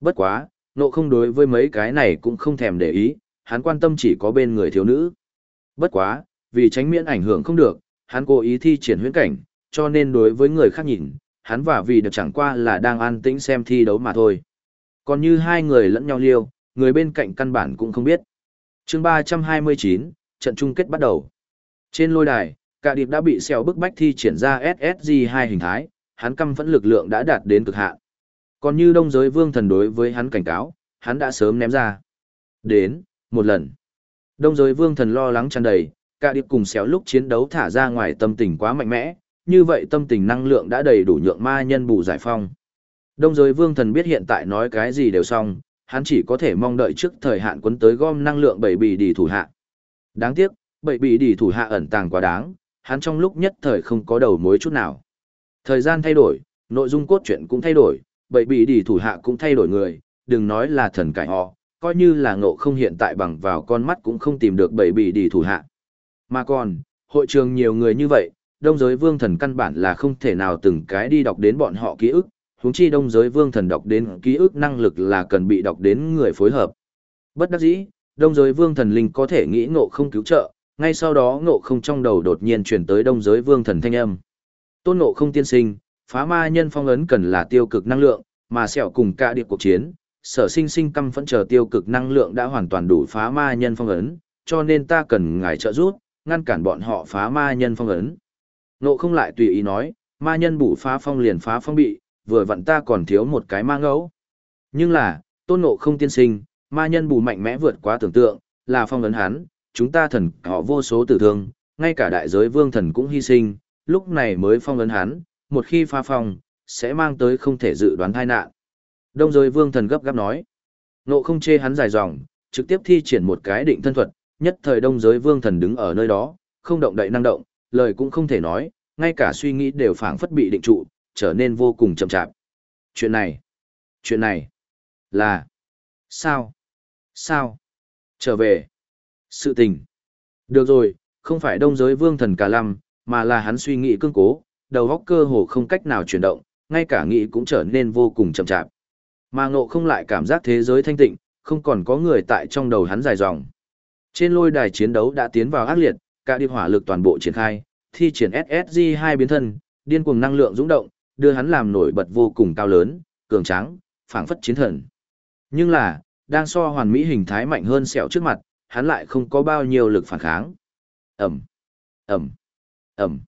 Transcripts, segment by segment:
Bất quá, nộ không đối với mấy cái này cũng không thèm để ý, hắn quan tâm chỉ có bên người thiếu nữ. Bất quá, vì tránh miễn ảnh hưởng không được, hắn cố ý thi triển huyễn cảnh, cho nên đối với người khác nhìn, hắn và vì được chẳng qua là đang an tĩnh xem thi đấu mà thôi. Còn như hai người lẫn nhau liêu, người bên cạnh căn bản cũng không biết. chương 329, trận chung kết bắt đầu. Trên lôi đài, cả điệp đã bị xèo bức bách thi triển ra SSG2 hình thái, hắn căm phẫn lực lượng đã đạt đến cực hạn. Còn như đông giới vương thần đối với hắn cảnh cáo, hắn đã sớm ném ra. Đến, một lần. Đông giới vương thần lo lắng tràn đầy, cả điệp cùng xéo lúc chiến đấu thả ra ngoài tâm tình quá mạnh mẽ, như vậy tâm tình năng lượng đã đầy đủ nhượng ma nhân bù giải phong. Đông giới vương thần biết hiện tại nói cái gì đều xong, hắn chỉ có thể mong đợi trước thời hạn quấn tới gom năng lượng bảy bì đi thủ hạ. Đáng tiếc, bảy bì đi thủ hạ ẩn tàng quá đáng, hắn trong lúc nhất thời không có đầu mối chút nào. Thời gian thay đổi, nội dung cốt truyện cũng thay đổi, bảy bị đi thủ hạ cũng thay đổi người, đừng nói là thần cải họ, coi như là ngộ không hiện tại bằng vào con mắt cũng không tìm được bảy bị đi thủ hạ. Mà còn, hội trường nhiều người như vậy, đông giới vương thần căn bản là không thể nào từng cái đi đọc đến bọn họ ký ức, huống chi đông giới vương thần đọc đến ký ức năng lực là cần bị đọc đến người phối hợp. Bất đắc dĩ, đông giới vương thần linh có thể nghĩ ngộ không cứu trợ, ngay sau đó ngộ không trong đầu đột nhiên chuyển tới đông giới vương thần thanh âm. Tôn ngộ không tiên sinh, phá ma nhân phong ấn cần là tiêu cực năng lượng, mà sẹo cùng cả địa cuộc chiến, sở sinh sinh căm phẫn chờ tiêu cực năng lượng đã hoàn toàn đủ phá ma nhân phong ấn, cho nên ta cần ngài trợ giúp, ngăn cản bọn họ phá ma nhân phong ấn. Nộ không lại tùy ý nói, ma nhân bủ phá phong liền phá phong bị, vừa vặn ta còn thiếu một cái ma ngẫu. Nhưng là, tôn nộ không tiên sinh, ma nhân bù mạnh mẽ vượt quá tưởng tượng, là phong ấn hắn, chúng ta thần họ vô số tử thương, ngay cả đại giới vương thần cũng hy sinh, lúc này mới phong ấn hắn, một khi phá phong, sẽ mang tới không thể dự đoán tai nạn. Đông giới vương thần gấp gáp nói, nộ không chê hắn dài dòng, trực tiếp thi triển một cái định thân thuật, nhất thời đông giới vương thần đứng ở nơi đó, không động đậy năng động, lời cũng không thể nói, ngay cả suy nghĩ đều phảng phất bị định trụ, trở nên vô cùng chậm chạp. Chuyện này, chuyện này, là, sao, sao, trở về, sự tình. Được rồi, không phải đông giới vương thần cả lăm, mà là hắn suy nghĩ cương cố, đầu óc cơ hồ không cách nào chuyển động, ngay cả nghĩ cũng trở nên vô cùng chậm chạp. Mà ngộ không lại cảm giác thế giới thanh tịnh, không còn có người tại trong đầu hắn dài dòng. Trên lôi đài chiến đấu đã tiến vào ác liệt, cả điệp hỏa lực toàn bộ triển khai, thi triển SSG hai biến thân, điên cuồng năng lượng dũng động, đưa hắn làm nổi bật vô cùng cao lớn, cường tráng, phảng phất chiến thần. Nhưng là, đang so hoàn mỹ hình thái mạnh hơn sẹo trước mặt, hắn lại không có bao nhiêu lực phản kháng. Ẩm, Ẩm, Ẩm.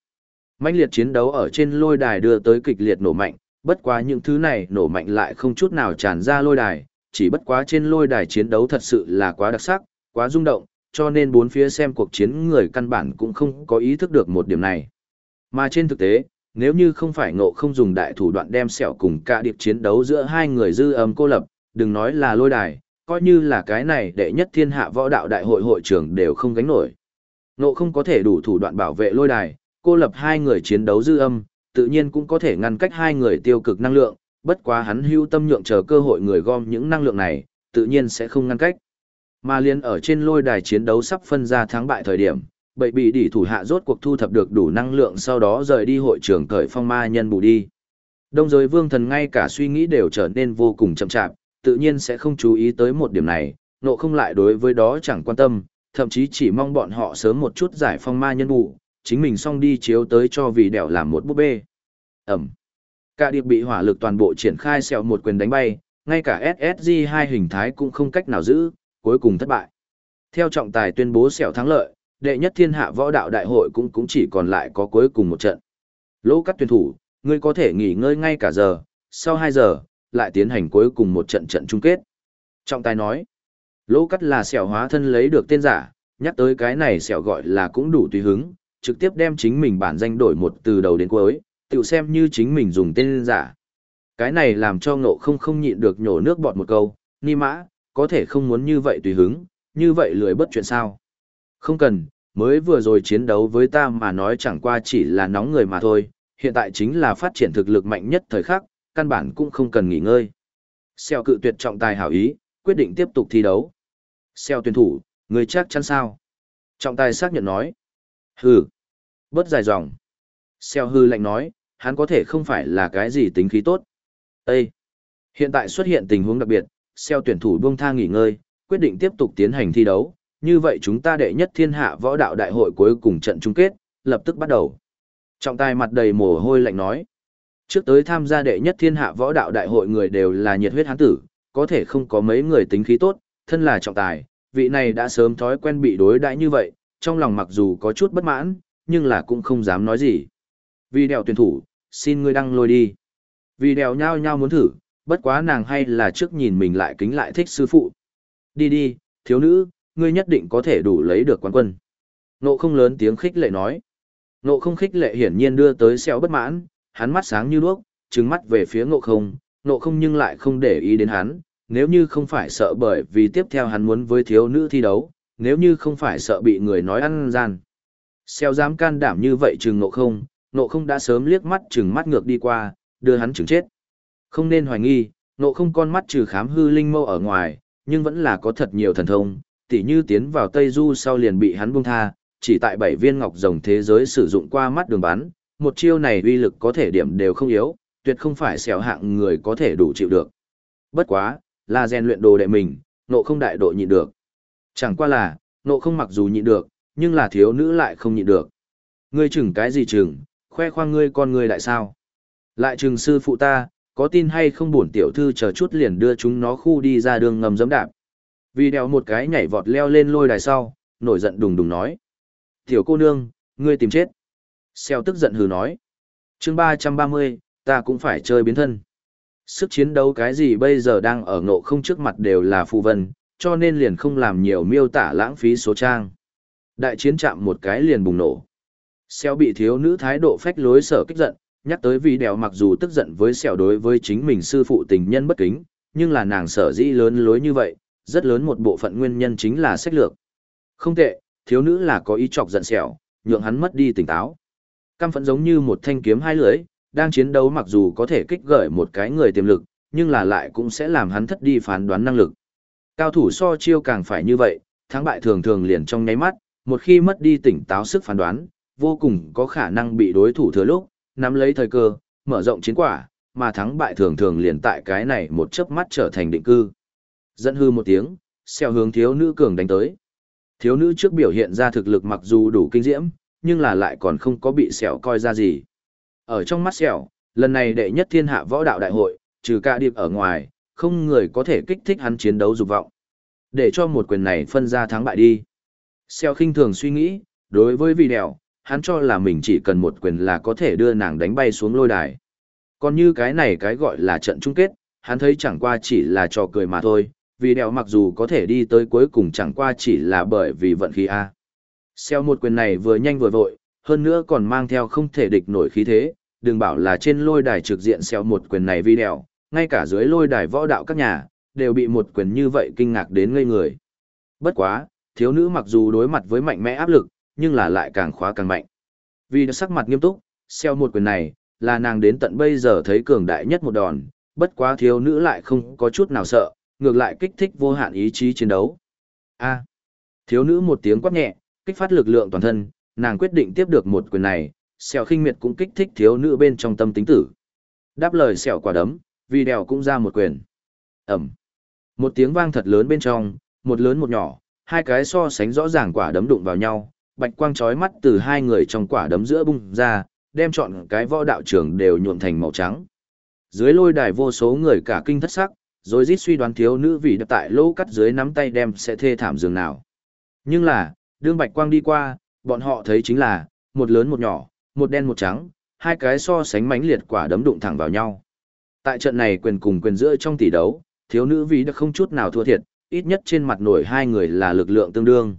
Mạnh liệt chiến đấu ở trên lôi đài đưa tới kịch liệt nổ mạnh, bất quá những thứ này nổ mạnh lại không chút nào tràn ra lôi đài, chỉ bất quá trên lôi đài chiến đấu thật sự là quá đặc sắc, quá rung động, cho nên bốn phía xem cuộc chiến người căn bản cũng không có ý thức được một điểm này. Mà trên thực tế, nếu như không phải ngộ không dùng đại thủ đoạn đem sẹo cùng cả điệp chiến đấu giữa hai người dư âm cô lập, đừng nói là lôi đài, coi như là cái này đệ nhất thiên hạ võ đạo đại hội hội trưởng đều không gánh nổi. Ngộ không có thể đủ thủ đoạn bảo vệ lôi đài, cô lập hai người chiến đấu dư âm, tự nhiên cũng có thể ngăn cách hai người tiêu cực năng lượng, bất quá hắn hưu tâm nhượng chờ cơ hội người gom những năng lượng này, tự nhiên sẽ không ngăn cách. Mà liên ở trên lôi đài chiến đấu sắp phân ra thắng bại thời điểm, bậy bị đỉ thủ hạ rốt cuộc thu thập được đủ năng lượng sau đó rời đi hội trường cởi phong ma nhân bù đi. Đông giới vương thần ngay cả suy nghĩ đều trở nên vô cùng chậm chạp, tự nhiên sẽ không chú ý tới một điểm này, nộ không lại đối với đó chẳng quan tâm, thậm chí chỉ mong bọn họ sớm một chút giải phong ma nhân bù, chính mình xong đi chiếu tới cho vì đẻo làm một búp bê. Ẩm. Cả điệp bị hỏa lực toàn bộ triển khai xẹo một quyền đánh bay, ngay cả SSG hai hình thái cũng không cách nào giữ, cuối cùng thất bại. Theo trọng tài tuyên bố xẻo thắng lợi, đệ nhất thiên hạ võ đạo đại hội cũng cũng chỉ còn lại có cuối cùng một trận. Lỗ cắt tuyển thủ, ngươi có thể nghỉ ngơi ngay cả giờ, sau 2 giờ, lại tiến hành cuối cùng một trận trận chung kết. Trọng tài nói, lỗ cắt là xẻo hóa thân lấy được tên giả, nhắc tới cái này xẻo gọi là cũng đủ tùy hứng, trực tiếp đem chính mình bản danh đổi một từ đầu đến cuối, tự xem như chính mình dùng tên giả. Cái này làm cho ngộ không không nhịn được nhổ nước bọt một câu, ni mã, có thể không muốn như vậy tùy hứng, như vậy lười bất chuyện sao. Không cần, mới vừa rồi chiến đấu với ta mà nói chẳng qua chỉ là nóng người mà thôi, hiện tại chính là phát triển thực lực mạnh nhất thời khắc, căn bản cũng không cần nghỉ ngơi. Xeo cự tuyệt trọng tài hảo ý, quyết định tiếp tục thi đấu. Xeo tuyển thủ, người chắc chắn sao? Trọng tài xác nhận nói. Hừ. Bớt dài dòng. Xeo hư lạnh nói, hắn có thể không phải là cái gì tính khí tốt. Ê! Hiện tại xuất hiện tình huống đặc biệt, xeo tuyển thủ buông tha nghỉ ngơi, quyết định tiếp tục tiến hành thi đấu, như vậy chúng ta đệ nhất thiên hạ võ đạo đại hội cuối cùng trận chung kết, lập tức bắt đầu. Trọng tài mặt đầy mồ hôi lạnh nói. Trước tới tham gia đệ nhất thiên hạ võ đạo đại hội người đều là nhiệt huyết hán tử, có thể không có mấy người tính khí tốt, thân là trọng tài, vị này đã sớm thói quen bị đối đãi như vậy, trong lòng mặc dù có chút bất mãn, nhưng là cũng không dám nói gì. Vì đèo tuyển thủ, xin ngươi đăng lôi đi. Vì đèo nhao nhao muốn thử, bất quá nàng hay là trước nhìn mình lại kính lại thích sư phụ. Đi đi, thiếu nữ, ngươi nhất định có thể đủ lấy được quán quân. Nộ không lớn tiếng khích lệ nói. Nộ không khích lệ hiển nhiên đưa tới xéo bất mãn, hắn mắt sáng như đuốc, trừng mắt về phía ngộ không, nộ không nhưng lại không để ý đến hắn, nếu như không phải sợ bởi vì tiếp theo hắn muốn với thiếu nữ thi đấu, nếu như không phải sợ bị người nói ăn gian. Xeo dám can đảm như vậy trừng nộ không, nộ không đã sớm liếc mắt trừng mắt ngược đi qua, đưa hắn trừng chết. Không nên hoài nghi, nộ không con mắt trừ khám hư linh mâu ở ngoài, nhưng vẫn là có thật nhiều thần thông, tỉ như tiến vào Tây Du sau liền bị hắn buông tha, chỉ tại bảy viên ngọc rồng thế giới sử dụng qua mắt đường bắn, một chiêu này uy lực có thể điểm đều không yếu, tuyệt không phải xẻo hạng người có thể đủ chịu được. Bất quá, là rèn luyện đồ đệ mình, nộ không đại độ nhịn được. Chẳng qua là, nộ không mặc dù nhịn được, nhưng là thiếu nữ lại không nhịn được. Ngươi chừng cái gì chừng, khoe khoang ngươi con ngươi đại sao. Lại chừng sư phụ ta, có tin hay không bổn tiểu thư chờ chút liền đưa chúng nó khu đi ra đường ngầm dẫm đạp. Vì đèo một cái nhảy vọt leo lên lôi đài sau, nổi giận đùng đùng nói. Tiểu cô nương, ngươi tìm chết. Xeo tức giận hừ nói. chương ba trăm ba mươi, ta cũng phải chơi biến thân. Sức chiến đấu cái gì bây giờ đang ở ngộ không trước mặt đều là phù vân, cho nên liền không làm nhiều miêu tả lãng phí số trang. Đại chiến chạm một cái liền bùng nổ. Xeo bị thiếu nữ thái độ phách lối sở kích giận, nhắc tới vì đèo mặc dù tức giận với xẻo đối với chính mình sư phụ tình nhân bất kính, nhưng là nàng sở dĩ lớn lối như vậy, rất lớn một bộ phận nguyên nhân chính là sách lược. Không tệ, thiếu nữ là có ý chọc giận xẻo, nhượng hắn mất đi tỉnh táo. Cam phẫn giống như một thanh kiếm hai lưỡi, đang chiến đấu mặc dù có thể kích gợi một cái người tiềm lực, nhưng là lại cũng sẽ làm hắn thất đi phán đoán năng lực. Cao thủ so chiêu càng phải như vậy, thắng bại thường thường liền trong nháy mắt, một khi mất đi tỉnh táo sức phán đoán, vô cùng có khả năng bị đối thủ thừa lúc, nắm lấy thời cơ, mở rộng chiến quả, mà thắng bại thường thường liền tại cái này một chớp mắt trở thành định cư. Dẫn hư một tiếng, xeo hướng thiếu nữ cường đánh tới. Thiếu nữ trước biểu hiện ra thực lực mặc dù đủ kinh diễm, nhưng là lại còn không có bị sẹo coi ra gì. Ở trong mắt sẹo, lần này đệ nhất thiên hạ võ đạo đại hội, trừ ca điệp ở ngoài, không người có thể kích thích hắn chiến đấu dục vọng. Để cho một quyền này phân ra thắng bại đi. Xeo khinh thường suy nghĩ, đối với vì đèo, hắn cho là mình chỉ cần một quyền là có thể đưa nàng đánh bay xuống lôi đài. Còn như cái này cái gọi là trận chung kết, hắn thấy chẳng qua chỉ là trò cười mà thôi, vì đèo mặc dù có thể đi tới cuối cùng chẳng qua chỉ là bởi vì vận khí A. Xeo một quyền này vừa nhanh vừa vội, hơn nữa còn mang theo không thể địch nổi khí thế, đừng bảo là trên lôi đài trực diện xeo một quyền này vi đèo, ngay cả dưới lôi đài võ đạo các nhà, đều bị một quyền như vậy kinh ngạc đến ngây người. Bất quá, thiếu nữ mặc dù đối mặt với mạnh mẽ áp lực, nhưng là lại càng khóa càng mạnh. Vì đã sắc mặt nghiêm túc, xeo một quyền này, là nàng đến tận bây giờ thấy cường đại nhất một đòn, bất quá thiếu nữ lại không có chút nào sợ, ngược lại kích thích vô hạn ý chí chiến đấu. A. À. thiếu nữ một tiếng quát nhẹ, kích phát lực lượng toàn thân, nàng quyết định tiếp được một quyền này, xeo khinh miệt cũng kích thích thiếu nữ bên trong tâm tính tử. Đáp lời xeo quả đấm, vì đèo cũng ra một quyền. Ẩm. Một tiếng vang thật lớn bên trong, một lớn một nhỏ, hai cái so sánh rõ ràng quả đấm đụng vào nhau, bạch quang chói mắt từ hai người trong quả đấm giữa bung ra, đem chọn cái võ đạo trường đều nhuộm thành màu trắng. Dưới lôi đài vô số người cả kinh thất sắc, rồi rít suy đoán thiếu nữ vì đập tại lỗ cắt dưới nắm tay đem sẽ thê thảm giường nào. Nhưng là, đương bạch quang đi qua, bọn họ thấy chính là, một lớn một nhỏ, một đen một trắng, hai cái so sánh mãnh liệt quả đấm đụng thẳng vào nhau. Tại trận này quyền cùng quyền giữa trong tỷ đấu, thiếu nữ Vĩ đã không chút nào thua thiệt, ít nhất trên mặt nổi hai người là lực lượng tương đương.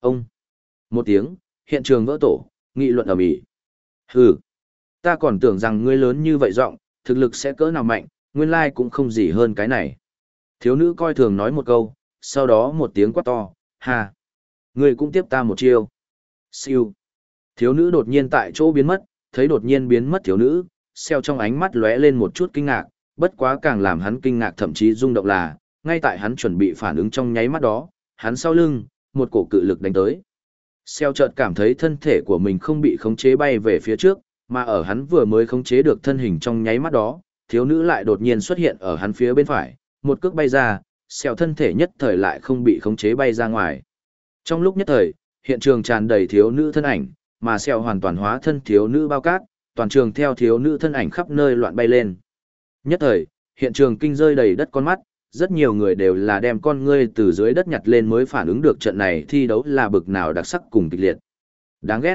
Ông! Một tiếng, hiện trường vỡ tổ, nghị luận ở mỹ. Hừ! Ta còn tưởng rằng ngươi lớn như vậy rộng, thực lực sẽ cỡ nào mạnh, nguyên lai cũng không gì hơn cái này. Thiếu nữ coi thường nói một câu, sau đó một tiếng quát to, ha. ngươi cũng tiếp ta một chiêu. Siêu. Thiếu nữ đột nhiên tại chỗ biến mất, thấy đột nhiên biến mất thiếu nữ, xeo trong ánh mắt lóe lên một chút kinh ngạc, bất quá càng làm hắn kinh ngạc thậm chí rung động là, ngay tại hắn chuẩn bị phản ứng trong nháy mắt đó, hắn sau lưng, một cổ cự lực đánh tới. Xeo chợt cảm thấy thân thể của mình không bị khống chế bay về phía trước, mà ở hắn vừa mới khống chế được thân hình trong nháy mắt đó, thiếu nữ lại đột nhiên xuất hiện ở hắn phía bên phải, một cước bay ra, xeo thân thể nhất thời lại không bị khống chế bay ra ngoài. Trong lúc nhất thời, hiện trường tràn đầy thiếu nữ thân ảnh, mà xeo hoàn toàn hóa thân thiếu nữ bao cát, toàn trường theo thiếu nữ thân ảnh khắp nơi loạn bay lên. Nhất thời, hiện trường kinh rơi đầy đất con mắt, rất nhiều người đều là đem con ngươi từ dưới đất nhặt lên mới phản ứng được trận này thi đấu là bực nào đặc sắc cùng kịch liệt. Đáng ghét.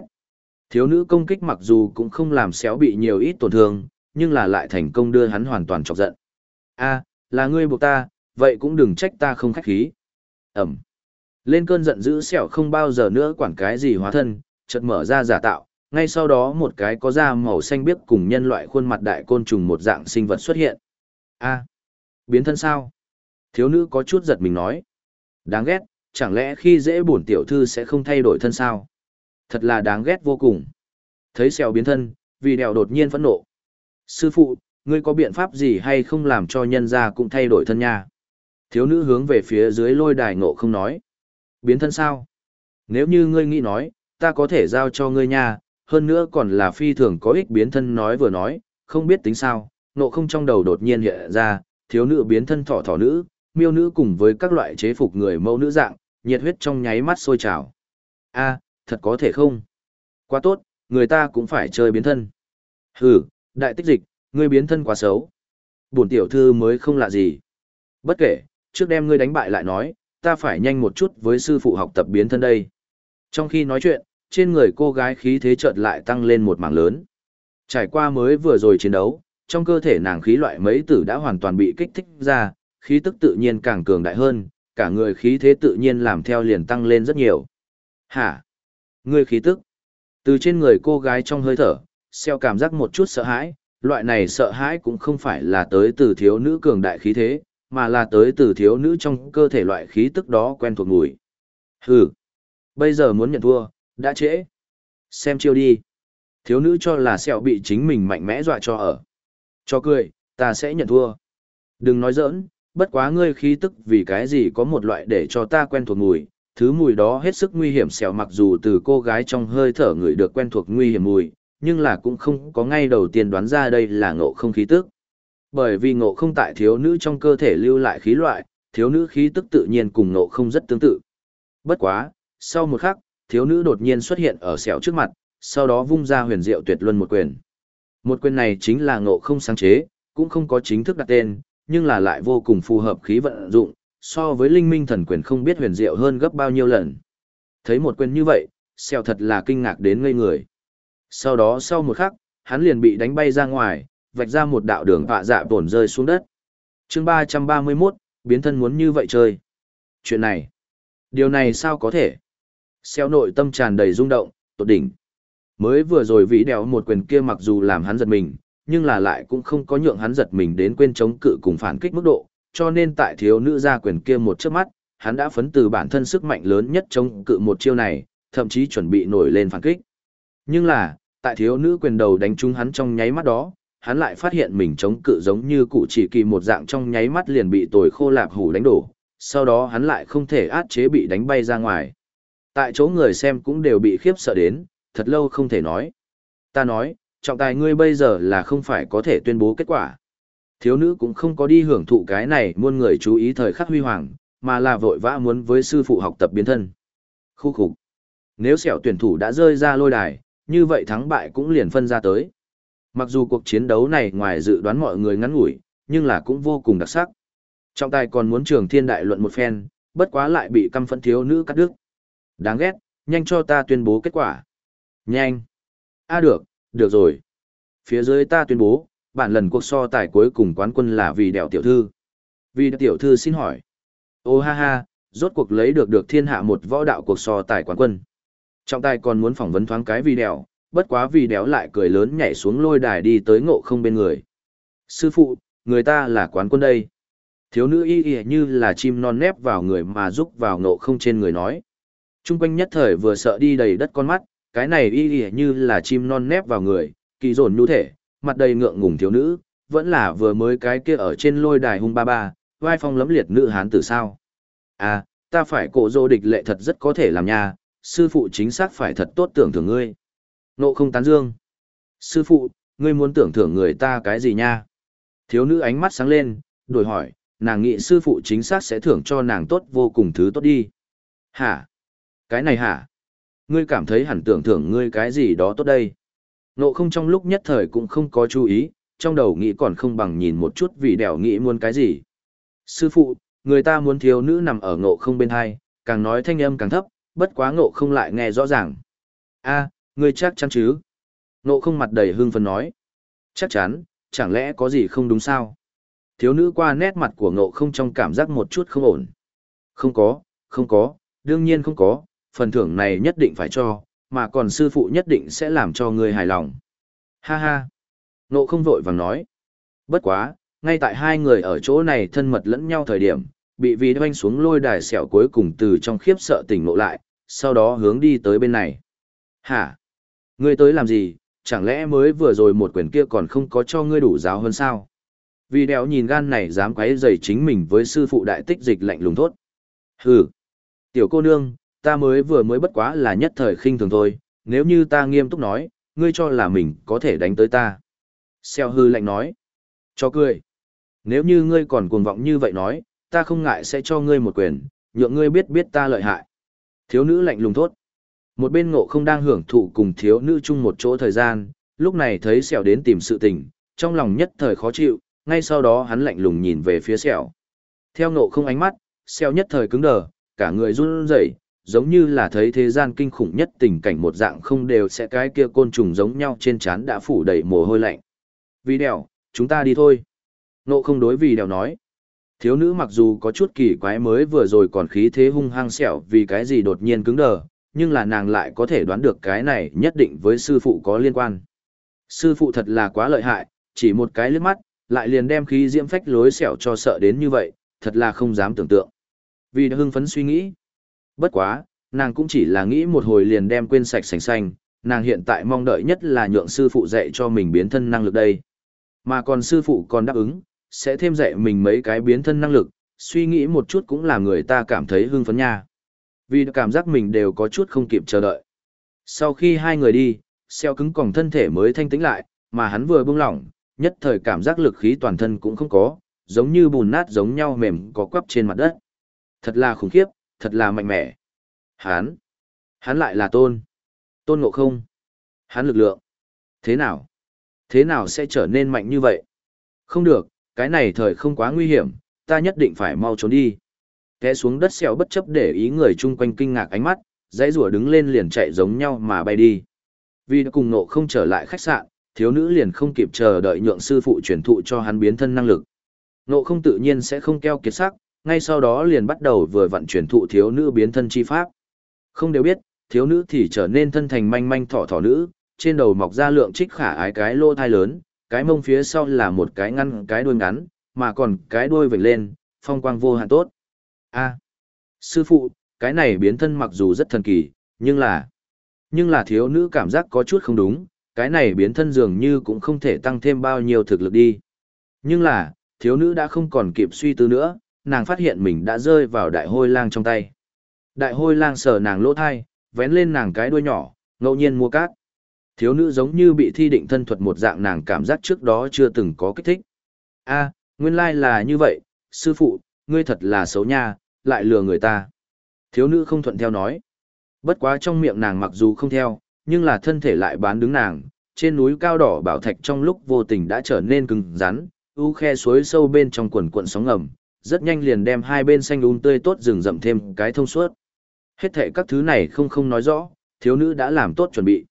Thiếu nữ công kích mặc dù cũng không làm xéo bị nhiều ít tổn thương, nhưng là lại thành công đưa hắn hoàn toàn chọc giận. a là ngươi buộc ta, vậy cũng đừng trách ta không khách khí. Ẩm. Lên cơn giận dữ xẻo không bao giờ nữa quản cái gì hóa thân, chợt mở ra giả tạo, ngay sau đó một cái có da màu xanh biếc cùng nhân loại khuôn mặt đại côn trùng một dạng sinh vật xuất hiện. A, biến thân sao? Thiếu nữ có chút giật mình nói. Đáng ghét, chẳng lẽ khi dễ bổn tiểu thư sẽ không thay đổi thân sao? Thật là đáng ghét vô cùng. Thấy xèo biến thân, vì đèo đột nhiên phẫn nộ. Sư phụ, ngươi có biện pháp gì hay không làm cho nhân gia cũng thay đổi thân nha? Thiếu nữ hướng về phía dưới lôi đài ngộ không nói. Biến thân sao? Nếu như ngươi nghĩ nói, ta có thể giao cho ngươi nha, hơn nữa còn là phi thường có ích biến thân nói vừa nói, không biết tính sao, nộ không trong đầu đột nhiên hiện ra, thiếu nữ biến thân thỏ thỏ nữ, miêu nữ cùng với các loại chế phục người mẫu nữ dạng, nhiệt huyết trong nháy mắt sôi trào. A, thật có thể không? Quá tốt, người ta cũng phải chơi biến thân. Hừ, đại tích dịch, ngươi biến thân quá xấu. Bổn tiểu thư mới không lạ gì. Bất kể, trước đem ngươi đánh bại lại nói, ta phải nhanh một chút với sư phụ học tập biến thân đây. Trong khi nói chuyện, trên người cô gái khí thế chợt lại tăng lên một mảng lớn. Trải qua mới vừa rồi chiến đấu, trong cơ thể nàng khí loại mấy tử đã hoàn toàn bị kích thích ra, khí tức tự nhiên càng cường đại hơn, cả người khí thế tự nhiên làm theo liền tăng lên rất nhiều. Hả? người khí tức? Từ trên người cô gái trong hơi thở, xeo cảm giác một chút sợ hãi, loại này sợ hãi cũng không phải là tới từ thiếu nữ cường đại khí thế, mà là tới từ thiếu nữ trong cơ thể loại khí tức đó quen thuộc mùi. Hừ, bây giờ muốn nhận thua, đã trễ. Xem chiêu đi. Thiếu nữ cho là sẹo bị chính mình mạnh mẽ dọa cho ở. Cho cười, ta sẽ nhận thua. Đừng nói giỡn, bất quá ngươi khí tức vì cái gì có một loại để cho ta quen thuộc mùi. Thứ mùi đó hết sức nguy hiểm sẹo mặc dù từ cô gái trong hơi thở người được quen thuộc nguy hiểm mùi, nhưng là cũng không có ngay đầu tiên đoán ra đây là ngộ không khí tức. Bởi vì ngộ không tại thiếu nữ trong cơ thể lưu lại khí loại, thiếu nữ khí tức tự nhiên cùng ngộ không rất tương tự. Bất quá, sau một khắc, thiếu nữ đột nhiên xuất hiện ở sẹo trước mặt, sau đó vung ra huyền diệu tuyệt luân một quyền. Một quyền này chính là ngộ không sáng chế, cũng không có chính thức đặt tên, nhưng là lại vô cùng phù hợp khí vận dụng, so với linh minh thần quyền không biết huyền diệu hơn gấp bao nhiêu lần. Thấy một quyền như vậy, sẹo thật là kinh ngạc đến ngây người. Sau đó sau một khắc, hắn liền bị đánh bay ra ngoài, vạch ra một đạo đường vạ dạ tổn rơi xuống đất. chương 331, biến thân muốn như vậy chơi. Chuyện này, điều này sao có thể? Xeo nội tâm tràn đầy rung động, tột đỉnh. Mới vừa rồi vĩ đèo một quyền kia mặc dù làm hắn giật mình, nhưng là lại cũng không có nhượng hắn giật mình đến quên chống cự cùng phản kích mức độ, cho nên tại thiếu nữ ra quyền kia một chớp mắt, hắn đã phấn từ bản thân sức mạnh lớn nhất chống cự một chiêu này, thậm chí chuẩn bị nổi lên phản kích. Nhưng là, tại thiếu nữ quyền đầu đánh trúng hắn trong nháy mắt đó, hắn lại phát hiện mình chống cự giống như cụ chỉ kỳ một dạng trong nháy mắt liền bị tồi khô lạp hủ đánh đổ, sau đó hắn lại không thể át chế bị đánh bay ra ngoài. Tại chỗ người xem cũng đều bị khiếp sợ đến, thật lâu không thể nói. Ta nói, trọng tài ngươi bây giờ là không phải có thể tuyên bố kết quả. Thiếu nữ cũng không có đi hưởng thụ cái này muôn người chú ý thời khắc huy hoàng, mà là vội vã muốn với sư phụ học tập biến thân. Khu khục. Nếu sẹo tuyển thủ đã rơi ra lôi đài, như vậy thắng bại cũng liền phân ra tới. Mặc dù cuộc chiến đấu này ngoài dự đoán mọi người ngắn ngủi, nhưng là cũng vô cùng đặc sắc. Trọng tài còn muốn trường thiên đại luận một phen, bất quá lại bị căm phẫn thiếu nữ cắt đứt. Đáng ghét, nhanh cho ta tuyên bố kết quả. Nhanh. A được, được rồi. Phía dưới ta tuyên bố, bản lần cuộc so tài cuối cùng quán quân là vì đèo tiểu thư. Vì tiểu thư xin hỏi. Ô ha ha, rốt cuộc lấy được được thiên hạ một võ đạo cuộc so tài quán quân. Trọng tài còn muốn phỏng vấn thoáng cái vì đèo, bất quá vì đéo lại cười lớn nhảy xuống lôi đài đi tới ngộ không bên người. Sư phụ, người ta là quán quân đây. Thiếu nữ y y như là chim non nép vào người mà giúp vào ngộ không trên người nói. Trung quanh nhất thời vừa sợ đi đầy đất con mắt, cái này y y như là chim non nép vào người, kỳ dồn nhu thể, mặt đầy ngượng ngùng thiếu nữ, vẫn là vừa mới cái kia ở trên lôi đài hung ba ba, vai phong lấm liệt nữ hán tử sao. À, ta phải cổ dô địch lệ thật rất có thể làm nha, sư phụ chính xác phải thật tốt tưởng thưởng ngươi. Nộ không tán dương. Sư phụ, ngươi muốn tưởng thưởng người ta cái gì nha? Thiếu nữ ánh mắt sáng lên, đổi hỏi, nàng nghĩ sư phụ chính xác sẽ thưởng cho nàng tốt vô cùng thứ tốt đi. Hả? Cái này hả? Ngươi cảm thấy hẳn tưởng thưởng ngươi cái gì đó tốt đây. Nộ không trong lúc nhất thời cũng không có chú ý, trong đầu nghĩ còn không bằng nhìn một chút vì đẻo nghĩ muốn cái gì. Sư phụ, người ta muốn thiếu nữ nằm ở ngộ không bên hai, càng nói thanh âm càng thấp, bất quá ngộ không lại nghe rõ ràng. a ngươi chắc chắn chứ? Ngộ không mặt đầy hưng phấn nói. Chắc chắn, chẳng lẽ có gì không đúng sao? Thiếu nữ qua nét mặt của ngộ không trong cảm giác một chút không ổn. Không có, không có, đương nhiên không có, phần thưởng này nhất định phải cho, mà còn sư phụ nhất định sẽ làm cho ngươi hài lòng. Ha ha. nộ không vội vàng nói. Bất quá, ngay tại hai người ở chỗ này thân mật lẫn nhau thời điểm, bị vì đoanh xuống lôi đài sẹo cuối cùng từ trong khiếp sợ tỉnh nộ lại, sau đó hướng đi tới bên này. Hả? Ngươi tới làm gì, chẳng lẽ mới vừa rồi một quyển kia còn không có cho ngươi đủ giáo hơn sao? Vì đéo nhìn gan này dám quấy rầy chính mình với sư phụ đại tích dịch lạnh lùng thốt. Hừ, tiểu cô nương, ta mới vừa mới bất quá là nhất thời khinh thường thôi, nếu như ta nghiêm túc nói, ngươi cho là mình có thể đánh tới ta. Xeo hư lạnh nói. Cho cười. Nếu như ngươi còn cuồng vọng như vậy nói, ta không ngại sẽ cho ngươi một quyền, nhượng ngươi biết biết ta lợi hại. Thiếu nữ lạnh lùng thốt. Một bên ngộ không đang hưởng thụ cùng thiếu nữ chung một chỗ thời gian, lúc này thấy xeo đến tìm sự tình, trong lòng nhất thời khó chịu, ngay sau đó hắn lạnh lùng nhìn về phía xeo. Theo ngộ không ánh mắt, xeo nhất thời cứng đờ, cả người run rẩy, giống như là thấy thế gian kinh khủng nhất tình cảnh một dạng không đều sẽ cái kia côn trùng giống nhau trên trán đã phủ đầy mồ hôi lạnh. Vì đèo, chúng ta đi thôi. Nộ không đối vì đèo nói. Thiếu nữ mặc dù có chút kỳ quái mới vừa rồi còn khí thế hung hăng sẹo vì cái gì đột nhiên cứng đờ, nhưng là nàng lại có thể đoán được cái này nhất định với sư phụ có liên quan. Sư phụ thật là quá lợi hại, chỉ một cái liếc mắt, lại liền đem khí diễm phách lối sẹo cho sợ đến như vậy, thật là không dám tưởng tượng. Vì đã hưng phấn suy nghĩ. Bất quá, nàng cũng chỉ là nghĩ một hồi liền đem quên sạch sành xanh, nàng hiện tại mong đợi nhất là nhượng sư phụ dạy cho mình biến thân năng lực đây. Mà còn sư phụ còn đáp ứng, sẽ thêm dạy mình mấy cái biến thân năng lực, suy nghĩ một chút cũng là người ta cảm thấy hưng phấn nha. Vì cảm giác mình đều có chút không kịp chờ đợi. Sau khi hai người đi, xeo cứng còng thân thể mới thanh tĩnh lại, mà hắn vừa buông lỏng, nhất thời cảm giác lực khí toàn thân cũng không có, giống như bùn nát giống nhau mềm có quắp trên mặt đất. Thật là khủng khiếp, thật là mạnh mẽ. Hán, Hán lại là tôn. Tôn ngộ không. Hán lực lượng. Thế nào? Thế nào sẽ trở nên mạnh như vậy? Không được, cái này thời không quá nguy hiểm, ta nhất định phải mau trốn đi. Té xuống đất xèo bất chấp để ý người chung quanh kinh ngạc ánh mắt, dãy rùa đứng lên liền chạy giống nhau mà bay đi. Vì đã cùng nộ không trở lại khách sạn, thiếu nữ liền không kịp chờ đợi nhượng sư phụ truyền thụ cho hắn biến thân năng lực. Nộ không tự nhiên sẽ không keo kiệt sắc, ngay sau đó liền bắt đầu vừa vận chuyển thụ thiếu nữ biến thân chi pháp. Không đều biết, thiếu nữ thì trở nên thân thành manh manh thỏ thỏ nữ, trên đầu mọc ra lượng trích khả ái cái lô thai lớn, cái mông phía sau là một cái ngăn cái đuôi ngắn, mà còn cái đuôi vểnh lên, phong quang vô hạn tốt. A, à, sư phụ, cái này biến thân mặc dù rất thần kỳ, nhưng là, nhưng là thiếu nữ cảm giác có chút không đúng, cái này biến thân dường như cũng không thể tăng thêm bao nhiêu thực lực đi. Nhưng là, thiếu nữ đã không còn kịp suy tư nữa, nàng phát hiện mình đã rơi vào đại hôi lang trong tay. Đại hôi lang sờ nàng lỗ thai, vén lên nàng cái đuôi nhỏ, ngẫu nhiên mua cát. Thiếu nữ giống như bị thi định thân thuật một dạng nàng cảm giác trước đó chưa từng có kích thích. a nguyên lai là như vậy, sư phụ, ngươi thật là xấu nha, lại lừa người ta. Thiếu nữ không thuận theo nói. Bất quá trong miệng nàng mặc dù không theo, nhưng là thân thể lại bán đứng nàng. Trên núi cao đỏ bảo thạch trong lúc vô tình đã trở nên cứng rắn, u khe suối sâu bên trong quần cuộn sóng ngầm, rất nhanh liền đem hai bên xanh um tươi tốt rừng rậm thêm cái thông suốt. Hết thệ các thứ này không không nói rõ, thiếu nữ đã làm tốt chuẩn bị.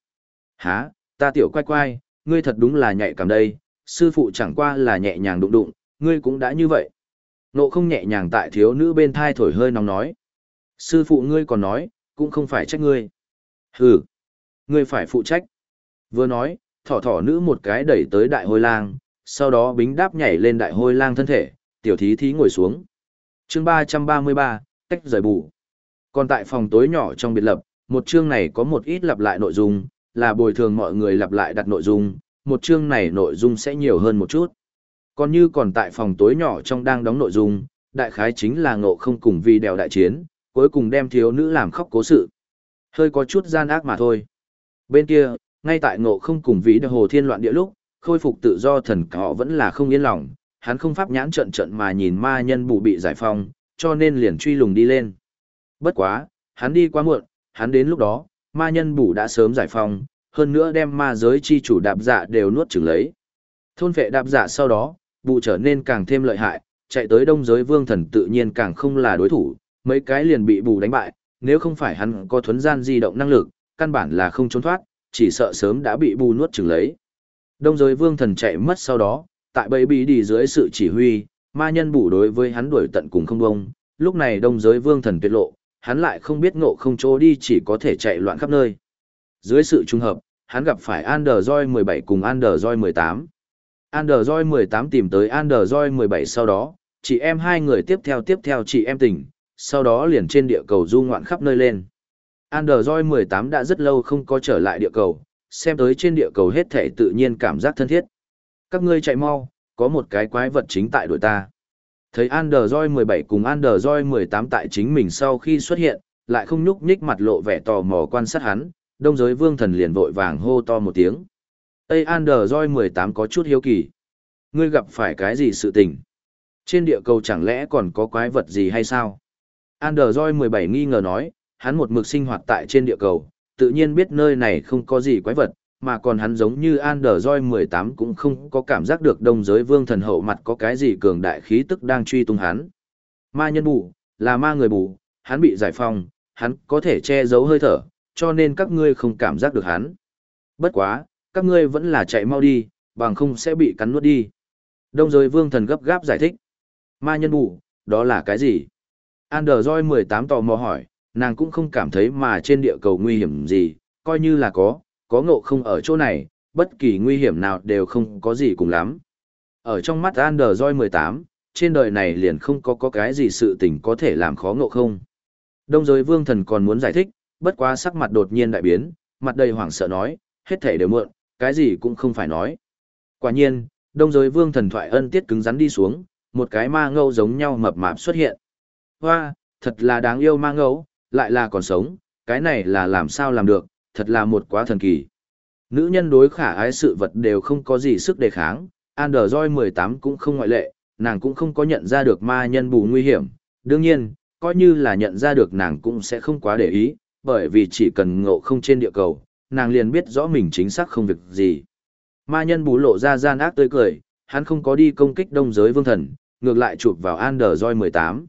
Hả, ta tiểu quay quay, ngươi thật đúng là nhạy cảm đây, sư phụ chẳng qua là nhẹ nhàng đụng đụng, ngươi cũng đã như vậy. Nộ không nhẹ nhàng tại thiếu nữ bên thai thổi hơi nóng nói. Sư phụ ngươi còn nói, cũng không phải trách ngươi. Hừ, ngươi phải phụ trách. Vừa nói, thỏ thỏ nữ một cái đẩy tới đại hôi lang, sau đó bính đáp nhảy lên đại hôi lang thân thể, tiểu thí thí ngồi xuống. chương ba trăm ba mươi ba, tách rời bù. Còn tại phòng tối nhỏ trong biệt lập, một chương này có một ít lặp lại nội dung, là bồi thường mọi người lặp lại đặt nội dung, một chương này nội dung sẽ nhiều hơn một chút. Còn như còn tại phòng tối nhỏ trong đang đóng nội dung, đại khái chính là ngộ không cùng vi đèo đại chiến, cuối cùng đem thiếu nữ làm khóc cố sự. Hơi có chút gian ác mà thôi. Bên kia, ngay tại ngộ không cùng vi đèo hồ thiên loạn địa lúc, khôi phục tự do thần họ vẫn là không yên lòng, hắn không pháp nhãn trận trận mà nhìn ma nhân bù bị giải phong, cho nên liền truy lùng đi lên. Bất quá, hắn đi quá muộn, hắn đến lúc đó, ma nhân bù đã sớm giải phong, hơn nữa đem ma giới chi chủ đạp dạ đều nuốt chửng lấy. Thôn vệ đạp dạ sau đó, bù trở nên càng thêm lợi hại, chạy tới đông giới vương thần tự nhiên càng không là đối thủ, mấy cái liền bị bù đánh bại, nếu không phải hắn có thuấn gian di động năng lực, căn bản là không trốn thoát, chỉ sợ sớm đã bị bù nuốt chửng lấy. Đông giới vương thần chạy mất sau đó, tại bẫy bí đi dưới sự chỉ huy, ma nhân bù đối với hắn đuổi tận cùng không bông, lúc này đông giới vương thần tuyệt lộ, hắn lại không biết ngộ không chỗ đi chỉ có thể chạy loạn khắp nơi. Dưới sự trùng hợp, hắn gặp phải Anderjoy 17 cùng Anderjoy 18. Anderjoy 18 tìm tới Anderjoy 17 sau đó, chị em hai người tiếp theo tiếp theo chị em tình, sau đó liền trên địa cầu du ngoạn khắp nơi lên. Android 18 đã rất lâu không có trở lại địa cầu, xem tới trên địa cầu hết thể tự nhiên cảm giác thân thiết. Các ngươi chạy mau, có một cái quái vật chính tại đội ta. Thấy Android 17 cùng Android 18 tại chính mình sau khi xuất hiện, lại không nhúc nhích mặt lộ vẻ tò mò quan sát hắn, đông giới vương thần liền vội vàng hô to một tiếng. Ê Android 18 có chút hiếu kỳ. Ngươi gặp phải cái gì sự tình? Trên địa cầu chẳng lẽ còn có quái vật gì hay sao? Android 17 nghi ngờ nói, hắn một mực sinh hoạt tại trên địa cầu, tự nhiên biết nơi này không có gì quái vật, mà còn hắn giống như Anderjoy 18 cũng không có cảm giác được đông giới vương thần hậu mặt có cái gì cường đại khí tức đang truy tung hắn. Ma nhân bù, là ma người bù, hắn bị giải phong, hắn có thể che giấu hơi thở, cho nên các ngươi không cảm giác được hắn. Bất quá, các ngươi vẫn là chạy mau đi, bằng không sẽ bị cắn nuốt đi. Đông giới vương thần gấp gáp giải thích. Ma nhân bù, đó là cái gì? Anderjoy 18 tò mò hỏi, nàng cũng không cảm thấy mà trên địa cầu nguy hiểm gì, coi như là có, có ngộ không ở chỗ này, bất kỳ nguy hiểm nào đều không có gì cùng lắm. Ở trong mắt Android 18, trên đời này liền không có có cái gì sự tình có thể làm khó ngộ không. Đông giới vương thần còn muốn giải thích, bất quá sắc mặt đột nhiên đại biến, mặt đầy hoảng sợ nói, hết thể đều mượn, cái gì cũng không phải nói. Quả nhiên, đông giới vương thần thoại ân tiết cứng rắn đi xuống, một cái ma ngâu giống nhau mập mạp xuất hiện. Hoa, thật là đáng yêu ma ngâu, lại là còn sống, cái này là làm sao làm được, thật là một quá thần kỳ. Nữ nhân đối khả ái sự vật đều không có gì sức đề kháng, Android 18 cũng không ngoại lệ, nàng cũng không có nhận ra được ma nhân bù nguy hiểm. Đương nhiên, coi như là nhận ra được nàng cũng sẽ không quá để ý, bởi vì chỉ cần ngộ không trên địa cầu, nàng liền biết rõ mình chính xác không việc gì. Ma nhân bù lộ ra gian ác tươi cười, hắn không có đi công kích đông giới vương thần, ngược lại chụp vào Android 18.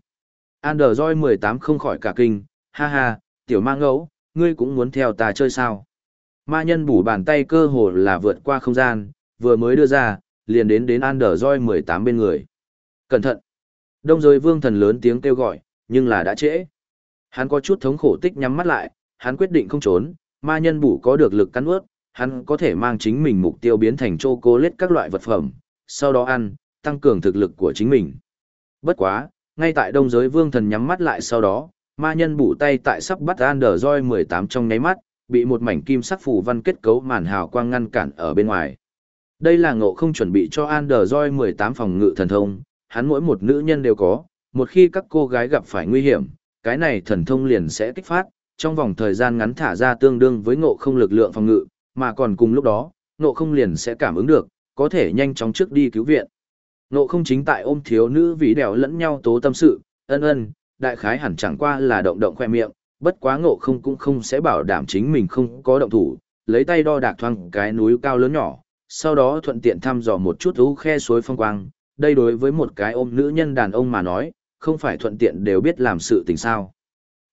Android 18 không khỏi cả kinh, ha ha, tiểu ma ngẫu, ngươi cũng muốn theo ta chơi sao? Ma nhân bủ bàn tay cơ hồ là vượt qua không gian, vừa mới đưa ra, liền đến đến Android 18 bên người. Cẩn thận! Đông giới vương thần lớn tiếng kêu gọi, nhưng là đã trễ. Hắn có chút thống khổ tích nhắm mắt lại, hắn quyết định không trốn, ma nhân bủ có được lực cắn ướt, hắn có thể mang chính mình mục tiêu biến thành chocolate các loại vật phẩm, sau đó ăn, tăng cường thực lực của chính mình. Bất quá, ngay tại đông giới vương thần nhắm mắt lại sau đó, ma nhân bụ tay tại sắp bắt Android 18 trong nháy mắt, bị một mảnh kim sắc phủ văn kết cấu màn hào quang ngăn cản ở bên ngoài. Đây là ngộ không chuẩn bị cho Android 18 phòng ngự thần thông, hắn mỗi một nữ nhân đều có, một khi các cô gái gặp phải nguy hiểm, cái này thần thông liền sẽ kích phát, trong vòng thời gian ngắn thả ra tương đương với ngộ không lực lượng phòng ngự, mà còn cùng lúc đó, ngộ không liền sẽ cảm ứng được, có thể nhanh chóng trước đi cứu viện. Ngộ không chính tại ôm thiếu nữ vĩ đèo lẫn nhau tố tâm sự, ân ân, đại khái hẳn chẳng qua là động động khoe miệng, bất quá ngộ không cũng không sẽ bảo đảm chính mình không có động thủ, lấy tay đo đạc thoang cái núi cao lớn nhỏ, sau đó thuận tiện thăm dò một chút ú khe suối phong quang, đây đối với một cái ôm nữ nhân đàn ông mà nói, không phải thuận tiện đều biết làm sự tình sao.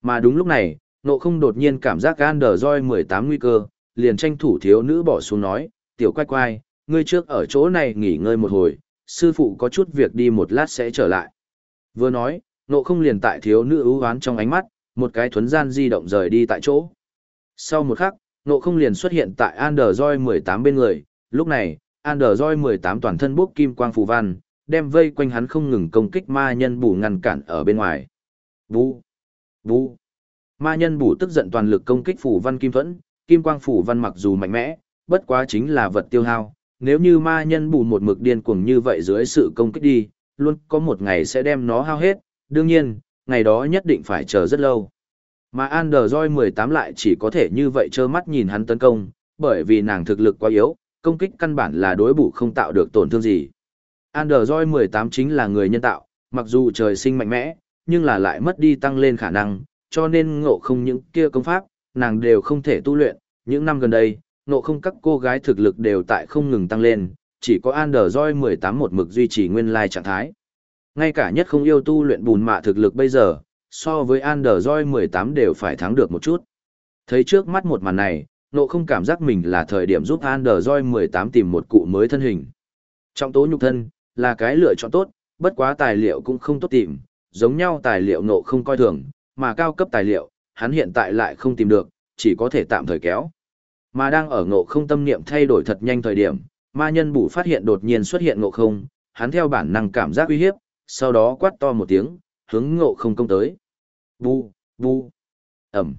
Mà đúng lúc này, ngộ không đột nhiên cảm giác gan đờ roi 18 nguy cơ, liền tranh thủ thiếu nữ bỏ xuống nói, tiểu quay quay, ngươi trước ở chỗ này nghỉ ngơi một hồi, sư phụ có chút việc đi một lát sẽ trở lại. Vừa nói, nộ không liền tại thiếu nữ ưu hoán trong ánh mắt, một cái thuấn gian di động rời đi tại chỗ. Sau một khắc, nộ không liền xuất hiện tại Android 18 bên người, lúc này, Android 18 toàn thân bốc kim quang phù văn, đem vây quanh hắn không ngừng công kích ma nhân bù ngăn cản ở bên ngoài. Bú! Bú! Ma nhân bù tức giận toàn lực công kích phù văn kim thuẫn, kim quang phù văn mặc dù mạnh mẽ, bất quá chính là vật tiêu hao. Nếu như ma nhân bù một mực điên cuồng như vậy dưới sự công kích đi, luôn có một ngày sẽ đem nó hao hết, đương nhiên, ngày đó nhất định phải chờ rất lâu. Mà Android 18 lại chỉ có thể như vậy trơ mắt nhìn hắn tấn công, bởi vì nàng thực lực quá yếu, công kích căn bản là đối bù không tạo được tổn thương gì. Android 18 chính là người nhân tạo, mặc dù trời sinh mạnh mẽ, nhưng là lại mất đi tăng lên khả năng, cho nên ngộ không những kia công pháp, nàng đều không thể tu luyện. Những năm gần đây, ngộ không các cô gái thực lực đều tại không ngừng tăng lên, chỉ có Android 18 một mực duy trì nguyên lai trạng thái. Ngay cả nhất không yêu tu luyện bùn mạ thực lực bây giờ, so với Android 18 đều phải thắng được một chút. Thấy trước mắt một màn này, nộ không cảm giác mình là thời điểm giúp Android 18 tìm một cụ mới thân hình. Trong tố nhục thân, là cái lựa chọn tốt, bất quá tài liệu cũng không tốt tìm, giống nhau tài liệu nộ không coi thường, mà cao cấp tài liệu, hắn hiện tại lại không tìm được, chỉ có thể tạm thời kéo. Mà đang ở ngộ không tâm niệm thay đổi thật nhanh thời điểm, ma nhân bù phát hiện đột nhiên xuất hiện ngộ không, hắn theo bản năng cảm giác uy hiếp, sau đó quát to một tiếng, hướng ngộ không công tới. Bu, bu, ẩm.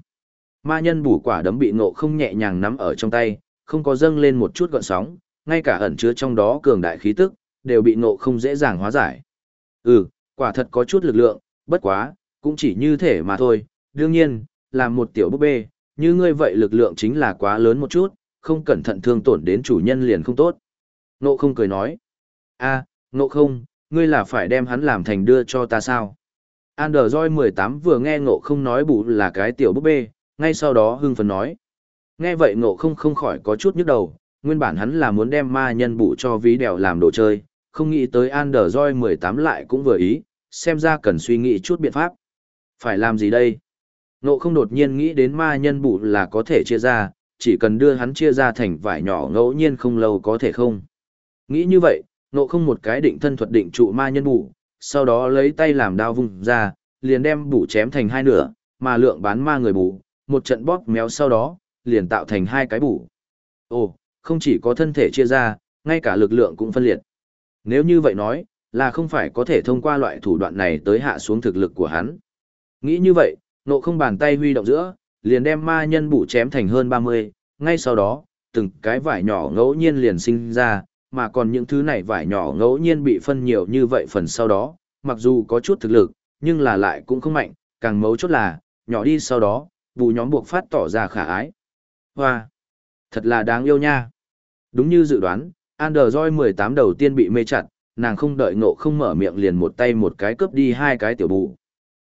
Ma nhân bù quả đấm bị ngộ không nhẹ nhàng nắm ở trong tay, không có dâng lên một chút gọn sóng, ngay cả ẩn chứa trong đó cường đại khí tức, đều bị ngộ không dễ dàng hóa giải. Ừ, quả thật có chút lực lượng, bất quá, cũng chỉ như thể mà thôi, đương nhiên, làm một tiểu búp bê, như ngươi vậy lực lượng chính là quá lớn một chút, không cẩn thận thương tổn đến chủ nhân liền không tốt. Ngộ không cười nói, a, ngộ không, ngươi là phải đem hắn làm thành đưa cho ta sao? Android 18 vừa nghe ngộ không nói bụ là cái tiểu búp bê, ngay sau đó hưng phấn nói. Nghe vậy ngộ không không khỏi có chút nhức đầu, nguyên bản hắn là muốn đem ma nhân bụ cho ví đèo làm đồ chơi, không nghĩ tới Android 18 lại cũng vừa ý, xem ra cần suy nghĩ chút biện pháp. Phải làm gì đây? Ngộ không đột nhiên nghĩ đến ma nhân bụ là có thể chia ra, chỉ cần đưa hắn chia ra thành vải nhỏ ngẫu nhiên không lâu có thể không. Nghĩ như vậy, ngộ không một cái định thân thuật định trụ ma nhân bù, sau đó lấy tay làm đao vùng ra, liền đem bù chém thành hai nửa, mà lượng bán ma người bù, một trận bóp méo sau đó, liền tạo thành hai cái bù. Ồ, không chỉ có thân thể chia ra, ngay cả lực lượng cũng phân liệt. Nếu như vậy nói, là không phải có thể thông qua loại thủ đoạn này tới hạ xuống thực lực của hắn. Nghĩ như vậy, nộ không bàn tay huy động giữa, liền đem ma nhân bù chém thành hơn 30, ngay sau đó, từng cái vải nhỏ ngẫu nhiên liền sinh ra, mà còn những thứ này vải nhỏ ngẫu nhiên bị phân nhiều như vậy phần sau đó, mặc dù có chút thực lực, nhưng là lại cũng không mạnh, càng mấu chốt là, nhỏ đi sau đó, bù nhóm buộc phát tỏ ra khả ái. Hoa! Thật là đáng yêu nha! Đúng như dự đoán, Android 18 đầu tiên bị mê chặt, nàng không đợi ngộ không mở miệng liền một tay một cái cướp đi hai cái tiểu bù.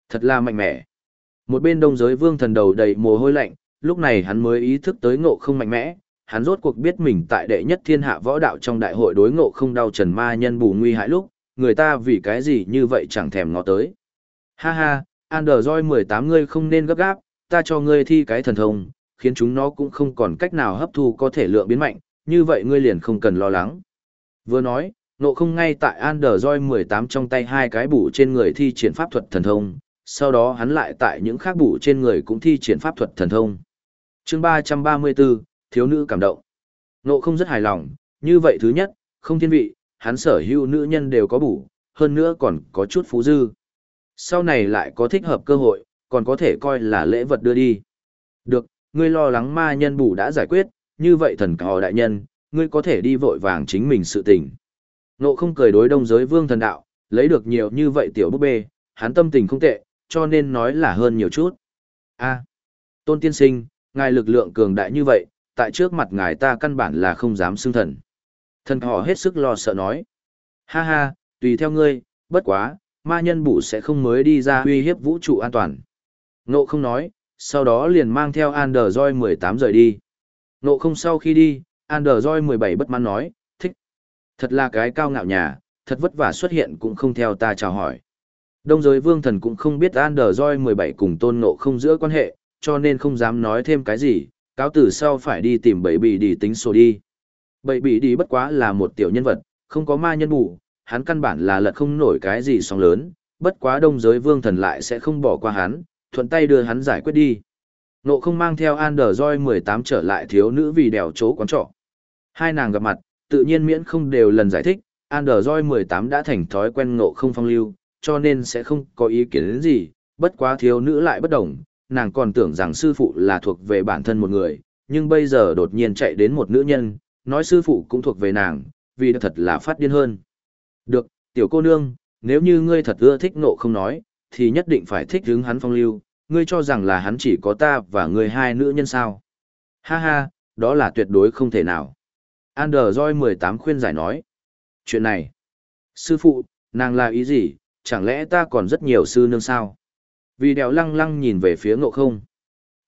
Thật là mạnh mẽ. Một bên đông giới vương thần đầu đầy mồ hôi lạnh, lúc này hắn mới ý thức tới ngộ không mạnh mẽ, hắn rốt cuộc biết mình tại đệ nhất thiên hạ võ đạo trong đại hội đối ngộ không đau trần ma nhân bù nguy hại lúc, người ta vì cái gì như vậy chẳng thèm ngó tới. Ha ha, Android 18 ngươi không nên gấp gáp, ta cho ngươi thi cái thần thông, khiến chúng nó cũng không còn cách nào hấp thu có thể lượng biến mạnh, như vậy ngươi liền không cần lo lắng. Vừa nói, nộ không ngay tại Android 18 trong tay hai cái bù trên người thi triển pháp thuật thần thông, sau đó hắn lại tại những khác bù trên người cũng thi triển pháp thuật thần thông. chương 334, Thiếu nữ cảm động. Nộ không rất hài lòng, như vậy thứ nhất, không thiên vị, hắn sở hữu nữ nhân đều có bủ, hơn nữa còn có chút phú dư. Sau này lại có thích hợp cơ hội, còn có thể coi là lễ vật đưa đi. Được, ngươi lo lắng ma nhân bù đã giải quyết, như vậy thần cò đại nhân, ngươi có thể đi vội vàng chính mình sự tình. Nộ không cười đối đông giới vương thần đạo, lấy được nhiều như vậy tiểu búp bê, hắn tâm tình không tệ, cho nên nói là hơn nhiều chút. a tôn tiên sinh, ngài lực lượng cường đại như vậy, tại trước mặt ngài ta căn bản là không dám xưng thần. Thần họ hết sức lo sợ nói. Ha ha, tùy theo ngươi, bất quá, ma nhân bụ sẽ không mới đi ra uy hiếp vũ trụ an toàn. Nộ không nói, sau đó liền mang theo Anderjoy 18 rời đi. Nộ không sau khi đi, Anderjoy 17 bất mãn nói, thích. Thật là cái cao ngạo nhà, thật vất vả xuất hiện cũng không theo ta chào hỏi. Đông giới vương thần cũng không biết Anderjoy 17 cùng tôn nộ không giữa quan hệ, cho nên không dám nói thêm cái gì, cáo tử sau phải đi tìm bậy bị đi tính sổ đi. Bậy bị đi bất quá là một tiểu nhân vật, không có ma nhân bù, hắn căn bản là lật không nổi cái gì sóng lớn, bất quá đông giới vương thần lại sẽ không bỏ qua hắn, thuận tay đưa hắn giải quyết đi. Nộ không mang theo Anderjoy 18 trở lại thiếu nữ vì đèo chỗ quán trọ. Hai nàng gặp mặt, tự nhiên miễn không đều lần giải thích, Anderjoy 18 đã thành thói quen ngộ không phong lưu, cho nên sẽ không có ý kiến gì, bất quá thiếu nữ lại bất đồng, nàng còn tưởng rằng sư phụ là thuộc về bản thân một người, nhưng bây giờ đột nhiên chạy đến một nữ nhân, nói sư phụ cũng thuộc về nàng, vì thật là phát điên hơn. Được, tiểu cô nương, nếu như ngươi thật ưa thích nộ không nói, thì nhất định phải thích hứng hắn phong lưu, ngươi cho rằng là hắn chỉ có ta và ngươi hai nữ nhân sao. Ha ha, đó là tuyệt đối không thể nào. Android 18 khuyên giải nói. Chuyện này, Sư phụ, nàng là ý gì, chẳng lẽ ta còn rất nhiều sư nương sao? Vì đèo lăng lăng nhìn về phía ngộ không.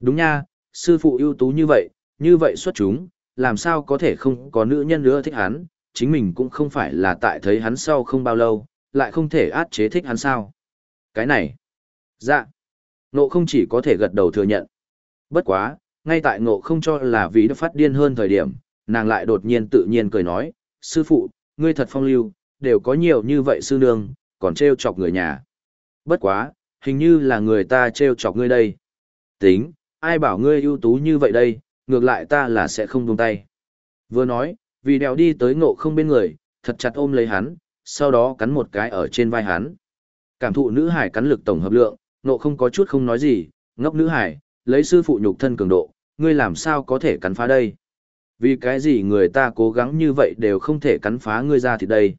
Đúng nha, sư phụ ưu tú như vậy, như vậy xuất chúng, làm sao có thể không có nữ nhân nữa thích hắn, chính mình cũng không phải là tại thấy hắn sau không bao lâu, lại không thể át chế thích hắn sao. Cái này, dạ, ngộ không chỉ có thể gật đầu thừa nhận. Bất quá, ngay tại ngộ không cho là vì đã phát điên hơn thời điểm, nàng lại đột nhiên tự nhiên cười nói, sư phụ, ngươi thật phong lưu, đều có nhiều như vậy sư nương, còn trêu chọc người nhà. Bất quá, hình như là người ta trêu chọc ngươi đây. Tính, ai bảo ngươi ưu tú như vậy đây, ngược lại ta là sẽ không buông tay. Vừa nói, vì đèo đi tới ngộ không bên người, thật chặt ôm lấy hắn, sau đó cắn một cái ở trên vai hắn. Cảm thụ nữ hải cắn lực tổng hợp lượng, ngộ không có chút không nói gì, ngốc nữ hải, lấy sư phụ nhục thân cường độ, ngươi làm sao có thể cắn phá đây? Vì cái gì người ta cố gắng như vậy đều không thể cắn phá ngươi ra thì đây?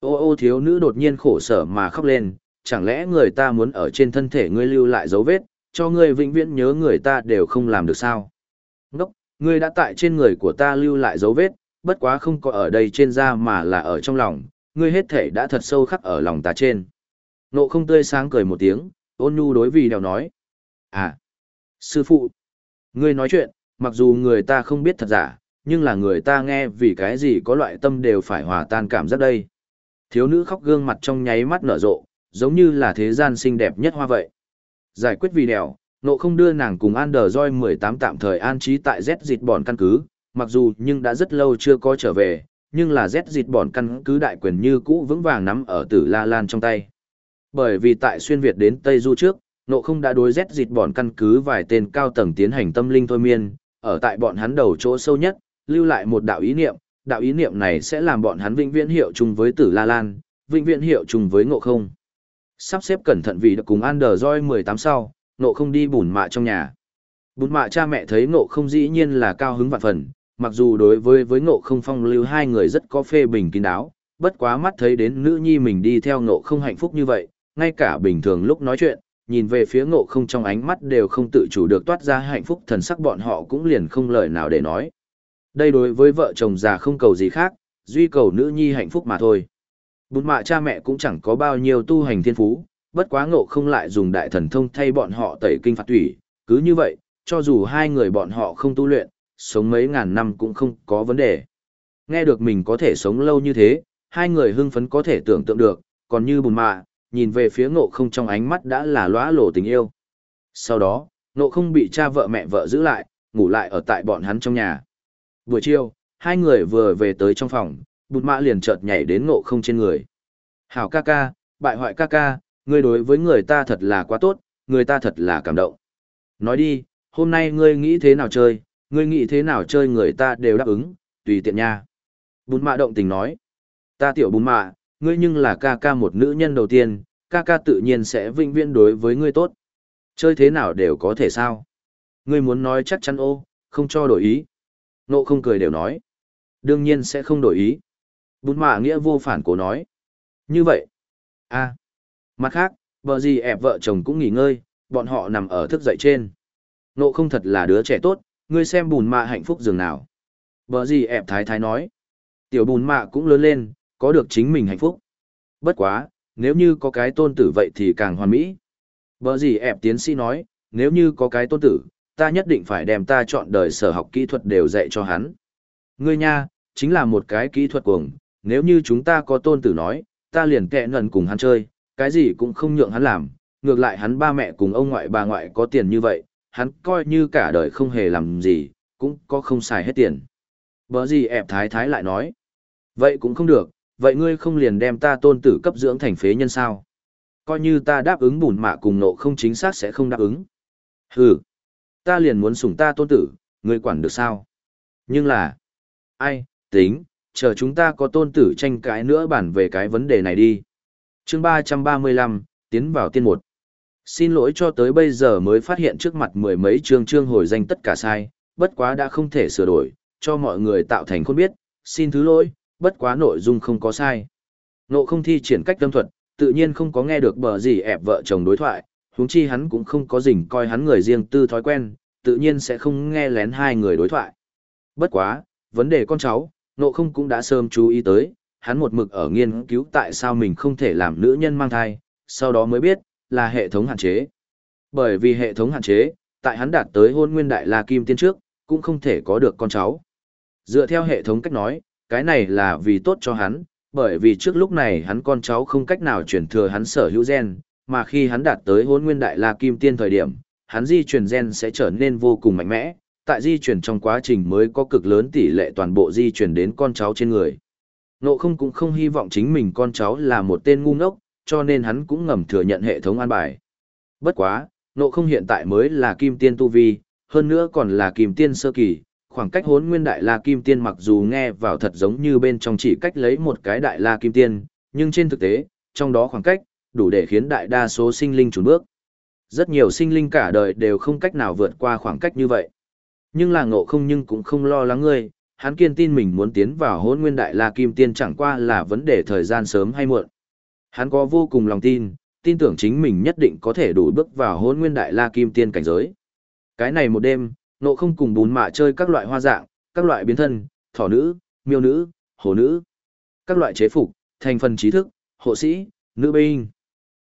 Ô ô thiếu nữ đột nhiên khổ sở mà khóc lên, chẳng lẽ người ta muốn ở trên thân thể ngươi lưu lại dấu vết, cho ngươi vĩnh viễn nhớ người ta đều không làm được sao? Ngốc, ngươi đã tại trên người của ta lưu lại dấu vết, bất quá không có ở đây trên da mà là ở trong lòng, ngươi hết thể đã thật sâu khắc ở lòng ta trên. Nộ không tươi sáng cười một tiếng, ôn nhu đối vì đèo nói. À, sư phụ, ngươi nói chuyện, mặc dù người ta không biết thật giả, nhưng là người ta nghe vì cái gì có loại tâm đều phải hòa tan cảm giác đây. Thiếu nữ khóc gương mặt trong nháy mắt nở rộ, giống như là thế gian xinh đẹp nhất hoa vậy. Giải quyết vì đèo, nộ không đưa nàng cùng Ander Joy 18 tạm thời an trí tại Z dịch bòn căn cứ, mặc dù nhưng đã rất lâu chưa có trở về, nhưng là Z dịch bòn căn cứ đại quyền như cũ vững vàng nắm ở tử La Lan trong tay. Bởi vì tại xuyên Việt đến Tây Du trước, nộ không đã đối Z dịch bòn căn cứ vài tên cao tầng tiến hành tâm linh thôi miên, ở tại bọn hắn đầu chỗ sâu nhất, lưu lại một đạo ý niệm, đạo ý niệm này sẽ làm bọn hắn vĩnh viễn hiệu chung với tử La Lan, vĩnh viễn hiệu chung với ngộ không. Sắp xếp cẩn thận vì được cùng Ander mười 18 sau, nộ không đi bùn mạ trong nhà. Bùn mạ cha mẹ thấy nộ không dĩ nhiên là cao hứng vạn phần, mặc dù đối với với ngộ không phong lưu hai người rất có phê bình kín đáo, bất quá mắt thấy đến nữ nhi mình đi theo ngộ không hạnh phúc như vậy, ngay cả bình thường lúc nói chuyện, nhìn về phía ngộ không trong ánh mắt đều không tự chủ được toát ra hạnh phúc thần sắc bọn họ cũng liền không lời nào để nói. Đây đối với vợ chồng già không cầu gì khác, duy cầu nữ nhi hạnh phúc mà thôi. Bụt mạ cha mẹ cũng chẳng có bao nhiêu tu hành thiên phú, bất quá ngộ không lại dùng đại thần thông thay bọn họ tẩy kinh phạt thủy, cứ như vậy, cho dù hai người bọn họ không tu luyện, sống mấy ngàn năm cũng không có vấn đề. Nghe được mình có thể sống lâu như thế, hai người hưng phấn có thể tưởng tượng được, còn như bùn mạ, nhìn về phía ngộ không trong ánh mắt đã là lóa lổ tình yêu. Sau đó, ngộ không bị cha vợ mẹ vợ giữ lại, ngủ lại ở tại bọn hắn trong nhà. Buổi chiều, hai người vừa về tới trong phòng, Bụt mạ liền chợt nhảy đến ngộ không trên người. Hảo ca ca, bại hoại ca ca, ngươi đối với người ta thật là quá tốt, người ta thật là cảm động. Nói đi, hôm nay ngươi nghĩ thế nào chơi, ngươi nghĩ thế nào chơi người ta đều đáp ứng, tùy tiện nha. Bùn mạ động tình nói, ta tiểu bùn mạ, ngươi nhưng là ca ca một nữ nhân đầu tiên, ca ca tự nhiên sẽ vinh viễn đối với ngươi tốt. Chơi thế nào đều có thể sao. Ngươi muốn nói chắc chắn ô, không cho đổi ý. Nộ không cười đều nói. Đương nhiên sẽ không đổi ý. Bùn mạ nghĩa vô phản cố nói. Như vậy. a Mặt khác, vợ gì ẹp vợ chồng cũng nghỉ ngơi, bọn họ nằm ở thức dậy trên. Nộ không thật là đứa trẻ tốt, ngươi xem bùn mạ hạnh phúc dường nào. Vợ gì ẹp thái thái nói. Tiểu bùn mạ cũng lớn lên, có được chính mình hạnh phúc. Bất quá, nếu như có cái tôn tử vậy thì càng hoàn mỹ. Vợ gì ẹp tiến sĩ nói, nếu như có cái tôn tử, ta nhất định phải đem ta chọn đời sở học kỹ thuật đều dạy cho hắn. Ngươi nha, chính là một cái kỹ thuật cuồng, nếu như chúng ta có tôn tử nói, ta liền kẹ ngần cùng hắn chơi, cái gì cũng không nhượng hắn làm, ngược lại hắn ba mẹ cùng ông ngoại bà ngoại có tiền như vậy, hắn coi như cả đời không hề làm gì, cũng có không xài hết tiền. Bở gì ẹp thái thái lại nói, vậy cũng không được, vậy ngươi không liền đem ta tôn tử cấp dưỡng thành phế nhân sao? Coi như ta đáp ứng bùn mạ cùng nộ không chính xác sẽ không đáp ứng. Hừ, ta liền muốn sủng ta tôn tử, ngươi quản được sao? Nhưng là, ai, tính, chờ chúng ta có tôn tử tranh cãi nữa bản về cái vấn đề này đi. chương ba ba mươi lăm tiến vào tiên một. Xin lỗi cho tới bây giờ mới phát hiện trước mặt mười mấy chương chương hồi danh tất cả sai, bất quá đã không thể sửa đổi, cho mọi người tạo thành khôn biết, xin thứ lỗi, bất quá nội dung không có sai. Nộ không thi triển cách tâm thuật, tự nhiên không có nghe được bờ gì ẹp vợ chồng đối thoại, huống chi hắn cũng không có dình coi hắn người riêng tư thói quen, tự nhiên sẽ không nghe lén hai người đối thoại. Bất quá, vấn đề con cháu, nộ không cũng đã sớm chú ý tới, hắn một mực ở nghiên cứu tại sao mình không thể làm nữ nhân mang thai, sau đó mới biết, là hệ thống hạn chế. Bởi vì hệ thống hạn chế, tại hắn đạt tới hôn nguyên đại la kim tiên trước, cũng không thể có được con cháu. Dựa theo hệ thống cách nói, cái này là vì tốt cho hắn, bởi vì trước lúc này hắn con cháu không cách nào chuyển thừa hắn sở hữu gen, mà khi hắn đạt tới hôn nguyên đại la kim tiên thời điểm, hắn di truyền gen sẽ trở nên vô cùng mạnh mẽ, tại di chuyển trong quá trình mới có cực lớn tỷ lệ toàn bộ di chuyển đến con cháu trên người. Nộ không cũng không hy vọng chính mình con cháu là một tên ngu ngốc, cho nên hắn cũng ngầm thừa nhận hệ thống an bài. Bất quá, nộ không hiện tại mới là kim tiên tu vi, hơn nữa còn là kim tiên sơ kỳ, khoảng cách hốn nguyên đại la kim tiên mặc dù nghe vào thật giống như bên trong chỉ cách lấy một cái đại la kim tiên, nhưng trên thực tế, trong đó khoảng cách, đủ để khiến đại đa số sinh linh trốn bước. Rất nhiều sinh linh cả đời đều không cách nào vượt qua khoảng cách như vậy. Nhưng là ngộ không nhưng cũng không lo lắng ngươi, hắn kiên tin mình muốn tiến vào hôn nguyên đại la kim tiên chẳng qua là vấn đề thời gian sớm hay muộn. Hắn có vô cùng lòng tin, tin tưởng chính mình nhất định có thể đủ bước vào hôn nguyên đại la kim tiên cảnh giới. Cái này một đêm, nộ không cùng bún mạ chơi các loại hoa dạng, các loại biến thân, thỏ nữ, miêu nữ, hồ nữ, các loại chế phục, thành phần trí thức, hộ sĩ, nữ binh,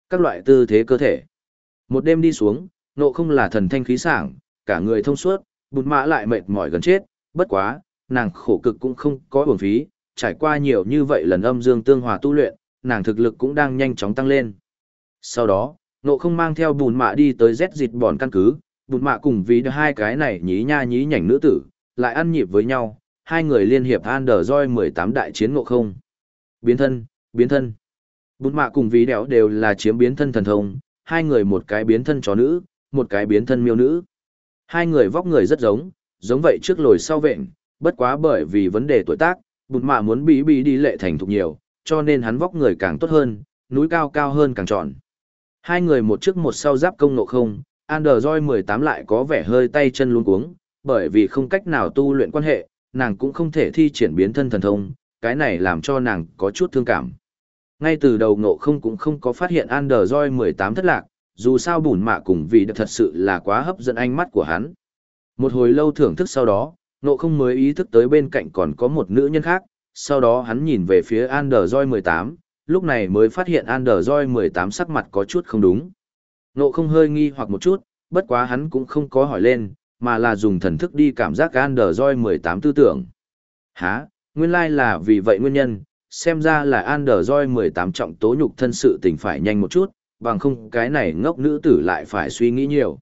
các loại tư thế cơ thể. Một đêm đi xuống, nộ không là thần thanh khí sảng, cả người thông suốt, bún mạ lại mệt mỏi gần chết, bất quá, nàng khổ cực cũng không có uổng phí, trải qua nhiều như vậy lần âm dương tương hòa tu luyện, nàng thực lực cũng đang nhanh chóng tăng lên. Sau đó, nộ không mang theo bùn mạ đi tới rét dịt bòn căn cứ, bùn mạ cùng vì hai cái này nhí nha nhí nhảnh nữ tử, lại ăn nhịp với nhau, hai người liên hiệp Anderjoy 18 đại chiến ngộ không. Biến thân, biến thân. Bùn mạ cùng ví đéo đều là chiếm biến thân thần thông, hai người một cái biến thân chó nữ, một cái biến thân miêu nữ. Hai người vóc người rất giống, giống vậy trước lồi sau vện, bất quá bởi vì vấn đề tuổi tác, bụt mạ muốn bí bí đi lệ thành thục nhiều, cho nên hắn vóc người càng tốt hơn, núi cao cao hơn càng tròn. Hai người một trước một sau giáp công nộ không, Android 18 lại có vẻ hơi tay chân luống cuống, bởi vì không cách nào tu luyện quan hệ, nàng cũng không thể thi triển biến thân thần thông, cái này làm cho nàng có chút thương cảm. Ngay từ đầu ngộ không cũng không có phát hiện Android 18 thất lạc, dù sao bùn mạ cùng vì thật sự là quá hấp dẫn ánh mắt của hắn. Một hồi lâu thưởng thức sau đó, nộ không mới ý thức tới bên cạnh còn có một nữ nhân khác, sau đó hắn nhìn về phía Anderjoy 18, lúc này mới phát hiện Anderjoy 18 sắc mặt có chút không đúng. Nộ không hơi nghi hoặc một chút, bất quá hắn cũng không có hỏi lên, mà là dùng thần thức đi cảm giác Anderjoy 18 tư tưởng. Hả, nguyên lai like là vì vậy nguyên nhân, xem ra là Anderjoy 18 trọng tố nhục thân sự tình phải nhanh một chút, bằng không cái này ngốc nữ tử lại phải suy nghĩ nhiều.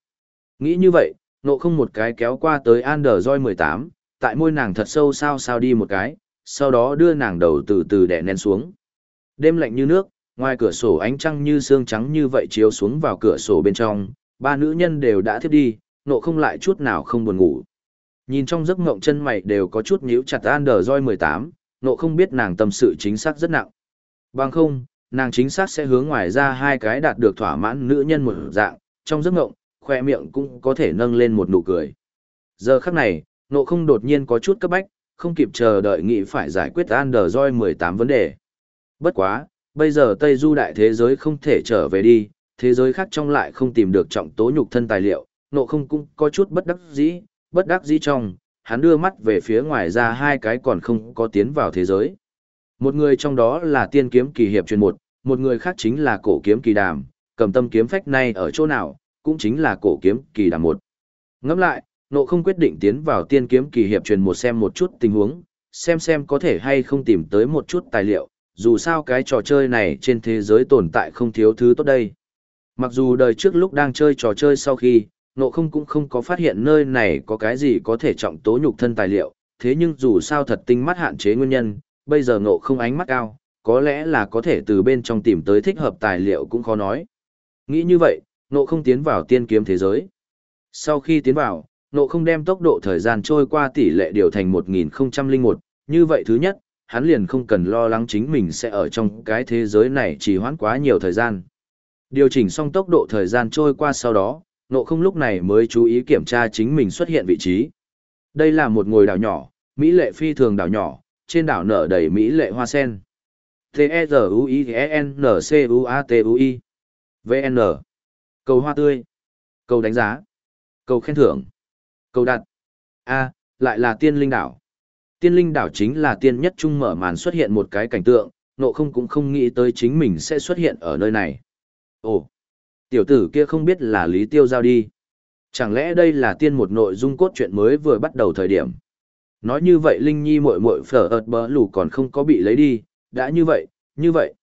Nghĩ như vậy, nộ không một cái kéo qua tới Android 18, tại môi nàng thật sâu sao sao đi một cái, sau đó đưa nàng đầu từ từ đè nén xuống. Đêm lạnh như nước, ngoài cửa sổ ánh trăng như xương trắng như vậy chiếu xuống vào cửa sổ bên trong, ba nữ nhân đều đã thiếp đi, nộ không lại chút nào không buồn ngủ. Nhìn trong giấc ngộng chân mày đều có chút nhíu chặt Android 18, nộ không biết nàng tâm sự chính xác rất nặng. Bằng không, nàng chính xác sẽ hướng ngoài ra hai cái đạt được thỏa mãn nữ nhân một dạng, trong giấc ngộng, khoe miệng cũng có thể nâng lên một nụ cười. Giờ khắc này, nộ không đột nhiên có chút cấp bách, không kịp chờ đợi nghĩ phải giải quyết Android 18 vấn đề. Bất quá, bây giờ Tây Du đại thế giới không thể trở về đi, thế giới khác trong lại không tìm được trọng tố nhục thân tài liệu, nộ không cũng có chút bất đắc dĩ, bất đắc dĩ trong, hắn đưa mắt về phía ngoài ra hai cái còn không có tiến vào thế giới. Một người trong đó là tiên kiếm kỳ hiệp truyền một, một người khác chính là cổ kiếm kỳ đàm, cầm tâm kiếm phách này ở chỗ nào, cũng chính là cổ kiếm kỳ đàm một. Ngẫm lại, nộ không quyết định tiến vào tiên kiếm kỳ hiệp truyền một xem một chút tình huống, xem xem có thể hay không tìm tới một chút tài liệu, dù sao cái trò chơi này trên thế giới tồn tại không thiếu thứ tốt đây. Mặc dù đời trước lúc đang chơi trò chơi sau khi, nộ không cũng không có phát hiện nơi này có cái gì có thể trọng tố nhục thân tài liệu, thế nhưng dù sao thật tinh mắt hạn chế nguyên nhân, bây giờ nộ không ánh mắt cao, có lẽ là có thể từ bên trong tìm tới thích hợp tài liệu cũng khó nói. Nghĩ như vậy, nộ không tiến vào tiên kiếm thế giới. Sau khi tiến vào, nộ không đem tốc độ thời gian trôi qua tỷ lệ điều thành 1001, như vậy thứ nhất, hắn liền không cần lo lắng chính mình sẽ ở trong cái thế giới này trì hoãn quá nhiều thời gian. Điều chỉnh xong tốc độ thời gian trôi qua sau đó, nộ không lúc này mới chú ý kiểm tra chính mình xuất hiện vị trí. Đây là một ngôi đảo nhỏ, Mỹ lệ phi thường đảo nhỏ, trên đảo nở đầy Mỹ lệ hoa sen. T-E-Z-U-I-E-N-C-U-A-T-U-I VN Cầu hoa tươi Cầu đánh giá Cầu khen thưởng Cầu đặt A, lại là tiên linh đảo. Tiên linh đảo chính là tiên nhất trung mở màn xuất hiện một cái cảnh tượng, nộ không cũng không nghĩ tới chính mình sẽ xuất hiện ở nơi này. Ồ, tiểu tử kia không biết là Lý Tiêu Giao đi. Chẳng lẽ đây là tiên một nội dung cốt truyện mới vừa bắt đầu thời điểm. Nói như vậy Linh Nhi muội muội phở ợt bờ lù còn không có bị lấy đi, đã như vậy, như vậy.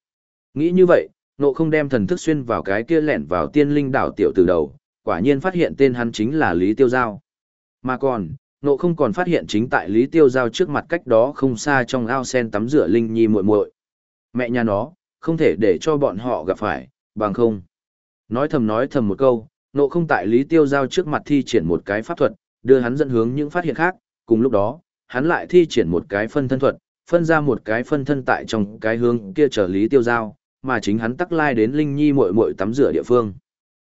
Nghĩ như vậy, nộ không đem thần thức xuyên vào cái kia lẻn vào tiên linh đảo tiểu từ đầu, quả nhiên phát hiện tên hắn chính là Lý Tiêu Giao. Mà còn, nộ không còn phát hiện chính tại Lý Tiêu Giao trước mặt cách đó không xa trong ao sen tắm rửa Linh Nhi muội muội. Mẹ nhà nó, không thể để cho bọn họ gặp phải, bằng không. Nói thầm nói thầm một câu, nộ không tại Lý Tiêu Giao trước mặt thi triển một cái pháp thuật, đưa hắn dẫn hướng những phát hiện khác, cùng lúc đó, hắn lại thi triển một cái phân thân thuật, phân ra một cái phân thân tại trong cái hướng kia trở Lý Tiêu Giao, mà chính hắn tắc lai đến Linh Nhi muội muội tắm rửa địa phương.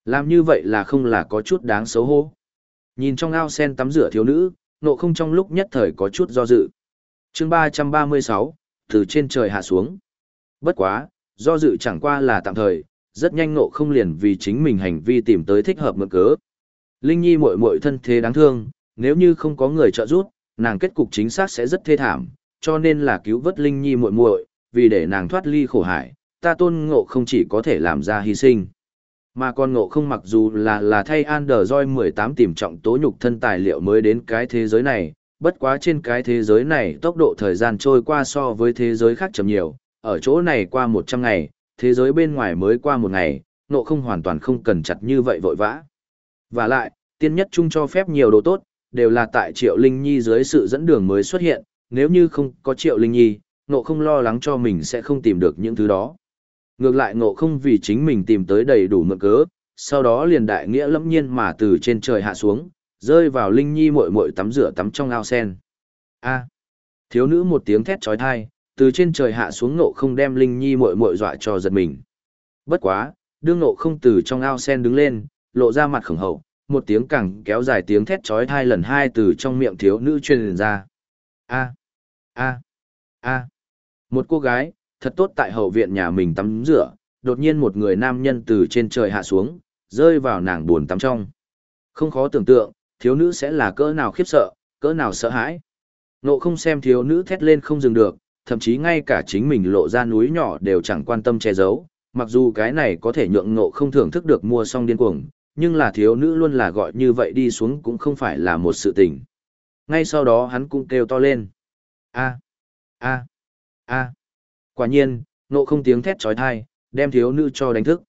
Làm như vậy là không là có chút đáng xấu hổ. Nhìn trong ao sen tắm rửa thiếu nữ, nộ không trong lúc nhất thời có chút do dự. chương 336, từ trên trời hạ xuống. Bất quá, do dự chẳng qua là tạm thời, rất nhanh nộ không liền vì chính mình hành vi tìm tới thích hợp mượn cớ. Linh Nhi muội muội thân thế đáng thương, nếu như không có người trợ giúp, nàng kết cục chính xác sẽ rất thê thảm, cho nên là cứu vớt Linh Nhi muội muội, vì để nàng thoát ly khổ hải, ta tôn ngộ không chỉ có thể làm ra hy sinh. Mà con ngộ không mặc dù là là thay Android 18 tìm trọng tố nhục thân tài liệu mới đến cái thế giới này, bất quá trên cái thế giới này tốc độ thời gian trôi qua so với thế giới khác chậm nhiều, ở chỗ này qua 100 ngày, thế giới bên ngoài mới qua một ngày, ngộ không hoàn toàn không cần chặt như vậy vội vã. Và lại, tiên nhất chung cho phép nhiều đồ tốt, đều là tại Triệu Linh Nhi dưới sự dẫn đường mới xuất hiện, nếu như không có Triệu Linh Nhi, ngộ không lo lắng cho mình sẽ không tìm được những thứ đó. Ngược lại ngộ không vì chính mình tìm tới đầy đủ mượn cớ, sau đó liền đại nghĩa lẫm nhiên mà từ trên trời hạ xuống, rơi vào Linh Nhi muội muội tắm rửa tắm trong ao sen. A. thiếu nữ một tiếng thét chói tai, từ trên trời hạ xuống ngộ không đem Linh Nhi muội muội dọa cho giật mình. Bất quá, đương ngộ không từ trong ao sen đứng lên, lộ ra mặt khổng hậu, một tiếng càng kéo dài tiếng thét chói tai lần hai từ trong miệng thiếu nữ truyền ra. A. A. A. Một cô gái, thật tốt tại hậu viện nhà mình tắm rửa, đột nhiên một người nam nhân từ trên trời hạ xuống, rơi vào nàng buồn tắm trong. Không khó tưởng tượng, thiếu nữ sẽ là cỡ nào khiếp sợ, cỡ nào sợ hãi. Nộ không xem thiếu nữ thét lên không dừng được, thậm chí ngay cả chính mình lộ ra núi nhỏ đều chẳng quan tâm che giấu, mặc dù cái này có thể nhượng nộ không thưởng thức được mua xong điên cuồng, nhưng là thiếu nữ luôn là gọi như vậy đi xuống cũng không phải là một sự tình. Ngay sau đó hắn cũng kêu to lên. a a a Quả nhiên, nộ không tiếng thét trói thai, đem thiếu nữ cho đánh thức.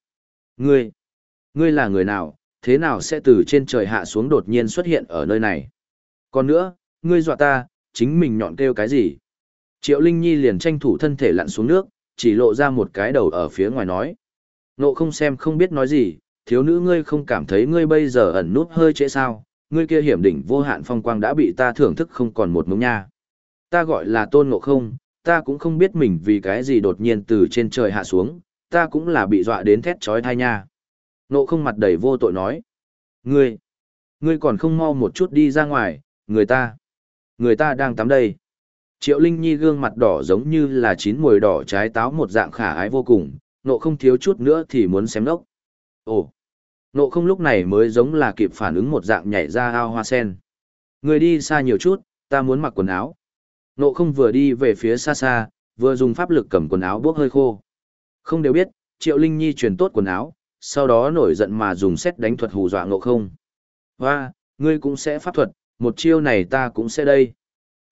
Ngươi, ngươi là người nào, thế nào sẽ từ trên trời hạ xuống đột nhiên xuất hiện ở nơi này? Còn nữa, ngươi dọa ta, chính mình nhọn kêu cái gì? Triệu Linh Nhi liền tranh thủ thân thể lặn xuống nước, chỉ lộ ra một cái đầu ở phía ngoài nói. Nộ không xem không biết nói gì, thiếu nữ ngươi không cảm thấy ngươi bây giờ ẩn nút hơi trễ sao, ngươi kia hiểm đỉnh vô hạn phong quang đã bị ta thưởng thức không còn một mống nha. Ta gọi là tôn ngộ không, ta cũng không biết mình vì cái gì đột nhiên từ trên trời hạ xuống, ta cũng là bị dọa đến thét trói thai nha. Nộ không mặt đầy vô tội nói. Ngươi, ngươi còn không mau một chút đi ra ngoài, người ta, người ta đang tắm đây. Triệu Linh Nhi gương mặt đỏ giống như là chín mùi đỏ trái táo một dạng khả ái vô cùng, nộ không thiếu chút nữa thì muốn xem đốc. Ồ, nộ không lúc này mới giống là kịp phản ứng một dạng nhảy ra ao hoa sen. Người đi xa nhiều chút, ta muốn mặc quần áo. Nộ không vừa đi về phía xa xa, vừa dùng pháp lực cầm quần áo bốc hơi khô. Không đều biết, Triệu Linh Nhi truyền tốt quần áo, sau đó nổi giận mà dùng xét đánh thuật hù dọa ngộ không. Và, ngươi cũng sẽ pháp thuật, một chiêu này ta cũng sẽ đây.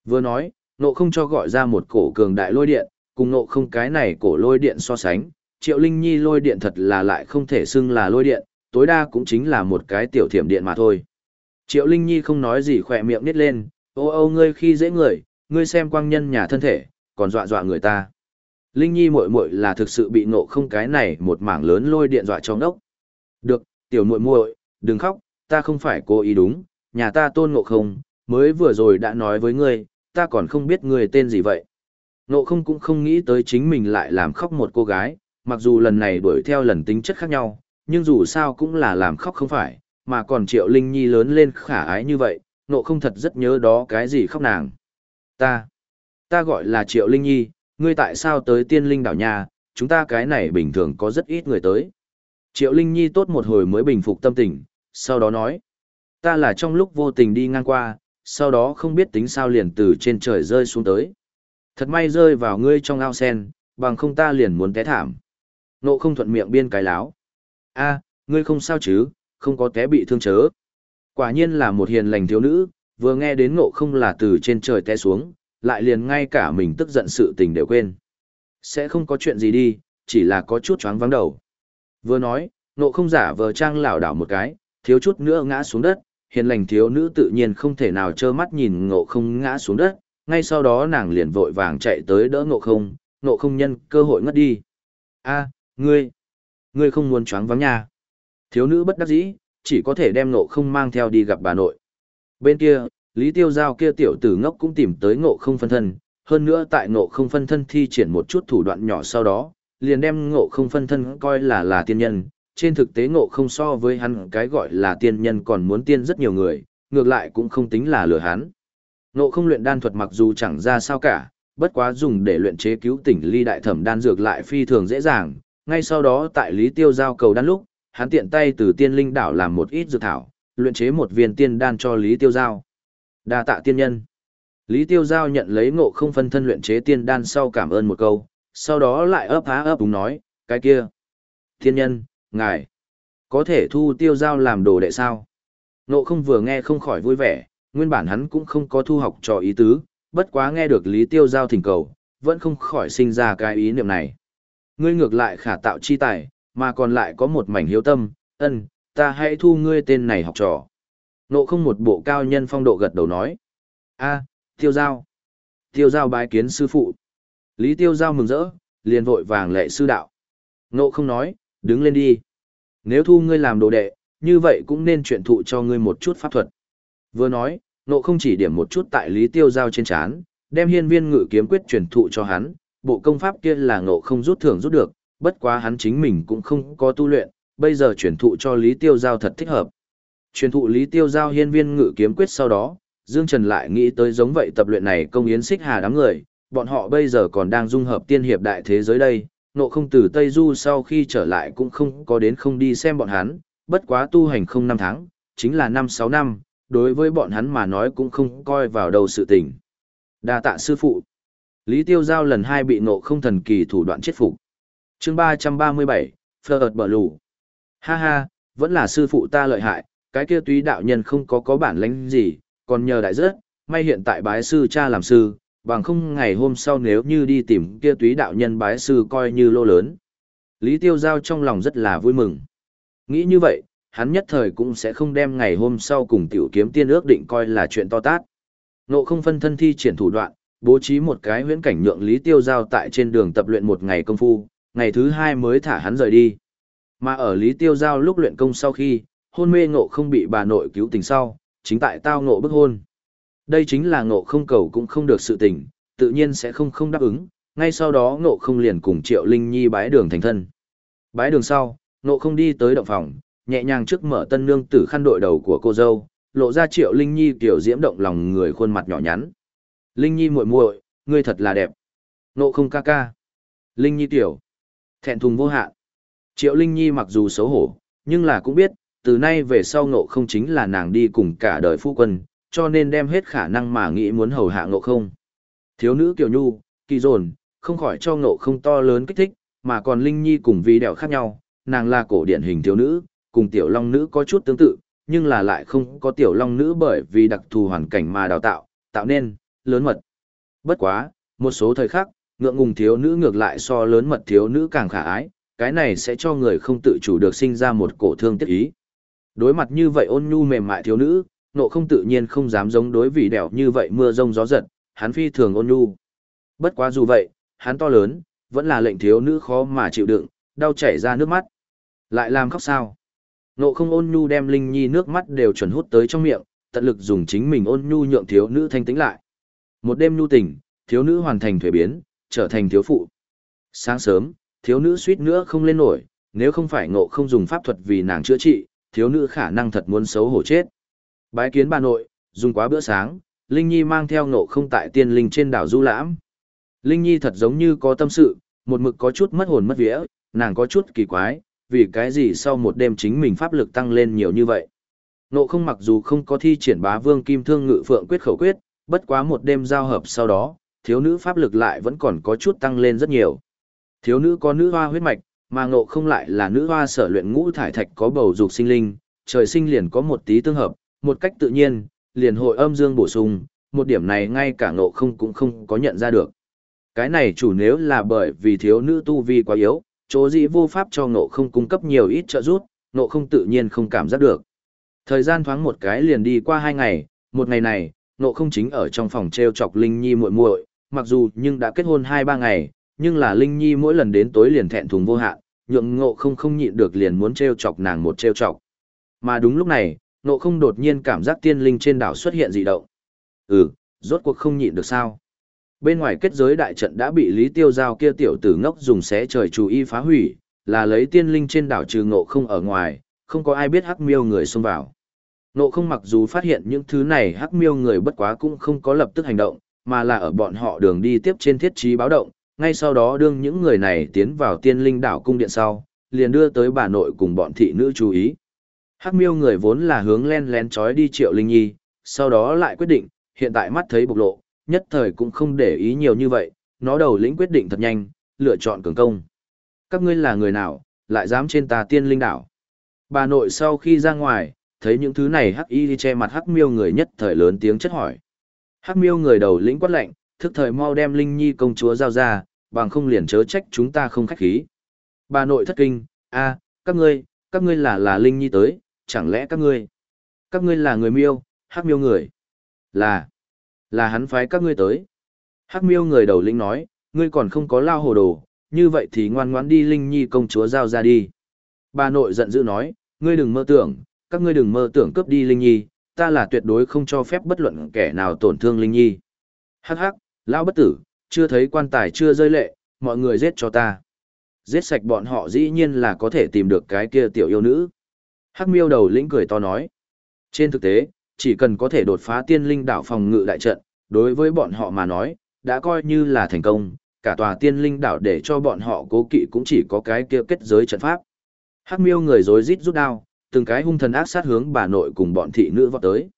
Vừa nói, nộ không cho gọi ra một cổ cường đại lôi điện, cùng nộ không cái này cổ lôi điện so sánh, Triệu Linh Nhi lôi điện thật là lại không thể xưng là lôi điện, tối đa cũng chính là một cái tiểu thiểm điện mà thôi. Triệu Linh Nhi không nói gì khỏe miệng nít lên, ô ô ngươi khi dễ người, ngươi xem quang nhân nhà thân thể, còn dọa dọa người ta. Linh Nhi muội muội là thực sự bị nộ không cái này một mảng lớn lôi điện dọa cho ngốc. Được, tiểu muội muội, đừng khóc, ta không phải cố ý đúng, nhà ta tôn ngộ không, mới vừa rồi đã nói với ngươi, ta còn không biết ngươi tên gì vậy. Ngộ không cũng không nghĩ tới chính mình lại làm khóc một cô gái, mặc dù lần này đuổi theo lần tính chất khác nhau, nhưng dù sao cũng là làm khóc không phải, mà còn triệu Linh Nhi lớn lên khả ái như vậy, nộ không thật rất nhớ đó cái gì khóc nàng. Ta, ta gọi là Triệu Linh Nhi, ngươi tại sao tới tiên linh đảo nhà, chúng ta cái này bình thường có rất ít người tới. Triệu Linh Nhi tốt một hồi mới bình phục tâm tình, sau đó nói, ta là trong lúc vô tình đi ngang qua, sau đó không biết tính sao liền từ trên trời rơi xuống tới. Thật may rơi vào ngươi trong ao sen, bằng không ta liền muốn té thảm. Nộ không thuận miệng biên cái láo. a ngươi không sao chứ, không có té bị thương chớ. Quả nhiên là một hiền lành thiếu nữ, vừa nghe đến ngộ không là từ trên trời té xuống, lại liền ngay cả mình tức giận sự tình đều quên. Sẽ không có chuyện gì đi, chỉ là có chút choáng vắng đầu. Vừa nói, ngộ không giả vờ trang lảo đảo một cái, thiếu chút nữa ngã xuống đất, hiền lành thiếu nữ tự nhiên không thể nào trơ mắt nhìn ngộ không ngã xuống đất, ngay sau đó nàng liền vội vàng chạy tới đỡ ngộ không, ngộ không nhân cơ hội ngất đi. a ngươi, ngươi không muốn choáng vắng nha. Thiếu nữ bất đắc dĩ, chỉ có thể đem ngộ không mang theo đi gặp bà nội. Bên kia, Lý Tiêu Giao kia tiểu tử ngốc cũng tìm tới ngộ không phân thân, hơn nữa tại ngộ không phân thân thi triển một chút thủ đoạn nhỏ sau đó, liền đem ngộ không phân thân coi là là tiên nhân, trên thực tế ngộ không so với hắn cái gọi là tiên nhân còn muốn tiên rất nhiều người, ngược lại cũng không tính là lừa hắn. Ngộ không luyện đan thuật mặc dù chẳng ra sao cả, bất quá dùng để luyện chế cứu tỉnh ly đại thẩm đan dược lại phi thường dễ dàng, ngay sau đó tại Lý Tiêu Giao cầu đan lúc, hắn tiện tay từ tiên linh đảo làm một ít dược thảo, luyện chế một viên tiên đan cho Lý Tiêu Giao. Đa tạ tiên nhân. Lý Tiêu Giao nhận lấy ngộ không phân thân luyện chế tiên đan sau cảm ơn một câu, sau đó lại ấp há ấp đúng nói, cái kia. Tiên nhân, ngài, có thể thu Tiêu Giao làm đồ đệ sao? Ngộ không vừa nghe không khỏi vui vẻ, nguyên bản hắn cũng không có thu học trò ý tứ, bất quá nghe được Lý Tiêu Giao thỉnh cầu, vẫn không khỏi sinh ra cái ý niệm này. Ngươi ngược lại khả tạo chi tài, mà còn lại có một mảnh hiếu tâm, ân, ta hãy thu ngươi tên này học trò. Nộ không một bộ cao nhân phong độ gật đầu nói. a tiêu giao. Tiêu giao bái kiến sư phụ. Lý tiêu giao mừng rỡ, liền vội vàng lệ sư đạo. Nộ không nói, đứng lên đi. Nếu thu ngươi làm đồ đệ, như vậy cũng nên chuyện thụ cho ngươi một chút pháp thuật. Vừa nói, nộ không chỉ điểm một chút tại lý tiêu giao trên chán, đem hiên viên ngự kiếm quyết truyền thụ cho hắn, bộ công pháp kia là nộ không rút thưởng rút được, bất quá hắn chính mình cũng không có tu luyện, bây giờ truyền thụ cho Lý Tiêu Giao thật thích hợp. Truyền thụ Lý Tiêu Giao hiên viên ngự kiếm quyết sau đó, Dương Trần lại nghĩ tới giống vậy tập luyện này công yến xích hà đám người, bọn họ bây giờ còn đang dung hợp tiên hiệp đại thế giới đây, nộ không từ Tây Du sau khi trở lại cũng không có đến không đi xem bọn hắn, bất quá tu hành không năm tháng, chính là năm sáu năm, đối với bọn hắn mà nói cũng không coi vào đầu sự tình. đa tạ sư phụ. Lý Tiêu Giao lần hai bị nộ không thần kỳ thủ đoạn chết phục. Chương ba trăm ba mươi bảy phơ ợt bờ lù. Ha ha, vẫn là sư phụ ta lợi hại, cái kia túy đạo nhân không có có bản lãnh gì, còn nhờ đại rất may hiện tại bái sư cha làm sư, bằng không ngày hôm sau nếu như đi tìm kia túy đạo nhân bái sư coi như lô lớn. Lý tiêu giao trong lòng rất là vui mừng. Nghĩ như vậy, hắn nhất thời cũng sẽ không đem ngày hôm sau cùng tiểu kiếm tiên ước định coi là chuyện to tát. Nộ không phân thân thi triển thủ đoạn bố trí một cái huyễn cảnh nhượng lý tiêu giao tại trên đường tập luyện một ngày công phu ngày thứ hai mới thả hắn rời đi. Mà ở Lý Tiêu Giao lúc luyện công sau khi, hôn mê ngộ không bị bà nội cứu tình sau, chính tại tao ngộ bức hôn. Đây chính là ngộ không cầu cũng không được sự tình, tự nhiên sẽ không không đáp ứng, ngay sau đó ngộ không liền cùng Triệu Linh Nhi bái đường thành thân. Bái đường sau, ngộ không đi tới động phòng, nhẹ nhàng trước mở tân nương tử khăn đội đầu của cô dâu, lộ ra Triệu Linh Nhi kiểu diễm động lòng người khuôn mặt nhỏ nhắn. Linh Nhi muội muội, ngươi thật là đẹp. Nộ không ca ca. Linh Nhi tiểu. Thẹn thùng vô hạn. Triệu Linh Nhi mặc dù xấu hổ, nhưng là cũng biết, từ nay về sau Nộ không chính là nàng đi cùng cả đời phu quân, cho nên đem hết khả năng mà nghĩ muốn hầu hạ Nộ không. Thiếu nữ Kiều Nhu, kỳ dồn, không khỏi cho Nộ không to lớn kích thích, mà còn Linh Nhi cùng vi đẹo khác nhau, nàng là cổ điển hình thiếu nữ, cùng tiểu long nữ có chút tương tự, nhưng là lại không có tiểu long nữ bởi vì đặc thù hoàn cảnh mà đào tạo, tạo nên, lớn mật. Bất quá, một số thời khắc, ngượng ngùng thiếu nữ ngược lại so lớn mật thiếu nữ càng khả ái, cái này sẽ cho người không tự chủ được sinh ra một cổ thương tiếc ý. Đối mặt như vậy ôn nhu mềm mại thiếu nữ, nộ không tự nhiên không dám giống đối vị đẻo như vậy mưa rông gió giật, hắn phi thường ôn nhu. Bất quá dù vậy, hắn to lớn, vẫn là lệnh thiếu nữ khó mà chịu đựng, đau chảy ra nước mắt. Lại làm khóc sao? Nộ không ôn nhu đem Linh Nhi nước mắt đều chuẩn hút tới trong miệng, tận lực dùng chính mình ôn nhu nhượng thiếu nữ thanh tĩnh lại. Một đêm nhu tình, thiếu nữ hoàn thành thuế biến, trở thành thiếu phụ. Sáng sớm, thiếu nữ suýt nữa không lên nổi, nếu không phải ngộ không dùng pháp thuật vì nàng chữa trị, thiếu nữ khả năng thật muốn xấu hổ chết. Bái kiến bà nội, dùng quá bữa sáng, Linh Nhi mang theo ngộ không tại tiên linh trên đảo Du Lãm. Linh Nhi thật giống như có tâm sự, một mực có chút mất hồn mất vía, nàng có chút kỳ quái, vì cái gì sau một đêm chính mình pháp lực tăng lên nhiều như vậy. Nộ không mặc dù không có thi triển bá vương kim thương ngự phượng quyết khẩu quyết, bất quá một đêm giao hợp sau đó, thiếu nữ pháp lực lại vẫn còn có chút tăng lên rất nhiều. Thiếu nữ có nữ hoa huyết mạch, mà ngộ không lại là nữ hoa sở luyện ngũ thải thạch có bầu dục sinh linh, trời sinh liền có một tí tương hợp, một cách tự nhiên, liền hội âm dương bổ sung, một điểm này ngay cả ngộ không cũng không có nhận ra được. Cái này chủ nếu là bởi vì thiếu nữ tu vi quá yếu, chỗ dĩ vô pháp cho ngộ không cung cấp nhiều ít trợ giúp, ngộ không tự nhiên không cảm giác được. Thời gian thoáng một cái liền đi qua hai ngày, một ngày này, Nộ không chính ở trong phòng treo chọc Linh Nhi muội muội, mặc dù nhưng đã kết hôn hai ba ngày, nhưng là Linh Nhi mỗi lần đến tối liền thẹn thùng vô hạn, nhượng ngộ không không nhịn được liền muốn treo chọc nàng một treo chọc. Mà đúng lúc này, ngộ không đột nhiên cảm giác tiên linh trên đảo xuất hiện dị động. Ừ, rốt cuộc không nhịn được sao. Bên ngoài kết giới đại trận đã bị Lý Tiêu Giao kia tiểu tử ngốc dùng xé trời chú ý phá hủy, là lấy tiên linh trên đảo trừ ngộ không ở ngoài, không có ai biết hắc miêu người xông vào. Nộ không mặc dù phát hiện những thứ này hắc miêu người bất quá cũng không có lập tức hành động, mà là ở bọn họ đường đi tiếp trên thiết trí báo động, ngay sau đó đương những người này tiến vào tiên linh đảo cung điện sau, liền đưa tới bà nội cùng bọn thị nữ chú ý. Hắc miêu người vốn là hướng len lén trói đi triệu linh nhi, sau đó lại quyết định, hiện tại mắt thấy bộc lộ, nhất thời cũng không để ý nhiều như vậy, nó đầu lĩnh quyết định thật nhanh, lựa chọn cường công. Các ngươi là người nào, lại dám trên ta tiên linh đảo. Bà nội sau khi ra ngoài, thấy những thứ này hắc y đi che mặt hắc miêu người nhất thời lớn tiếng chất hỏi. Hắc miêu người đầu lĩnh quát lệnh, thức thời mau đem linh nhi công chúa giao ra, bằng không liền chớ trách chúng ta không khách khí. Bà nội thất kinh, a, các ngươi, các ngươi là là linh nhi tới, chẳng lẽ các ngươi, các ngươi là người miêu, hắc miêu người, là, là hắn phái các ngươi tới. Hắc miêu người đầu lĩnh nói, ngươi còn không có lao hồ đồ, như vậy thì ngoan ngoãn đi linh nhi công chúa giao ra đi. Bà nội giận dữ nói, ngươi đừng mơ tưởng, các ngươi đừng mơ tưởng cướp đi linh nhi, ta là tuyệt đối không cho phép bất luận kẻ nào tổn thương linh nhi. Hắc hắc, lão bất tử, chưa thấy quan tài chưa rơi lệ, mọi người giết cho ta. Giết sạch bọn họ dĩ nhiên là có thể tìm được cái kia tiểu yêu nữ. Hắc miêu đầu lĩnh cười to nói. Trên thực tế, chỉ cần có thể đột phá tiên linh đảo phòng ngự đại trận, đối với bọn họ mà nói, đã coi như là thành công, cả tòa tiên linh đảo để cho bọn họ cố kỵ cũng chỉ có cái kia kết giới trận pháp. Hắc miêu người rối rít rút đao, từng cái hung thần ác sát hướng bà nội cùng bọn thị nữ vọt tới.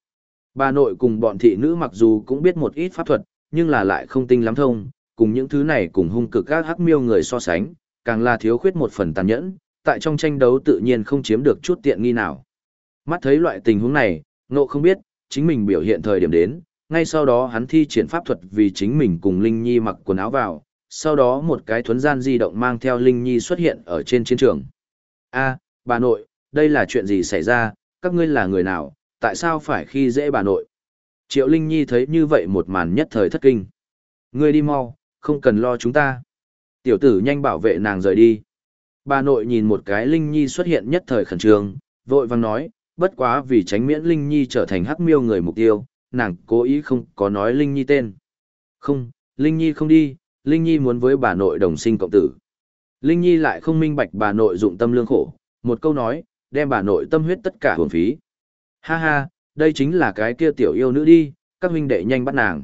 Bà nội cùng bọn thị nữ mặc dù cũng biết một ít pháp thuật, nhưng là lại không tinh lắm thông, cùng những thứ này cùng hung cực các hắc miêu người so sánh, càng là thiếu khuyết một phần tàn nhẫn, tại trong tranh đấu tự nhiên không chiếm được chút tiện nghi nào. Mắt thấy loại tình huống này, nộ không biết, chính mình biểu hiện thời điểm đến, ngay sau đó hắn thi triển pháp thuật vì chính mình cùng Linh Nhi mặc quần áo vào, sau đó một cái thuấn gian di động mang theo Linh Nhi xuất hiện ở trên chiến trường. a bà nội, đây là chuyện gì xảy ra, các ngươi là người nào, tại sao phải khi dễ bà nội? Triệu Linh Nhi thấy như vậy một màn nhất thời thất kinh. Ngươi đi mau, không cần lo chúng ta. Tiểu tử nhanh bảo vệ nàng rời đi. Bà nội nhìn một cái Linh Nhi xuất hiện nhất thời khẩn trương, vội vàng nói, bất quá vì tránh miễn Linh Nhi trở thành hắc miêu người mục tiêu, nàng cố ý không có nói Linh Nhi tên. Không, Linh Nhi không đi, Linh Nhi muốn với bà nội đồng sinh cộng tử. Linh Nhi lại không minh bạch bà nội dụng tâm lương khổ, một câu nói, đem bà nội tâm huyết tất cả hưởng phí. Ha ha, đây chính là cái kia tiểu yêu nữ đi, các huynh đệ nhanh bắt nàng.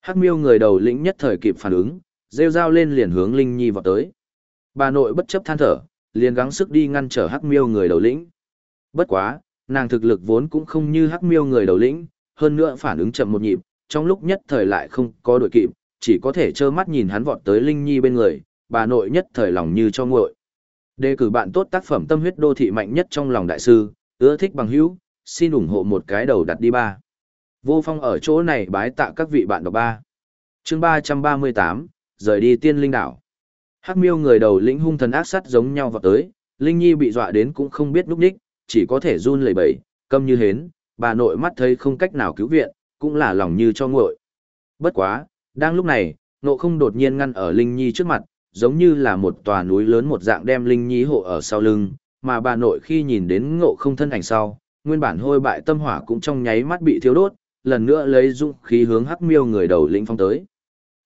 Hắc miêu người đầu lĩnh nhất thời kịp phản ứng, rêu rao lên liền hướng Linh Nhi vào tới. Bà nội bất chấp than thở, liền gắng sức đi ngăn trở Hắc miêu người đầu lĩnh. Bất quá, nàng thực lực vốn cũng không như Hắc miêu người đầu lĩnh, hơn nữa phản ứng chậm một nhịp, trong lúc nhất thời lại không có đội kịp, chỉ có thể trơ mắt nhìn hắn vọt tới Linh Nhi bên người, bà nội nhất thời lòng như cho nguội. Đề cử bạn tốt tác phẩm tâm huyết đô thị mạnh nhất trong lòng đại sư, ưa thích bằng hữu, xin ủng hộ một cái đầu đặt đi ba. Vô phong ở chỗ này bái tạ các vị bạn đọc ba. chương ba trăm ba mươi tám rời đi tiên linh đảo. Hắc miêu người đầu lĩnh hung thần ác sắt giống nhau vào tới, Linh Nhi bị dọa đến cũng không biết núp ních chỉ có thể run lẩy bẩy, câm như hến, bà nội mắt thấy không cách nào cứu viện, cũng là lòng như cho nguội. Bất quá, đang lúc này, nộ không đột nhiên ngăn ở Linh Nhi trước mặt, giống như là một tòa núi lớn một dạng đem Linh Nhi hộ ở sau lưng, mà bà nội khi nhìn đến ngộ không thân ảnh sau, nguyên bản hôi bại tâm hỏa cũng trong nháy mắt bị thiêu đốt, lần nữa lấy dũng khí hướng hắc miêu người đầu lĩnh phong tới.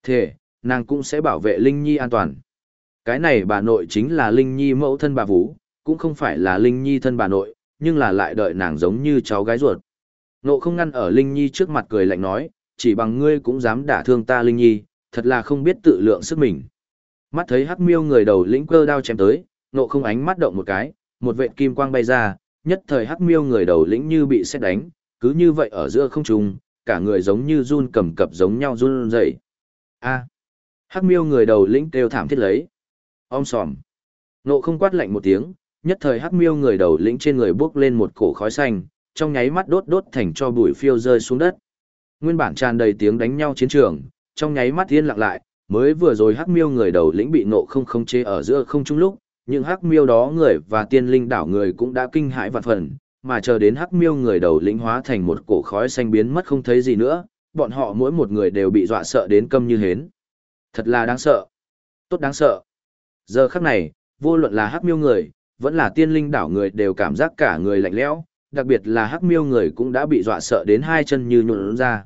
Thế, nàng cũng sẽ bảo vệ Linh Nhi an toàn. Cái này bà nội chính là Linh Nhi mẫu thân bà Vũ, cũng không phải là Linh Nhi thân bà nội, nhưng là lại đợi nàng giống như cháu gái ruột. Nộ không ngăn ở Linh Nhi trước mặt cười lạnh nói, chỉ bằng ngươi cũng dám đả thương ta Linh Nhi, thật là không biết tự lượng sức mình. Mắt thấy hắc miêu người đầu lĩnh cơ đao chém tới, nộ không ánh mắt động một cái, một vệt kim quang bay ra, nhất thời hắc miêu người đầu lĩnh như bị xét đánh, cứ như vậy ở giữa không trung, cả người giống như run cầm cập giống nhau run rẩy. A. Hắc miêu người đầu lĩnh kêu thảm thiết lấy. Om sòm. Nộ không quát lạnh một tiếng, nhất thời hắc miêu người đầu lĩnh trên người bước lên một cổ khói xanh, trong nháy mắt đốt đốt thành cho bụi phiêu rơi xuống đất. Nguyên bản tràn đầy tiếng đánh nhau chiến trường, trong nháy mắt yên lặng lại, mới vừa rồi hắc miêu người đầu lĩnh bị nộ không khống chế ở giữa không trung lúc, những hắc miêu đó người và tiên linh đảo người cũng đã kinh hãi vạn phần, mà chờ đến hắc miêu người đầu lĩnh hóa thành một cổ khói xanh biến mất không thấy gì nữa, bọn họ mỗi một người đều bị dọa sợ đến câm như hến. Thật là đáng sợ. Tốt đáng sợ. Giờ khắc này, vô luận là hắc miêu người, vẫn là tiên linh đảo người đều cảm giác cả người lạnh lẽo, đặc biệt là hắc miêu người cũng đã bị dọa sợ đến hai chân như nhuộn ra.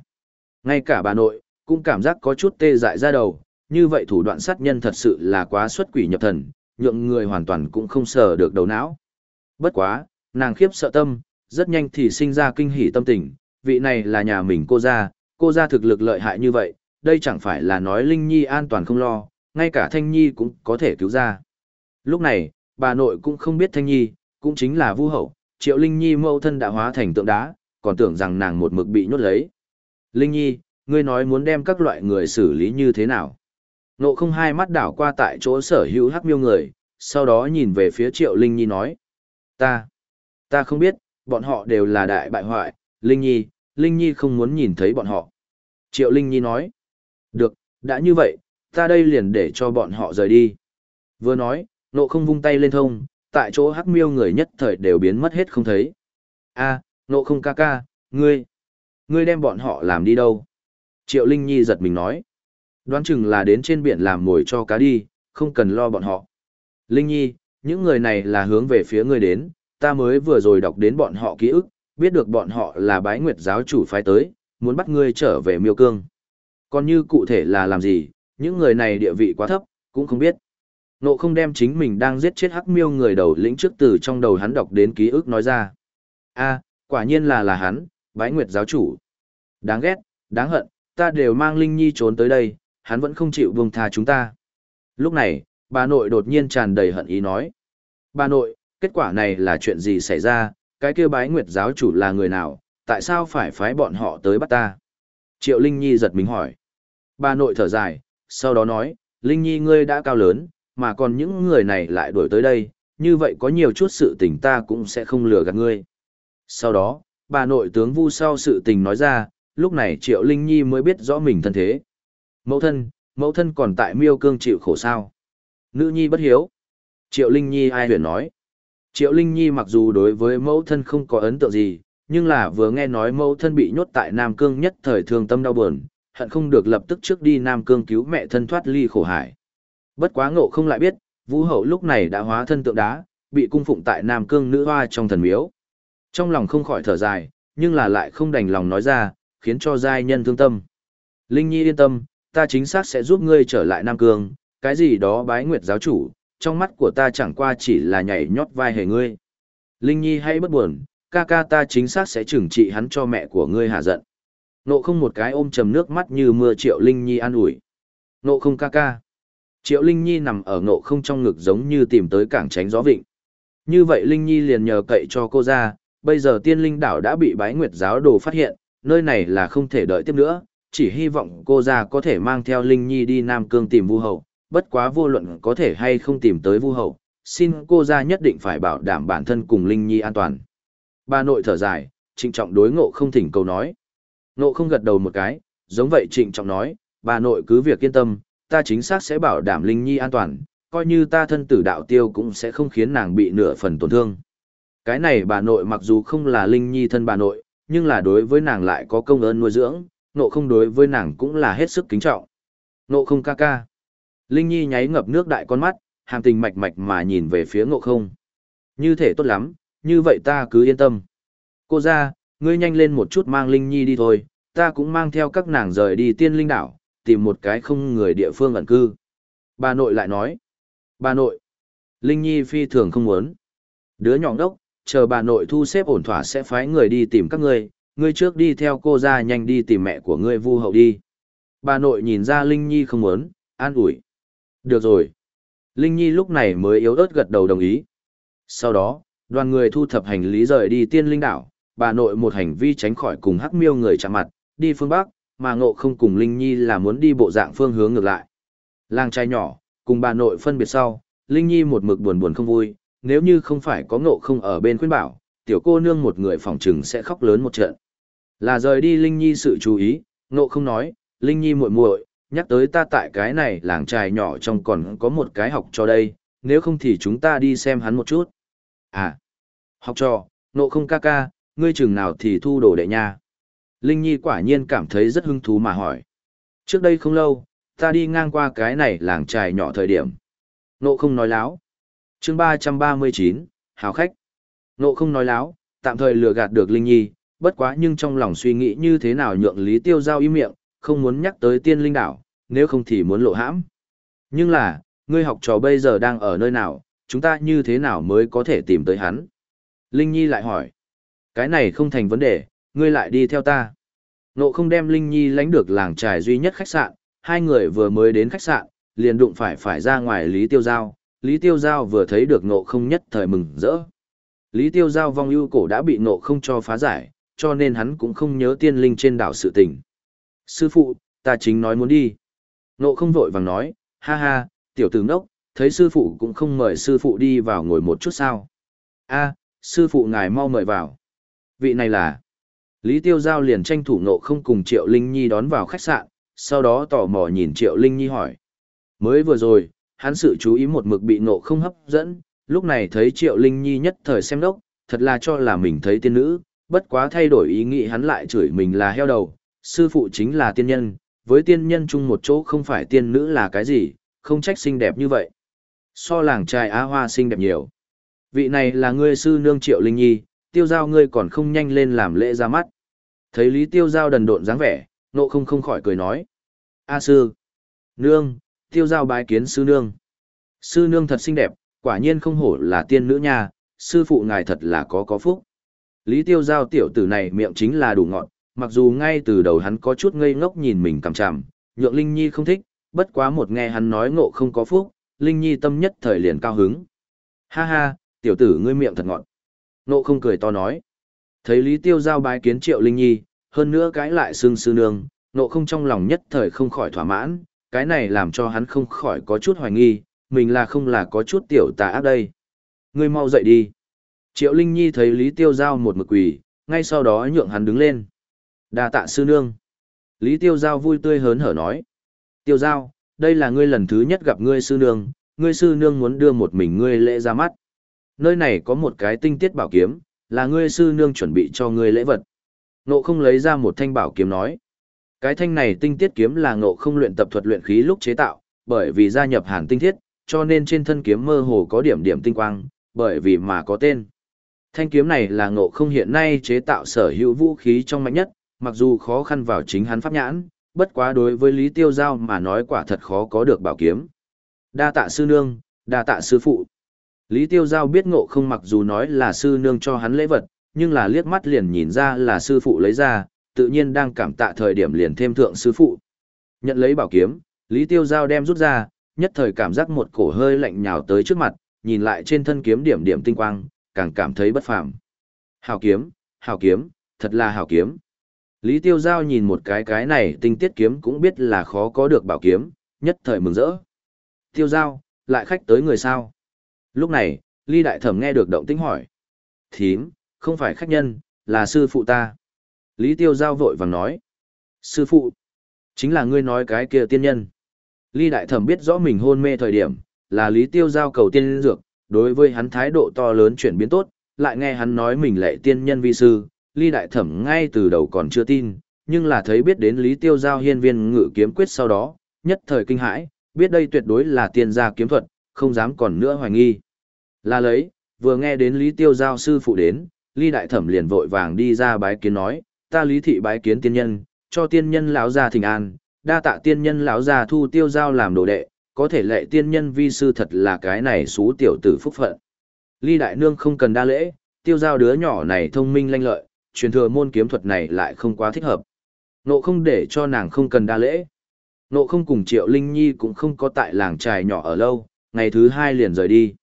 Ngay cả bà nội, cũng cảm giác có chút tê dại ra đầu, như vậy thủ đoạn sát nhân thật sự là quá xuất quỷ nhập thần, nhượng người hoàn toàn cũng không sờ được đầu não. Bất quá, nàng khiếp sợ tâm, rất nhanh thì sinh ra kinh hỉ tâm tình, vị này là nhà mình cô gia, cô gia thực lực lợi hại như vậy, đây chẳng phải là nói Linh Nhi an toàn không lo, ngay cả Thanh Nhi cũng có thể cứu ra. Lúc này, bà nội cũng không biết Thanh Nhi, cũng chính là Vu Hậu, Triệu Linh Nhi mâu thân đã hóa thành tượng đá, còn tưởng rằng nàng một mực bị nhốt lấy. Linh Nhi, ngươi nói muốn đem các loại người xử lý như thế nào? Nộ không hai mắt đảo qua tại chỗ sở hữu hắc miêu người, sau đó nhìn về phía Triệu Linh Nhi nói. Ta, ta không biết, bọn họ đều là đại bại hoại, Linh Nhi, Linh Nhi không muốn nhìn thấy bọn họ. Triệu Linh Nhi nói. Được, đã như vậy, ta đây liền để cho bọn họ rời đi. Vừa nói, nộ không vung tay lên thông, tại chỗ hắc miêu người nhất thời đều biến mất hết không thấy. a nộ không ca ca, ngươi, ngươi đem bọn họ làm đi đâu? Triệu Linh Nhi giật mình nói. Đoán chừng là đến trên biển làm mồi cho cá đi, không cần lo bọn họ. Linh Nhi, những người này là hướng về phía ngươi đến, ta mới vừa rồi đọc đến bọn họ ký ức, biết được bọn họ là bái nguyệt giáo chủ phái tới, muốn bắt ngươi trở về miêu cương. Còn như cụ thể là làm gì, những người này địa vị quá thấp, cũng không biết. Nộ không đem chính mình đang giết chết hắc miêu người đầu lĩnh trước từ trong đầu hắn đọc đến ký ức nói ra. a quả nhiên là là hắn, bái nguyệt giáo chủ. Đáng ghét, đáng hận, ta đều mang Linh Nhi trốn tới đây, hắn vẫn không chịu buông tha chúng ta. Lúc này, bà nội đột nhiên tràn đầy hận ý nói. Bà nội, kết quả này là chuyện gì xảy ra, cái kia bái nguyệt giáo chủ là người nào, tại sao phải phái bọn họ tới bắt ta? Triệu Linh Nhi giật mình hỏi. Bà nội thở dài, sau đó nói, Linh Nhi ngươi đã cao lớn, mà còn những người này lại đuổi tới đây, như vậy có nhiều chút sự tình ta cũng sẽ không lừa gạt ngươi. Sau đó, bà nội tướng vu sau sự tình nói ra, lúc này Triệu Linh Nhi mới biết rõ mình thân thế. Mẫu thân, mẫu thân còn tại miêu cương chịu khổ sao. Nữ nhi bất hiếu. Triệu Linh Nhi ai huyền nói. Triệu Linh Nhi mặc dù đối với mẫu thân không có ấn tượng gì, nhưng là vừa nghe nói mẫu thân bị nhốt tại Nam Cương nhất thời thương tâm đau buồn, hận không được lập tức trước đi Nam Cương cứu mẹ thân thoát ly khổ hải. Bất quá ngộ không lại biết, Vũ Hậu lúc này đã hóa thân tượng đá, bị cung phụng tại Nam Cương nữ hoa trong thần miếu. Trong lòng không khỏi thở dài, nhưng là lại không đành lòng nói ra, khiến cho giai nhân thương tâm. Linh Nhi yên tâm, ta chính xác sẽ giúp ngươi trở lại Nam Cương, cái gì đó bái nguyệt giáo chủ, trong mắt của ta chẳng qua chỉ là nhảy nhót vai hề ngươi. Linh Nhi hãy bất buồn, ca ca ta chính xác sẽ trừng trị hắn cho mẹ của ngươi hạ giận. Nộ không một cái ôm trầm nước mắt như mưa triệu Linh Nhi an ủi. Nộ không ca ca. Triệu Linh Nhi nằm ở nộ không trong ngực giống như tìm tới cảng tránh gió vịnh. Như vậy Linh Nhi liền nhờ cậy cho cô ra, bây giờ tiên linh đảo đã bị bái nguyệt giáo đồ phát hiện, nơi này là không thể đợi tiếp nữa, chỉ hy vọng cô ra có thể mang theo Linh Nhi đi Nam Cương tìm Vu Hậu, bất quá vô luận có thể hay không tìm tới Vu Hậu, xin cô ra nhất định phải bảo đảm bản thân cùng Linh Nhi an toàn. bà nội thở dài, trịnh trọng đối ngộ không thỉnh cầu nói. Ngộ không gật đầu một cái, giống vậy trịnh trọng nói, bà nội cứ việc yên tâm, ta chính xác sẽ bảo đảm Linh Nhi an toàn, coi như ta thân tử đạo tiêu cũng sẽ không khiến nàng bị nửa phần tổn thương. Cái này bà nội mặc dù không là Linh Nhi thân bà nội, nhưng là đối với nàng lại có công ơn nuôi dưỡng, nộ không đối với nàng cũng là hết sức kính trọng. Nộ không ca ca. Linh Nhi nháy ngập nước đại con mắt, hàm tình mạch mạch mà nhìn về phía ngộ không. Như thể tốt lắm, như vậy ta cứ yên tâm. Cô ra, ngươi nhanh lên một chút mang Linh Nhi đi thôi, ta cũng mang theo các nàng rời đi tiên linh đảo, tìm một cái không người địa phương ẩn cư. Bà nội lại nói. Bà nội. Linh Nhi phi thường không muốn. Đứa nhỏ đốc, chờ bà nội thu xếp ổn thỏa sẽ phái người đi tìm các ngươi, ngươi trước đi theo cô ra nhanh đi tìm mẹ của ngươi vu hậu đi. Bà nội nhìn ra Linh Nhi không muốn, an ủi. Được rồi. Linh Nhi lúc này mới yếu ớt gật đầu đồng ý. Sau đó, Đoàn người thu thập hành lý rời đi tiên linh đảo, bà nội một hành vi tránh khỏi cùng hắc miêu người chạm mặt, đi phương Bắc, mà ngộ không cùng Linh Nhi là muốn đi bộ dạng phương hướng ngược lại. Làng trai nhỏ, cùng bà nội phân biệt sau, Linh Nhi một mực buồn buồn không vui, nếu như không phải có ngộ không ở bên khuyên bảo, tiểu cô nương một người phòng trừng sẽ khóc lớn một trận. Là rời đi Linh Nhi sự chú ý, ngộ không nói, Linh Nhi muội muội, nhắc tới ta tại cái này làng trài nhỏ trong còn có một cái học cho đây, nếu không thì chúng ta đi xem hắn một chút. À, học trò, nộ không ca ca, ngươi chừng nào thì thu đồ đệ nha. Linh Nhi quả nhiên cảm thấy rất hứng thú mà hỏi. Trước đây không lâu, ta đi ngang qua cái này làng trài nhỏ thời điểm. Nộ không nói láo. chương ba ba mươi chín hào khách. Nộ không nói láo, tạm thời lừa gạt được Linh Nhi, bất quá nhưng trong lòng suy nghĩ như thế nào nhượng Lý Tiêu Giao im miệng, không muốn nhắc tới tiên linh đảo, nếu không thì muốn lộ hãm. Nhưng là, ngươi học trò bây giờ đang ở nơi nào, chúng ta như thế nào mới có thể tìm tới hắn? Linh Nhi lại hỏi. Cái này không thành vấn đề, ngươi lại đi theo ta. Nộ không đem Linh Nhi lánh được làng trài duy nhất khách sạn, hai người vừa mới đến khách sạn, liền đụng phải phải ra ngoài Lý Tiêu Giao. Lý Tiêu Giao vừa thấy được nộ không nhất thời mừng rỡ. Lý Tiêu Giao vong ưu cổ đã bị nộ không cho phá giải, cho nên hắn cũng không nhớ tiên linh trên đảo sự tình. Sư phụ, ta chính nói muốn đi. Nộ không vội vàng nói, ha ha, tiểu tử ngốc, thấy sư phụ cũng không mời sư phụ đi vào ngồi một chút sao. a sư phụ ngài mau mời vào. Vị này là... Lý Tiêu Giao liền tranh thủ nộ không cùng Triệu Linh Nhi đón vào khách sạn, sau đó tò mò nhìn Triệu Linh Nhi hỏi. Mới vừa rồi, hắn sự chú ý một mực bị nộ không hấp dẫn, lúc này thấy Triệu Linh Nhi nhất thời xem đốc, thật là cho là mình thấy tiên nữ, bất quá thay đổi ý nghĩ hắn lại chửi mình là heo đầu, sư phụ chính là tiên nhân, với tiên nhân chung một chỗ không phải tiên nữ là cái gì, không trách xinh đẹp như vậy. So làng trai Á Hoa xinh đẹp nhiều. Vị này là ngươi sư nương Triệu Linh Nhi, tiêu giao ngươi còn không nhanh lên làm lễ ra mắt. Thấy Lý tiêu giao đần độn dáng vẻ, nộ không không khỏi cười nói. A sư, nương, tiêu giao bái kiến sư nương. Sư nương thật xinh đẹp, quả nhiên không hổ là tiên nữ nha, sư phụ ngài thật là có có phúc. Lý tiêu giao tiểu tử này miệng chính là đủ ngọn, mặc dù ngay từ đầu hắn có chút ngây ngốc nhìn mình cằm chằm, nhượng Linh Nhi không thích, bất quá một nghe hắn nói ngộ không có phúc, Linh Nhi tâm nhất thời liền cao hứng. Ha ha, tiểu tử ngươi miệng thật ngọn. Ngộ không cười to nói. Thấy Lý Tiêu giao bái kiến triệu Linh Nhi, hơn nữa cái lại xương sư nương, ngộ không trong lòng nhất thời không khỏi thỏa mãn, cái này làm cho hắn không khỏi có chút hoài nghi, mình là không là có chút tiểu tà ác đây. Ngươi mau dậy đi. Triệu Linh Nhi thấy Lý Tiêu Giao một mực quỳ, ngay sau đó nhượng hắn đứng lên. đa tạ sư nương. Lý Tiêu Giao vui tươi hớn hở nói. Tiêu Giao, đây là ngươi lần thứ nhất gặp ngươi sư nương, ngươi sư nương muốn đưa một mình ngươi lễ ra mắt. Nơi này có một cái tinh tiết bảo kiếm, là ngươi sư nương chuẩn bị cho ngươi lễ vật. Ngộ không lấy ra một thanh bảo kiếm nói. Cái thanh này tinh tiết kiếm là ngộ không luyện tập thuật luyện khí lúc chế tạo, bởi vì gia nhập hàn tinh thiết, cho nên trên thân kiếm mơ hồ có điểm điểm tinh quang, bởi vì mà có tên. Thanh kiếm này là ngộ không hiện nay chế tạo sở hữu vũ khí trong mạnh nhất, mặc dù khó khăn vào chính hắn pháp nhãn, bất quá đối với Lý Tiêu Giao mà nói quả thật khó có được bảo kiếm. Đa tạ sư nương, đa tạ sư phụ. Lý Tiêu Giao biết ngộ không mặc dù nói là sư nương cho hắn lễ vật, nhưng là liếc mắt liền nhìn ra là sư phụ lấy ra, tự nhiên đang cảm tạ thời điểm liền thêm thượng sư phụ. Nhận lấy bảo kiếm, Lý Tiêu Giao đem rút ra, nhất thời cảm giác một cổ hơi lạnh nhào tới trước mặt, nhìn lại trên thân kiếm điểm điểm tinh quang, càng cảm thấy bất phàm. Hào kiếm, hào kiếm, thật là hào kiếm. Lý Tiêu Giao nhìn một cái cái này tinh tiết kiếm cũng biết là khó có được bảo kiếm, nhất thời mừng rỡ. Tiêu Giao, lại khách tới người sao? Lúc này, Lý Đại Thẩm nghe được động tĩnh hỏi. Thím, không phải khách nhân, là sư phụ ta. Lý Tiêu Giao vội vàng nói. Sư phụ, chính là ngươi nói cái kia tiên nhân. Lý Đại Thẩm biết rõ mình hôn mê thời điểm, là Lý Tiêu Giao cầu tiên dược, đối với hắn thái độ to lớn chuyển biến tốt, lại nghe hắn nói mình lệ tiên nhân vi sư, ly đại thẩm ngay từ đầu còn chưa tin, nhưng là thấy biết đến Lý Tiêu Giao hiên viên ngự kiếm quyết sau đó, nhất thời kinh hãi, biết đây tuyệt đối là tiên gia kiếm thuật, không dám còn nữa hoài nghi. Là lấy, vừa nghe đến Lý Tiêu Giao sư phụ đến, ly đại thẩm liền vội vàng đi ra bái kiến nói, ta lý thị bái kiến tiên nhân, cho tiên nhân lão gia thỉnh an, đa tạ tiên nhân lão gia thu tiêu giao làm đồ đệ, có thể lệ tiên nhân vi sư thật là cái này xú tiểu tử phúc phận. Ly đại nương không cần đa lễ, tiêu giao đứa nhỏ này thông minh lanh lợi, truyền thừa môn kiếm thuật này lại không quá thích hợp. Nộ không để cho nàng không cần đa lễ. Nộ không cùng Triệu Linh Nhi cũng không có tại làng trài nhỏ ở lâu, ngày thứ hai liền rời đi.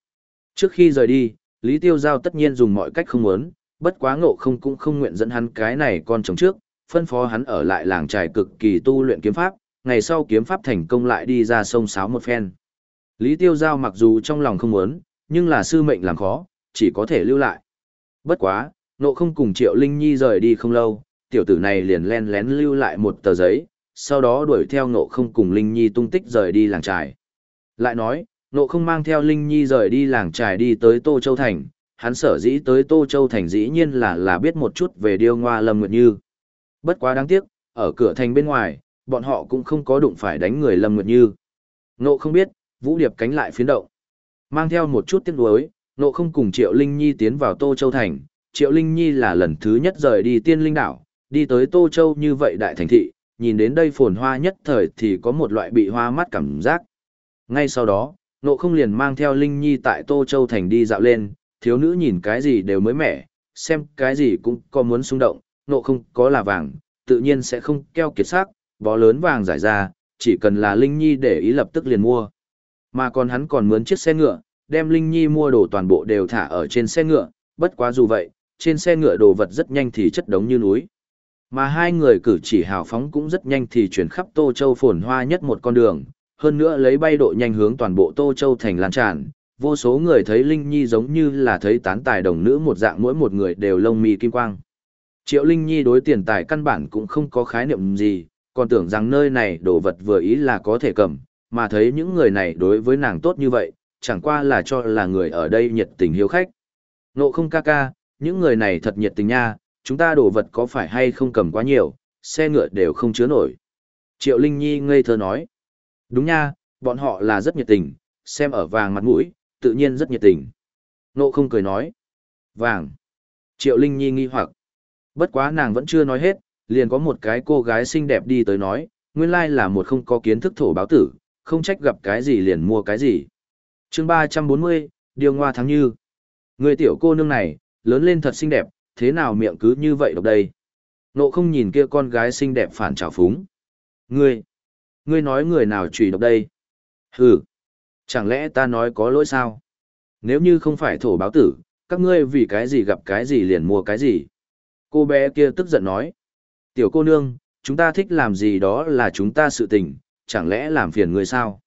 Trước khi rời đi, Lý Tiêu Giao tất nhiên dùng mọi cách không muốn, bất quá ngộ không cũng không nguyện dẫn hắn cái này con chồng trước, phân phó hắn ở lại làng trài cực kỳ tu luyện kiếm pháp, ngày sau kiếm pháp thành công lại đi ra sông sáo một phen. Lý Tiêu Giao mặc dù trong lòng không muốn, nhưng là sư mệnh làm khó, chỉ có thể lưu lại. Bất quá, nộ không cùng Triệu Linh Nhi rời đi không lâu, tiểu tử này liền len lén lưu lại một tờ giấy, sau đó đuổi theo nộ không cùng Linh Nhi tung tích rời đi làng trài. Lại nói, nộ không mang theo Linh Nhi rời đi làng trài đi tới Tô Châu Thành, hắn sở dĩ tới Tô Châu Thành dĩ nhiên là là biết một chút về điêu ngoa Lâm Nguyệt Như. Bất quá đáng tiếc, ở cửa thành bên ngoài, bọn họ cũng không có đụng phải đánh người Lâm Nguyệt Như. Nộ không biết, Vũ Điệp cánh lại phiến động. Mang theo một chút tiếc nuối, nộ không cùng Triệu Linh Nhi tiến vào Tô Châu Thành. Triệu Linh Nhi là lần thứ nhất rời đi tiên linh đảo, đi tới Tô Châu như vậy đại thành thị, nhìn đến đây phồn hoa nhất thời thì có một loại bị hoa mắt cảm giác. Ngay sau đó, nộ không liền mang theo Linh Nhi tại Tô Châu Thành đi dạo lên, thiếu nữ nhìn cái gì đều mới mẻ, xem cái gì cũng có muốn xung động, nộ không có là vàng, tự nhiên sẽ không keo kiệt sắc, bó lớn vàng giải ra, chỉ cần là Linh Nhi để ý lập tức liền mua. Mà còn hắn còn mướn chiếc xe ngựa, đem Linh Nhi mua đồ toàn bộ đều thả ở trên xe ngựa, bất quá dù vậy, trên xe ngựa đồ vật rất nhanh thì chất đống như núi. Mà hai người cử chỉ hào phóng cũng rất nhanh thì chuyển khắp Tô Châu phồn hoa nhất một con đường, hơn nữa lấy bay độ nhanh hướng toàn bộ Tô Châu thành lan tràn. Vô số người thấy Linh Nhi giống như là thấy tán tài đồng nữ một dạng mỗi một người đều lông mi kim quang. Triệu Linh Nhi đối tiền tài căn bản cũng không có khái niệm gì, còn tưởng rằng nơi này đồ vật vừa ý là có thể cầm, mà thấy những người này đối với nàng tốt như vậy, chẳng qua là cho là người ở đây nhiệt tình hiếu khách. Nộ không ca ca, những người này thật nhiệt tình nha, chúng ta đồ vật có phải hay không cầm quá nhiều, xe ngựa đều không chứa nổi. Triệu Linh Nhi ngây thơ nói. Đúng nha, bọn họ là rất nhiệt tình, xem ở vàng mặt mũi, tự nhiên rất nhiệt tình. Nộ không cười nói. Vàng. Triệu Linh Nhi nghi hoặc. Bất quá nàng vẫn chưa nói hết, liền có một cái cô gái xinh đẹp đi tới nói, nguyên lai là một không có kiến thức thổ báo tử, không trách gặp cái gì liền mua cái gì. chương 340, điều ngoa thắng như. Người tiểu cô nương này, lớn lên thật xinh đẹp, thế nào miệng cứ như vậy độc đây? Nộ không nhìn kia con gái xinh đẹp phản trào phúng. Ngươi, ngươi nói người nào trùy độc đây? Hừ, chẳng lẽ ta nói có lỗi sao? Nếu như không phải thổ báo tử, các ngươi vì cái gì gặp cái gì liền mua cái gì? Cô bé kia tức giận nói. Tiểu cô nương, chúng ta thích làm gì đó là chúng ta sự tình, chẳng lẽ làm phiền người sao?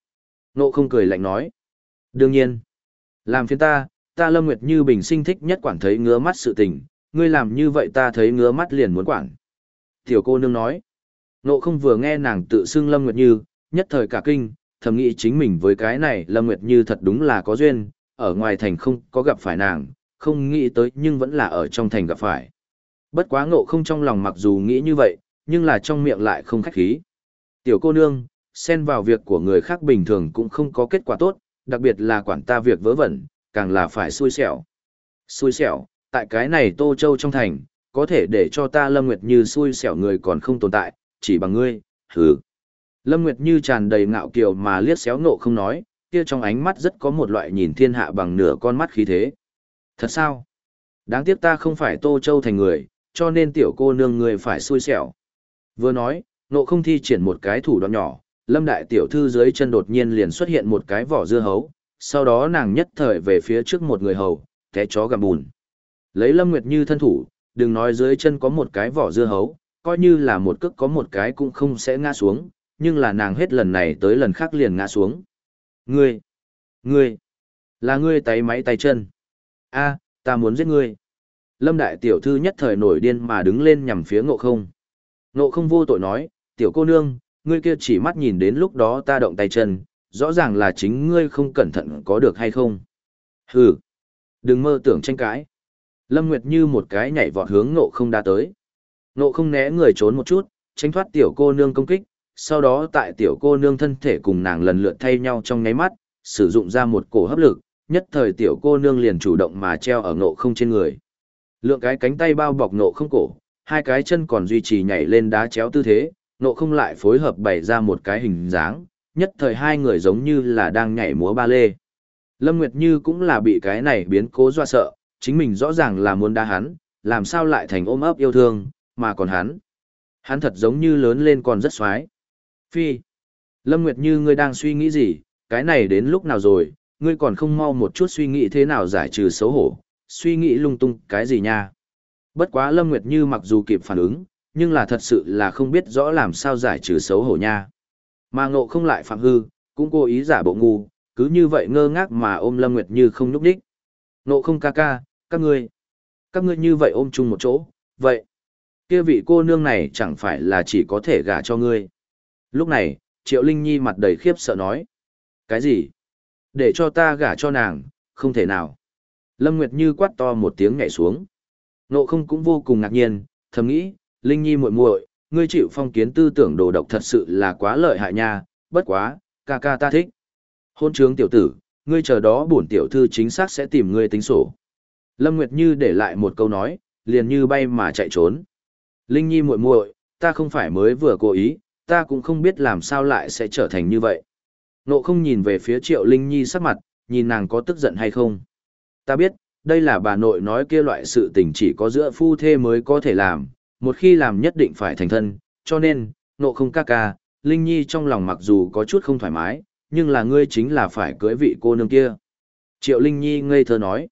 Nộ không cười lạnh nói. Đương nhiên. Làm phiền ta, ta Lâm Nguyệt Như bình sinh thích nhất quản thấy ngứa mắt sự tình, ngươi làm như vậy ta thấy ngứa mắt liền muốn quản. Tiểu cô nương nói. Nộ không vừa nghe nàng tự xưng Lâm Nguyệt Như, nhất thời cả kinh, thầm nghĩ chính mình với cái này Lâm Nguyệt Như thật đúng là có duyên, ở ngoài thành không có gặp phải nàng, không nghĩ tới nhưng vẫn là ở trong thành gặp phải. Bất quá ngộ không trong lòng mặc dù nghĩ như vậy, nhưng là trong miệng lại không khách khí. Tiểu cô nương, xen vào việc của người khác bình thường cũng không có kết quả tốt, đặc biệt là quản ta việc vớ vẩn, càng là phải xui xẻo. Xui xẻo, tại cái này Tô Châu trong thành, có thể để cho ta Lâm Nguyệt Như xui xẻo người còn không tồn tại, chỉ bằng ngươi, hừ. Lâm Nguyệt Như tràn đầy ngạo kiều mà liếc xéo nộ không nói, kia trong ánh mắt rất có một loại nhìn thiên hạ bằng nửa con mắt khí thế. Thật sao? Đáng tiếc ta không phải Tô Châu thành người, cho nên tiểu cô nương người phải xui xẻo. Vừa nói, nộ không thi triển một cái thủ đoạn nhỏ, lâm đại tiểu thư dưới chân đột nhiên liền xuất hiện một cái vỏ dưa hấu, sau đó nàng nhất thời về phía trước một người hầu, té chó gặm bùn. Lấy lâm nguyệt như thân thủ, đừng nói dưới chân có một cái vỏ dưa hấu, coi như là một cước có một cái cũng không sẽ ngã xuống, nhưng là nàng hết lần này tới lần khác liền ngã xuống. Ngươi, ngươi, là ngươi tay máy tay chân. a ta muốn giết ngươi. Lâm đại tiểu thư nhất thời nổi điên mà đứng lên nhằm phía ngộ không. Ngộ không vô tội nói, tiểu cô nương, ngươi kia chỉ mắt nhìn đến lúc đó ta động tay chân, rõ ràng là chính ngươi không cẩn thận có được hay không. Hừ, đừng mơ tưởng tranh cãi. Lâm Nguyệt như một cái nhảy vọt hướng ngộ không đã tới. Ngộ không né người trốn một chút, tránh thoát tiểu cô nương công kích, sau đó tại tiểu cô nương thân thể cùng nàng lần lượt thay nhau trong nháy mắt, sử dụng ra một cổ hấp lực, nhất thời tiểu cô nương liền chủ động mà treo ở ngộ không trên người. Lượng cái cánh tay bao bọc nộ không cổ, hai cái chân còn duy trì nhảy lên đá chéo tư thế, nộ không lại phối hợp bày ra một cái hình dáng, nhất thời hai người giống như là đang nhảy múa ba lê. Lâm Nguyệt Như cũng là bị cái này biến cố doa sợ, chính mình rõ ràng là muốn đá hắn, làm sao lại thành ôm ấp yêu thương, mà còn hắn. Hắn thật giống như lớn lên còn rất xoái. Phi. Lâm Nguyệt Như ngươi đang suy nghĩ gì, cái này đến lúc nào rồi, ngươi còn không mau một chút suy nghĩ thế nào giải trừ xấu hổ, suy nghĩ lung tung cái gì nha. Bất quá Lâm Nguyệt Như mặc dù kịp phản ứng, nhưng là thật sự là không biết rõ làm sao giải trừ xấu hổ nha. Mà ngộ không lại phạm hư, cũng cố ý giả bộ ngu, cứ như vậy ngơ ngác mà ôm Lâm Nguyệt Như không nhúc đích. Ngộ không ca ca, các ngươi, các ngươi như vậy ôm chung một chỗ, vậy, kia vị cô nương này chẳng phải là chỉ có thể gả cho ngươi. Lúc này, Triệu Linh Nhi mặt đầy khiếp sợ nói. Cái gì? Để cho ta gả cho nàng, không thể nào. Lâm Nguyệt Như quát to một tiếng nhảy xuống. Nộ không cũng vô cùng ngạc nhiên, thầm nghĩ, Linh Nhi muội muội, ngươi chịu phong kiến tư tưởng đồ độc thật sự là quá lợi hại nha, bất quá, ca ca ta thích. Hôn trướng tiểu tử, ngươi chờ đó bổn tiểu thư chính xác sẽ tìm ngươi tính sổ. Lâm Nguyệt Như để lại một câu nói, liền như bay mà chạy trốn. Linh Nhi muội muội, ta không phải mới vừa cố ý, ta cũng không biết làm sao lại sẽ trở thành như vậy. Nộ không nhìn về phía Triệu Linh Nhi sắc mặt, nhìn nàng có tức giận hay không. Ta biết, đây là bà nội nói kia loại sự tình chỉ có giữa phu thê mới có thể làm, một khi làm nhất định phải thành thân, cho nên, nộ không ca ca, Linh Nhi trong lòng mặc dù có chút không thoải mái, nhưng là ngươi chính là phải cưới vị cô nương kia. Triệu Linh Nhi ngây thơ nói,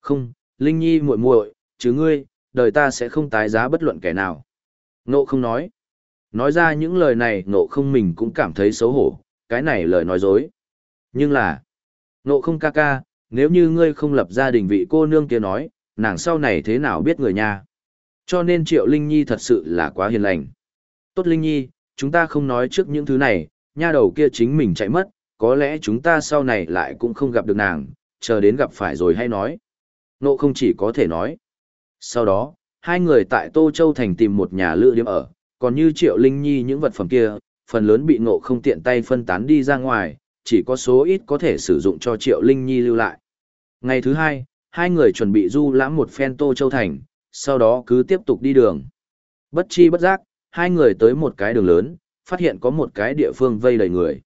không, Linh Nhi muội muội, chứ ngươi, đời ta sẽ không tái giá bất luận kẻ nào. Nộ không nói, nói ra những lời này nộ không mình cũng cảm thấy xấu hổ, cái này lời nói dối. Nhưng là, nộ không ca ca, nếu như ngươi không lập gia đình vị cô nương kia nói, nàng sau này thế nào biết người nha. Cho nên Triệu Linh Nhi thật sự là quá hiền lành. Tốt Linh Nhi, chúng ta không nói trước những thứ này, nha đầu kia chính mình chạy mất, có lẽ chúng ta sau này lại cũng không gặp được nàng, chờ đến gặp phải rồi hay nói. Nộ không chỉ có thể nói. Sau đó, hai người tại Tô Châu Thành tìm một nhà lựa điểm ở, còn như Triệu Linh Nhi những vật phẩm kia, phần lớn bị nộ không tiện tay phân tán đi ra ngoài, chỉ có số ít có thể sử dụng cho Triệu Linh Nhi lưu lại. Ngày thứ hai, hai người chuẩn bị du lãm một phen Tô Châu Thành, sau đó cứ tiếp tục đi đường. Bất chi bất giác, hai người tới một cái đường lớn, phát hiện có một cái địa phương vây đầy người.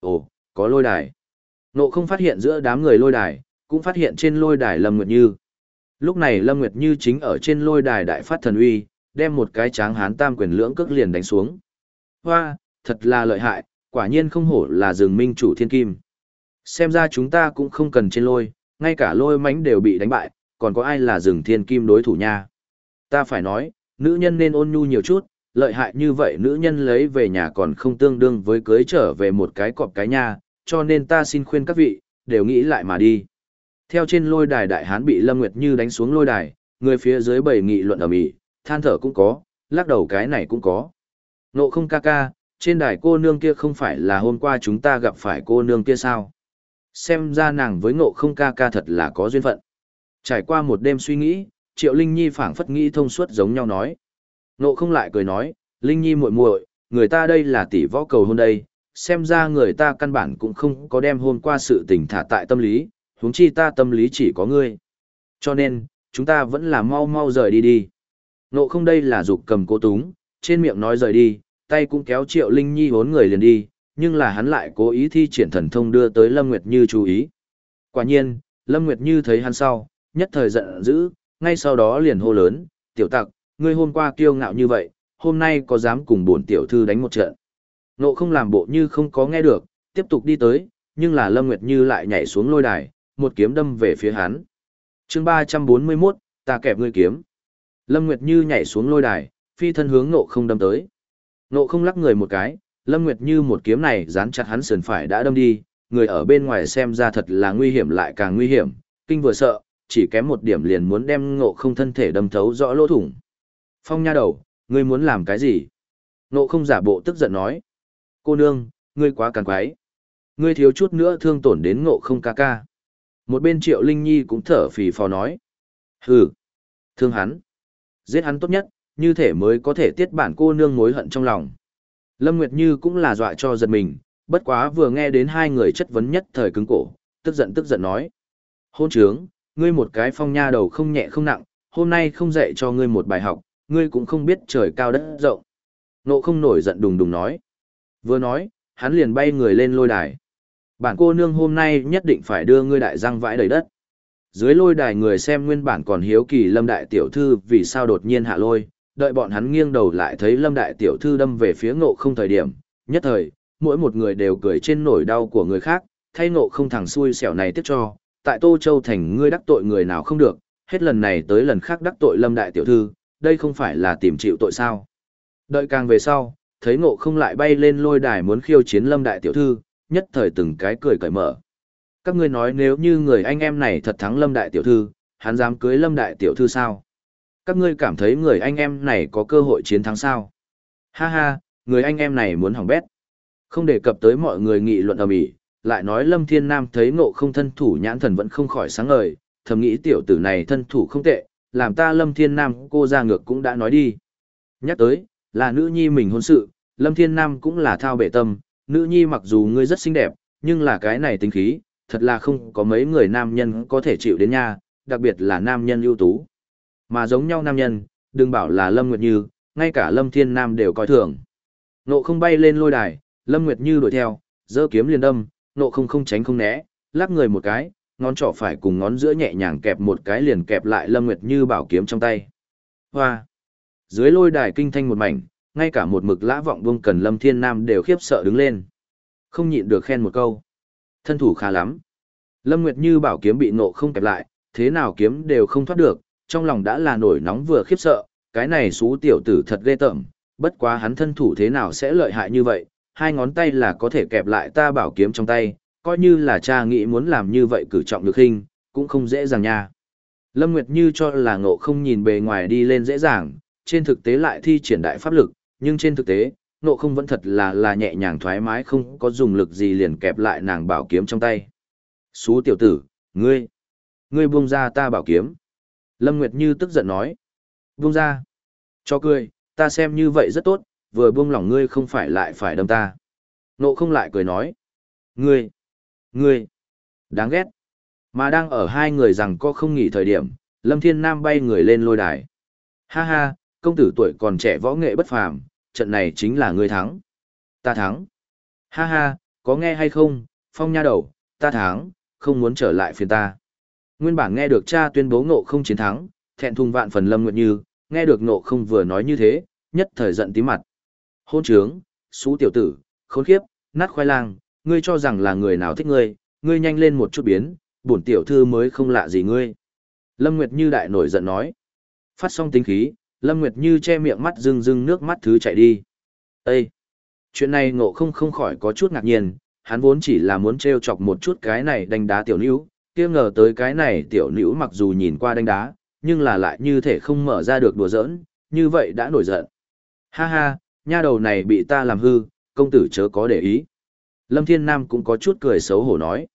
Ồ, có lôi đài. Nộ không phát hiện giữa đám người lôi đài, cũng phát hiện trên lôi đài Lâm Nguyệt Như. Lúc này Lâm Nguyệt Như chính ở trên lôi đài đại phát thần uy, đem một cái tráng hán tam quyền lưỡng cước liền đánh xuống. Hoa, thật là lợi hại, quả nhiên không hổ là rừng minh chủ thiên kim. Xem ra chúng ta cũng không cần trên lôi, ngay cả lôi mánh đều bị đánh bại, còn có ai là rừng thiên kim đối thủ nha. Ta phải nói, nữ nhân nên ôn nhu nhiều chút, lợi hại như vậy nữ nhân lấy về nhà còn không tương đương với cưới trở về một cái cọp cái nha, cho nên ta xin khuyên các vị, đều nghĩ lại mà đi. Theo trên lôi đài đại hán bị Lâm Nguyệt Như đánh xuống lôi đài, người phía dưới bầy nghị luận ở mỹ, than thở cũng có, lắc đầu cái này cũng có. Nộ không ca ca, trên đài cô nương kia không phải là hôm qua chúng ta gặp phải cô nương kia sao? Xem ra nàng với ngộ không ca ca thật là có duyên phận. Trải qua một đêm suy nghĩ, Triệu Linh Nhi phảng phất nghĩ thông suốt giống nhau nói. Ngộ không lại cười nói, Linh Nhi muội muội, người ta đây là tỷ võ cầu hôn đây, xem ra người ta căn bản cũng không có đem hôn qua sự tình thả tại tâm lý, huống chi ta tâm lý chỉ có ngươi. Cho nên, chúng ta vẫn là mau mau rời đi đi. Ngộ không đây là dục cầm cố túng, trên miệng nói rời đi, tay cũng kéo Triệu Linh Nhi bốn người liền đi, nhưng là hắn lại cố ý thi triển thần thông đưa tới Lâm Nguyệt Như chú ý. Quả nhiên, Lâm Nguyệt Như thấy hắn sau, nhất thời giận dữ, ngay sau đó liền hô lớn, tiểu tặc, ngươi hôm qua kiêu ngạo như vậy, hôm nay có dám cùng bổn tiểu thư đánh một trận. Nộ không làm bộ như không có nghe được, tiếp tục đi tới, nhưng là Lâm Nguyệt Như lại nhảy xuống lôi đài, một kiếm đâm về phía hắn. chương 341, ta kẹp ngươi kiếm. Lâm Nguyệt Như nhảy xuống lôi đài, phi thân hướng nộ không đâm tới. Nộ không lắc người một cái, Lâm Nguyệt Như một kiếm này dán chặt hắn sườn phải đã đâm đi, người ở bên ngoài xem ra thật là nguy hiểm lại càng nguy hiểm, kinh vừa sợ, chỉ kém một điểm liền muốn đem ngộ không thân thể đâm thấu rõ lỗ thủng. Phong nha đầu, ngươi muốn làm cái gì? Ngộ không giả bộ tức giận nói. Cô nương, ngươi quá càng quái. Ngươi thiếu chút nữa thương tổn đến ngộ không ca ca. Một bên triệu linh nhi cũng thở phì phò nói. Hừ, thương hắn. Giết hắn tốt nhất, như thể mới có thể tiết bản cô nương mối hận trong lòng. Lâm Nguyệt Như cũng là dọa cho giật mình, bất quá vừa nghe đến hai người chất vấn nhất thời cứng cổ, tức giận tức giận nói. Hôn trướng, ngươi một cái phong nha đầu không nhẹ không nặng, hôm nay không dạy cho ngươi một bài học, ngươi cũng không biết trời cao đất rộng. Nộ không nổi giận đùng đùng nói. Vừa nói, hắn liền bay người lên lôi đài. Bản cô nương hôm nay nhất định phải đưa ngươi đại răng vãi đầy đất. Dưới lôi đài người xem nguyên bản còn hiếu kỳ lâm đại tiểu thư vì sao đột nhiên hạ lôi, đợi bọn hắn nghiêng đầu lại thấy lâm đại tiểu thư đâm về phía ngộ không thời điểm, nhất thời, mỗi một người đều cười trên nỗi đau của người khác, thay ngộ không thằng xui xẻo này tiếp cho, tại Tô Châu thành ngươi đắc tội người nào không được, hết lần này tới lần khác đắc tội lâm đại tiểu thư, đây không phải là tìm chịu tội sao. Đợi càng về sau, thấy ngộ không lại bay lên lôi đài muốn khiêu chiến lâm đại tiểu thư, nhất thời từng cái cười cởi mở. Các ngươi nói nếu như người anh em này thật thắng lâm đại tiểu thư, hắn dám cưới lâm đại tiểu thư sao? Các ngươi cảm thấy người anh em này có cơ hội chiến thắng sao? Ha ha, người anh em này muốn hỏng bét. Không đề cập tới mọi người nghị luận ầm ĩ, lại nói Lâm Thiên Nam thấy ngộ không thân thủ nhãn thần vẫn không khỏi sáng ngời, thầm nghĩ tiểu tử này thân thủ không tệ, làm ta Lâm Thiên Nam cô ra ngược cũng đã nói đi. Nhắc tới, là nữ nhi mình hôn sự, Lâm Thiên Nam cũng là thao bệ tâm, nữ nhi mặc dù ngươi rất xinh đẹp, nhưng là cái này tính khí, thật là không có mấy người nam nhân có thể chịu đến nha, đặc biệt là nam nhân ưu tú. Mà giống nhau nam nhân, đừng bảo là Lâm Nguyệt Như, ngay cả Lâm Thiên Nam đều coi thường. Nộ không bay lên lôi đài, Lâm Nguyệt Như đuổi theo, giơ kiếm liền đâm, nộ không không tránh không né, lắc người một cái, ngón trỏ phải cùng ngón giữa nhẹ nhàng kẹp một cái liền kẹp lại Lâm Nguyệt Như bảo kiếm trong tay. Hoa! Dưới lôi đài kinh thanh một mảnh, ngay cả một mực lã vọng vương cần Lâm Thiên Nam đều khiếp sợ đứng lên. Không nhịn được khen một câu. Thân thủ khá lắm. Lâm Nguyệt Như bảo kiếm bị nộ không kẹp lại, thế nào kiếm đều không thoát được, trong lòng đã là nổi nóng vừa khiếp sợ, cái này xú tiểu tử thật ghê tởm, bất quá hắn thân thủ thế nào sẽ lợi hại như vậy, hai ngón tay là có thể kẹp lại ta bảo kiếm trong tay, coi như là cha nghĩ muốn làm như vậy cử trọng được hình, cũng không dễ dàng nha. Lâm Nguyệt Như cho là ngộ không nhìn bề ngoài đi lên dễ dàng, trên thực tế lại thi triển đại pháp lực, nhưng trên thực tế, ngộ không vẫn thật là là nhẹ nhàng thoải mái không có dùng lực gì liền kẹp lại nàng bảo kiếm trong tay. Xú tiểu tử, ngươi, ngươi buông ra ta bảo kiếm. Lâm Nguyệt Như tức giận nói. Buông ra. Cho cười, ta xem như vậy rất tốt, vừa buông lỏng ngươi không phải lại phải đâm ta. Nộ không lại cười nói. Ngươi, ngươi, đáng ghét. Mà đang ở hai người rằng có không nghỉ thời điểm, Lâm Thiên Nam bay người lên lôi đài. Ha ha, công tử tuổi còn trẻ võ nghệ bất phàm, trận này chính là ngươi thắng. Ta thắng. Ha ha, có nghe hay không, phong nha đầu, ta thắng, không muốn trở lại phiền ta. Nguyên bản nghe được cha tuyên bố ngộ không chiến thắng, thẹn thùng vạn phần Lâm Nguyệt Như, nghe được ngộ không vừa nói như thế, nhất thời giận tí mặt. Hôn trướng, xú tiểu tử, khốn kiếp, nát khoai lang, ngươi cho rằng là người nào thích ngươi, ngươi nhanh lên một chút biến, bổn tiểu thư mới không lạ gì ngươi. Lâm Nguyệt Như đại nổi giận nói. Phát xong tính khí, Lâm Nguyệt Như che miệng mắt rưng rưng nước mắt thứ chạy đi. Ê! Chuyện này ngộ không không khỏi có chút ngạc nhiên, hắn vốn chỉ là muốn trêu chọc một chút cái này đánh đá tiểu nữ, kia ngờ tới cái này tiểu nữ mặc dù nhìn qua đánh đá, nhưng là lại như thể không mở ra được đùa giỡn, như vậy đã nổi giận. Ha ha, nha đầu này bị ta làm hư, công tử chớ có để ý. Lâm Thiên Nam cũng có chút cười xấu hổ nói.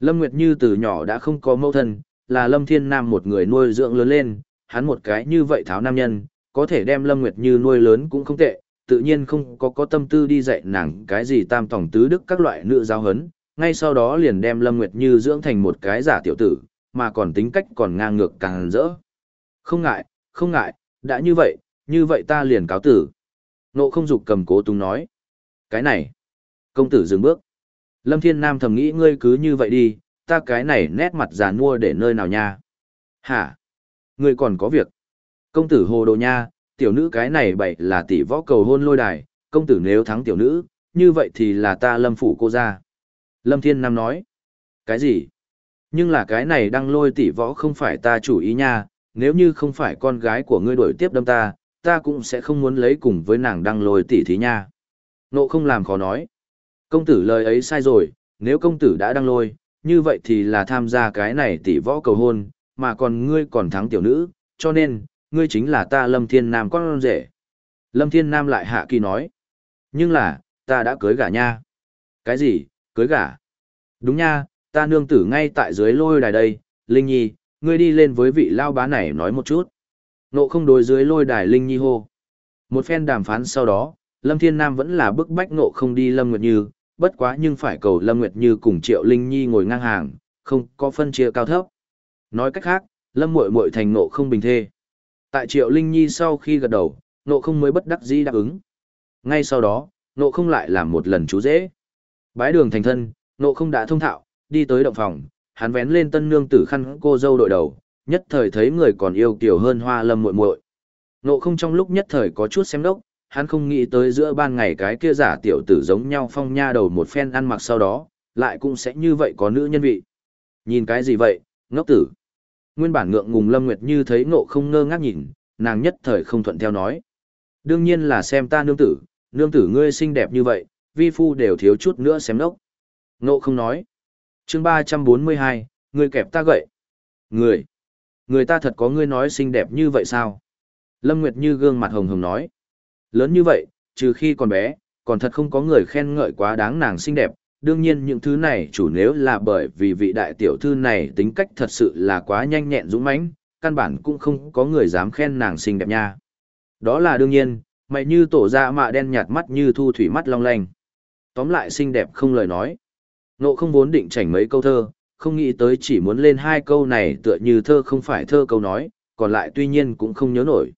Lâm Nguyệt Như từ nhỏ đã không có mâu thân, là Lâm Thiên Nam một người nuôi dưỡng lớn lên, hắn một cái như vậy tháo nam nhân, có thể đem Lâm Nguyệt Như nuôi lớn cũng không tệ, tự nhiên không có có tâm tư đi dạy nàng cái gì tam tổng tứ đức các loại nữ giáo hấn, ngay sau đó liền đem Lâm Nguyệt Như dưỡng thành một cái giả tiểu tử, mà còn tính cách còn ngang ngược càng rỡ. Không ngại, không ngại, đã như vậy, như vậy ta liền cáo tử. Nộ không dục cầm cố tung nói. Cái này. Công tử dừng bước. Lâm Thiên Nam thầm nghĩ ngươi cứ như vậy đi, ta cái này nét mặt già mua để nơi nào nha. Hả? Ngươi còn có việc. Công tử hồ đồ nha, tiểu nữ cái này bậy là tỷ võ cầu hôn lôi đài, công tử nếu thắng tiểu nữ, như vậy thì là ta lâm phủ cô ra. Lâm Thiên Nam nói. Cái gì? Nhưng là cái này đang lôi tỷ võ không phải ta chủ ý nha, nếu như không phải con gái của ngươi đổi tiếp đâm ta, ta cũng sẽ không muốn lấy cùng với nàng đăng lôi tỷ thí nha. Nộ không làm khó nói. Công tử lời ấy sai rồi, nếu công tử đã đăng lôi, như vậy thì là tham gia cái này tỷ võ cầu hôn, mà còn ngươi còn thắng tiểu nữ, cho nên, ngươi chính là ta Lâm Thiên Nam con rể. Lâm Thiên Nam lại hạ kỳ nói. Nhưng là, ta đã cưới gả nha. Cái gì, cưới gả? Đúng nha, ta nương tử ngay tại dưới lôi đài đây, Linh Nhi, ngươi đi lên với vị lao bá này nói một chút. Nộ không đối dưới lôi đài Linh Nhi hô. Một phen đàm phán sau đó, Lâm Thiên Nam vẫn là bức bách nộ không đi Lâm Nguyệt Như, bất quá nhưng phải cầu Lâm Nguyệt Như cùng Triệu Linh Nhi ngồi ngang hàng, không có phân chia cao thấp. Nói cách khác, Lâm muội muội thành nộ không bình thê. Tại Triệu Linh Nhi sau khi gật đầu, nộ không mới bất đắc dĩ đáp ứng. Ngay sau đó, nộ không lại làm một lần chú dễ. Bái đường thành thân, nộ không đã thông thạo, đi tới động phòng, hắn vén lên tân nương tử khăn cô dâu đội đầu, nhất thời thấy người còn yêu kiểu hơn hoa lâm muội muội. Nộ không trong lúc nhất thời có chút xem đốc, hắn không nghĩ tới giữa ban ngày cái kia giả tiểu tử giống nhau phong nha đầu một phen ăn mặc sau đó, lại cũng sẽ như vậy có nữ nhân vị. Nhìn cái gì vậy, ngốc tử. Nguyên bản ngượng ngùng Lâm Nguyệt Như thấy ngộ không ngơ ngác nhìn, nàng nhất thời không thuận theo nói. Đương nhiên là xem ta nương tử, nương tử ngươi xinh đẹp như vậy, vi phu đều thiếu chút nữa xem nốc. Ngộ không nói. chương 342, người kẹp ta gậy. Người. Người ta thật có ngươi nói xinh đẹp như vậy sao? Lâm Nguyệt Như gương mặt hồng hồng nói. Lớn như vậy, trừ khi còn bé, còn thật không có người khen ngợi quá đáng nàng xinh đẹp. Đương nhiên những thứ này chủ nếu là bởi vì vị đại tiểu thư này tính cách thật sự là quá nhanh nhẹn dũng mãnh, căn bản cũng không có người dám khen nàng xinh đẹp nha. Đó là đương nhiên, mày như tổ ra mạ đen nhạt mắt như thu thủy mắt long lanh. Tóm lại xinh đẹp không lời nói. Nộ không vốn định chảnh mấy câu thơ, không nghĩ tới chỉ muốn lên hai câu này tựa như thơ không phải thơ câu nói, còn lại tuy nhiên cũng không nhớ nổi.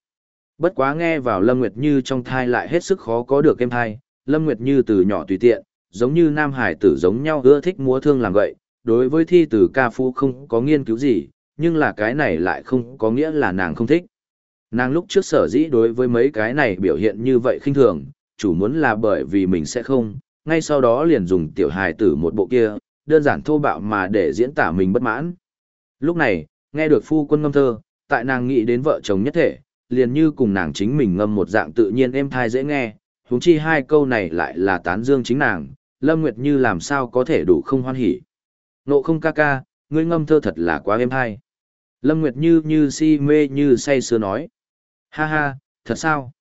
Bất quá nghe vào Lâm Nguyệt Như trong thai lại hết sức khó có được em thai, Lâm Nguyệt Như từ nhỏ tùy tiện, giống như nam hải tử giống nhau ưa thích múa thương làm vậy, đối với thi từ ca phu không có nghiên cứu gì, nhưng là cái này lại không có nghĩa là nàng không thích. Nàng lúc trước sở dĩ đối với mấy cái này biểu hiện như vậy khinh thường, chủ muốn là bởi vì mình sẽ không, ngay sau đó liền dùng tiểu hài tử một bộ kia, đơn giản thô bạo mà để diễn tả mình bất mãn. Lúc này, nghe được phu quân ngâm thơ, tại nàng nghĩ đến vợ chồng nhất thể, liền như cùng nàng chính mình ngâm một dạng tự nhiên êm thai dễ nghe, huống chi hai câu này lại là tán dương chính nàng, Lâm Nguyệt Như làm sao có thể đủ không hoan hỉ. Nộ không ca ca, ngươi ngâm thơ thật là quá êm thai. Lâm Nguyệt Như như si mê như say sưa nói. Ha ha, thật sao?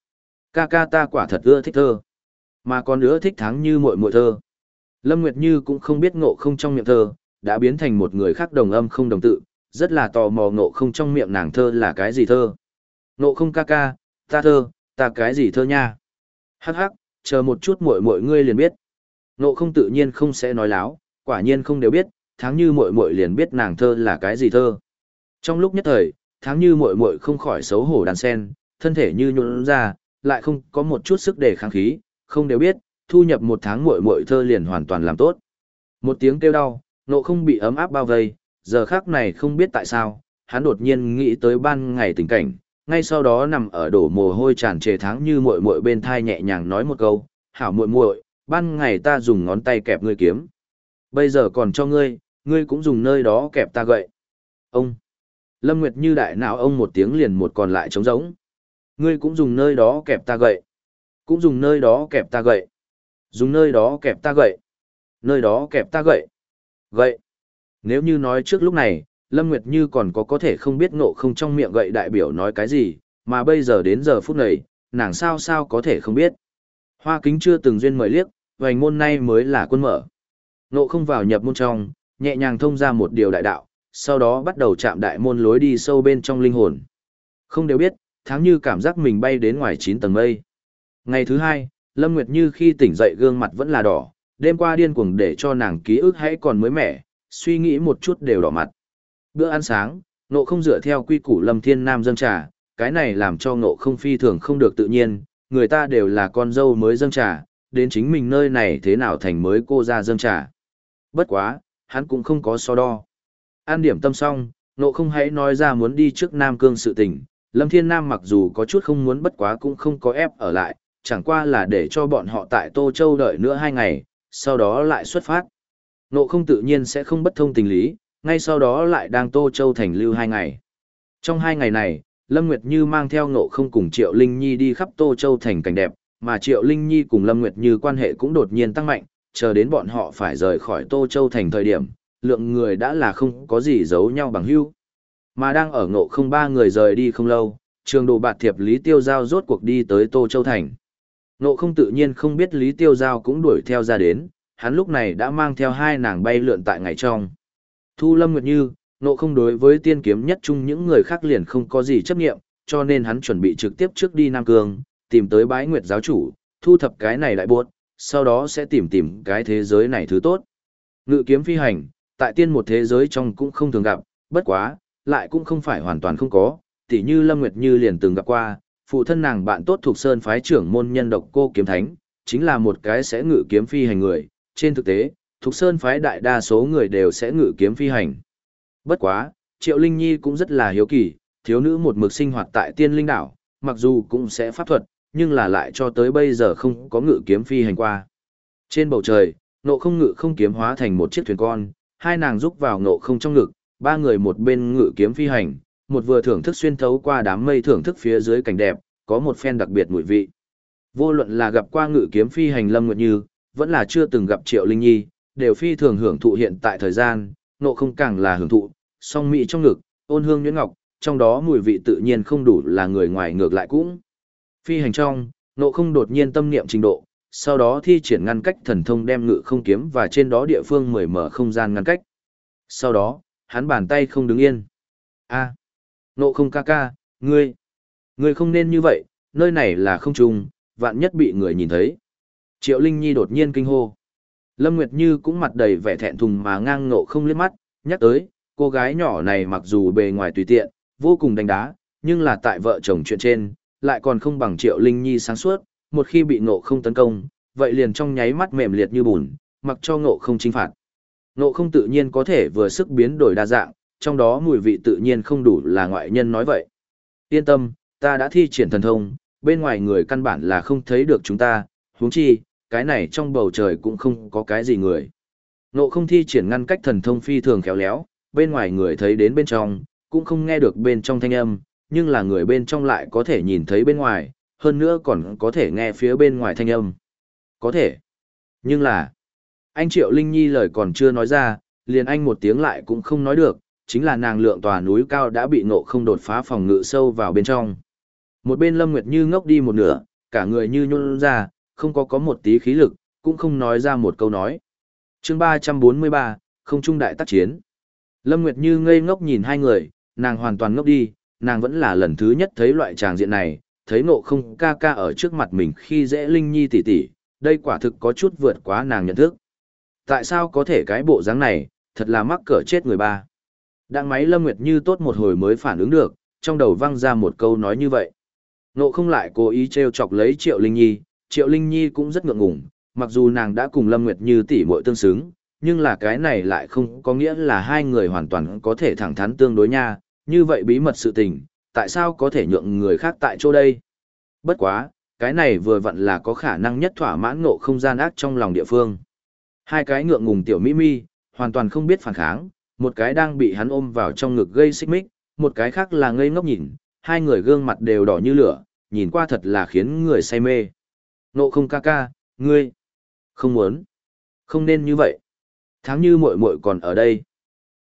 Ca ca ta quả thật ưa thích thơ. Mà còn nữa thích thắng như muội muội thơ. Lâm Nguyệt Như cũng không biết ngộ không trong miệng thơ, đã biến thành một người khác đồng âm không đồng tự, rất là tò mò ngộ không trong miệng nàng thơ là cái gì thơ. Ngộ không ca ca, ta thơ, ta cái gì thơ nha. Hắc hắc, chờ một chút muội muội ngươi liền biết. Ngộ không tự nhiên không sẽ nói láo, quả nhiên không đều biết, tháng như muội muội liền biết nàng thơ là cái gì thơ. Trong lúc nhất thời, tháng như muội muội không khỏi xấu hổ đàn sen, thân thể như nhuận ra, lại không có một chút sức để kháng khí, không đều biết, thu nhập một tháng muội muội thơ liền hoàn toàn làm tốt. Một tiếng kêu đau, nộ không bị ấm áp bao vây, giờ khác này không biết tại sao, hắn đột nhiên nghĩ tới ban ngày tình cảnh, ngay sau đó nằm ở đổ mồ hôi tràn trề tháng như muội muội bên thai nhẹ nhàng nói một câu, "Hảo muội muội, ban ngày ta dùng ngón tay kẹp ngươi kiếm, bây giờ còn cho ngươi, ngươi cũng dùng nơi đó kẹp ta gậy." Ông Lâm Nguyệt như đại não ông một tiếng liền một còn lại trống rỗng. Ngươi cũng dùng nơi đó kẹp ta gậy. Cũng dùng nơi đó kẹp ta gậy. Dùng nơi đó kẹp ta gậy. Nơi đó kẹp ta gậy. Gậy. Nếu như nói trước lúc này, Lâm Nguyệt Như còn có có thể không biết ngộ không trong miệng gậy đại biểu nói cái gì, mà bây giờ đến giờ phút này, nàng sao sao có thể không biết. Hoa kính chưa từng duyên mời liếc, vành môn nay mới là quân mở. Ngộ không vào nhập môn trong, nhẹ nhàng thông ra một điều đại đạo, sau đó bắt đầu chạm đại môn lối đi sâu bên trong linh hồn. Không đều biết, tháng như cảm giác mình bay đến ngoài 9 tầng mây. Ngày thứ hai, Lâm Nguyệt Như khi tỉnh dậy gương mặt vẫn là đỏ, đêm qua điên cuồng để cho nàng ký ức hãy còn mới mẻ, suy nghĩ một chút đều đỏ mặt. Bữa ăn sáng, nộ không dựa theo quy củ Lâm Thiên Nam dâng trà, cái này làm cho nộ không phi thường không được tự nhiên, người ta đều là con dâu mới dâng trà, đến chính mình nơi này thế nào thành mới cô ra dâng trà. Bất quá, hắn cũng không có so đo. An điểm tâm xong, nộ không hãy nói ra muốn đi trước Nam Cương sự tình. Lâm Thiên Nam mặc dù có chút không muốn bất quá cũng không có ép ở lại, chẳng qua là để cho bọn họ tại Tô Châu đợi nữa hai ngày, sau đó lại xuất phát. Nộ không tự nhiên sẽ không bất thông tình lý, ngay sau đó lại đang Tô Châu thành lưu hai ngày. Trong hai ngày này, Lâm Nguyệt Như mang theo nộ không cùng Triệu Linh Nhi đi khắp Tô Châu thành cảnh đẹp, mà Triệu Linh Nhi cùng Lâm Nguyệt Như quan hệ cũng đột nhiên tăng mạnh, chờ đến bọn họ phải rời khỏi Tô Châu thành thời điểm, lượng người đã là không có gì giấu nhau bằng hữu. Mà đang ở ngộ không ba người rời đi không lâu, trường đồ bạt thiệp Lý Tiêu Giao rốt cuộc đi tới Tô Châu Thành. Ngộ không tự nhiên không biết Lý Tiêu Giao cũng đuổi theo ra đến, hắn lúc này đã mang theo hai nàng bay lượn tại ngày trong. Thu Lâm Nguyệt Như, ngộ không đối với tiên kiếm nhất chung những người khác liền không có gì chấp nghiệm, cho nên hắn chuẩn bị trực tiếp trước đi Nam Cương, tìm tới bái nguyệt giáo chủ, thu thập cái này lại buộc, sau đó sẽ tìm tìm cái thế giới này thứ tốt. Ngự kiếm phi hành, tại tiên một thế giới trong cũng không thường gặp, bất quá, lại cũng không phải hoàn toàn không có, tỉ như Lâm Nguyệt Như liền từng gặp qua, phụ thân nàng bạn tốt thuộc sơn phái trưởng môn nhân độc cô kiếm thánh, chính là một cái sẽ ngự kiếm phi hành người, trên thực tế, thuộc sơn phái đại đa số người đều sẽ ngự kiếm phi hành. Bất quá, Triệu Linh Nhi cũng rất là hiếu kỳ, thiếu nữ một mực sinh hoạt tại tiên linh đảo, mặc dù cũng sẽ pháp thuật, nhưng là lại cho tới bây giờ không có ngự kiếm phi hành qua. Trên bầu trời, nộ không ngự không kiếm hóa thành một chiếc thuyền con, hai nàng rúc vào nộ không trong ngực, ba người một bên ngự kiếm phi hành, một vừa thưởng thức xuyên thấu qua đám mây thưởng thức phía dưới cảnh đẹp, có một phen đặc biệt mùi vị. Vô luận là gặp qua ngự kiếm phi hành Lâm Nguyệt Như, vẫn là chưa từng gặp Triệu Linh Nhi, đều phi thường hưởng thụ hiện tại thời gian, nộ không càng là hưởng thụ, song mỹ trong ngực, ôn hương nhuyễn ngọc, trong đó mùi vị tự nhiên không đủ là người ngoài ngược lại cũng. Phi hành trong, nộ không đột nhiên tâm niệm trình độ, sau đó thi triển ngăn cách thần thông đem ngự không kiếm và trên đó địa phương mười mở không gian ngăn cách. Sau đó, hắn bàn tay không đứng yên. a nộ không ca ca, ngươi, ngươi không nên như vậy, nơi này là không trùng, vạn nhất bị người nhìn thấy. Triệu Linh Nhi đột nhiên kinh hô. Lâm Nguyệt Như cũng mặt đầy vẻ thẹn thùng mà ngang nộ không liếc mắt, nhắc tới, cô gái nhỏ này mặc dù bề ngoài tùy tiện, vô cùng đánh đá, nhưng là tại vợ chồng chuyện trên, lại còn không bằng Triệu Linh Nhi sáng suốt, một khi bị nộ không tấn công, vậy liền trong nháy mắt mềm liệt như bùn, mặc cho nộ không chính phạt. Nộ không tự nhiên có thể vừa sức biến đổi đa dạng, trong đó mùi vị tự nhiên không đủ là ngoại nhân nói vậy. Yên tâm, ta đã thi triển thần thông, bên ngoài người căn bản là không thấy được chúng ta, huống chi, cái này trong bầu trời cũng không có cái gì người. Nộ không thi triển ngăn cách thần thông phi thường khéo léo, bên ngoài người thấy đến bên trong, cũng không nghe được bên trong thanh âm, nhưng là người bên trong lại có thể nhìn thấy bên ngoài, hơn nữa còn có thể nghe phía bên ngoài thanh âm. Có thể. Nhưng là, anh Triệu Linh Nhi lời còn chưa nói ra, liền anh một tiếng lại cũng không nói được, chính là nàng lượng tòa núi cao đã bị nộ không đột phá phòng ngự sâu vào bên trong. Một bên Lâm Nguyệt Như ngốc đi một nửa, cả người như nhún ra, không có có một tí khí lực, cũng không nói ra một câu nói. chương 343, không trung đại tác chiến. Lâm Nguyệt Như ngây ngốc nhìn hai người, nàng hoàn toàn ngốc đi, nàng vẫn là lần thứ nhất thấy loại tràng diện này, thấy nộ không ca ca ở trước mặt mình khi dễ Linh Nhi tỷ tỷ, đây quả thực có chút vượt quá nàng nhận thức. Tại sao có thể cái bộ dáng này, thật là mắc cỡ chết người ba. Đặng máy Lâm Nguyệt Như tốt một hồi mới phản ứng được, trong đầu văng ra một câu nói như vậy. Nộ không lại cố ý trêu chọc lấy Triệu Linh Nhi, Triệu Linh Nhi cũng rất ngượng ngùng, mặc dù nàng đã cùng Lâm Nguyệt Như tỷ muội tương xứng, nhưng là cái này lại không có nghĩa là hai người hoàn toàn có thể thẳng thắn tương đối nha, như vậy bí mật sự tình, tại sao có thể nhượng người khác tại chỗ đây? Bất quá, cái này vừa vặn là có khả năng nhất thỏa mãn ngộ không gian ác trong lòng địa phương. Hai cái ngượng ngùng tiểu mỹ mi, hoàn toàn không biết phản kháng, một cái đang bị hắn ôm vào trong ngực gây xích mích, một cái khác là ngây ngốc nhìn, hai người gương mặt đều đỏ như lửa, nhìn qua thật là khiến người say mê. Nộ không ca ca, ngươi, không muốn, không nên như vậy. Tháng như muội muội còn ở đây.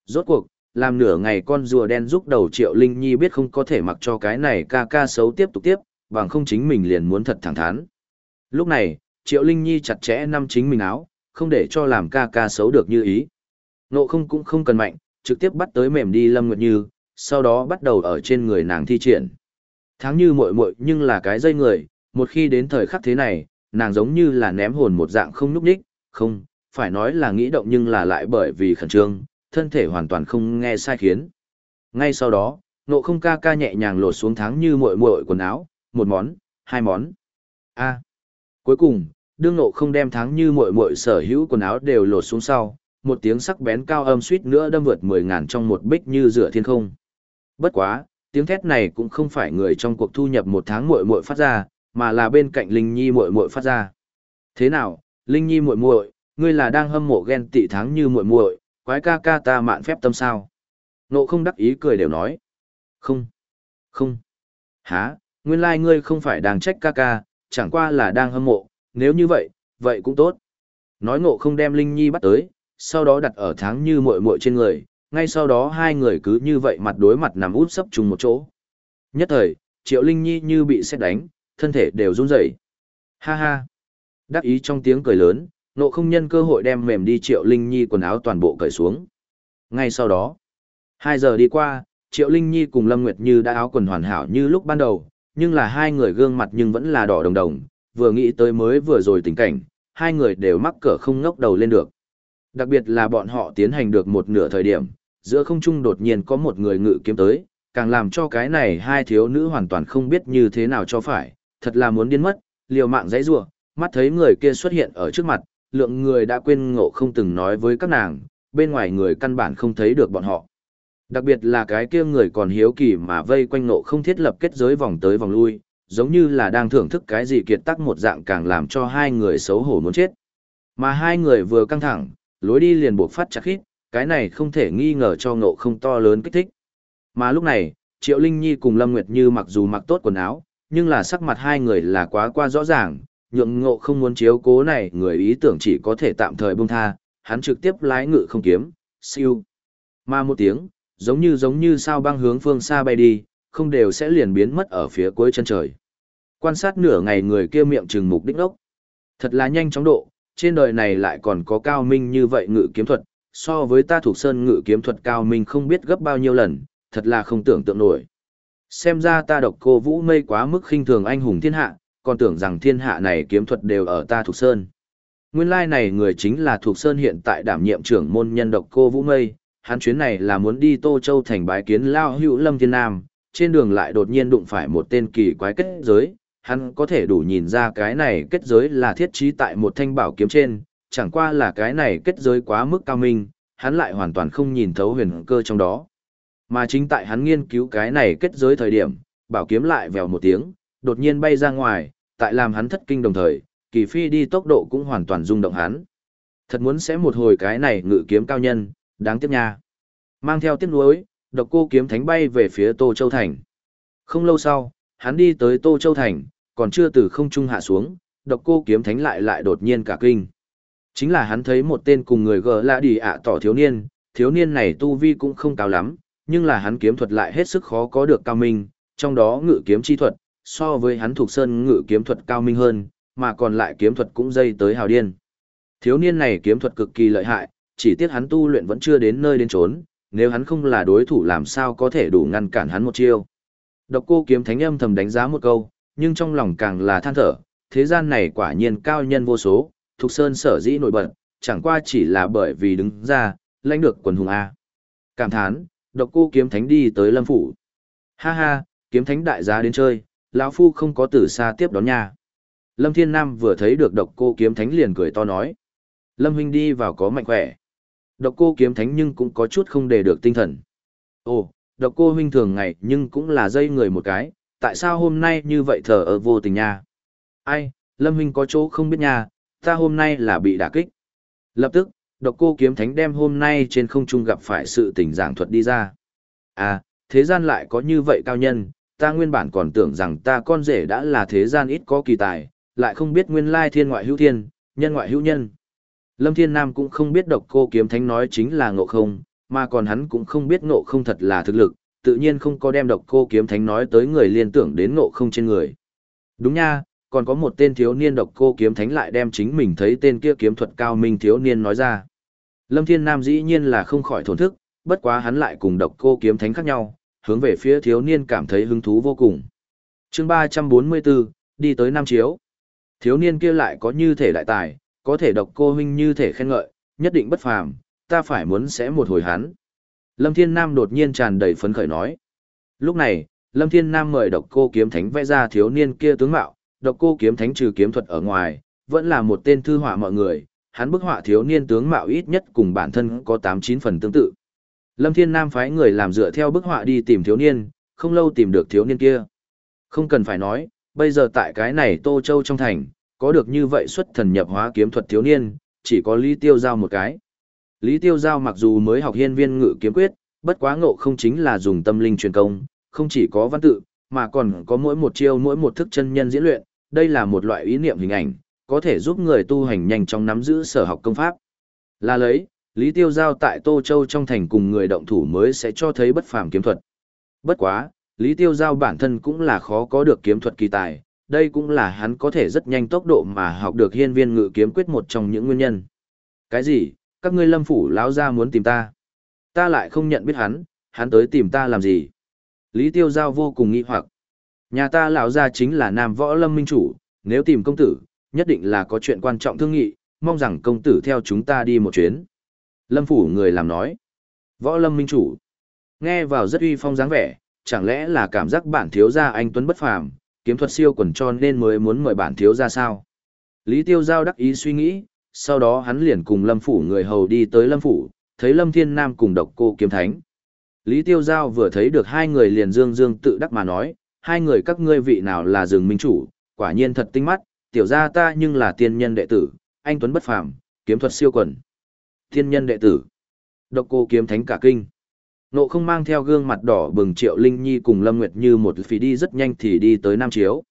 Rốt cuộc, làm nửa ngày con rùa đen giúp đầu Triệu Linh Nhi biết không có thể mặc cho cái này ca ca xấu tiếp tục tiếp, bằng không chính mình liền muốn thật thẳng thắn. Lúc này, Triệu Linh Nhi chặt chẽ năm chính mình áo, không để cho làm ca ca xấu được như ý. Nộ không cũng không cần mạnh, trực tiếp bắt tới mềm đi Lâm Nguyệt Như, sau đó bắt đầu ở trên người nàng thi triển. Tháng như muội muội nhưng là cái dây người, một khi đến thời khắc thế này, nàng giống như là ném hồn một dạng không núp đích, không, phải nói là nghĩ động nhưng là lại bởi vì khẩn trương, thân thể hoàn toàn không nghe sai khiến. Ngay sau đó, nộ không ca ca nhẹ nhàng lột xuống tháng như muội muội quần áo, một món, hai món. A. Cuối cùng, đương nộ không đem tháng như muội muội sở hữu quần áo đều lột xuống sau, một tiếng sắc bén cao âm suýt nữa đâm vượt mười ngàn trong một bích như rửa thiên không. Bất quá, tiếng thét này cũng không phải người trong cuộc thu nhập một tháng muội muội phát ra, mà là bên cạnh Linh Nhi muội muội phát ra. Thế nào, Linh Nhi muội muội, ngươi là đang hâm mộ ghen tị tháng như muội muội, quái ca ca ta mạn phép tâm sao? Nộ không đắc ý cười đều nói. Không. Không. Hả, nguyên lai like ngươi không phải đang trách ca ca, chẳng qua là đang hâm mộ, nếu như vậy, vậy cũng tốt. Nói ngộ không đem Linh Nhi bắt tới, sau đó đặt ở tháng như muội muội trên người, ngay sau đó hai người cứ như vậy mặt đối mặt nằm út sấp chung một chỗ. Nhất thời, Triệu Linh Nhi như bị xét đánh, thân thể đều run rẩy. Ha ha. Đắc ý trong tiếng cười lớn, nộ không nhân cơ hội đem mềm đi Triệu Linh Nhi quần áo toàn bộ cởi xuống. Ngay sau đó, hai giờ đi qua, Triệu Linh Nhi cùng Lâm Nguyệt Như đã áo quần hoàn hảo như lúc ban đầu, nhưng là hai người gương mặt nhưng vẫn là đỏ đồng đồng, vừa nghĩ tới mới vừa rồi tình cảnh, hai người đều mắc cỡ không ngốc đầu lên được. Đặc biệt là bọn họ tiến hành được một nửa thời điểm, giữa không trung đột nhiên có một người ngự kiếm tới, càng làm cho cái này hai thiếu nữ hoàn toàn không biết như thế nào cho phải, thật là muốn điên mất, liều mạng dãy rủa, mắt thấy người kia xuất hiện ở trước mặt, lượng người đã quên ngộ không từng nói với các nàng, bên ngoài người căn bản không thấy được bọn họ. Đặc biệt là cái kia người còn hiếu kỳ mà vây quanh ngộ không thiết lập kết giới vòng tới vòng lui, giống như là đang thưởng thức cái gì kiệt tắc một dạng càng làm cho hai người xấu hổ muốn chết. Mà hai người vừa căng thẳng, lối đi liền buộc phát chặt khít, cái này không thể nghi ngờ cho ngộ không to lớn kích thích. Mà lúc này, Triệu Linh Nhi cùng Lâm Nguyệt Như mặc dù mặc tốt quần áo, nhưng là sắc mặt hai người là quá qua rõ ràng, nhượng ngộ không muốn chiếu cố này người ý tưởng chỉ có thể tạm thời buông tha, hắn trực tiếp lái ngự không kiếm, siêu. Mà một tiếng, giống như giống như sao băng hướng phương xa bay đi, không đều sẽ liền biến mất ở phía cuối chân trời. Quan sát nửa ngày người kia miệng trừng mục đích ốc. Thật là nhanh chóng độ, trên đời này lại còn có cao minh như vậy ngự kiếm thuật, so với ta thuộc sơn ngự kiếm thuật cao minh không biết gấp bao nhiêu lần, thật là không tưởng tượng nổi. Xem ra ta độc cô vũ mây quá mức khinh thường anh hùng thiên hạ, còn tưởng rằng thiên hạ này kiếm thuật đều ở ta thuộc sơn. Nguyên lai này người chính là thuộc sơn hiện tại đảm nhiệm trưởng môn nhân độc cô vũ mây, hắn chuyến này là muốn đi Tô Châu thành bái kiến Lao hữu Lâm Thiên Nam, trên đường lại đột nhiên đụng phải một tên kỳ quái kết giới, hắn có thể đủ nhìn ra cái này kết giới là thiết trí tại một thanh bảo kiếm trên, chẳng qua là cái này kết giới quá mức cao minh, hắn lại hoàn toàn không nhìn thấu huyền cơ trong đó. Mà chính tại hắn nghiên cứu cái này kết giới thời điểm, bảo kiếm lại vèo một tiếng, đột nhiên bay ra ngoài, tại làm hắn thất kinh đồng thời, kỳ phi đi tốc độ cũng hoàn toàn rung động hắn. Thật muốn sẽ một hồi cái này ngự kiếm cao nhân, đáng tiếc nha. Mang theo tiếc nuối, độc cô kiếm thánh bay về phía Tô Châu Thành. Không lâu sau, hắn đi tới Tô Châu Thành, còn chưa từ không trung hạ xuống, độc cô kiếm thánh lại lại đột nhiên cả kinh. Chính là hắn thấy một tên cùng người gờ lạ đi ạ tỏ thiếu niên, thiếu niên này tu vi cũng không cao lắm, nhưng là hắn kiếm thuật lại hết sức khó có được cao minh, trong đó ngự kiếm chi thuật, so với hắn thuộc sơn ngự kiếm thuật cao minh hơn, mà còn lại kiếm thuật cũng dây tới hào điên. Thiếu niên này kiếm thuật cực kỳ lợi hại, chỉ tiếc hắn tu luyện vẫn chưa đến nơi đến chốn, nếu hắn không là đối thủ làm sao có thể đủ ngăn cản hắn một chiêu. Độc cô kiếm thánh âm thầm đánh giá một câu, nhưng trong lòng càng là than thở, thế gian này quả nhiên cao nhân vô số, Thục Sơn sở dĩ nổi bật, chẳng qua chỉ là bởi vì đứng ra, lãnh được quần hùng A. Cảm thán, độc cô kiếm thánh đi tới lâm phủ. Ha ha, kiếm thánh đại giá đến chơi, lão phu không có từ xa tiếp đón nha. Lâm Thiên Nam vừa thấy được độc cô kiếm thánh liền cười to nói. Lâm huynh đi vào có mạnh khỏe. Độc cô kiếm thánh nhưng cũng có chút không để được tinh thần. Ồ, độc cô huynh thường ngày nhưng cũng là dây người một cái, tại sao hôm nay như vậy thờ ở vô tình nha? Ai, Lâm huynh có chỗ không biết nha, ta hôm nay là bị đả kích. Lập tức, độc cô kiếm thánh đem hôm nay trên không trung gặp phải sự tình giảng thuật đi ra. À, thế gian lại có như vậy cao nhân, ta nguyên bản còn tưởng rằng ta con rể đã là thế gian ít có kỳ tài, lại không biết nguyên lai thiên ngoại hữu thiên, nhân ngoại hữu nhân. Lâm Thiên Nam cũng không biết độc cô kiếm thánh nói chính là ngộ không, mà còn hắn cũng không biết ngộ không thật là thực lực, tự nhiên không có đem độc cô kiếm thánh nói tới người liên tưởng đến ngộ không trên người. Đúng nha, còn có một tên thiếu niên độc cô kiếm thánh lại đem chính mình thấy tên kia kiếm thuật cao minh thiếu niên nói ra. Lâm Thiên Nam dĩ nhiên là không khỏi thổn thức, bất quá hắn lại cùng độc cô kiếm thánh khác nhau, hướng về phía thiếu niên cảm thấy hứng thú vô cùng. chương 344, đi tới Nam Chiếu. Thiếu niên kia lại có như thể đại tài, có thể độc cô huynh như thể khen ngợi, nhất định bất phàm, ta phải muốn sẽ một hồi hắn. Lâm Thiên Nam đột nhiên tràn đầy phấn khởi nói. Lúc này, Lâm Thiên Nam mời độc cô kiếm thánh vẽ ra thiếu niên kia tướng mạo, độc cô kiếm thánh trừ kiếm thuật ở ngoài, vẫn là một tên thư họa mọi người, hắn bức họa thiếu niên tướng mạo ít nhất cùng bản thân có 8-9 phần tương tự. Lâm Thiên Nam phái người làm dựa theo bức họa đi tìm thiếu niên, không lâu tìm được thiếu niên kia. Không cần phải nói, bây giờ tại cái này Tô Châu trong thành, có được như vậy xuất thần nhập hóa kiếm thuật thiếu niên, chỉ có Lý Tiêu Giao một cái. Lý Tiêu Giao mặc dù mới học hiên viên ngự kiếm quyết, bất quá ngộ không chính là dùng tâm linh truyền công, không chỉ có văn tự, mà còn có mỗi một chiêu mỗi một thức chân nhân diễn luyện, đây là một loại ý niệm hình ảnh, có thể giúp người tu hành nhanh chóng nắm giữ sở học công pháp. Là lấy, Lý Tiêu Giao tại Tô Châu trong thành cùng người động thủ mới sẽ cho thấy bất phàm kiếm thuật. Bất quá, Lý Tiêu Giao bản thân cũng là khó có được kiếm thuật kỳ tài, đây cũng là hắn có thể rất nhanh tốc độ mà học được hiên viên ngự kiếm quyết một trong những nguyên nhân. Cái gì, các ngươi lâm phủ lão ra muốn tìm ta? Ta lại không nhận biết hắn, hắn tới tìm ta làm gì? Lý Tiêu Giao vô cùng nghi hoặc. Nhà ta lão ra chính là nam võ lâm minh chủ, nếu tìm công tử, nhất định là có chuyện quan trọng thương nghị, mong rằng công tử theo chúng ta đi một chuyến. Lâm phủ người làm nói. Võ lâm minh chủ. Nghe vào rất uy phong dáng vẻ, chẳng lẽ là cảm giác bản thiếu gia anh Tuấn bất phàm, kiếm thuật siêu quần cho nên mới muốn mời bản thiếu gia sao? Lý Tiêu Giao đắc ý suy nghĩ, sau đó hắn liền cùng Lâm phủ người hầu đi tới Lâm phủ, thấy Lâm Thiên Nam cùng độc cô kiếm thánh. Lý Tiêu Giao vừa thấy được hai người liền dương dương tự đắc mà nói, hai người các ngươi vị nào là rừng minh chủ, quả nhiên thật tinh mắt, tiểu gia ta nhưng là tiên nhân đệ tử, anh Tuấn bất phàm, kiếm thuật siêu quần. Thiên nhân đệ tử. Độc cô kiếm thánh cả kinh. Nộ không mang theo gương mặt đỏ bừng Triệu Linh Nhi cùng Lâm Nguyệt như một phí đi rất nhanh thì đi tới Nam Chiếu.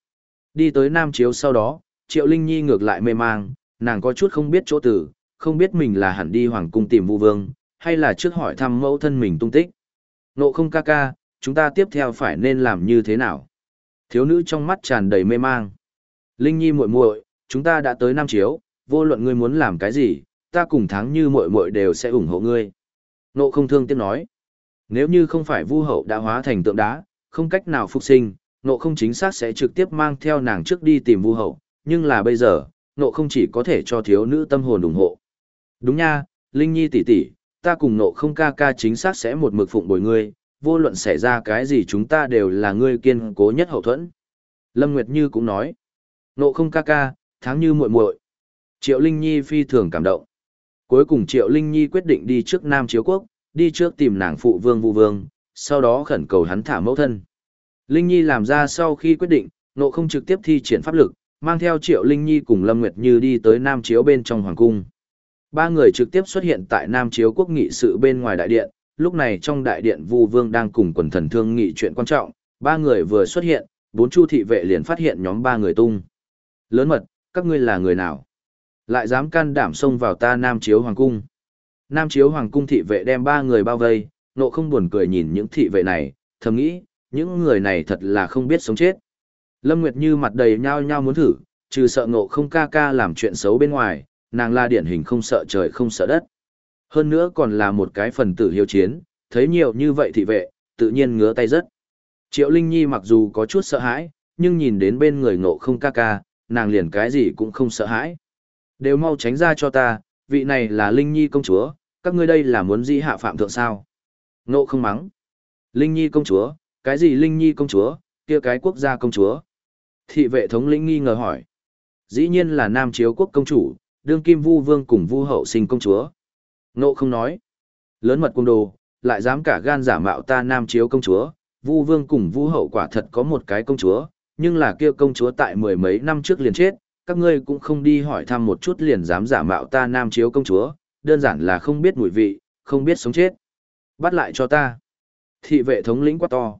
Đi tới Nam Chiếu sau đó, Triệu Linh Nhi ngược lại mê mang, nàng có chút không biết chỗ tử, không biết mình là hẳn đi Hoàng Cung tìm Vu Vương, hay là trước hỏi thăm mẫu thân mình tung tích. Nộ không ca ca, chúng ta tiếp theo phải nên làm như thế nào? Thiếu nữ trong mắt tràn đầy mê mang. Linh Nhi muội muội, chúng ta đã tới Nam Chiếu, vô luận ngươi muốn làm cái gì, ta cùng thắng như muội muội đều sẽ ủng hộ ngươi. Nộ không thương tiếc nói. Nếu như không phải vu hậu đã hóa thành tượng đá, không cách nào phục sinh, nộ không chính xác sẽ trực tiếp mang theo nàng trước đi tìm vu hậu, nhưng là bây giờ, nộ không chỉ có thể cho thiếu nữ tâm hồn ủng hộ. Đúng nha, Linh Nhi tỷ tỷ, ta cùng nộ không ca ca chính xác sẽ một mực phụng bồi ngươi, vô luận xảy ra cái gì chúng ta đều là ngươi kiên cố nhất hậu thuẫn. Lâm Nguyệt Như cũng nói, nộ không ca ca, tháng như muội muội. Triệu Linh Nhi phi thường cảm động. Cuối cùng Triệu Linh Nhi quyết định đi trước Nam Chiếu Quốc, đi trước tìm nàng phụ vương Vu Vương, sau đó khẩn cầu hắn thả mẫu thân. Linh Nhi làm ra sau khi quyết định, nộ không trực tiếp thi triển pháp lực, mang theo Triệu Linh Nhi cùng Lâm Nguyệt Như đi tới Nam Chiếu bên trong Hoàng Cung. Ba người trực tiếp xuất hiện tại Nam Chiếu Quốc nghị sự bên ngoài đại điện, lúc này trong đại điện Vu Vương đang cùng quần thần thương nghị chuyện quan trọng, ba người vừa xuất hiện, bốn chu thị vệ liền phát hiện nhóm ba người tung. Lớn mật, các ngươi là người nào? Lại dám can đảm xông vào ta Nam Chiếu Hoàng Cung. Nam Chiếu Hoàng Cung thị vệ đem ba người bao vây, nộ không buồn cười nhìn những thị vệ này, thầm nghĩ, những người này thật là không biết sống chết. Lâm Nguyệt Như mặt đầy nhao nhao muốn thử, trừ sợ ngộ không ca ca làm chuyện xấu bên ngoài, nàng là điển hình không sợ trời không sợ đất. Hơn nữa còn là một cái phần tử hiếu chiến, thấy nhiều như vậy thị vệ, tự nhiên ngứa tay rất. Triệu Linh Nhi mặc dù có chút sợ hãi, nhưng nhìn đến bên người ngộ không ca ca, nàng liền cái gì cũng không sợ hãi. Đều mau tránh ra cho ta, vị này là Linh Nhi công chúa, các ngươi đây là muốn di hạ phạm thượng sao? Ngộ không mắng. Linh Nhi công chúa, cái gì Linh Nhi công chúa, kia cái quốc gia công chúa? Thị vệ thống lĩnh nghi ngờ hỏi. Dĩ nhiên là Nam Chiếu quốc công chủ, đương kim vu vương cùng vu hậu sinh công chúa. nộ không nói. Lớn mật cung đồ, lại dám cả gan giả mạo ta Nam Chiếu công chúa, vu vương cùng vu hậu quả thật có một cái công chúa, nhưng là kia công chúa tại mười mấy năm trước liền chết, các ngươi cũng không đi hỏi thăm một chút liền dám giả mạo ta nam chiếu công chúa, đơn giản là không biết mùi vị, không biết sống chết. Bắt lại cho ta. Thị vệ thống lĩnh quá to.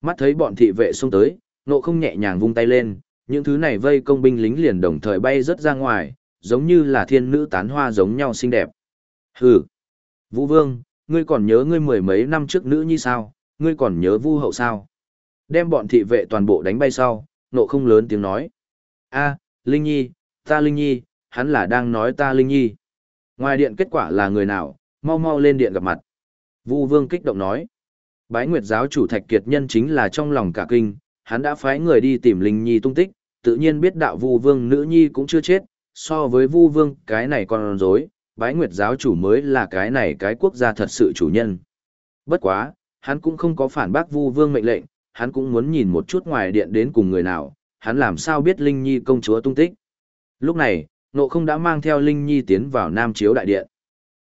Mắt thấy bọn thị vệ xông tới, nộ không nhẹ nhàng vung tay lên, những thứ này vây công binh lính liền đồng thời bay rất ra ngoài, giống như là thiên nữ tán hoa giống nhau xinh đẹp. Hừ. Vũ Vương, ngươi còn nhớ ngươi mười mấy năm trước nữ như sao, ngươi còn nhớ Vu hậu sao? Đem bọn thị vệ toàn bộ đánh bay sau, nộ không lớn tiếng nói. a Linh Nhi, ta Linh Nhi, hắn là đang nói ta Linh Nhi. Ngoài điện kết quả là người nào, mau mau lên điện gặp mặt. Vu Vương kích động nói. Bái Nguyệt giáo chủ Thạch Kiệt Nhân chính là trong lòng cả kinh, hắn đã phái người đi tìm Linh Nhi tung tích, tự nhiên biết đạo Vu Vương nữ nhi cũng chưa chết, so với Vu Vương cái này còn dối, Bái Nguyệt giáo chủ mới là cái này cái quốc gia thật sự chủ nhân. Bất quá, hắn cũng không có phản bác Vu Vương mệnh lệnh, hắn cũng muốn nhìn một chút ngoài điện đến cùng người nào, hắn làm sao biết Linh Nhi công chúa tung tích. Lúc này, nộ không đã mang theo Linh Nhi tiến vào Nam Chiếu Đại Điện.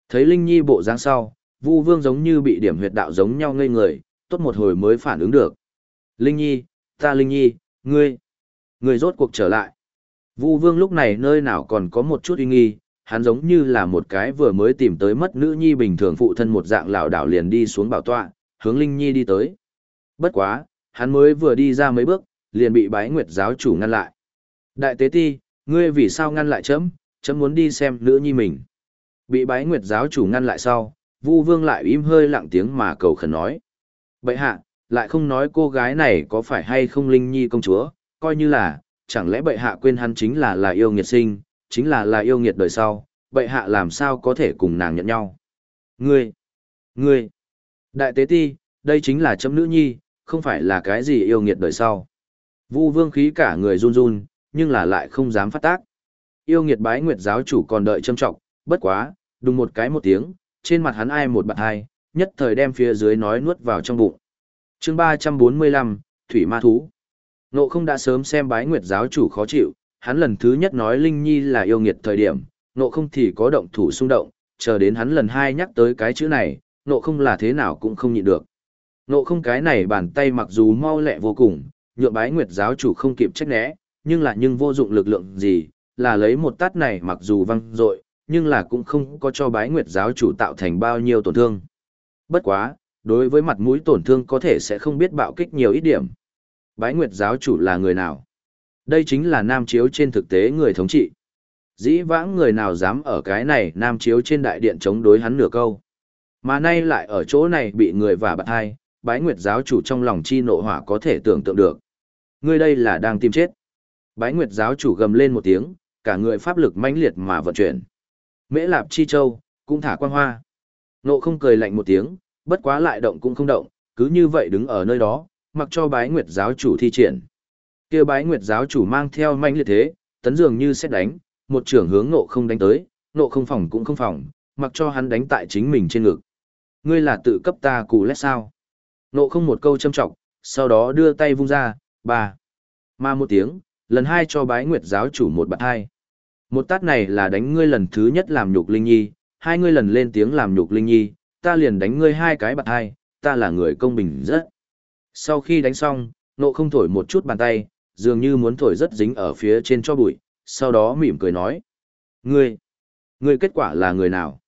Thấy Linh Nhi bộ dáng sau, Vu Vương giống như bị điểm huyệt đạo giống nhau ngây người, tốt một hồi mới phản ứng được. Linh Nhi, ta Linh Nhi, ngươi, ngươi rốt cuộc trở lại. Vu Vương lúc này nơi nào còn có một chút uy nghi, hắn giống như là một cái vừa mới tìm tới mất nữ nhi bình thường phụ thân một dạng lảo đảo liền đi xuống bảo tọa, hướng Linh Nhi đi tới. Bất quá, hắn mới vừa đi ra mấy bước, liền bị bái nguyệt giáo chủ ngăn lại. Đại tế ti, ngươi vì sao ngăn lại chấm, chấm muốn đi xem nữ nhi mình. Bị bái nguyệt giáo chủ ngăn lại sau, Vu Vương lại im hơi lặng tiếng mà cầu khẩn nói. Bệ hạ, lại không nói cô gái này có phải hay không linh nhi công chúa, coi như là, chẳng lẽ bệ hạ quên hắn chính là là yêu nghiệt sinh, chính là là yêu nghiệt đời sau, bệ hạ làm sao có thể cùng nàng nhận nhau. Ngươi, ngươi, đại tế ti, đây chính là chấm nữ nhi, không phải là cái gì yêu nghiệt đời sau. Vu vương khí cả người run run, nhưng là lại không dám phát tác. Yêu nghiệt bái nguyệt giáo chủ còn đợi châm trọng, bất quá, đùng một cái một tiếng, trên mặt hắn ai một bạn hai, nhất thời đem phía dưới nói nuốt vào trong bụng chương 345, Thủy Ma Thú. Nộ không đã sớm xem bái nguyệt giáo chủ khó chịu, hắn lần thứ nhất nói Linh Nhi là yêu nghiệt thời điểm, nộ không thì có động thủ xung động, chờ đến hắn lần hai nhắc tới cái chữ này, nộ không là thế nào cũng không nhịn được. Nộ không cái này bàn tay mặc dù mau lẹ vô cùng, nhựa bái nguyệt giáo chủ không kịp trách né, nhưng là nhưng vô dụng lực lượng gì, là lấy một tát này mặc dù văng dội, nhưng là cũng không có cho bái nguyệt giáo chủ tạo thành bao nhiêu tổn thương. Bất quá, đối với mặt mũi tổn thương có thể sẽ không biết bạo kích nhiều ít điểm. Bái nguyệt giáo chủ là người nào? Đây chính là nam chiếu trên thực tế người thống trị. Dĩ vãng người nào dám ở cái này nam chiếu trên đại điện chống đối hắn nửa câu. Mà nay lại ở chỗ này bị người và bạc hai, bái nguyệt giáo chủ trong lòng chi nộ hỏa có thể tưởng tượng được. Ngươi đây là đang tìm chết. Bái nguyệt giáo chủ gầm lên một tiếng, cả người pháp lực mãnh liệt mà vận chuyển. Mễ lạp chi châu, cũng thả quang hoa. Nộ không cười lạnh một tiếng, bất quá lại động cũng không động, cứ như vậy đứng ở nơi đó, mặc cho bái nguyệt giáo chủ thi triển. kia bái nguyệt giáo chủ mang theo manh liệt thế, tấn dường như xét đánh, một trưởng hướng nộ không đánh tới, nộ không phòng cũng không phòng, mặc cho hắn đánh tại chính mình trên ngực. Ngươi là tự cấp ta cù lét sao? Nộ không một câu châm trọng, sau đó đưa tay vung ra, ba. Mà một tiếng, lần hai cho bái nguyệt giáo chủ một bạn hai. Một tát này là đánh ngươi lần thứ nhất làm nhục Linh Nhi, hai ngươi lần lên tiếng làm nhục Linh Nhi, ta liền đánh ngươi hai cái bạc hai, ta là người công bình rất. Sau khi đánh xong, nộ không thổi một chút bàn tay, dường như muốn thổi rất dính ở phía trên cho bụi, sau đó mỉm cười nói. Ngươi, ngươi kết quả là người nào?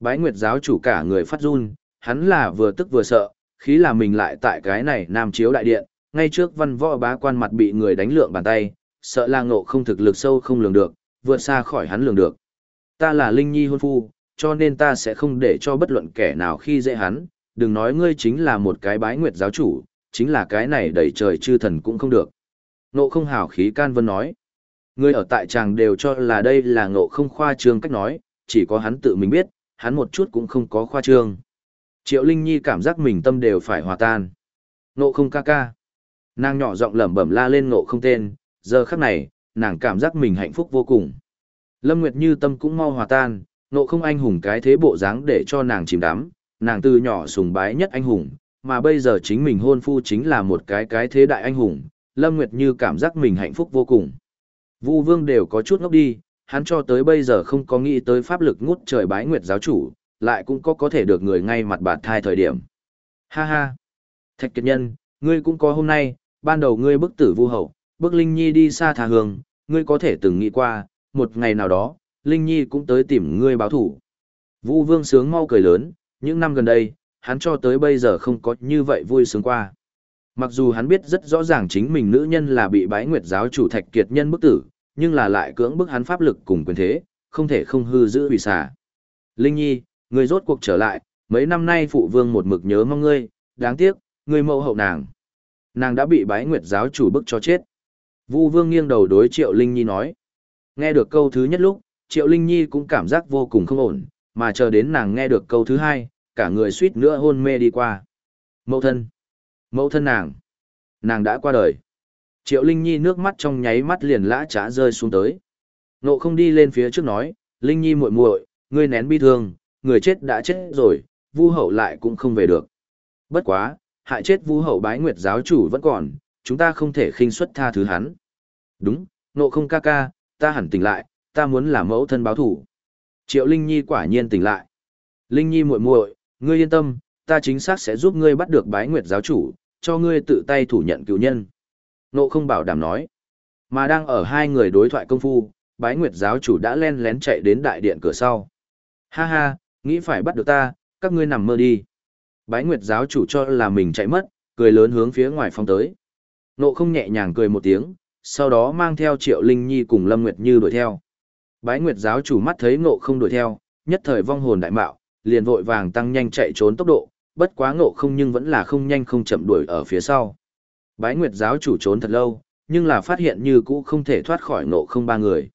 Bái Nguyệt giáo chủ cả người phát run, hắn là vừa tức vừa sợ, khí là mình lại tại cái này nam chiếu đại điện, ngay trước văn võ bá quan mặt bị người đánh lượng bàn tay, sợ là ngộ không thực lực sâu không lường được, vượt xa khỏi hắn lường được. Ta là Linh Nhi hôn phu, cho nên ta sẽ không để cho bất luận kẻ nào khi dễ hắn, đừng nói ngươi chính là một cái bái nguyệt giáo chủ, chính là cái này đẩy trời chư thần cũng không được. Ngộ không hào khí can vân nói. Người ở tại tràng đều cho là đây là ngộ không khoa trương cách nói, chỉ có hắn tự mình biết, hắn một chút cũng không có khoa trương. Triệu Linh Nhi cảm giác mình tâm đều phải hòa tan. Ngộ không ca ca. Nàng nhỏ giọng lẩm bẩm la lên ngộ không tên, giờ khắc này, nàng cảm giác mình hạnh phúc vô cùng. Lâm Nguyệt Như tâm cũng mau hòa tan, Nộ không anh hùng cái thế bộ dáng để cho nàng chìm đắm, nàng từ nhỏ sùng bái nhất anh hùng, mà bây giờ chính mình hôn phu chính là một cái cái thế đại anh hùng, Lâm Nguyệt Như cảm giác mình hạnh phúc vô cùng. Vu Vương đều có chút ngốc đi, hắn cho tới bây giờ không có nghĩ tới pháp lực ngút trời bái nguyệt giáo chủ, lại cũng có có thể được người ngay mặt bạt thai thời điểm. Ha ha! Thạch kiệt nhân, ngươi cũng có hôm nay, ban đầu ngươi bức tử vu hậu, bức Linh Nhi đi xa thà hương, ngươi có thể từng nghĩ qua, một ngày nào đó, Linh Nhi cũng tới tìm ngươi báo thủ. Vu Vương sướng mau cười lớn, những năm gần đây, hắn cho tới bây giờ không có như vậy vui sướng qua. Mặc dù hắn biết rất rõ ràng chính mình nữ nhân là bị bái nguyệt giáo chủ thạch kiệt nhân bức tử, nhưng là lại cưỡng bức hắn pháp lực cùng quyền thế, không thể không hư giữ hủy xả. Linh Nhi, ngươi rốt cuộc trở lại, mấy năm nay phụ vương một mực nhớ mong ngươi, đáng tiếc, ngươi mẫu hậu nàng. Nàng đã bị bái nguyệt giáo chủ bức cho chết. Vu vương nghiêng đầu đối Triệu Linh Nhi nói. Nghe được câu thứ nhất lúc, Triệu Linh Nhi cũng cảm giác vô cùng không ổn, mà chờ đến nàng nghe được câu thứ hai, cả người suýt nữa hôn mê đi qua. Mẫu thân. Mẫu thân nàng. Nàng đã qua đời. Triệu Linh Nhi nước mắt trong nháy mắt liền lã trá rơi xuống tới. Nộ không đi lên phía trước nói, Linh Nhi muội muội, ngươi nén bi thương, người chết đã chết rồi, vu hậu lại cũng không về được. Bất quá, hại chết vu hậu bái nguyệt giáo chủ vẫn còn, chúng ta không thể khinh suất tha thứ hắn. Đúng, nộ không ca ca, ta hẳn tỉnh lại, ta muốn làm mẫu thân báo thủ. Triệu Linh Nhi quả nhiên tỉnh lại. Linh Nhi muội muội, ngươi yên tâm, ta chính xác sẽ giúp ngươi bắt được bái nguyệt giáo chủ, cho ngươi tự tay thủ nhận cứu nhân. Nộ không bảo đảm nói. Mà đang ở hai người đối thoại công phu, bái nguyệt giáo chủ đã len lén chạy đến đại điện cửa sau. Ha ha, nghĩ phải bắt được ta, các ngươi nằm mơ đi. Bái nguyệt giáo chủ cho là mình chạy mất, cười lớn hướng phía ngoài phong tới. Nộ không nhẹ nhàng cười một tiếng, sau đó mang theo triệu linh nhi cùng lâm nguyệt như đuổi theo. Bái nguyệt giáo chủ mắt thấy Ngộ không đuổi theo, nhất thời vong hồn đại mạo, liền vội vàng tăng nhanh chạy trốn tốc độ, bất quá ngộ không nhưng vẫn là không nhanh không chậm đuổi ở phía sau. Bái Nguyệt giáo chủ trốn thật lâu, nhưng là phát hiện như cũ không thể thoát khỏi ngộ không ba người.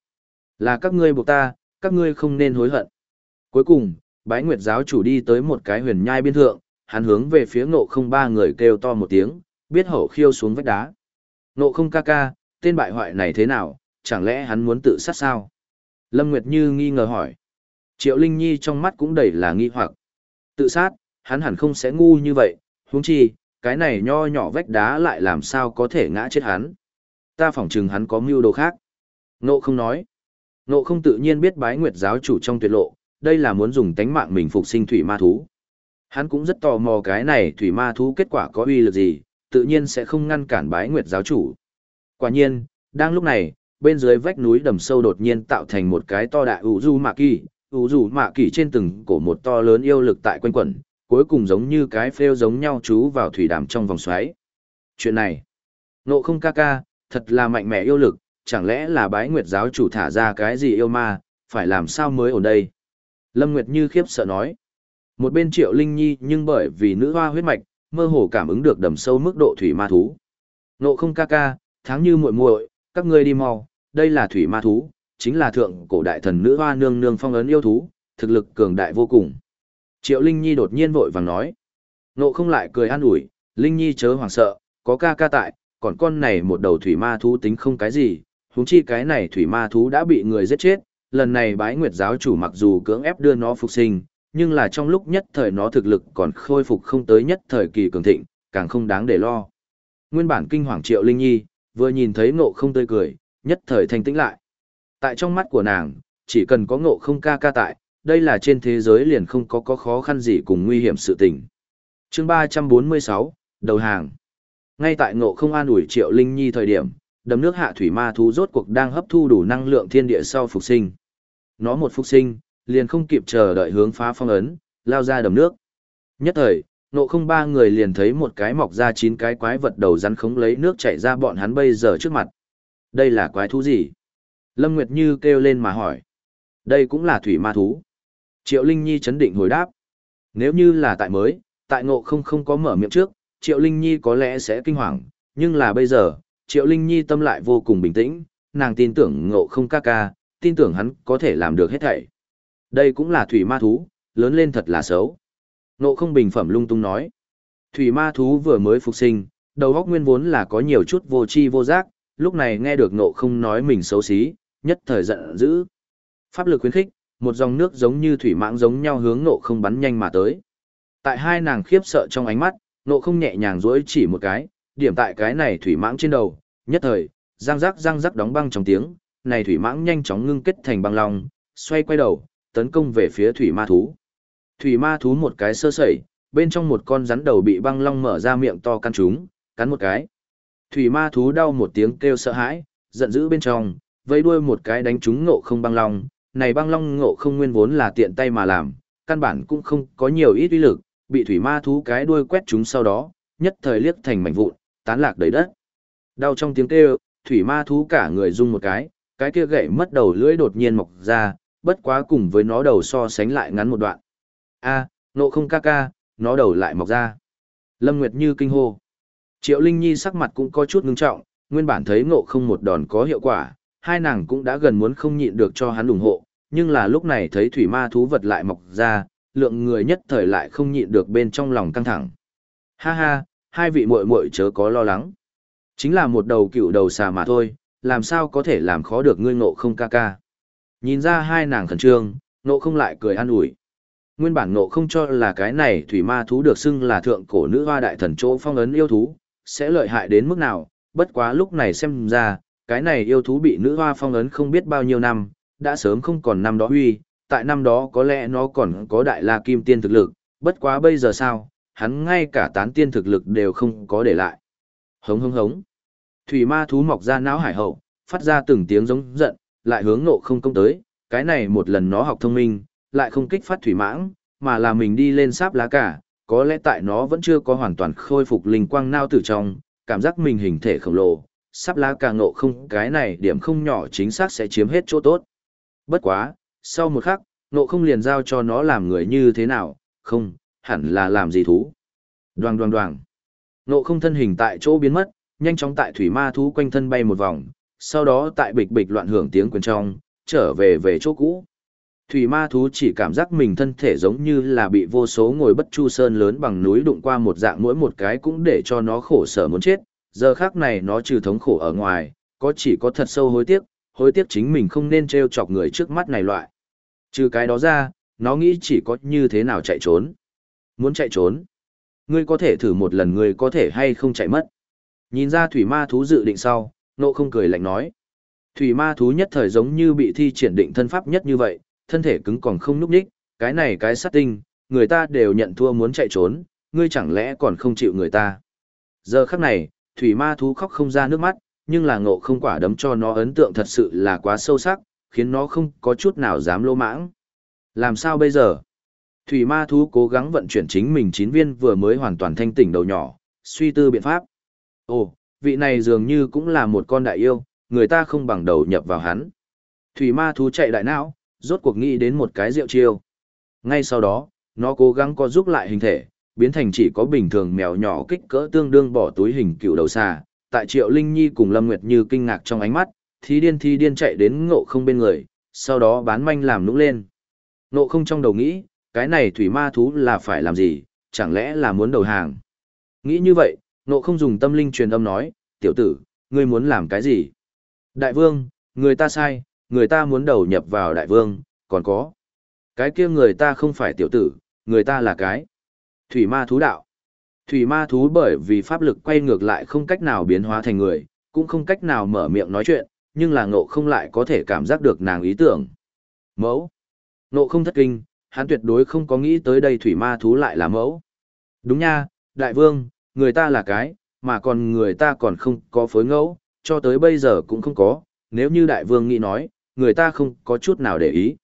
Là các ngươi buộc ta, các ngươi không nên hối hận. Cuối cùng, Bái Nguyệt giáo chủ đi tới một cái huyền nhai biên thượng, hắn hướng về phía ngộ không ba người kêu to một tiếng, biết hậu khiêu xuống vách đá. Ngộ không ca ca, tên bại hoại này thế nào, chẳng lẽ hắn muốn tự sát sao? Lâm Nguyệt Như nghi ngờ hỏi. Triệu Linh Nhi trong mắt cũng đầy là nghi hoặc. Tự sát, hắn hẳn không sẽ ngu như vậy, huống chi, cái này nho nhỏ vách đá lại làm sao có thể ngã chết hắn. Ta phỏng chừng hắn có mưu đồ khác. Nộ không nói. Nộ không tự nhiên biết bái nguyệt giáo chủ trong tuyệt lộ, đây là muốn dùng tánh mạng mình phục sinh thủy ma thú. Hắn cũng rất tò mò cái này thủy ma thú kết quả có uy lực gì, tự nhiên sẽ không ngăn cản bái nguyệt giáo chủ. Quả nhiên, đang lúc này, bên dưới vách núi đầm sâu đột nhiên tạo thành một cái to đại ủ du mạ kỳ, ủ du mạ kỳ trên từng cổ một to lớn yêu lực tại quanh quẩn, cuối cùng giống như cái phêu giống nhau chú vào thủy đàm trong vòng xoáy. Chuyện này, nộ không ca ca, thật là mạnh mẽ yêu lực, chẳng lẽ là bái nguyệt giáo chủ thả ra cái gì yêu ma, phải làm sao mới ổn đây? Lâm Nguyệt Như khiếp sợ nói. Một bên triệu linh nhi nhưng bởi vì nữ hoa huyết mạch, mơ hồ cảm ứng được đầm sâu mức độ thủy ma thú. Nộ không ca ca, tháng như muội muội, các ngươi đi mau, đây là thủy ma thú, chính là thượng cổ đại thần nữ hoa nương nương phong ấn yêu thú, thực lực cường đại vô cùng. Triệu Linh Nhi đột nhiên vội vàng nói. Nộ không lại cười an ủi, Linh Nhi chớ hoảng sợ, có ca ca tại, còn con này một đầu thủy ma thú tính không cái gì, huống chi cái này thủy ma thú đã bị người giết chết, lần này bái nguyệt giáo chủ mặc dù cưỡng ép đưa nó phục sinh, nhưng là trong lúc nhất thời nó thực lực còn khôi phục không tới nhất thời kỳ cường thịnh, càng không đáng để lo. Nguyên bản kinh hoàng triệu Linh Nhi, vừa nhìn thấy ngộ không tươi cười, nhất thời thanh tĩnh lại. Tại trong mắt của nàng, chỉ cần có ngộ không ca ca tại, đây là trên thế giới liền không có có khó khăn gì cùng nguy hiểm sự tình. chương 346, đầu hàng. Ngay tại ngộ không an ủi triệu Linh Nhi thời điểm, đầm nước hạ thủy ma thú rốt cuộc đang hấp thu đủ năng lượng thiên địa sau phục sinh. Nó một phục sinh, liền không kịp chờ đợi hướng phá phong ấn, lao ra đầm nước. Nhất thời, nộ không ba người liền thấy một cái mọc ra chín cái quái vật đầu rắn khống lấy nước chảy ra bọn hắn bây giờ trước mặt. Đây là quái thú gì? Lâm Nguyệt Như kêu lên mà hỏi. Đây cũng là thủy ma thú. Triệu Linh Nhi chấn định hồi đáp. Nếu như là tại mới, tại ngộ không không có mở miệng trước, Triệu Linh Nhi có lẽ sẽ kinh hoàng, nhưng là bây giờ, Triệu Linh Nhi tâm lại vô cùng bình tĩnh, nàng tin tưởng ngộ không ca ca, tin tưởng hắn có thể làm được hết thảy. Đây cũng là thủy ma thú, lớn lên thật là xấu. Ngộ không bình phẩm lung tung nói. Thủy ma thú vừa mới phục sinh, đầu óc nguyên vốn là có nhiều chút vô tri vô giác, lúc này nghe được ngộ không nói mình xấu xí, nhất thời giận dữ. Pháp lực khuyến khích, một dòng nước giống như thủy mãng giống nhau hướng ngộ không bắn nhanh mà tới. Tại hai nàng khiếp sợ trong ánh mắt, ngộ không nhẹ nhàng duỗi chỉ một cái, điểm tại cái này thủy mãng trên đầu, nhất thời, răng rắc răng rắc đóng băng trong tiếng, này thủy mãng nhanh chóng ngưng kết thành băng long, xoay quay đầu, tấn công về phía thủy ma thú. Thủy ma thú một cái sơ sẩy, bên trong một con rắn đầu bị băng long mở ra miệng to căn chúng, cắn một cái. Thủy ma thú đau một tiếng kêu sợ hãi, giận dữ bên trong, vây đuôi một cái đánh trúng ngộ không băng long, này băng long ngộ không nguyên vốn là tiện tay mà làm, căn bản cũng không có nhiều ít uy lực, bị thủy ma thú cái đuôi quét chúng sau đó, nhất thời liếc thành mảnh vụn, tán lạc đầy đất. Đau trong tiếng kêu, thủy ma thú cả người rung một cái, cái kia gậy mất đầu lưỡi đột nhiên mọc ra, bất quá cùng với nó đầu so sánh lại ngắn một đoạn. A, nộ không ca ca, nó đầu lại mọc ra. Lâm Nguyệt Như kinh hô. Triệu Linh Nhi sắc mặt cũng có chút ngưng trọng, nguyên bản thấy ngộ không một đòn có hiệu quả, hai nàng cũng đã gần muốn không nhịn được cho hắn ủng hộ, nhưng là lúc này thấy thủy ma thú vật lại mọc ra, lượng người nhất thời lại không nhịn được bên trong lòng căng thẳng. Ha ha, hai vị muội muội chớ có lo lắng. Chính là một đầu cựu đầu xà mà thôi, làm sao có thể làm khó được ngươi ngộ không ca ca. Nhìn ra hai nàng khẩn trương, ngộ không lại cười an ủi. Nguyên bản ngộ không cho là cái này thủy ma thú được xưng là thượng cổ nữ hoa đại thần chỗ phong ấn yêu thú, sẽ lợi hại đến mức nào, bất quá lúc này xem ra, cái này yêu thú bị nữ hoa phong ấn không biết bao nhiêu năm, đã sớm không còn năm đó huy, tại năm đó có lẽ nó còn có đại la kim tiên thực lực, bất quá bây giờ sao, hắn ngay cả tán tiên thực lực đều không có để lại. Hống hống hống. Thủy ma thú mọc ra não hải hậu, phát ra từng tiếng giống giận, lại hướng nộ không công tới, cái này một lần nó học thông minh, lại không kích phát thủy mãng, mà là mình đi lên sáp lá cả, có lẽ tại nó vẫn chưa có hoàn toàn khôi phục linh quang nao tử trong, cảm giác mình hình thể khổng lồ, sắp lá càng ngộ không cái này điểm không nhỏ chính xác sẽ chiếm hết chỗ tốt. Bất quá, sau một khắc, ngộ không liền giao cho nó làm người như thế nào, không, hẳn là làm gì thú. Đoàng đoàng đoàng. Ngộ không thân hình tại chỗ biến mất, nhanh chóng tại thủy ma thú quanh thân bay một vòng, sau đó tại bịch bịch loạn hưởng tiếng quyền trong, trở về về chỗ cũ. Thủy ma thú chỉ cảm giác mình thân thể giống như là bị vô số ngồi bất chu sơn lớn bằng núi đụng qua một dạng mỗi một cái cũng để cho nó khổ sở muốn chết, giờ khác này nó trừ thống khổ ở ngoài, có chỉ có thật sâu hối tiếc, hối tiếc chính mình không nên treo chọc người trước mắt này loại. Trừ cái đó ra, nó nghĩ chỉ có như thế nào chạy trốn. Muốn chạy trốn. Ngươi có thể thử một lần ngươi có thể hay không chạy mất. Nhìn ra thủy ma thú dự định sau, nộ không cười lạnh nói. Thủy ma thú nhất thời giống như bị thi triển định thân pháp nhất như vậy, thân thể cứng còn không núp nhích, cái này cái sát tinh, người ta đều nhận thua muốn chạy trốn, ngươi chẳng lẽ còn không chịu người ta. Giờ khắc này, thủy ma thú khóc không ra nước mắt, nhưng là ngộ không quả đấm cho nó ấn tượng thật sự là quá sâu sắc, khiến nó không có chút nào dám lô mãng. Làm sao bây giờ? Thủy ma thú cố gắng vận chuyển chính mình chín viên vừa mới hoàn toàn thanh tỉnh đầu nhỏ, suy tư biện pháp. Ồ, vị này dường như cũng là một con đại yêu, người ta không bằng đầu nhập vào hắn. Thủy ma thú chạy đại não, rốt cuộc nghĩ đến một cái rượu chiêu. Ngay sau đó, nó cố gắng co giúp lại hình thể, biến thành chỉ có bình thường mèo nhỏ kích cỡ tương đương bỏ túi hình cựu đầu xà. Tại Triệu Linh Nhi cùng Lâm Nguyệt Như kinh ngạc trong ánh mắt, thí điên thi điên chạy đến ngộ không bên người, sau đó bán manh làm nũng lên. Ngộ không trong đầu nghĩ, cái này thủy ma thú là phải làm gì, chẳng lẽ là muốn đầu hàng. Nghĩ như vậy, ngộ không dùng tâm linh truyền âm nói, tiểu tử, ngươi muốn làm cái gì? Đại vương, người ta sai, người ta muốn đầu nhập vào đại vương, còn có. Cái kia người ta không phải tiểu tử, người ta là cái. Thủy ma thú đạo. Thủy ma thú bởi vì pháp lực quay ngược lại không cách nào biến hóa thành người, cũng không cách nào mở miệng nói chuyện, nhưng là ngộ không lại có thể cảm giác được nàng ý tưởng. Mẫu. Ngộ không thất kinh, hắn tuyệt đối không có nghĩ tới đây thủy ma thú lại là mẫu. Đúng nha, đại vương, người ta là cái, mà còn người ta còn không có phối ngẫu, cho tới bây giờ cũng không có, nếu như đại vương nghĩ nói, người ta không có chút nào để ý.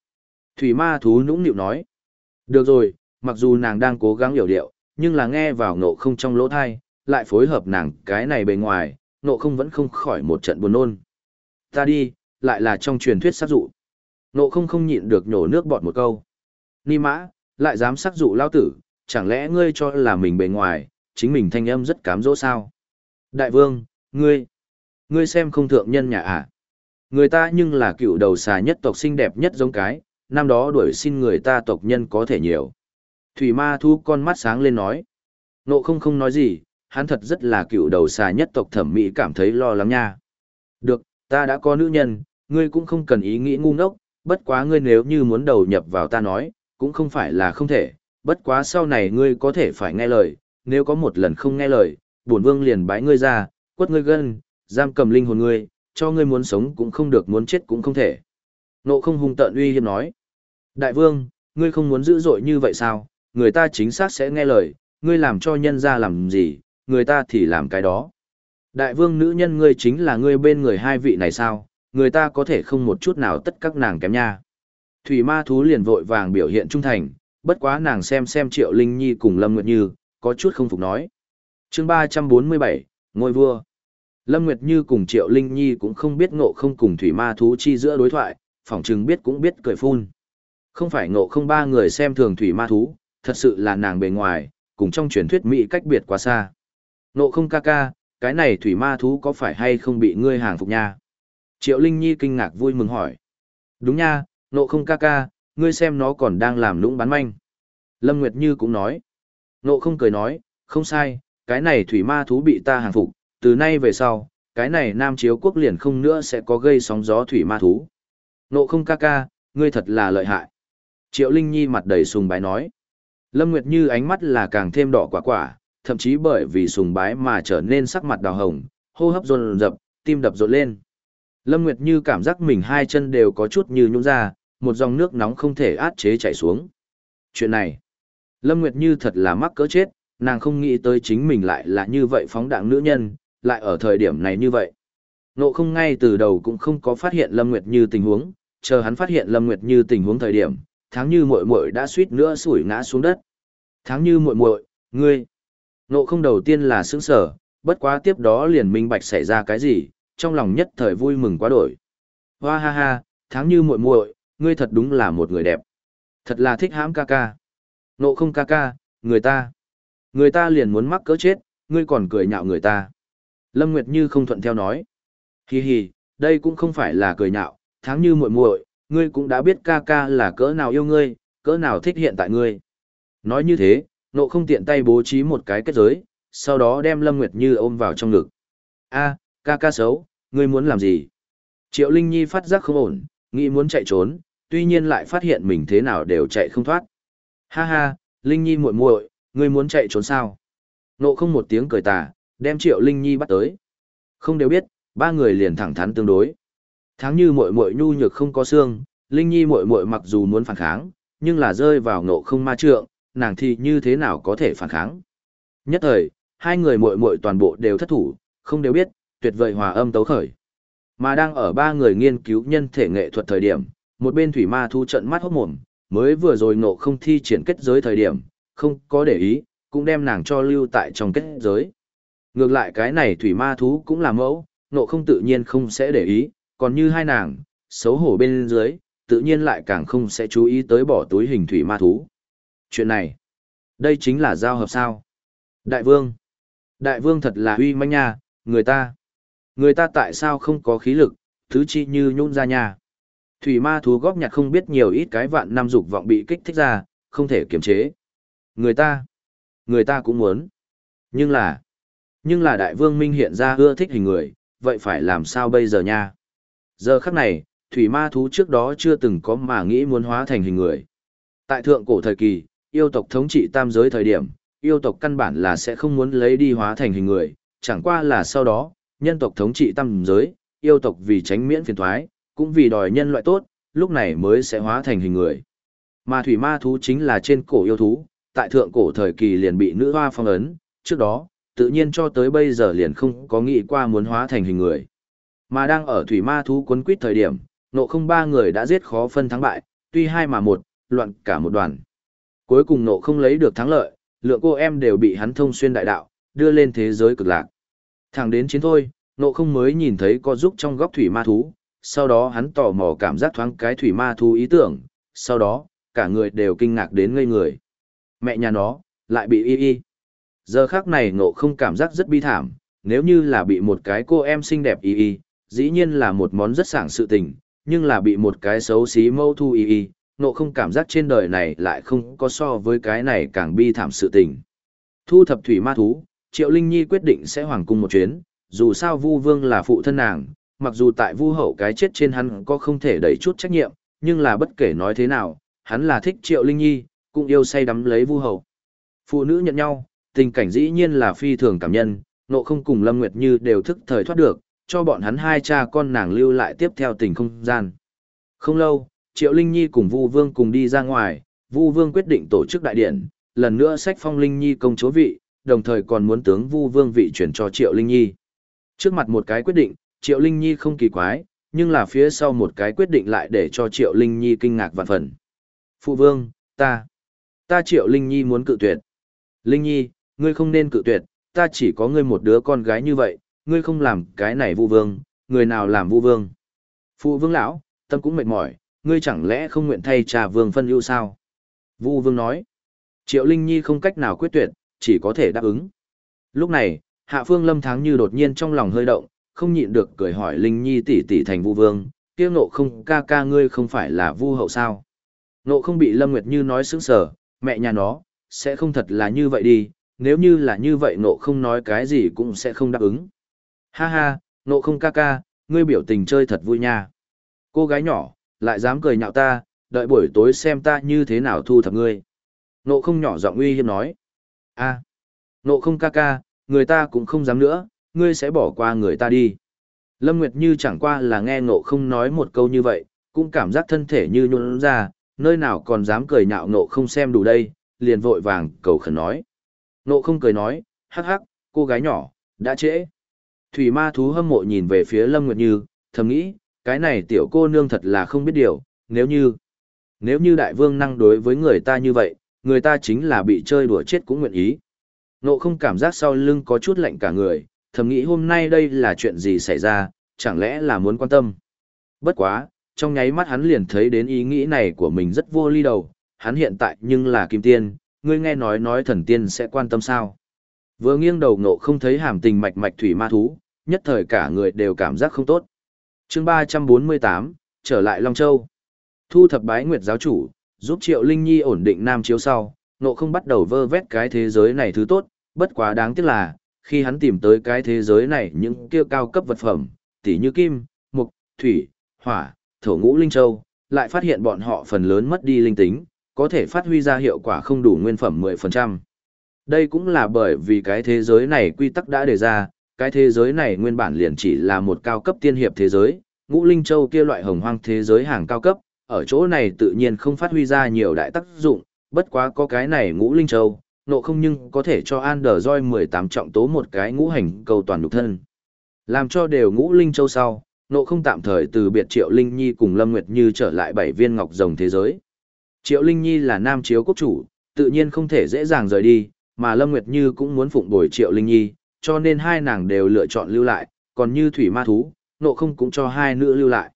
Thủy ma thú nũng nịu nói. Được rồi, mặc dù nàng đang cố gắng hiểu điệu, nhưng là nghe vào nộ không trong lỗ thai, lại phối hợp nàng cái này bề ngoài, nộ không vẫn không khỏi một trận buồn nôn. Ta đi, lại là trong truyền thuyết sát dụ. Nộ không không nhịn được nhổ nước bọt một câu. Ni mã, lại dám sát dụ lao tử, chẳng lẽ ngươi cho là mình bề ngoài, chính mình thanh âm rất cám dỗ sao? Đại vương, ngươi, ngươi xem không thượng nhân nhà à? Người ta nhưng là cựu đầu xà nhất tộc xinh đẹp nhất giống cái, năm đó đuổi xin người ta tộc nhân có thể nhiều. Thủy ma thu con mắt sáng lên nói. Nộ không không nói gì, hắn thật rất là cựu đầu xà nhất tộc thẩm mỹ cảm thấy lo lắng nha. Được, ta đã có nữ nhân, ngươi cũng không cần ý nghĩ ngu ngốc, bất quá ngươi nếu như muốn đầu nhập vào ta nói, cũng không phải là không thể, bất quá sau này ngươi có thể phải nghe lời, nếu có một lần không nghe lời, bổn vương liền bái ngươi ra, quất ngươi gân, giam cầm linh hồn ngươi, cho ngươi muốn sống cũng không được muốn chết cũng không thể. Nộ không hung tợn uy hiếp nói. Đại vương, ngươi không muốn dữ dội như vậy sao, người ta chính xác sẽ nghe lời, ngươi làm cho nhân ra làm gì, người ta thì làm cái đó. Đại vương nữ nhân ngươi chính là ngươi bên người hai vị này sao, người ta có thể không một chút nào tất các nàng kém nha. Thủy ma thú liền vội vàng biểu hiện trung thành, bất quá nàng xem xem Triệu Linh Nhi cùng Lâm Nguyệt Như, có chút không phục nói. chương 347, Ngôi Vua Lâm Nguyệt Như cùng Triệu Linh Nhi cũng không biết ngộ không cùng Thủy ma thú chi giữa đối thoại, phỏng chừng biết cũng biết cười phun. Không phải ngộ không ba người xem thường Thủy ma thú, thật sự là nàng bề ngoài, cùng trong truyền thuyết Mỹ cách biệt quá xa. Ngộ không ca ca, cái này Thủy ma thú có phải hay không bị ngươi hàng phục nha? Triệu Linh Nhi kinh ngạc vui mừng hỏi. Đúng nha, nộ không ca ca, ngươi xem nó còn đang làm lũng bán manh. Lâm Nguyệt Như cũng nói. Nộ không cười nói, không sai, cái này thủy ma thú bị ta hàng phục, từ nay về sau, cái này nam chiếu quốc liền không nữa sẽ có gây sóng gió thủy ma thú. Nộ không ca ca, ngươi thật là lợi hại. Triệu Linh Nhi mặt đầy sùng bái nói. Lâm Nguyệt Như ánh mắt là càng thêm đỏ quả quả, thậm chí bởi vì sùng bái mà trở nên sắc mặt đào hồng, hô hấp dồn rập, tim đập rộn lên. Lâm Nguyệt Như cảm giác mình hai chân đều có chút như nhũn ra, một dòng nước nóng không thể át chế chảy xuống. Chuyện này, Lâm Nguyệt Như thật là mắc cỡ chết, nàng không nghĩ tới chính mình lại là như vậy phóng đạng nữ nhân, lại ở thời điểm này như vậy. Nộ không ngay từ đầu cũng không có phát hiện Lâm Nguyệt Như tình huống, chờ hắn phát hiện Lâm Nguyệt Như tình huống thời điểm, tháng như muội muội đã suýt nữa sủi ngã xuống đất. Tháng như muội muội, ngươi. Nộ không đầu tiên là sững sở, bất quá tiếp đó liền minh bạch xảy ra cái gì, trong lòng nhất thời vui mừng quá đổi. Hoa ha ha, tháng như muội muội, ngươi thật đúng là một người đẹp. Thật là thích hãm ca ca. Nộ không ca ca, người ta. Người ta liền muốn mắc cỡ chết, ngươi còn cười nhạo người ta. Lâm Nguyệt Như không thuận theo nói. Hi hi, đây cũng không phải là cười nhạo, tháng như muội muội, ngươi cũng đã biết ca ca là cỡ nào yêu ngươi, cỡ nào thích hiện tại ngươi. Nói như thế, nộ không tiện tay bố trí một cái kết giới, sau đó đem Lâm Nguyệt Như ôm vào trong ngực. A, ca ca xấu, ngươi muốn làm gì? Triệu Linh Nhi phát giác không ổn, nghĩ muốn chạy trốn, tuy nhiên lại phát hiện mình thế nào đều chạy không thoát. Ha ha, Linh Nhi muội muội, ngươi muốn chạy trốn sao? Nộ không một tiếng cười tà, đem Triệu Linh Nhi bắt tới. Không đều biết, ba người liền thẳng thắn tương đối. Tháng như muội muội nhu nhược không có xương, Linh Nhi muội muội mặc dù muốn phản kháng, nhưng là rơi vào nộ không ma trượng, nàng thì như thế nào có thể phản kháng? Nhất thời, hai người muội muội toàn bộ đều thất thủ, không đều biết, tuyệt vời hòa âm tấu khởi. Mà đang ở ba người nghiên cứu nhân thể nghệ thuật thời điểm, một bên thủy ma thu trận mắt hốt mồm, mới vừa rồi ngộ không thi triển kết giới thời điểm, không có để ý, cũng đem nàng cho lưu tại trong kết giới. Ngược lại cái này thủy ma thú cũng là mẫu, nộ không tự nhiên không sẽ để ý, còn như hai nàng, xấu hổ bên dưới, tự nhiên lại càng không sẽ chú ý tới bỏ túi hình thủy ma thú. Chuyện này, đây chính là giao hợp sao. Đại vương, đại vương thật là uy manh nha, người ta, người ta tại sao không có khí lực, thứ chi như nhún ra nhà. Thủy ma thú góp nhặt không biết nhiều ít cái vạn năm dục vọng bị kích thích ra, không thể kiềm chế. Người ta, người ta cũng muốn. Nhưng là, nhưng là đại vương minh hiện ra ưa thích hình người, vậy phải làm sao bây giờ nha? Giờ khắc này, thủy ma thú trước đó chưa từng có mà nghĩ muốn hóa thành hình người. Tại thượng cổ thời kỳ, yêu tộc thống trị tam giới thời điểm, yêu tộc căn bản là sẽ không muốn lấy đi hóa thành hình người, chẳng qua là sau đó, nhân tộc thống trị tam giới, yêu tộc vì tránh miễn phiền thoái, cũng vì đòi nhân loại tốt, lúc này mới sẽ hóa thành hình người. Mà thủy ma thú chính là trên cổ yêu thú, tại thượng cổ thời kỳ liền bị nữ hoa phong ấn, trước đó, tự nhiên cho tới bây giờ liền không có nghĩ qua muốn hóa thành hình người. Mà đang ở thủy ma thú quấn quýt thời điểm, nộ không ba người đã giết khó phân thắng bại, tuy hai mà một, loạn cả một đoàn. Cuối cùng nộ không lấy được thắng lợi, lượng cô em đều bị hắn thông xuyên đại đạo, đưa lên thế giới cực lạc. Thẳng đến chiến thôi, nộ không mới nhìn thấy có giúp trong góc thủy ma thú, sau đó hắn tò mò cảm giác thoáng cái thủy ma thú ý tưởng, sau đó, cả người đều kinh ngạc đến ngây người. Mẹ nhà nó, lại bị y y. Giờ khác này ngộ không cảm giác rất bi thảm, nếu như là bị một cái cô em xinh đẹp y y, dĩ nhiên là một món rất sảng sự tình, nhưng là bị một cái xấu xí mâu thu y y, ngộ không cảm giác trên đời này lại không có so với cái này càng bi thảm sự tình. Thu thập thủy ma thú, Triệu Linh Nhi quyết định sẽ hoàng cung một chuyến, dù sao Vu Vương là phụ thân nàng, mặc dù tại Vu hậu cái chết trên hắn có không thể đẩy chút trách nhiệm, nhưng là bất kể nói thế nào, hắn là thích Triệu Linh Nhi, cũng yêu say đắm lấy Vu hậu. Phụ nữ nhận nhau, tình cảnh dĩ nhiên là phi thường cảm nhân, nộ không cùng Lâm Nguyệt Như đều thức thời thoát được, cho bọn hắn hai cha con nàng lưu lại tiếp theo tình không gian. Không lâu, Triệu Linh Nhi cùng Vu Vương cùng đi ra ngoài, Vu Vương quyết định tổ chức đại điện, lần nữa sách phong Linh Nhi công chúa vị, đồng thời còn muốn tướng Vu Vương vị chuyển cho Triệu Linh Nhi. Trước mặt một cái quyết định, Triệu Linh Nhi không kỳ quái, nhưng là phía sau một cái quyết định lại để cho Triệu Linh Nhi kinh ngạc vạn phần. Phụ Vương, ta, ta Triệu Linh Nhi muốn cự tuyệt. Linh Nhi, ngươi không nên cự tuyệt, ta chỉ có ngươi một đứa con gái như vậy, ngươi không làm cái này Vu Vương, người nào làm Vu Vương? Phụ Vương lão, tâm cũng mệt mỏi, ngươi chẳng lẽ không nguyện thay trà Vương phân ưu sao? Vu Vương nói. Triệu Linh Nhi không cách nào quyết tuyệt, chỉ có thể đáp ứng. Lúc này, Hạ Phương Lâm Tháng như đột nhiên trong lòng hơi động, không nhịn được cười hỏi Linh Nhi tỷ tỷ thành Vu Vương, kia ngộ không ca ca ngươi không phải là Vu hậu sao? Ngộ không bị Lâm Nguyệt Như nói sững sờ, mẹ nhà nó, sẽ không thật là như vậy đi, nếu như là như vậy nộ không nói cái gì cũng sẽ không đáp ứng. Ha ha, nộ không ca ca, ngươi biểu tình chơi thật vui nha. Cô gái nhỏ, lại dám cười nhạo ta, đợi buổi tối xem ta như thế nào thu thập ngươi. nộ không nhỏ giọng uy hiếp nói. a à, không ca ca, người ta cũng không dám nữa, ngươi sẽ bỏ qua người ta đi. Lâm Nguyệt Như chẳng qua là nghe ngộ không nói một câu như vậy, cũng cảm giác thân thể như nhuôn ra, nơi nào còn dám cười nhạo ngộ không xem đủ đây, liền vội vàng cầu khẩn nói. Ngộ không cười nói, hắc hắc, cô gái nhỏ, đã trễ. Thủy ma thú hâm mộ nhìn về phía Lâm Nguyệt Như, thầm nghĩ, cái này tiểu cô nương thật là không biết điều, nếu như, nếu như đại vương năng đối với người ta như vậy, người ta chính là bị chơi đùa chết cũng nguyện ý. Nộ không cảm giác sau lưng có chút lạnh cả người, thầm nghĩ hôm nay đây là chuyện gì xảy ra, chẳng lẽ là muốn quan tâm. Bất quá, trong nháy mắt hắn liền thấy đến ý nghĩ này của mình rất vô ly đầu, hắn hiện tại nhưng là kim tiên, ngươi nghe nói nói thần tiên sẽ quan tâm sao. Vừa nghiêng đầu nộ không thấy hàm tình mạch mạch thủy ma thú, nhất thời cả người đều cảm giác không tốt. chương 348, trở lại Long Châu. Thu thập bái nguyệt giáo chủ, giúp Triệu Linh Nhi ổn định nam chiếu sau, nộ không bắt đầu vơ vét cái thế giới này thứ tốt, bất quá đáng tiếc là, khi hắn tìm tới cái thế giới này những kia cao cấp vật phẩm, tỉ như kim, mục, thủy, hỏa, thổ ngũ linh châu, lại phát hiện bọn họ phần lớn mất đi linh tính, có thể phát huy ra hiệu quả không đủ nguyên phẩm 10%. Đây cũng là bởi vì cái thế giới này quy tắc đã đề ra, cái thế giới này nguyên bản liền chỉ là một cao cấp tiên hiệp thế giới, ngũ linh châu kia loại hồng hoang thế giới hàng cao cấp, ở chỗ này tự nhiên không phát huy ra nhiều đại tác dụng, bất quá có cái này ngũ linh châu, nộ không nhưng có thể cho Anderjoy 18 trọng tố một cái ngũ hành cầu toàn nhục thân. Làm cho đều ngũ linh châu sau, nộ không tạm thời từ biệt triệu linh nhi cùng Lâm Nguyệt Như trở lại bảy viên ngọc rồng thế giới. Triệu Linh Nhi là nam chiếu quốc chủ, tự nhiên không thể dễ dàng rời đi, mà Lâm Nguyệt Như cũng muốn phụng bồi Triệu Linh Nhi, cho nên hai nàng đều lựa chọn lưu lại, còn như thủy ma thú, nộ không cũng cho hai nữ lưu lại.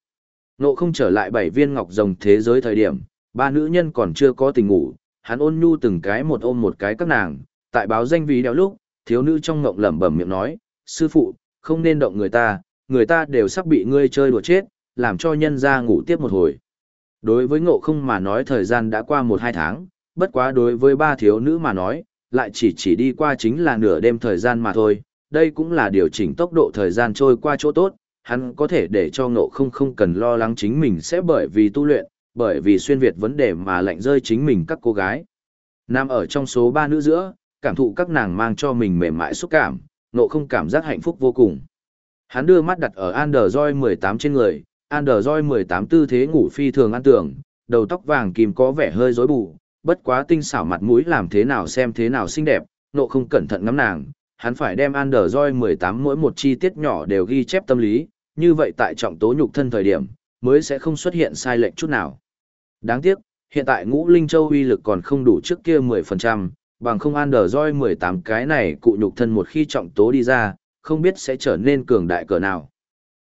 Nộ không trở lại bảy viên ngọc rồng thế giới thời điểm, ba nữ nhân còn chưa có tình ngủ, hắn ôn nhu từng cái một ôm một cái các nàng, tại báo danh vì đéo lúc, thiếu nữ trong ngộng lẩm bẩm miệng nói, sư phụ, không nên động người ta, người ta đều sắp bị ngươi chơi đùa chết, làm cho nhân ra ngủ tiếp một hồi. Đối với ngộ không mà nói thời gian đã qua một hai tháng, bất quá đối với ba thiếu nữ mà nói, lại chỉ chỉ đi qua chính là nửa đêm thời gian mà thôi, đây cũng là điều chỉnh tốc độ thời gian trôi qua chỗ tốt, hắn có thể để cho ngộ không không cần lo lắng chính mình sẽ bởi vì tu luyện, bởi vì xuyên Việt vấn đề mà lạnh rơi chính mình các cô gái. Nam ở trong số ba nữ giữa, cảm thụ các nàng mang cho mình mềm mại xúc cảm, ngộ không cảm giác hạnh phúc vô cùng. Hắn đưa mắt đặt ở Android 18 trên người, Android 18 tư thế ngủ phi thường an tưởng, đầu tóc vàng kìm có vẻ hơi rối bù, bất quá tinh xảo mặt mũi làm thế nào xem thế nào xinh đẹp, nộ không cẩn thận ngắm nàng, hắn phải đem Android 18 mỗi một chi tiết nhỏ đều ghi chép tâm lý, như vậy tại trọng tố nhục thân thời điểm, mới sẽ không xuất hiện sai lệch chút nào. Đáng tiếc, hiện tại ngũ linh châu uy lực còn không đủ trước kia 10%, bằng không Android 18 cái này cụ nhục thân một khi trọng tố đi ra, không biết sẽ trở nên cường đại cỡ nào.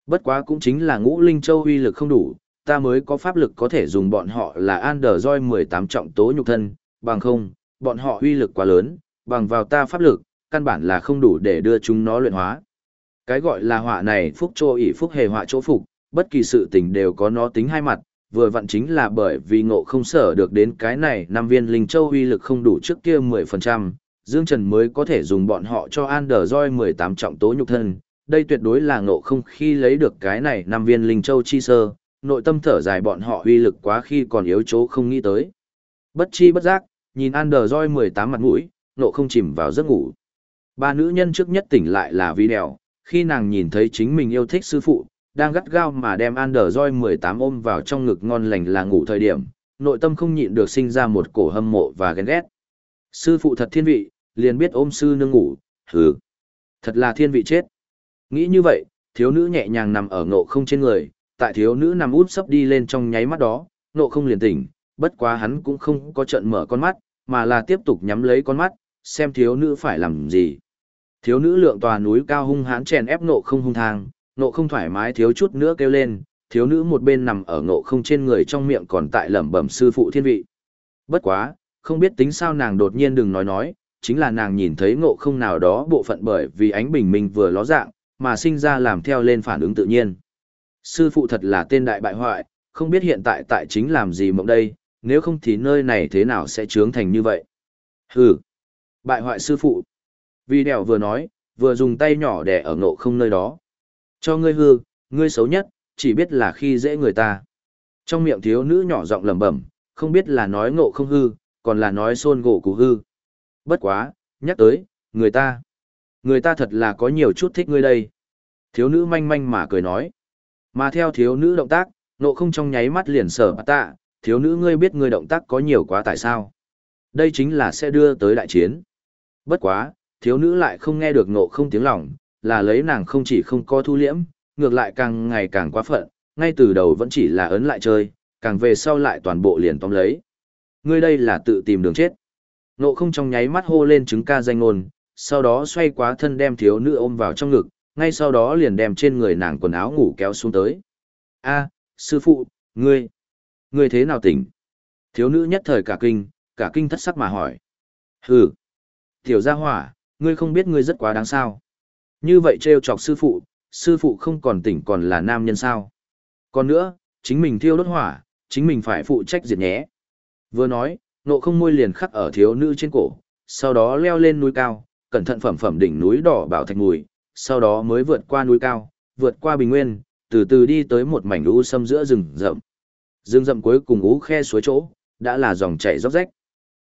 Bất quá cũng chính là ngũ linh châu uy lực không đủ, ta mới có pháp lực có thể dùng bọn họ là Anderjoy 18 trọng tố nhục thân, bằng không, bọn họ uy lực quá lớn, bằng vào ta pháp lực, căn bản là không đủ để đưa chúng nó luyện hóa. Cái gọi là họa này phúc trô ỷ phúc hề họa chỗ phục, bất kỳ sự tình đều có nó tính hai mặt, vừa vặn chính là bởi vì ngộ không sở được đến cái này năm viên linh châu uy lực không đủ trước kia 10%, Dương Trần mới có thể dùng bọn họ cho Anderjoy 18 trọng tố nhục thân, đây tuyệt đối là ngộ không khi lấy được cái này năm viên linh châu chi sơ, nội tâm thở dài bọn họ uy lực quá khi còn yếu chỗ không nghĩ tới. Bất chi bất giác, nhìn Android 18 mặt mũi, ngộ không chìm vào giấc ngủ. Ba nữ nhân trước nhất tỉnh lại là vi đèo, khi nàng nhìn thấy chính mình yêu thích sư phụ, đang gắt gao mà đem Android 18 ôm vào trong ngực ngon lành là ngủ thời điểm, nội tâm không nhịn được sinh ra một cổ hâm mộ và ghen ghét. Sư phụ thật thiên vị, liền biết ôm sư nương ngủ, hừ. Thật là thiên vị chết. Nghĩ như vậy, thiếu nữ nhẹ nhàng nằm ở ngộ không trên người, tại thiếu nữ nằm út sấp đi lên trong nháy mắt đó, ngộ không liền tỉnh, bất quá hắn cũng không có trận mở con mắt, mà là tiếp tục nhắm lấy con mắt, xem thiếu nữ phải làm gì. Thiếu nữ lượng tòa núi cao hung hãn chèn ép ngộ không hung thang, ngộ không thoải mái thiếu chút nữa kêu lên, thiếu nữ một bên nằm ở ngộ không trên người trong miệng còn tại lẩm bẩm sư phụ thiên vị. Bất quá, không biết tính sao nàng đột nhiên đừng nói nói, chính là nàng nhìn thấy ngộ không nào đó bộ phận bởi vì ánh bình minh vừa ló dạng, mà sinh ra làm theo lên phản ứng tự nhiên. Sư phụ thật là tên đại bại hoại, không biết hiện tại tại chính làm gì mộng đây, nếu không thì nơi này thế nào sẽ trướng thành như vậy. Hừ, bại hoại sư phụ. Vì đèo vừa nói, vừa dùng tay nhỏ đè ở ngộ không nơi đó. Cho ngươi hư, ngươi xấu nhất, chỉ biết là khi dễ người ta. Trong miệng thiếu nữ nhỏ giọng lẩm bẩm, không biết là nói ngộ không hư, còn là nói xôn gỗ củ hư. Bất quá, nhắc tới, người ta. Người ta thật là có nhiều chút thích ngươi đây. Thiếu nữ manh manh mà cười nói. Mà theo thiếu nữ động tác, nộ không trong nháy mắt liền sở bà tạ, thiếu nữ ngươi biết ngươi động tác có nhiều quá tại sao. Đây chính là sẽ đưa tới đại chiến. Bất quá, thiếu nữ lại không nghe được nộ không tiếng lòng, là lấy nàng không chỉ không có thu liễm, ngược lại càng ngày càng quá phận, ngay từ đầu vẫn chỉ là ấn lại chơi, càng về sau lại toàn bộ liền tóm lấy. Ngươi đây là tự tìm đường chết. Nộ không trong nháy mắt hô lên chứng ca danh ngôn, sau đó xoay quá thân đem thiếu nữ ôm vào trong ngực, ngay sau đó liền đem trên người nàng quần áo ngủ kéo xuống tới. A, sư phụ, ngươi, ngươi thế nào tỉnh? Thiếu nữ nhất thời cả kinh, cả kinh thất sắc mà hỏi. Hừ, tiểu gia hỏa, ngươi không biết ngươi rất quá đáng sao. Như vậy trêu chọc sư phụ, sư phụ không còn tỉnh còn là nam nhân sao. Còn nữa, chính mình thiêu đốt hỏa, chính mình phải phụ trách diệt nhé. Vừa nói, nộ không môi liền khắc ở thiếu nữ trên cổ, sau đó leo lên núi cao, cẩn thận phẩm phẩm đỉnh núi đỏ bảo thạch mùi, sau đó mới vượt qua núi cao, vượt qua bình nguyên, từ từ đi tới một mảnh u sâm giữa rừng rậm. Rừng rậm cuối cùng ú khe suối chỗ, đã là dòng chảy róc rách.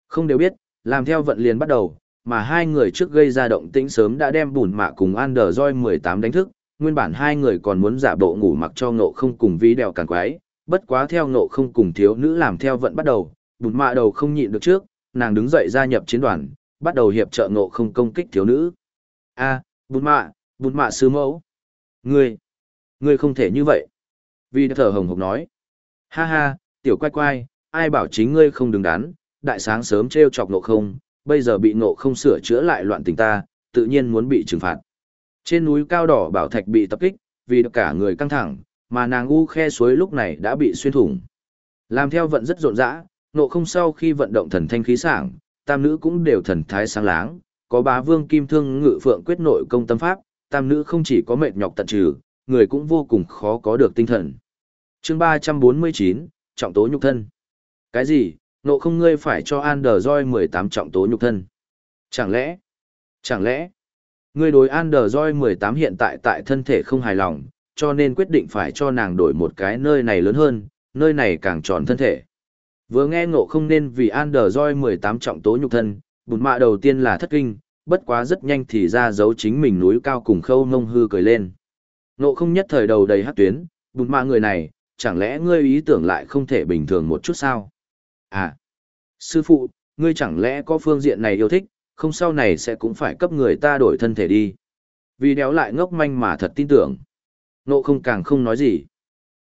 Không đều biết, làm theo vận liền bắt đầu, mà hai người trước gây ra động tĩnh sớm đã đem bùn mạ cùng Anderjoy 18 đánh thức, nguyên bản hai người còn muốn giả bộ ngủ mặc cho ngộ không cùng vi đèo càng quái, bất quá theo ngộ không cùng thiếu nữ làm theo vận bắt đầu, bùn mạ đầu không nhịn được trước, nàng đứng dậy gia nhập chiến đoàn, bắt đầu hiệp trợ ngộ không công kích thiếu nữ. A, bùn mạ, bùn mạ sư mẫu. Ngươi, ngươi không thể như vậy. Vì thở hồng hộc nói. Ha ha, tiểu quay quay, ai bảo chính ngươi không đứng đắn, đại sáng sớm treo chọc nộ không, bây giờ bị nộ không sửa chữa lại loạn tình ta, tự nhiên muốn bị trừng phạt. Trên núi cao đỏ bảo thạch bị tập kích, vì cả người căng thẳng, mà nàng u khe suối lúc này đã bị xuyên thủng. Làm theo vận rất rộn rã, nộ không sau khi vận động thần thanh khí sảng, tam nữ cũng đều thần thái sáng láng, có bá vương kim thương ngự phượng quyết nội công tâm pháp, tam nữ không chỉ có mệt nhọc tận trừ, người cũng vô cùng khó có được tinh thần. chương 349, trọng tố nhục thân. Cái gì, nộ không ngươi phải cho Anderjoy 18 trọng tố nhục thân? Chẳng lẽ, chẳng lẽ, ngươi đối Anderjoy 18 hiện tại tại thân thể không hài lòng, cho nên quyết định phải cho nàng đổi một cái nơi này lớn hơn, nơi này càng tròn thân thể. Vừa nghe ngộ không nên vì Anderjoy 18 trọng tố nhục thân, bùn mạ đầu tiên là thất kinh, bất quá rất nhanh thì ra giấu chính mình núi cao cùng khâu ngông hư cười lên. Ngộ không nhất thời đầu đầy hát tuyến, bùn mạ người này, chẳng lẽ ngươi ý tưởng lại không thể bình thường một chút sao? À, sư phụ, ngươi chẳng lẽ có phương diện này yêu thích, không sau này sẽ cũng phải cấp người ta đổi thân thể đi. Vì đéo lại ngốc manh mà thật tin tưởng. Ngộ không càng không nói gì.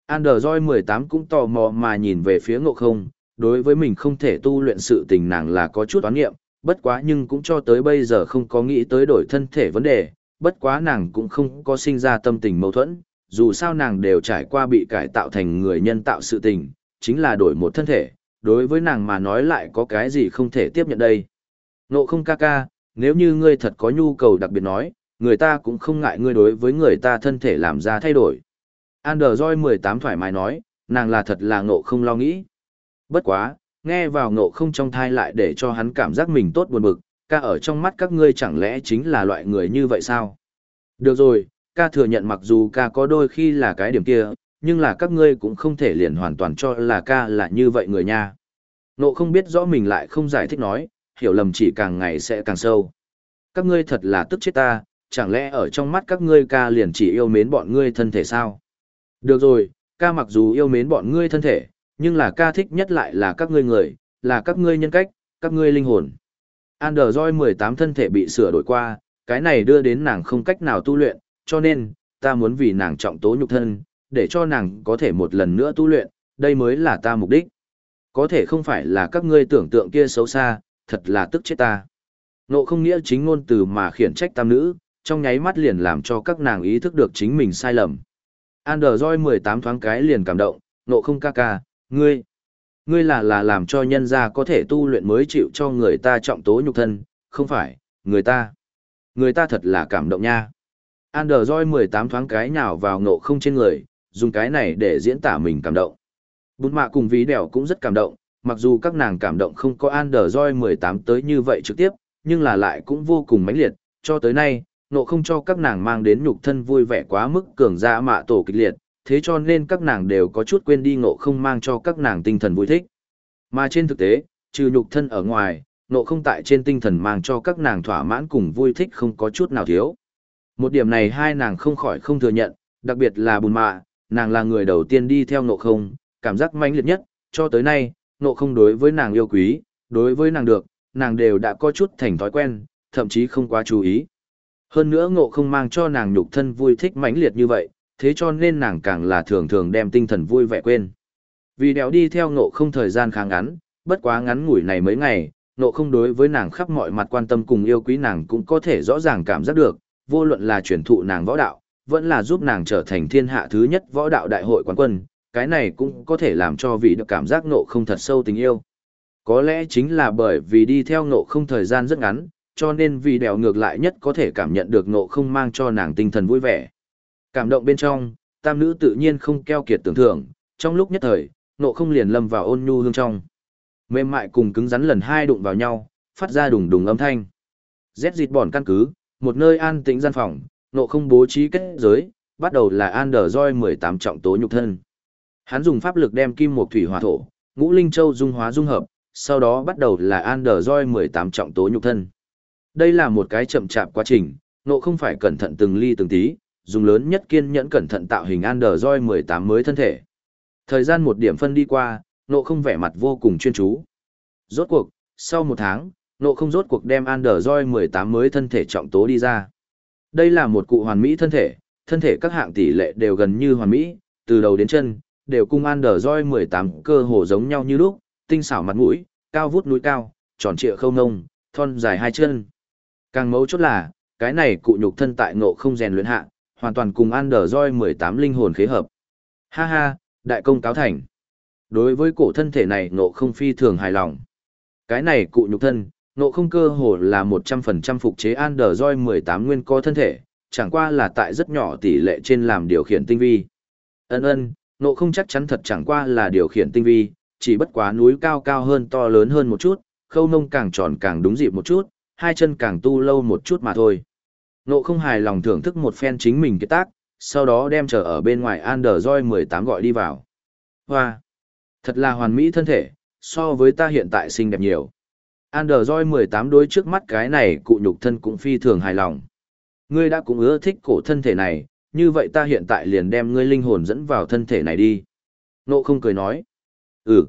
Anderjoy 18 cũng tò mò mà nhìn về phía ngộ không, đối với mình không thể tu luyện sự tình nàng là có chút oán nghiệm, bất quá nhưng cũng cho tới bây giờ không có nghĩ tới đổi thân thể vấn đề, bất quá nàng cũng không có sinh ra tâm tình mâu thuẫn, dù sao nàng đều trải qua bị cải tạo thành người nhân tạo sự tình, chính là đổi một thân thể, đối với nàng mà nói lại có cái gì không thể tiếp nhận đây. Nộ không ca ca, nếu như ngươi thật có nhu cầu đặc biệt nói, người ta cũng không ngại ngươi đối với người ta thân thể làm ra thay đổi. Android 18 thoải mái nói, nàng là thật là ngộ không lo nghĩ. Bất quá, nghe vào ngộ không trong thai lại để cho hắn cảm giác mình tốt buồn bực, ca ở trong mắt các ngươi chẳng lẽ chính là loại người như vậy sao? Được rồi, ca thừa nhận mặc dù ca có đôi khi là cái điểm kia, nhưng là các ngươi cũng không thể liền hoàn toàn cho là ca là như vậy người nha. Ngộ không biết rõ mình lại không giải thích nói, hiểu lầm chỉ càng ngày sẽ càng sâu. Các ngươi thật là tức chết ta, chẳng lẽ ở trong mắt các ngươi ca liền chỉ yêu mến bọn ngươi thân thể sao? Được rồi, ca mặc dù yêu mến bọn ngươi thân thể, nhưng là ca thích nhất lại là các ngươi người, là các ngươi nhân cách, các ngươi linh hồn. Android 18 thân thể bị sửa đổi qua, cái này đưa đến nàng không cách nào tu luyện, cho nên, ta muốn vì nàng trọng tố nhục thân, để cho nàng có thể một lần nữa tu luyện, đây mới là ta mục đích. Có thể không phải là các ngươi tưởng tượng kia xấu xa, thật là tức chết ta. Nộ không nghĩa chính ngôn từ mà khiển trách tam nữ, trong nháy mắt liền làm cho các nàng ý thức được chính mình sai lầm. Android 18 thoáng cái liền cảm động, nộ không ca ca, ngươi, ngươi là là làm cho nhân gia có thể tu luyện mới chịu cho người ta trọng tố nhục thân, không phải, người ta. Người ta thật là cảm động nha. Android 18 thoáng cái nhào vào nộ không trên người, dùng cái này để diễn tả mình cảm động. Bút mạ cùng ví đèo cũng rất cảm động, mặc dù các nàng cảm động không có Android 18 tới như vậy trực tiếp, nhưng là lại cũng vô cùng mãnh liệt, cho tới nay, nộ không cho các nàng mang đến nhục thân vui vẻ quá mức cường dạ mạ tổ kịch liệt, thế cho nên các nàng đều có chút quên đi ngộ không mang cho các nàng tinh thần vui thích. Mà trên thực tế, trừ nhục thân ở ngoài, ngộ không tại trên tinh thần mang cho các nàng thỏa mãn cùng vui thích không có chút nào thiếu. Một điểm này hai nàng không khỏi không thừa nhận, đặc biệt là bùn mạ, nàng là người đầu tiên đi theo ngộ không, cảm giác mãnh liệt nhất, cho tới nay, ngộ không đối với nàng yêu quý, đối với nàng được, nàng đều đã có chút thành thói quen, thậm chí không quá chú ý. Hơn nữa ngộ không mang cho nàng nhục thân vui thích mãnh liệt như vậy, thế cho nên nàng càng là thường thường đem tinh thần vui vẻ quên. Vì đéo đi theo ngộ không thời gian khá ngắn, bất quá ngắn ngủi này mấy ngày, ngộ không đối với nàng khắp mọi mặt quan tâm cùng yêu quý nàng cũng có thể rõ ràng cảm giác được, vô luận là truyền thụ nàng võ đạo, vẫn là giúp nàng trở thành thiên hạ thứ nhất võ đạo đại hội quán quân, cái này cũng có thể làm cho vị được cảm giác ngộ không thật sâu tình yêu. Có lẽ chính là bởi vì đi theo ngộ không thời gian rất ngắn, cho nên vì đèo ngược lại nhất có thể cảm nhận được ngộ không mang cho nàng tinh thần vui vẻ. Cảm động bên trong, tam nữ tự nhiên không keo kiệt tưởng thưởng, trong lúc nhất thời, nộ không liền lâm vào ôn nhu hương trong. Mềm mại cùng cứng rắn lần hai đụng vào nhau, phát ra đùng đùng âm thanh. Rét dịt bòn căn cứ, một nơi an tĩnh gian phòng, nộ không bố trí kết giới, bắt đầu là an đờ roi 18 trọng tố nhục thân. Hắn dùng pháp lực đem kim một thủy hỏa thổ, ngũ linh châu dung hóa dung hợp, sau đó bắt đầu là an đờ roi 18 trọng tố nhục thân. Đây là một cái chậm chạp quá trình, nộ không phải cẩn thận từng ly từng tí, dùng lớn nhất kiên nhẫn cẩn thận tạo hình Android 18 mới thân thể. Thời gian một điểm phân đi qua, nộ không vẻ mặt vô cùng chuyên chú. Rốt cuộc, sau một tháng, nộ không rốt cuộc đem Android 18 mới thân thể trọng tố đi ra. Đây là một cụ hoàn mỹ thân thể, thân thể các hạng tỷ lệ đều gần như hoàn mỹ, từ đầu đến chân, đều cùng Android 18 cơ hồ giống nhau như lúc, tinh xảo mặt mũi, cao vút núi cao, tròn trịa khâu nông, thon dài hai chân. Càng mấu chốt là, cái này cụ nhục thân tại ngộ không rèn luyện hạ, hoàn toàn cùng Anderjoy 18 linh hồn khế hợp. Ha ha, đại công cáo thành. Đối với cổ thân thể này Nộ không phi thường hài lòng. Cái này cụ nhục thân, Nộ không cơ hồ là 100% phục chế Anderjoy 18 nguyên co thân thể, chẳng qua là tại rất nhỏ tỷ lệ trên làm điều khiển tinh vi. Ân ân, Nộ không chắc chắn thật chẳng qua là điều khiển tinh vi, chỉ bất quá núi cao cao hơn to lớn hơn một chút, khâu nông càng tròn càng đúng dịp một chút, hai chân càng tu lâu một chút mà thôi. Nộ không hài lòng thưởng thức một phen chính mình cái tác, sau đó đem trở ở bên ngoài Android 18 gọi đi vào. Hoa! Thật là hoàn mỹ thân thể, so với ta hiện tại xinh đẹp nhiều. Android 18 đối trước mắt cái này cụ nhục thân cũng phi thường hài lòng. Ngươi đã cũng ưa thích cổ thân thể này, như vậy ta hiện tại liền đem ngươi linh hồn dẫn vào thân thể này đi. Nộ không cười nói. Ừ.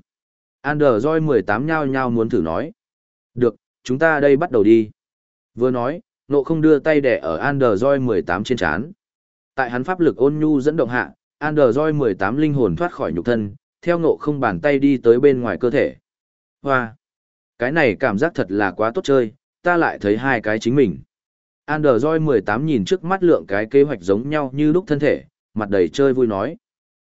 Android 18 nhao nhao muốn thử nói. Được, chúng ta đây bắt đầu đi. Vừa nói, nộ không đưa tay đẻ ở Android 18 trên chán. Tại hắn pháp lực ôn nhu dẫn động hạ, Android 18 linh hồn thoát khỏi nhục thân, theo nộ không bàn tay đi tới bên ngoài cơ thể. Hoa! Cái này cảm giác thật là quá tốt chơi, ta lại thấy hai cái chính mình. Android 18 nhìn trước mắt lượng cái kế hoạch giống nhau như lúc thân thể, mặt đầy chơi vui nói.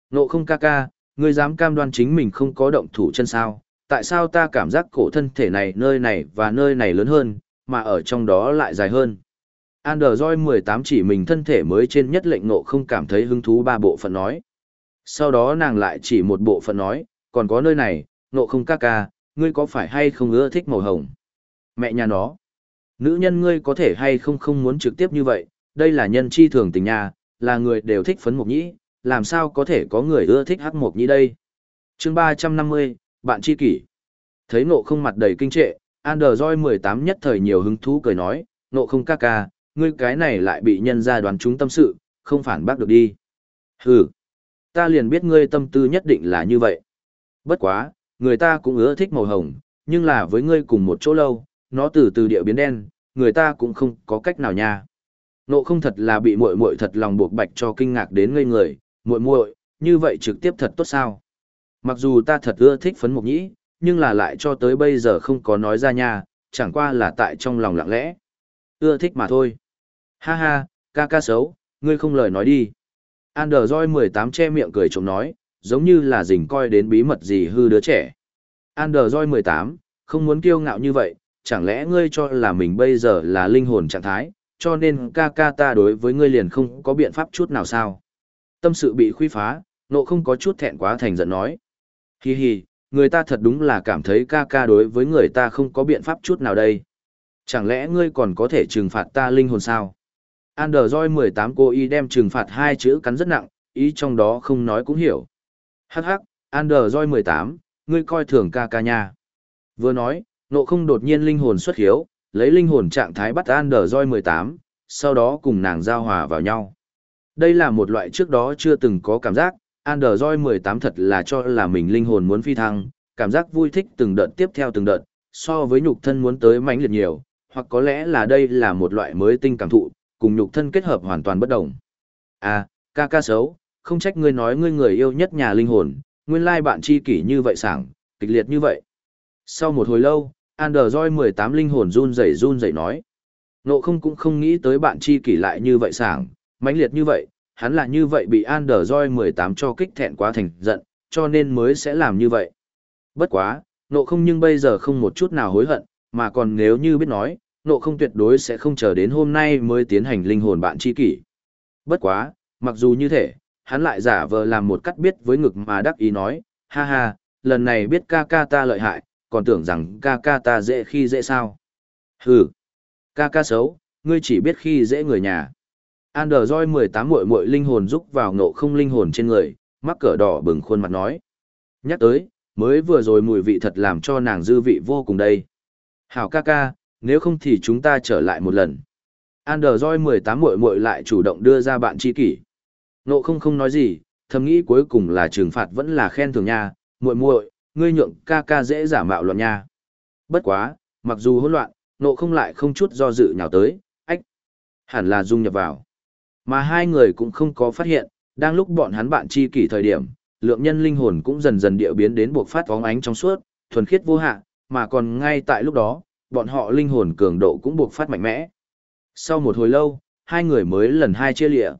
Nộ không ca ca, ngươi dám cam đoan chính mình không có động thủ chân sao, tại sao ta cảm giác cổ thân thể này nơi này và nơi này lớn hơn, mà ở trong đó lại dài hơn. Android 18 chỉ mình thân thể mới trên nhất lệnh nộ không cảm thấy hứng thú ba bộ phận nói. Sau đó nàng lại chỉ một bộ phận nói, còn có nơi này, nộ không ca ca, ngươi có phải hay không ưa thích màu hồng? Mẹ nhà nó. Nữ nhân ngươi có thể hay không không muốn trực tiếp như vậy, đây là nhân chi thường tình nhà, là người đều thích phấn mộc nhĩ, làm sao có thể có người ưa thích hắc mộc nhĩ đây? chương 350, bạn chi kỷ. Thấy nộ không mặt đầy kinh trệ, Android 18 nhất thời nhiều hứng thú cười nói, nộ không ca ca, ngươi cái này lại bị nhân ra đoán chúng tâm sự, không phản bác được đi. Hừ, ta liền biết ngươi tâm tư nhất định là như vậy. Bất quá, người ta cũng ưa thích màu hồng, nhưng là với ngươi cùng một chỗ lâu, nó từ từ địa biến đen, người ta cũng không có cách nào nha. Nộ không thật là bị muội muội thật lòng buộc bạch cho kinh ngạc đến ngây người, muội muội, như vậy trực tiếp thật tốt sao? Mặc dù ta thật ưa thích phấn mục nhĩ, nhưng là lại cho tới bây giờ không có nói ra nha, chẳng qua là tại trong lòng lặng lẽ. Ưa thích mà thôi. Ha ha, ca ca xấu, ngươi không lời nói đi. Android 18 che miệng cười trộm nói, giống như là dình coi đến bí mật gì hư đứa trẻ. Android 18, không muốn kiêu ngạo như vậy, chẳng lẽ ngươi cho là mình bây giờ là linh hồn trạng thái, cho nên ca ca ta đối với ngươi liền không có biện pháp chút nào sao. Tâm sự bị khuy phá, nộ không có chút thẹn quá thành giận nói. Hi hi, người ta thật đúng là cảm thấy ca ca đối với người ta không có biện pháp chút nào đây. Chẳng lẽ ngươi còn có thể trừng phạt ta linh hồn sao? Android 18 cô y đem trừng phạt hai chữ cắn rất nặng, ý trong đó không nói cũng hiểu. Hắc hắc, Android 18, ngươi coi thường ca ca nha. Vừa nói, nộ không đột nhiên linh hồn xuất hiếu, lấy linh hồn trạng thái bắt Android 18, sau đó cùng nàng giao hòa vào nhau. Đây là một loại trước đó chưa từng có cảm giác, Android 18 thật là cho là mình linh hồn muốn phi thăng, cảm giác vui thích từng đợt tiếp theo từng đợt, so với nhục thân muốn tới mãnh liệt nhiều, hoặc có lẽ là đây là một loại mới tinh cảm thụ, cùng nhục thân kết hợp hoàn toàn bất đồng. À, ca ca xấu, không trách ngươi nói ngươi người yêu nhất nhà linh hồn, nguyên lai bạn chi kỷ như vậy sảng, kịch liệt như vậy. Sau một hồi lâu, Android 18 linh hồn run rẩy run rẩy nói. Nộ không cũng không nghĩ tới bạn chi kỷ lại như vậy sảng, mãnh liệt như vậy, hắn là như vậy bị Android 18 cho kích thẹn quá thành giận, cho nên mới sẽ làm như vậy. Bất quá, nộ không nhưng bây giờ không một chút nào hối hận, mà còn nếu như biết nói, nộ không tuyệt đối sẽ không chờ đến hôm nay mới tiến hành linh hồn bạn chi kỷ. Bất quá, mặc dù như thế, hắn lại giả vờ làm một cắt biết với ngực mà đắc ý nói, ha ha, lần này biết ca ca ta lợi hại, còn tưởng rằng ca ca ta dễ khi dễ sao. Hừ, ca ca xấu, ngươi chỉ biết khi dễ người nhà. Android 18 muội muội linh hồn rúc vào ngộ không linh hồn trên người, mắc cỡ đỏ bừng khuôn mặt nói. Nhắc tới, mới vừa rồi mùi vị thật làm cho nàng dư vị vô cùng đây. Hảo ca ca, nếu không thì chúng ta trở lại một lần. Android 18 muội muội lại chủ động đưa ra bạn tri kỷ. Ngộ không không nói gì, thầm nghĩ cuối cùng là trừng phạt vẫn là khen thưởng nha, muội muội, ngươi nhượng ca ca dễ giả mạo loạn nha. Bất quá, mặc dù hỗn loạn, nộ không lại không chút do dự nhào tới, ách, hẳn là dung nhập vào. Mà hai người cũng không có phát hiện, đang lúc bọn hắn bạn chi kỷ thời điểm, lượng nhân linh hồn cũng dần dần địa biến đến buộc phát vóng ánh trong suốt, thuần khiết vô hạn, mà còn ngay tại lúc đó, bọn họ linh hồn cường độ cũng buộc phát mạnh mẽ. Sau một hồi lâu, hai người mới lần hai chia lịa.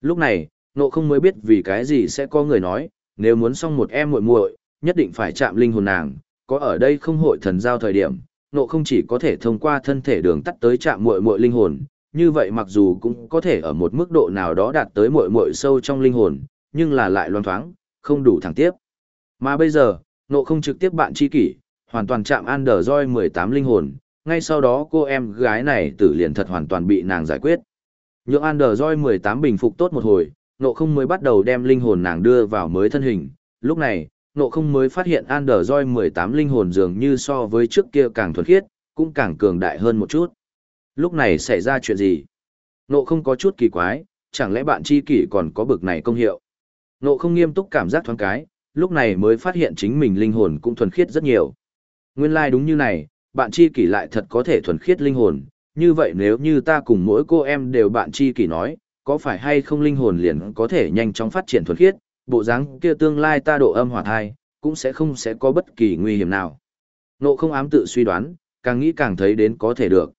Lúc này, nộ không mới biết vì cái gì sẽ có người nói, nếu muốn xong một em muội muội, nhất định phải chạm linh hồn nàng, có ở đây không hội thần giao thời điểm, nộ không chỉ có thể thông qua thân thể đường tắt tới chạm muội muội linh hồn, như vậy mặc dù cũng có thể ở một mức độ nào đó đạt tới muội muội sâu trong linh hồn, nhưng là lại loan thoáng, không đủ thẳng tiếp. Mà bây giờ, nộ không trực tiếp bạn chi kỷ, hoàn toàn chạm Underjoy 18 linh hồn, ngay sau đó cô em gái này tử liền thật hoàn toàn bị nàng giải quyết. Nhượng Underjoy 18 bình phục tốt một hồi, nộ không mới bắt đầu đem linh hồn nàng đưa vào mới thân hình, lúc này, nộ không mới phát hiện Underjoy 18 linh hồn dường như so với trước kia càng thuần khiết, cũng càng cường đại hơn một chút. Lúc này xảy ra chuyện gì? Nộ không có chút kỳ quái, chẳng lẽ bạn chi kỷ còn có bực này công hiệu? Nộ không nghiêm túc cảm giác thoáng cái, lúc này mới phát hiện chính mình linh hồn cũng thuần khiết rất nhiều. Nguyên lai like đúng như này, bạn chi kỷ lại thật có thể thuần khiết linh hồn, như vậy nếu như ta cùng mỗi cô em đều bạn chi kỷ nói, có phải hay không linh hồn liền có thể nhanh chóng phát triển thuần khiết, bộ dáng kia tương lai ta độ âm hỏa thai, cũng sẽ không sẽ có bất kỳ nguy hiểm nào. Nộ không ám tự suy đoán, càng nghĩ càng thấy đến có thể được.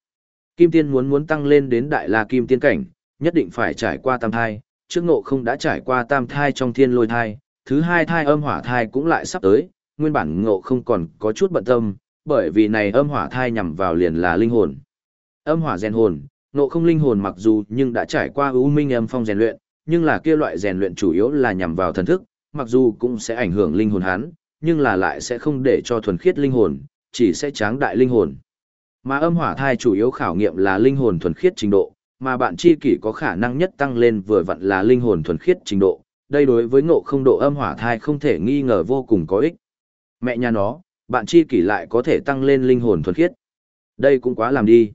Kim tiên muốn muốn tăng lên đến đại la kim tiên cảnh, nhất định phải trải qua tam thai, trước Ngộ không đã trải qua tam thai trong thiên lôi thai, thứ hai thai âm hỏa thai cũng lại sắp tới, nguyên bản ngộ không còn có chút bận tâm, bởi vì này âm hỏa thai nhằm vào liền là linh hồn. Âm hỏa rèn hồn, ngộ không linh hồn mặc dù nhưng đã trải qua ưu minh âm phong rèn luyện, nhưng là kia loại rèn luyện chủ yếu là nhằm vào thần thức, mặc dù cũng sẽ ảnh hưởng linh hồn hắn, nhưng là lại sẽ không để cho thuần khiết linh hồn, chỉ sẽ tráng đại linh hồn. Mà âm hỏa thai chủ yếu khảo nghiệm là linh hồn thuần khiết trình độ, mà bạn chi kỷ có khả năng nhất tăng lên vừa vặn là linh hồn thuần khiết trình độ, đây đối với ngộ không độ âm hỏa thai không thể nghi ngờ vô cùng có ích. Mẹ nhà nó, bạn chi kỷ lại có thể tăng lên linh hồn thuần khiết. Đây cũng quá làm đi.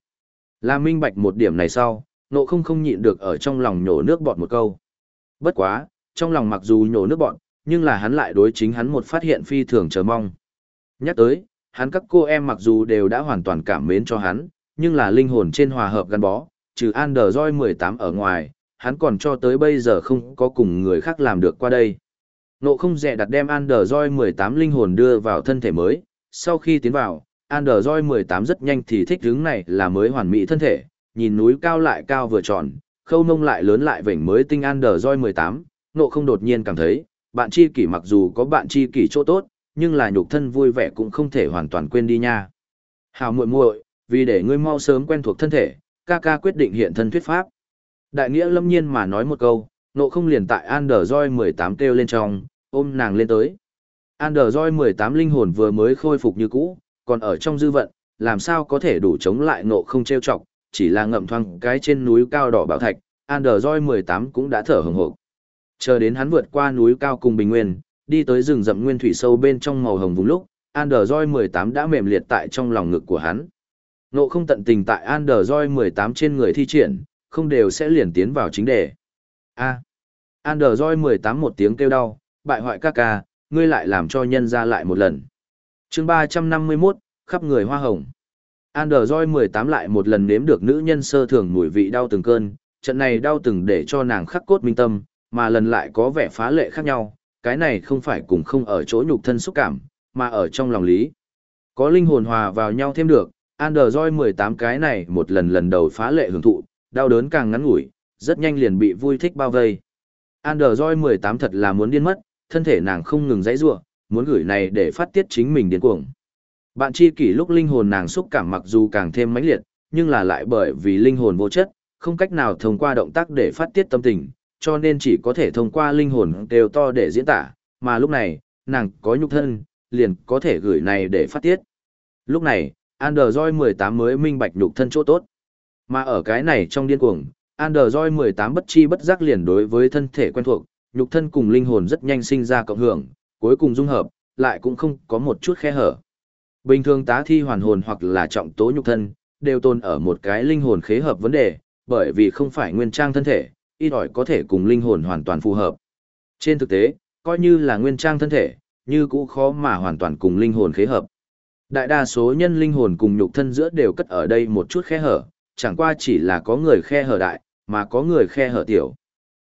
Là minh bạch một điểm này sau, ngộ không không nhịn được ở trong lòng nhổ nước bọt một câu. Bất quá, trong lòng mặc dù nhổ nước bọt, nhưng là hắn lại đối chính hắn một phát hiện phi thường chờ mong. Nhắc tới, hắn các cô em mặc dù đều đã hoàn toàn cảm mến cho hắn, nhưng là linh hồn trên hòa hợp gắn bó, trừ Android 18 ở ngoài, hắn còn cho tới bây giờ không có cùng người khác làm được qua đây. Nộ không dè đặt đem Android 18 linh hồn đưa vào thân thể mới, sau khi tiến vào, Android 18 rất nhanh thì thích hướng này là mới hoàn mỹ thân thể, nhìn núi cao lại cao vừa tròn, khâu nông lại lớn lại vảnh mới tinh Android 18, nộ không đột nhiên cảm thấy, bạn chi kỷ mặc dù có bạn chi kỷ chỗ tốt, nhưng là nhục thân vui vẻ cũng không thể hoàn toàn quên đi nha. Hào muội muội, vì để ngươi mau sớm quen thuộc thân thể, ca ca quyết định hiện thân thuyết pháp. Đại nghĩa lâm nhiên mà nói một câu, nộ không liền tại Android 18 kêu lên trong, ôm nàng lên tới. Android 18 linh hồn vừa mới khôi phục như cũ, còn ở trong dư vận, làm sao có thể đủ chống lại nộ không trêu chọc, chỉ là ngậm thoang cái trên núi cao đỏ bảo thạch, Android 18 cũng đã thở hồng hộp. Chờ đến hắn vượt qua núi cao cùng bình nguyên, đi tới rừng rậm nguyên thủy sâu bên trong màu hồng vùng lúc, Android 18 đã mềm liệt tại trong lòng ngực của hắn. Nộ không tận tình tại Android 18 trên người thi triển, không đều sẽ liền tiến vào chính đề. A. Android 18 một tiếng kêu đau, bại hoại ca ca, ngươi lại làm cho nhân ra lại một lần. chương 351, khắp người hoa hồng. Android 18 lại một lần nếm được nữ nhân sơ thường mùi vị đau từng cơn, trận này đau từng để cho nàng khắc cốt minh tâm, mà lần lại có vẻ phá lệ khác nhau, cái này không phải cùng không ở chỗ nhục thân xúc cảm, mà ở trong lòng lý. Có linh hồn hòa vào nhau thêm được, Android 18 cái này một lần lần đầu phá lệ hưởng thụ, đau đớn càng ngắn ngủi, rất nhanh liền bị vui thích bao vây. Android 18 thật là muốn điên mất, thân thể nàng không ngừng dãy rủa, muốn gửi này để phát tiết chính mình điên cuồng. Bạn chi kỷ lúc linh hồn nàng xúc cảm mặc dù càng thêm mãnh liệt, nhưng là lại bởi vì linh hồn vô chất, không cách nào thông qua động tác để phát tiết tâm tình, cho nên chỉ có thể thông qua linh hồn đều to để diễn tả, mà lúc này, nàng có nhục thân, liền có thể gửi này để phát tiết. Lúc này, Android 18 mới minh bạch nhục thân chỗ tốt. Mà ở cái này trong điên cuồng, Android 18 bất chi bất giác liền đối với thân thể quen thuộc, nhục thân cùng linh hồn rất nhanh sinh ra cộng hưởng, cuối cùng dung hợp, lại cũng không có một chút khe hở. Bình thường tá thi hoàn hồn hoặc là trọng tố nhục thân, đều tồn ở một cái linh hồn khế hợp vấn đề, bởi vì không phải nguyên trang thân thể, ít ỏi có thể cùng linh hồn hoàn toàn phù hợp. Trên thực tế, coi như là nguyên trang thân thể, như cũ khó mà hoàn toàn cùng linh hồn khế hợp. Đại đa số nhân linh hồn cùng nhục thân giữa đều cất ở đây một chút khe hở, chẳng qua chỉ là có người khe hở đại, mà có người khe hở tiểu.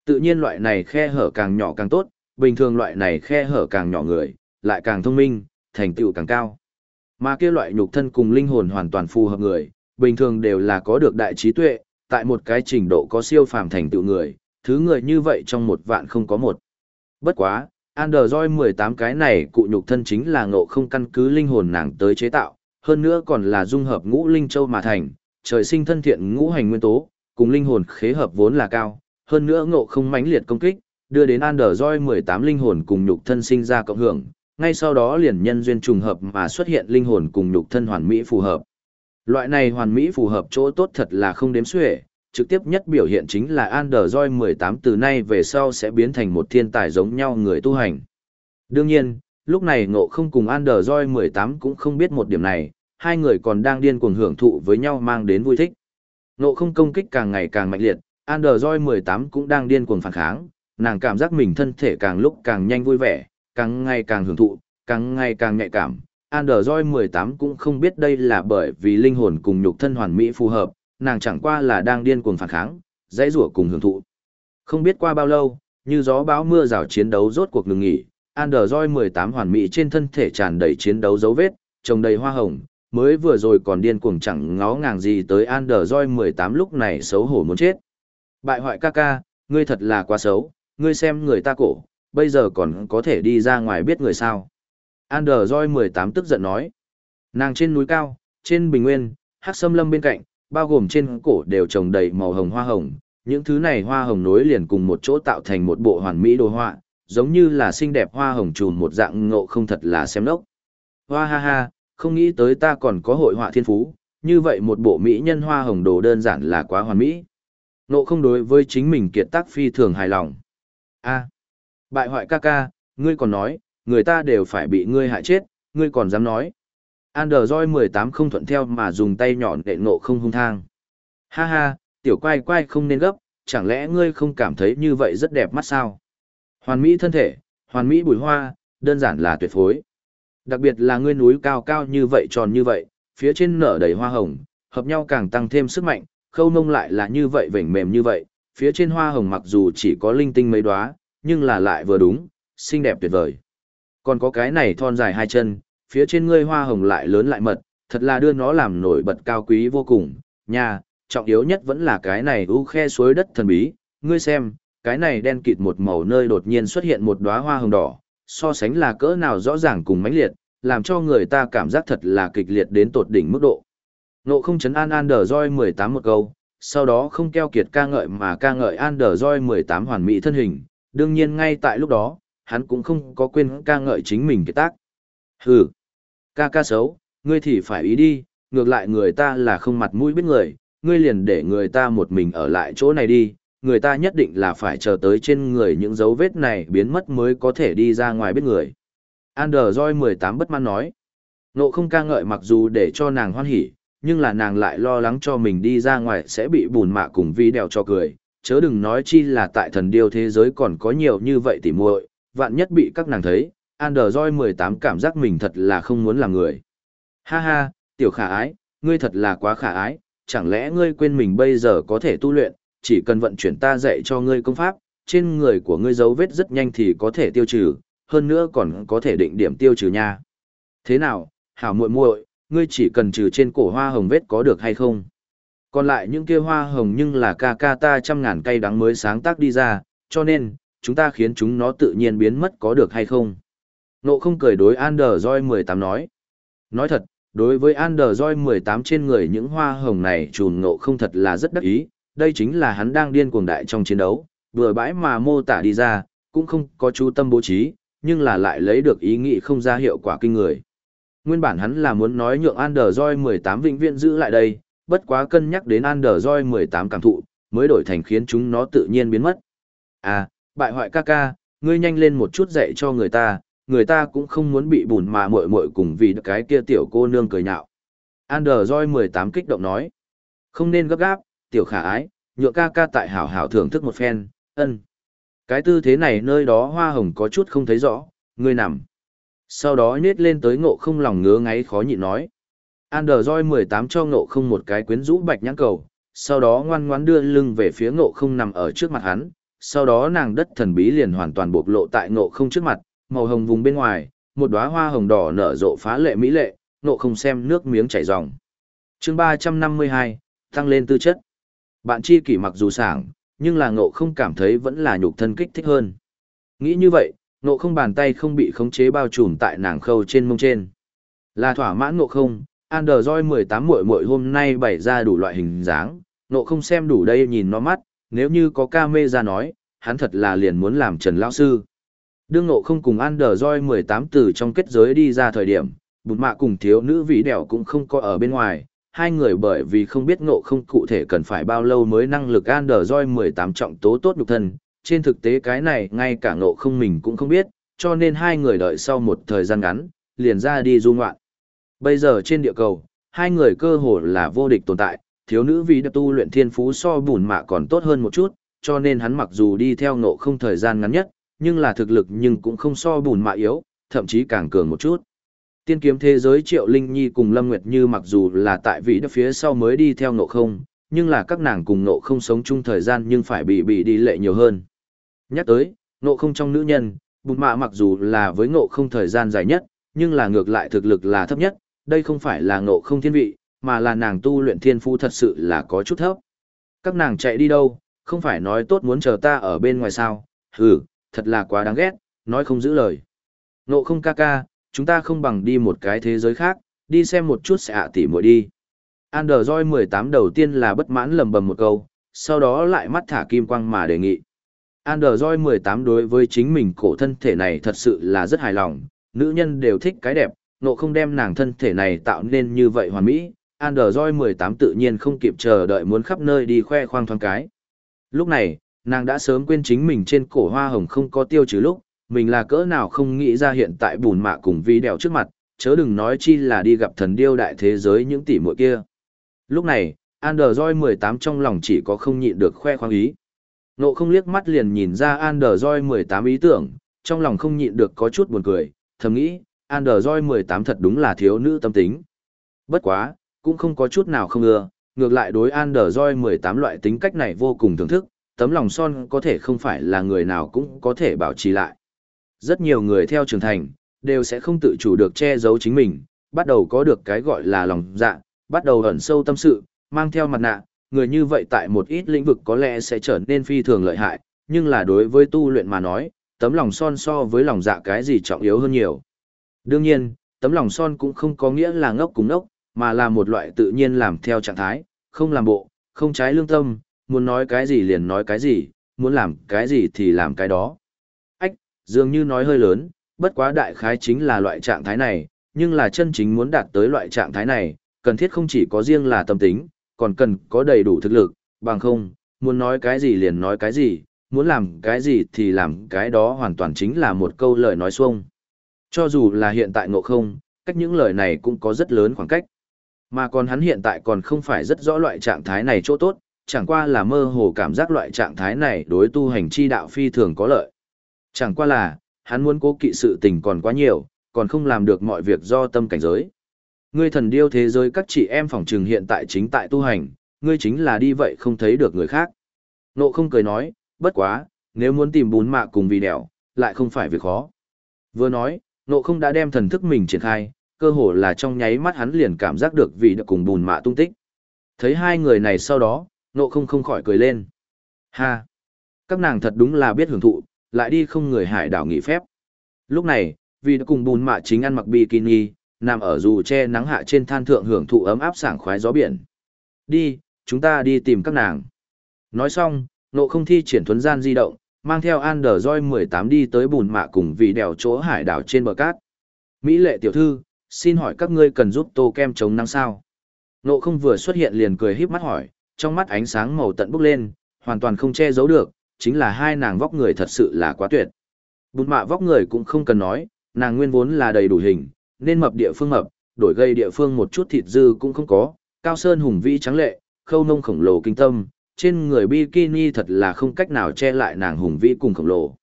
Tự nhiên loại này khe hở càng nhỏ càng tốt, bình thường loại này khe hở càng nhỏ người, lại càng thông minh, thành tựu càng cao. Mà kia loại nhục thân cùng linh hồn hoàn toàn phù hợp người, bình thường đều là có được đại trí tuệ, tại một cái trình độ có siêu phàm thành tựu người, thứ người như vậy trong một vạn không có một. Bất quá, Android 18 cái này cụ nhục thân chính là ngộ không căn cứ linh hồn nàng tới chế tạo, hơn nữa còn là dung hợp ngũ linh châu mà thành, trời sinh thân thiện ngũ hành nguyên tố, cùng linh hồn khế hợp vốn là cao, hơn nữa ngộ không mãnh liệt công kích, đưa đến Android 18 linh hồn cùng nhục thân sinh ra cộng hưởng, ngay sau đó liền nhân duyên trùng hợp mà xuất hiện linh hồn cùng nhục thân hoàn mỹ phù hợp. Loại này hoàn mỹ phù hợp chỗ tốt thật là không đếm xuể, trực tiếp nhất biểu hiện chính là Android 18 từ nay về sau sẽ biến thành một thiên tài giống nhau người tu hành. Đương nhiên, lúc này ngộ không cùng Android 18 cũng không biết một điểm này, hai người còn đang điên cuồng hưởng thụ với nhau mang đến vui thích. Ngộ không công kích càng ngày càng mạnh liệt, Android 18 cũng đang điên cuồng phản kháng, nàng cảm giác mình thân thể càng lúc càng nhanh vui vẻ, càng ngày càng hưởng thụ, càng ngày càng nhạy cảm. Android 18 cũng không biết đây là bởi vì linh hồn cùng nhục thân hoàn mỹ phù hợp, nàng chẳng qua là đang điên cuồng phản kháng, dãy rủa cùng hưởng thụ. Không biết qua bao lâu, như gió bão mưa rào chiến đấu rốt cuộc ngừng nghỉ, Android 18 hoàn mỹ trên thân thể tràn đầy chiến đấu dấu vết, trồng đầy hoa hồng, mới vừa rồi còn điên cuồng chẳng ngó ngàng gì tới Android 18 lúc này xấu hổ muốn chết. Bại hoại ca ca, ngươi thật là quá xấu, ngươi xem người ta cổ, bây giờ còn có thể đi ra ngoài biết người sao. Android 18 tức giận nói. Nàng trên núi cao, trên bình nguyên, hát sâm lâm bên cạnh, bao gồm trên cổ đều trồng đầy màu hồng hoa hồng. Những thứ này hoa hồng nối liền cùng một chỗ tạo thành một bộ hoàn mỹ đồ họa, giống như là xinh đẹp hoa hồng trùm một dạng ngộ không thật là xem lốc. Hoa ha ha, không nghĩ tới ta còn có hội họa thiên phú, như vậy một bộ mỹ nhân hoa hồng đồ đơn giản là quá hoàn mỹ. Ngộ không đối với chính mình kiệt tác phi thường hài lòng. a bại hoại ca ca, ngươi còn nói, người ta đều phải bị ngươi hại chết, ngươi còn dám nói. Android 18 không thuận theo mà dùng tay nhọn để nộ không hung thang. Ha ha, tiểu quay quay không nên gấp, chẳng lẽ ngươi không cảm thấy như vậy rất đẹp mắt sao? Hoàn mỹ thân thể, hoàn mỹ bùi hoa, đơn giản là tuyệt phối. Đặc biệt là ngươi núi cao cao như vậy tròn như vậy, phía trên nở đầy hoa hồng, hợp nhau càng tăng thêm sức mạnh, khâu nông lại là như vậy vểnh mềm như vậy, phía trên hoa hồng mặc dù chỉ có linh tinh mấy đóa, nhưng là lại vừa đúng, xinh đẹp tuyệt vời. Còn có cái này thon dài hai chân, phía trên ngươi hoa hồng lại lớn lại mật, thật là đưa nó làm nổi bật cao quý vô cùng. Nha, trọng yếu nhất vẫn là cái này u khe suối đất thần bí, ngươi xem, cái này đen kịt một màu nơi đột nhiên xuất hiện một đóa hoa hồng đỏ, so sánh là cỡ nào rõ ràng cùng mãnh liệt, làm cho người ta cảm giác thật là kịch liệt đến tột đỉnh mức độ. Nộ không chấn an an đờ roi 18 một câu, sau đó không keo kiệt ca ngợi mà ca ngợi an đờ roi 18 hoàn mỹ thân hình, đương nhiên ngay tại lúc đó, hắn cũng không có quên ca ngợi chính mình cái tác. Hừ, ca ca xấu, ngươi thì phải ý đi, ngược lại người ta là không mặt mũi biết người, ngươi liền để người ta một mình ở lại chỗ này đi, người ta nhất định là phải chờ tới trên người những dấu vết này biến mất mới có thể đi ra ngoài biết người. Android 18 bất mãn nói, nộ không ca ngợi mặc dù để cho nàng hoan hỉ, nhưng là nàng lại lo lắng cho mình đi ra ngoài sẽ bị bùn mạ cùng vi đèo cho cười, chớ đừng nói chi là tại thần điêu thế giới còn có nhiều như vậy tỉ muội, vạn nhất bị các nàng thấy, Android 18 cảm giác mình thật là không muốn làm người. Ha ha, tiểu khả ái, ngươi thật là quá khả ái, chẳng lẽ ngươi quên mình bây giờ có thể tu luyện, chỉ cần vận chuyển ta dạy cho ngươi công pháp, trên người của ngươi dấu vết rất nhanh thì có thể tiêu trừ, hơn nữa còn có thể định điểm tiêu trừ nha. Thế nào, hảo muội muội, ngươi chỉ cần trừ trên cổ hoa hồng vết có được hay không? Còn lại những kia hoa hồng nhưng là ca ca ta trăm ngàn cây đắng mới sáng tác đi ra, cho nên, chúng ta khiến chúng nó tự nhiên biến mất có được hay không? Nộ không cười đối Anderjoy 18 nói. Nói thật, đối với Anderjoy 18 trên người những hoa hồng này trùn nộ không thật là rất đắc ý, đây chính là hắn đang điên cuồng đại trong chiến đấu, vừa bãi mà mô tả đi ra, cũng không có chú tâm bố trí, nhưng là lại lấy được ý nghĩ không ra hiệu quả kinh người. Nguyên bản hắn là muốn nói nhượng Anderjoy 18 vĩnh viễn giữ lại đây, bất quá cân nhắc đến Anderjoy 18 cảm thụ, mới đổi thành khiến chúng nó tự nhiên biến mất. À, bại hoại ca ca, ngươi nhanh lên một chút dạy cho người ta, người ta cũng không muốn bị bùn mà muội muội cùng vì cái kia tiểu cô nương cười nhạo. Android 18 kích động nói, không nên gấp gáp, tiểu khả ái, Nhựa ca ca tại hảo hảo thưởng thức một phen, ân. Cái tư thế này nơi đó hoa hồng có chút không thấy rõ, ngươi nằm. Sau đó nhét lên tới ngộ không lòng ngứa ngáy khó nhịn nói. Android 18 cho ngộ không một cái quyến rũ bạch nhãn cầu, sau đó ngoan ngoãn đưa lưng về phía ngộ không nằm ở trước mặt hắn, sau đó nàng đất thần bí liền hoàn toàn bộc lộ tại ngộ không trước mặt, màu hồng vùng bên ngoài, một đóa hoa hồng đỏ nở rộ phá lệ mỹ lệ, nộ không xem nước miếng chảy ròng. chương 352, tăng lên tư chất. Bạn chi kỷ mặc dù sảng, nhưng là ngộ không cảm thấy vẫn là nhục thân kích thích hơn. Nghĩ như vậy, ngộ không bàn tay không bị khống chế bao trùm tại nàng khâu trên mông trên. Là thỏa mãn ngộ không, Android 18 muội muội hôm nay bày ra đủ loại hình dáng, ngộ không xem đủ đây nhìn nó mắt, nếu như có ca mê ra nói, hắn thật là liền muốn làm Trần Lão Sư. Đương ngộ không cùng Android 18 từ trong kết giới đi ra thời điểm, bụt mạ cùng thiếu nữ vĩ đèo cũng không có ở bên ngoài, hai người bởi vì không biết ngộ không cụ thể cần phải bao lâu mới năng lực Android 18 trọng tố tốt nhục thân, trên thực tế cái này ngay cả ngộ không mình cũng không biết, cho nên hai người đợi sau một thời gian ngắn, liền ra đi du ngoạn. Bây giờ trên địa cầu, hai người cơ hồ là vô địch tồn tại, thiếu nữ vì đã tu luyện thiên phú so bùn mạ còn tốt hơn một chút, cho nên hắn mặc dù đi theo ngộ không thời gian ngắn nhất, nhưng là thực lực nhưng cũng không so bùn mạ yếu, thậm chí càng cường một chút. Tiên kiếm thế giới Triệu Linh Nhi cùng Lâm Nguyệt Như mặc dù là tại vị đất phía sau mới đi theo ngộ không, nhưng là các nàng cùng ngộ không sống chung thời gian nhưng phải bị bị đi lệ nhiều hơn. Nhắc tới, ngộ không trong nữ nhân, bùn mạ mặc dù là với ngộ không thời gian dài nhất, nhưng là ngược lại thực lực là thấp nhất, đây không phải là ngộ không thiên vị, mà là nàng tu luyện thiên phu thật sự là có chút thấp. Các nàng chạy đi đâu, không phải nói tốt muốn chờ ta ở bên ngoài sao, hừ, thật là quá đáng ghét, nói không giữ lời. Nộ không ca ca, chúng ta không bằng đi một cái thế giới khác, đi xem một chút sẽ ạ tỉ muội đi. Android 18 đầu tiên là bất mãn lầm bầm một câu, sau đó lại mắt thả kim quang mà đề nghị. Android 18 đối với chính mình cổ thân thể này thật sự là rất hài lòng, nữ nhân đều thích cái đẹp, nộ không đem nàng thân thể này tạo nên như vậy hoàn mỹ, Android 18 tự nhiên không kịp chờ đợi muốn khắp nơi đi khoe khoang thoáng cái. Lúc này, nàng đã sớm quên chính mình trên cổ hoa hồng không có tiêu trừ lúc, mình là cỡ nào không nghĩ ra hiện tại bùn mạ cùng vi đèo trước mặt, chớ đừng nói chi là đi gặp thần điêu đại thế giới những tỷ muội kia. Lúc này, Android 18 trong lòng chỉ có không nhịn được khoe khoang ý. Nộ không liếc mắt liền nhìn ra Android 18 ý tưởng, trong lòng không nhịn được có chút buồn cười, thầm nghĩ, Android 18 thật đúng là thiếu nữ tâm tính. Bất quá, cũng không có chút nào không ưa, ngược lại đối Android 18 loại tính cách này vô cùng thưởng thức, tấm lòng son có thể không phải là người nào cũng có thể bảo trì lại. Rất nhiều người theo trưởng thành, đều sẽ không tự chủ được che giấu chính mình, bắt đầu có được cái gọi là lòng dạ, bắt đầu ẩn sâu tâm sự, mang theo mặt nạ, người như vậy tại một ít lĩnh vực có lẽ sẽ trở nên phi thường lợi hại, nhưng là đối với tu luyện mà nói, tấm lòng son so với lòng dạ cái gì trọng yếu hơn nhiều. Đương nhiên, tấm lòng son cũng không có nghĩa là ngốc cùng ngốc, mà là một loại tự nhiên làm theo trạng thái, không làm bộ, không trái lương tâm, muốn nói cái gì liền nói cái gì, muốn làm cái gì thì làm cái đó. Ách, dường như nói hơi lớn, bất quá đại khái chính là loại trạng thái này, nhưng là chân chính muốn đạt tới loại trạng thái này, cần thiết không chỉ có riêng là tâm tính, còn cần có đầy đủ thực lực, bằng không, muốn nói cái gì liền nói cái gì, muốn làm cái gì thì làm cái đó hoàn toàn chính là một câu lời nói xuông. Cho dù là hiện tại ngộ không, cách những lời này cũng có rất lớn khoảng cách. Mà còn hắn hiện tại còn không phải rất rõ loại trạng thái này chỗ tốt, chẳng qua là mơ hồ cảm giác loại trạng thái này đối tu hành chi đạo phi thường có lợi. Chẳng qua là, hắn muốn cố kỵ sự tình còn quá nhiều, còn không làm được mọi việc do tâm cảnh giới. Ngươi thần điêu thế giới các chị em phòng trừng hiện tại chính tại tu hành, ngươi chính là đi vậy không thấy được người khác. Nộ không cười nói, bất quá, nếu muốn tìm bún mạ cùng vì đèo, lại không phải việc khó. Vừa nói, nộ không đã đem thần thức mình triển khai, cơ hồ là trong nháy mắt hắn liền cảm giác được vị đã cùng bùn mạ tung tích. Thấy hai người này sau đó, nộ không không khỏi cười lên. Ha! Các nàng thật đúng là biết hưởng thụ, lại đi không người hải đảo nghỉ phép. Lúc này, vì đã cùng bùn mạ chính ăn mặc bikini, nằm ở dù che nắng hạ trên than thượng hưởng thụ ấm áp sảng khoái gió biển. Đi, chúng ta đi tìm các nàng. Nói xong, nộ không thi triển thuấn gian di động, mang theo Android 18 đi tới bùn mạ cùng vị đèo chỗ hải đảo trên bờ cát. Mỹ lệ tiểu thư, xin hỏi các ngươi cần giúp tô kem chống nắng sao? Nộ không vừa xuất hiện liền cười híp mắt hỏi, trong mắt ánh sáng màu tận bốc lên, hoàn toàn không che giấu được, chính là hai nàng vóc người thật sự là quá tuyệt. Bụt mạ vóc người cũng không cần nói, nàng nguyên vốn là đầy đủ hình, nên mập địa phương mập, đổi gây địa phương một chút thịt dư cũng không có, cao sơn hùng vĩ trắng lệ, khâu nông khổng lồ kinh tâm, trên người bikini thật là không cách nào che lại nàng hùng vĩ cùng khổng lồ.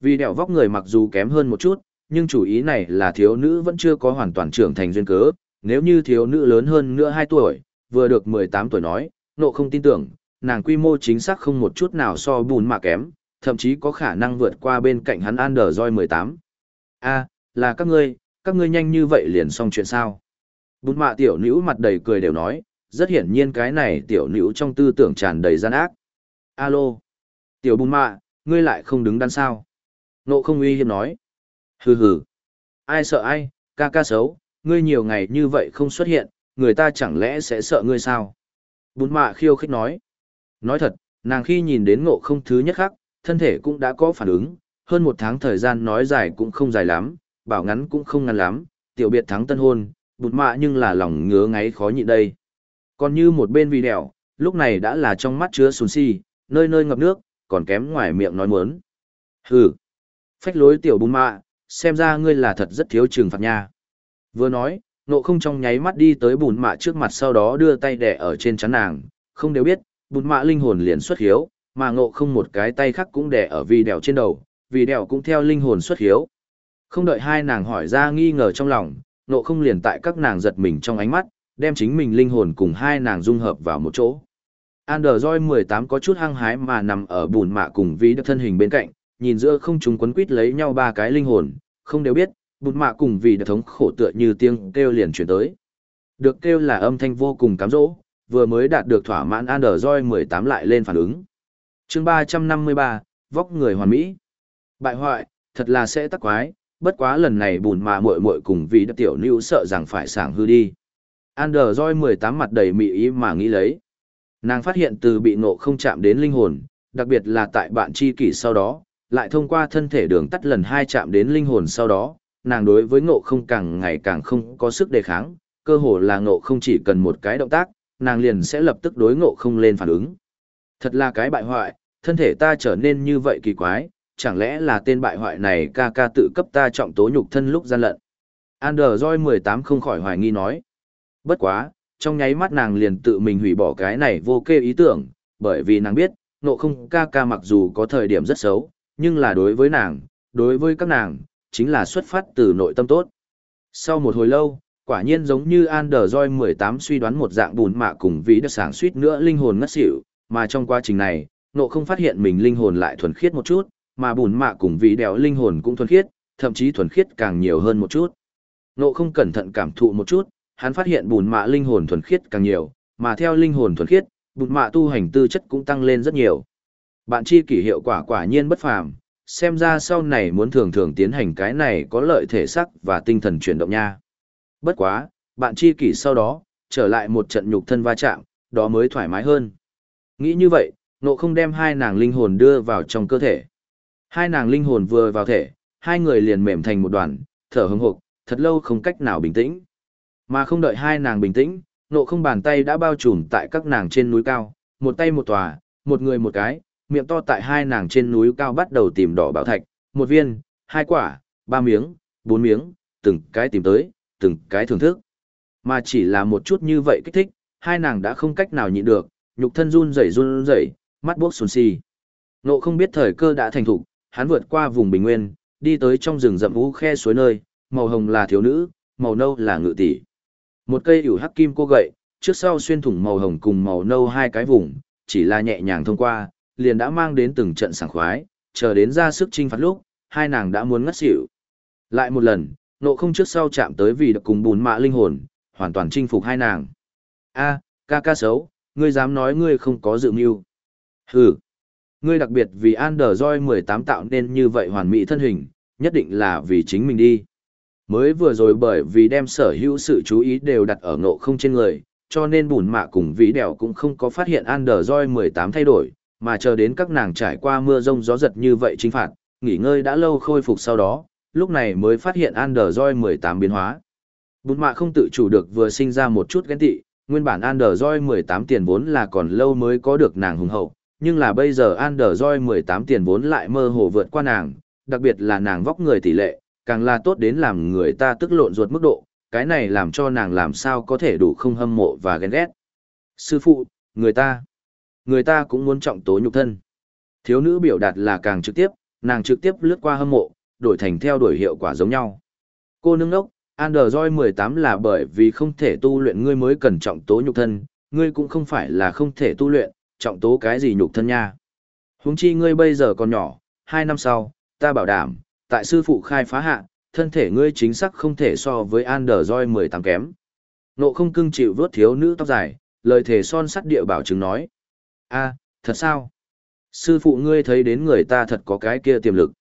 Vì đẹo vóc người mặc dù kém hơn một chút, nhưng chủ ý này là thiếu nữ vẫn chưa có hoàn toàn trưởng thành duyên cớ, nếu như thiếu nữ lớn hơn nữa 2 tuổi, vừa được 18 tuổi nói, nộ không tin tưởng, nàng quy mô chính xác không một chút nào so bùn mà kém, thậm chí có khả năng vượt qua bên cạnh hắn Anderjoy 18. A, à, là các ngươi, các ngươi nhanh như vậy liền xong chuyện sao? Bùn mạ tiểu nữ mặt đầy cười đều nói, rất hiển nhiên cái này tiểu nữ trong tư tưởng tràn đầy gian ác. Alo! Tiểu bùn mạ, ngươi lại không đứng đắn sao? Nộ không uy hiếp nói. Hừ hừ! Ai sợ ai, ca ca xấu, ngươi nhiều ngày như vậy không xuất hiện, người ta chẳng lẽ sẽ sợ ngươi sao? Bún mạ khiêu khích nói. Nói thật, nàng khi nhìn đến ngộ không thứ nhất khắc, thân thể cũng đã có phản ứng, hơn một tháng thời gian nói dài cũng không dài lắm, bảo ngắn cũng không ngắn lắm, tiểu biệt thắng tân hôn, bụt mạ nhưng là lòng ngứa ngáy khó nhịn đây. Còn như một bên vì đèo, lúc này đã là trong mắt chứa sùn si, nơi nơi ngập nước, còn kém ngoài miệng nói muốn. Hừ, phách lối tiểu bùn mạ, xem ra ngươi là thật rất thiếu trừng phạt nha. Vừa nói, nộ không trong nháy mắt đi tới bùn mạ trước mặt sau đó đưa tay đẻ ở trên chắn nàng, không đều biết, bùn mạ linh hồn liền xuất hiếu, mà ngộ không một cái tay khác cũng đẻ ở vì đèo trên đầu, vì đèo cũng theo linh hồn xuất hiếu. Không đợi hai nàng hỏi ra nghi ngờ trong lòng, nộ không liền tại các nàng giật mình trong ánh mắt, đem chính mình linh hồn cùng hai nàng dung hợp vào một chỗ. Android 18 có chút hăng hái mà nằm ở bùn mạ cùng vi đất thân hình bên cạnh, nhìn giữa không chúng quấn quýt lấy nhau ba cái linh hồn, không đều biết, bùn mạ cùng vì đất thống khổ tựa như tiếng kêu liền chuyển tới. Được kêu là âm thanh vô cùng cám dỗ, vừa mới đạt được thỏa mãn Android 18 lại lên phản ứng. chương 353, vóc người hoàn mỹ. Bại hoại, thật là sẽ tắc quái, bất quá lần này bùn mà muội muội cùng vì đất tiểu nữ sợ rằng phải sảng hư đi. Android 18 mặt đầy mị ý mà nghĩ lấy. Nàng phát hiện từ bị nộ không chạm đến linh hồn, đặc biệt là tại bạn chi kỷ sau đó, lại thông qua thân thể đường tắt lần hai chạm đến linh hồn sau đó, nàng đối với ngộ không càng ngày càng không có sức đề kháng, cơ hồ là ngộ không chỉ cần một cái động tác, nàng liền sẽ lập tức đối ngộ không lên phản ứng. Thật là cái bại hoại, thân thể ta trở nên như vậy kỳ quái, chẳng lẽ là tên bại hoại này ca ca tự cấp ta trọng tố nhục thân lúc gian lận. Android 18 không khỏi hoài nghi nói. Bất quá, trong nháy mắt nàng liền tự mình hủy bỏ cái này vô kê ý tưởng, bởi vì nàng biết, nộ không ca ca mặc dù có thời điểm rất xấu, nhưng là đối với nàng, đối với các nàng, chính là xuất phát từ nội tâm tốt. Sau một hồi lâu, quả nhiên giống như Anderjoy 18 suy đoán một dạng bùn mạ cùng vì đất sáng suýt nữa linh hồn ngất xỉu, mà trong quá trình này, nộ không phát hiện mình linh hồn lại thuần khiết một chút, mà bùn mạ cùng vị đèo linh hồn cũng thuần khiết, thậm chí thuần khiết càng nhiều hơn một chút. Nộ không cẩn thận cảm thụ một chút, hắn phát hiện bùn mạ linh hồn thuần khiết càng nhiều, mà theo linh hồn thuần khiết, bùn mạ tu hành tư chất cũng tăng lên rất nhiều. Bạn chi kỷ hiệu quả quả nhiên bất phàm, xem ra sau này muốn thường thường tiến hành cái này có lợi thể sắc và tinh thần chuyển động nha. Bất quá, bạn chi kỷ sau đó, trở lại một trận nhục thân va chạm, đó mới thoải mái hơn. Nghĩ như vậy, nộ không đem hai nàng linh hồn đưa vào trong cơ thể. Hai nàng linh hồn vừa vào thể, hai người liền mềm thành một đoàn, thở hưng hục, thật lâu không cách nào bình tĩnh. Mà không đợi hai nàng bình tĩnh, nộ không bàn tay đã bao trùm tại các nàng trên núi cao, một tay một tòa, một người một cái, miệng to tại hai nàng trên núi cao bắt đầu tìm đỏ bảo thạch, một viên, hai quả, ba miếng, bốn miếng, từng cái tìm tới, từng cái thưởng thức. Mà chỉ là một chút như vậy kích thích, hai nàng đã không cách nào nhịn được, nhục thân run rẩy run rẩy, mắt buốc sùn xì, Nộ không biết thời cơ đã thành thục, hắn vượt qua vùng bình nguyên, đi tới trong rừng rậm vũ khe suối nơi, màu hồng là thiếu nữ, màu nâu là ngự tỷ. Một cây ủ hắc kim cô gậy, trước sau xuyên thủng màu hồng cùng màu nâu hai cái vùng, chỉ là nhẹ nhàng thông qua, liền đã mang đến từng trận sảng khoái, chờ đến ra sức chinh phạt lúc, hai nàng đã muốn ngất xỉu. Lại một lần, nộ không trước sau chạm tới vì được cùng bùn mạ linh hồn, hoàn toàn chinh phục hai nàng. A, ca ca xấu, ngươi dám nói ngươi không có dự mưu. Hừ. Ngươi đặc biệt vì Anderjoy 18 tạo nên như vậy hoàn mỹ thân hình, nhất định là vì chính mình đi. Mới vừa rồi bởi vì đem sở hữu sự chú ý đều đặt ở ngộ không trên người, cho nên bùn mạ cùng vĩ đèo cũng không có phát hiện Anderjoy 18 thay đổi, mà chờ đến các nàng trải qua mưa rông gió giật như vậy chính phạt, nghỉ ngơi đã lâu khôi phục sau đó, lúc này mới phát hiện Android 18 biến hóa. Bụt mạ không tự chủ được vừa sinh ra một chút ghen tị, nguyên bản Android 18 tiền vốn là còn lâu mới có được nàng hùng hậu, nhưng là bây giờ Android 18 tiền vốn lại mơ hồ vượt qua nàng, đặc biệt là nàng vóc người tỷ lệ, càng là tốt đến làm người ta tức lộn ruột mức độ, cái này làm cho nàng làm sao có thể đủ không hâm mộ và ghen ghét. Sư phụ, người ta, người ta cũng muốn trọng tố nhục thân. Thiếu nữ biểu đạt là càng trực tiếp, nàng trực tiếp lướt qua hâm mộ, đổi thành theo đuổi hiệu quả giống nhau. Cô nương đốc, Android 18 là bởi vì không thể tu luyện ngươi mới cần trọng tố nhục thân, ngươi cũng không phải là không thể tu luyện, trọng tố cái gì nhục thân nha. Huống chi ngươi bây giờ còn nhỏ, hai năm sau, ta bảo đảm, tại sư phụ khai phá hạ, thân thể ngươi chính xác không thể so với Android 18 kém. Nộ không cưng chịu vớt thiếu nữ tóc dài, lời thể son sắt địa bảo chứng nói a thật sao? Sư phụ ngươi thấy đến người ta thật có cái kia tiềm lực.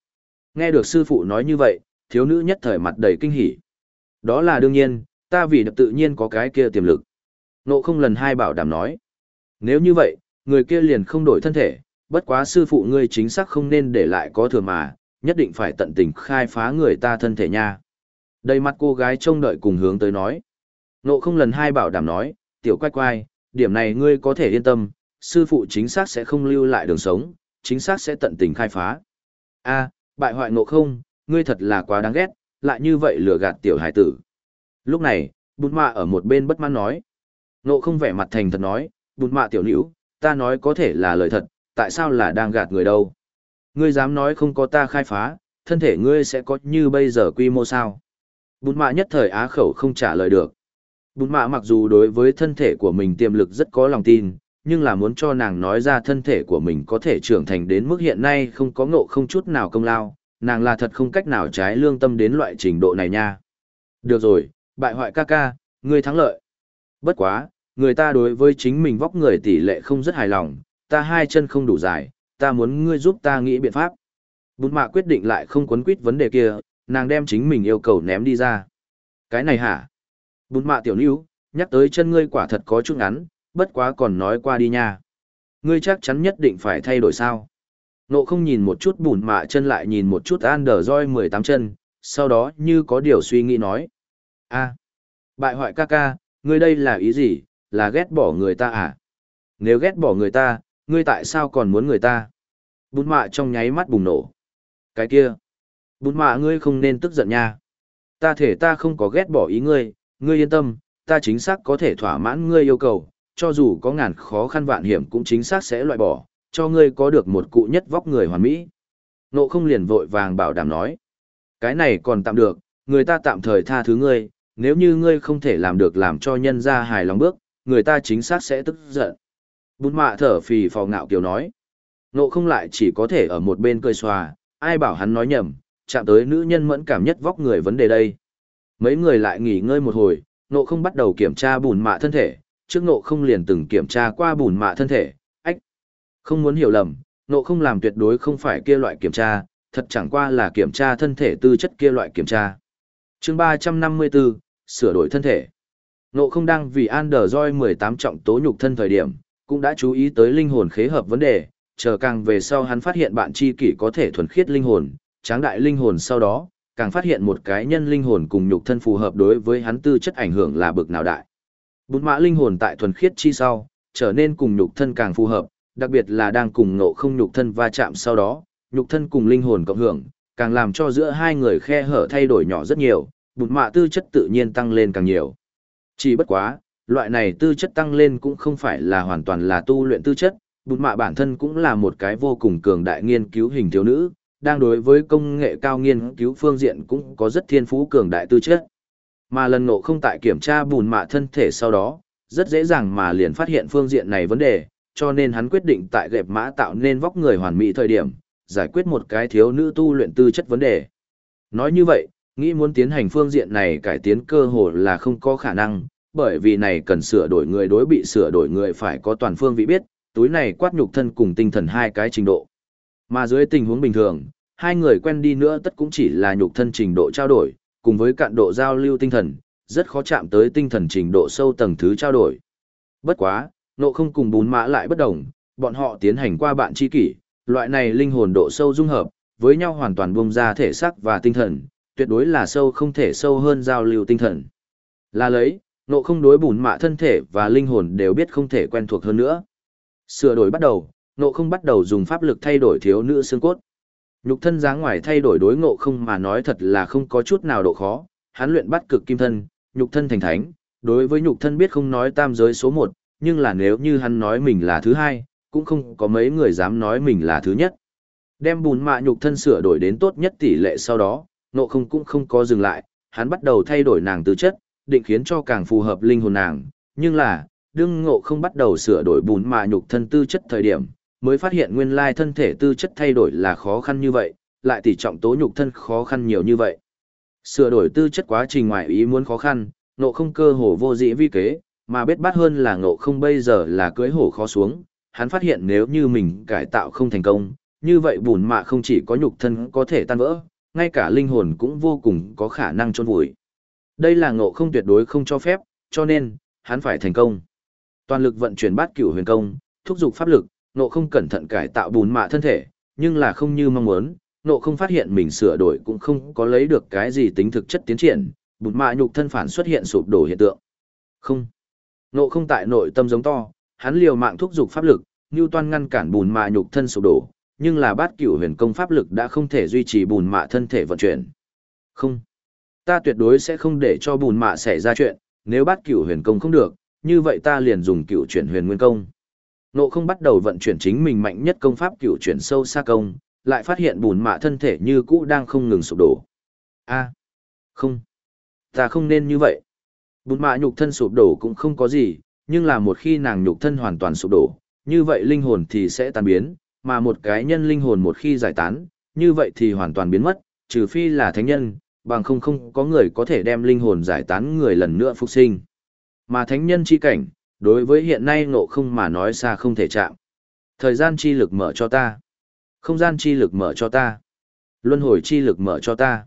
Nghe được sư phụ nói như vậy, thiếu nữ nhất thời mặt đầy kinh hỉ. Đó là đương nhiên, ta vì được tự nhiên có cái kia tiềm lực. Nộ không lần hai bảo đảm nói. Nếu như vậy, người kia liền không đổi thân thể, bất quá sư phụ ngươi chính xác không nên để lại có thừa mà, nhất định phải tận tình khai phá người ta thân thể nha. Đầy mặt cô gái trông đợi cùng hướng tới nói. Nộ không lần hai bảo đảm nói, tiểu quay quay, điểm này ngươi có thể yên tâm, sư phụ chính xác sẽ không lưu lại đường sống, chính xác sẽ tận tình khai phá. a bại hoại nộ không, ngươi thật là quá đáng ghét, lại như vậy lừa gạt tiểu hải tử. Lúc này, bụt mạ ở một bên bất mãn nói. Nộ không vẻ mặt thành thật nói, bụt mạ tiểu nữ, ta nói có thể là lời thật, tại sao là đang gạt người đâu. Ngươi dám nói không có ta khai phá, thân thể ngươi sẽ có như bây giờ quy mô sao. Bụt mạ nhất thời á khẩu không trả lời được. Bụt mạ mặc dù đối với thân thể của mình tiềm lực rất có lòng tin, nhưng là muốn cho nàng nói ra thân thể của mình có thể trưởng thành đến mức hiện nay không có ngộ không chút nào công lao, nàng là thật không cách nào trái lương tâm đến loại trình độ này nha. Được rồi, bại hoại ca ca, ngươi thắng lợi. Bất quá, người ta đối với chính mình vóc người tỷ lệ không rất hài lòng, ta hai chân không đủ dài, ta muốn ngươi giúp ta nghĩ biện pháp. Bụt mạ quyết định lại không quấn quýt vấn đề kia, nàng đem chính mình yêu cầu ném đi ra. Cái này hả? Bụt mạ tiểu níu, nhắc tới chân ngươi quả thật có chút ngắn, bất quá còn nói qua đi nha. Ngươi chắc chắn nhất định phải thay đổi sao. Nộ không nhìn một chút bùn mạ chân lại nhìn một chút an đờ roi 18 chân, sau đó như có điều suy nghĩ nói. a bại hoại ca ca, ngươi đây là ý gì, là ghét bỏ người ta à? Nếu ghét bỏ người ta, ngươi tại sao còn muốn người ta? Bùn mạ trong nháy mắt bùng nổ. Cái kia, bùn mạ ngươi không nên tức giận nha. Ta thể ta không có ghét bỏ ý ngươi, ngươi yên tâm, ta chính xác có thể thỏa mãn ngươi yêu cầu, cho dù có ngàn khó khăn vạn hiểm cũng chính xác sẽ loại bỏ, cho ngươi có được một cụ nhất vóc người hoàn mỹ. Nộ không liền vội vàng bảo đảm nói. Cái này còn tạm được, người ta tạm thời tha thứ ngươi, nếu như ngươi không thể làm được làm cho nhân ra hài lòng bước, người ta chính xác sẽ tức giận. Bút mạ thở phì phò ngạo kiều nói. Nộ không lại chỉ có thể ở một bên cười xòa, ai bảo hắn nói nhầm, chạm tới nữ nhân mẫn cảm nhất vóc người vấn đề đây. Mấy người lại nghỉ ngơi một hồi, nộ không bắt đầu kiểm tra bùn mạ thân thể, trước nộ không liền từng kiểm tra qua bùn mạ thân thể, ách. Không muốn hiểu lầm, nộ không làm tuyệt đối không phải kia loại kiểm tra, thật chẳng qua là kiểm tra thân thể tư chất kia loại kiểm tra. chương 354, sửa đổi thân thể. Nộ không đang vì Anderjoy 18 trọng tố nhục thân thời điểm, cũng đã chú ý tới linh hồn khế hợp vấn đề, chờ càng về sau hắn phát hiện bạn chi kỷ có thể thuần khiết linh hồn, tráng đại linh hồn sau đó, càng phát hiện một cái nhân linh hồn cùng nhục thân phù hợp đối với hắn tư chất ảnh hưởng là bực nào đại. Bút mã linh hồn tại thuần khiết chi sau, trở nên cùng nhục thân càng phù hợp, đặc biệt là đang cùng ngộ không nhục thân va chạm sau đó, nhục thân cùng linh hồn cộng hưởng, càng làm cho giữa hai người khe hở thay đổi nhỏ rất nhiều, bùn mạ tư chất tự nhiên tăng lên càng nhiều. Chỉ bất quá, loại này tư chất tăng lên cũng không phải là hoàn toàn là tu luyện tư chất, bùn mạ bản thân cũng là một cái vô cùng cường đại nghiên cứu hình thiếu nữ, đang đối với công nghệ cao nghiên cứu phương diện cũng có rất thiên phú cường đại tư chất. Mà lần ngộ không tại kiểm tra bùn mạ thân thể sau đó, rất dễ dàng mà liền phát hiện phương diện này vấn đề, cho nên hắn quyết định tại gẹp mã tạo nên vóc người hoàn mỹ thời điểm, giải quyết một cái thiếu nữ tu luyện tư chất vấn đề. Nói như vậy, nghĩ muốn tiến hành phương diện này cải tiến cơ hồ là không có khả năng, bởi vì này cần sửa đổi người đối bị sửa đổi người phải có toàn phương vị biết, túi này quát nhục thân cùng tinh thần hai cái trình độ. Mà dưới tình huống bình thường, hai người quen đi nữa tất cũng chỉ là nhục thân trình độ trao đổi, cùng với cạn độ giao lưu tinh thần, rất khó chạm tới tinh thần trình độ sâu tầng thứ trao đổi. Bất quá, nộ không cùng bún mã lại bất đồng, bọn họ tiến hành qua bạn chi kỷ, loại này linh hồn độ sâu dung hợp, với nhau hoàn toàn bung ra thể xác và tinh thần, tuyệt đối là sâu không thể sâu hơn giao lưu tinh thần. Là lấy, nộ không đối bùn mạ thân thể và linh hồn đều biết không thể quen thuộc hơn nữa. Sửa đổi bắt đầu, nộ không bắt đầu dùng pháp lực thay đổi thiếu nữ xương cốt. Nhục thân dáng ngoài thay đổi đối ngộ không mà nói thật là không có chút nào độ khó, hắn luyện bắt cực kim thân, nhục thân thành thánh, đối với nhục thân biết không nói tam giới số một, nhưng là nếu như hắn nói mình là thứ hai, cũng không có mấy người dám nói mình là thứ nhất. Đem bùn mạ nhục thân sửa đổi đến tốt nhất tỷ lệ sau đó, nộ không cũng không có dừng lại, hắn bắt đầu thay đổi nàng tư chất, định khiến cho càng phù hợp linh hồn nàng, nhưng là, đương ngộ không bắt đầu sửa đổi bùn mạ nhục thân tư chất thời điểm, mới phát hiện nguyên lai thân thể tư chất thay đổi là khó khăn như vậy, lại tỷ trọng tố nhục thân khó khăn nhiều như vậy. Sửa đổi tư chất quá trình ngoài ý muốn khó khăn, Nộ không cơ hồ vô dĩ vi kế, mà biết bát hơn là nộ không bây giờ là cưới hổ khó xuống, hắn phát hiện nếu như mình cải tạo không thành công, như vậy bùn mạ không chỉ có nhục thân có thể tan vỡ, ngay cả linh hồn cũng vô cùng có khả năng trôn vùi. Đây là ngộ không tuyệt đối không cho phép, cho nên, hắn phải thành công. Toàn lực vận chuyển bát cửu huyền công, thúc dục pháp lực, Nộ không cẩn thận cải tạo bùn mạ thân thể, nhưng là không như mong muốn, Nộ không phát hiện mình sửa đổi cũng không có lấy được cái gì tính thực chất tiến triển, bùn mạ nhục thân phản xuất hiện sụp đổ hiện tượng. Không. Nộ không tại nội tâm giống to, hắn liều mạng thúc giục pháp lực, như toan ngăn cản bùn mạ nhục thân sụp đổ, nhưng là bát cửu huyền công pháp lực đã không thể duy trì bùn mạ thân thể vận chuyển. Không. Ta tuyệt đối sẽ không để cho bùn mạ xảy ra chuyện, nếu bát cửu huyền công không được, như vậy ta liền dùng cửu chuyển huyền nguyên công. Nộ không bắt đầu vận chuyển chính mình mạnh nhất công pháp cửu chuyển sâu xa công, lại phát hiện bùn mạ thân thể như cũ đang không ngừng sụp đổ. A, không, ta không nên như vậy. Bùn mạ nhục thân sụp đổ cũng không có gì, nhưng là một khi nàng nhục thân hoàn toàn sụp đổ, như vậy linh hồn thì sẽ tan biến, mà một cái nhân linh hồn một khi giải tán, như vậy thì hoàn toàn biến mất, trừ phi là thánh nhân, bằng không không có người có thể đem linh hồn giải tán người lần nữa phục sinh. Mà thánh nhân chi cảnh, đối với hiện nay ngộ không mà nói xa không thể chạm. Thời gian chi lực mở cho ta. Không gian chi lực mở cho ta. Luân hồi chi lực mở cho ta.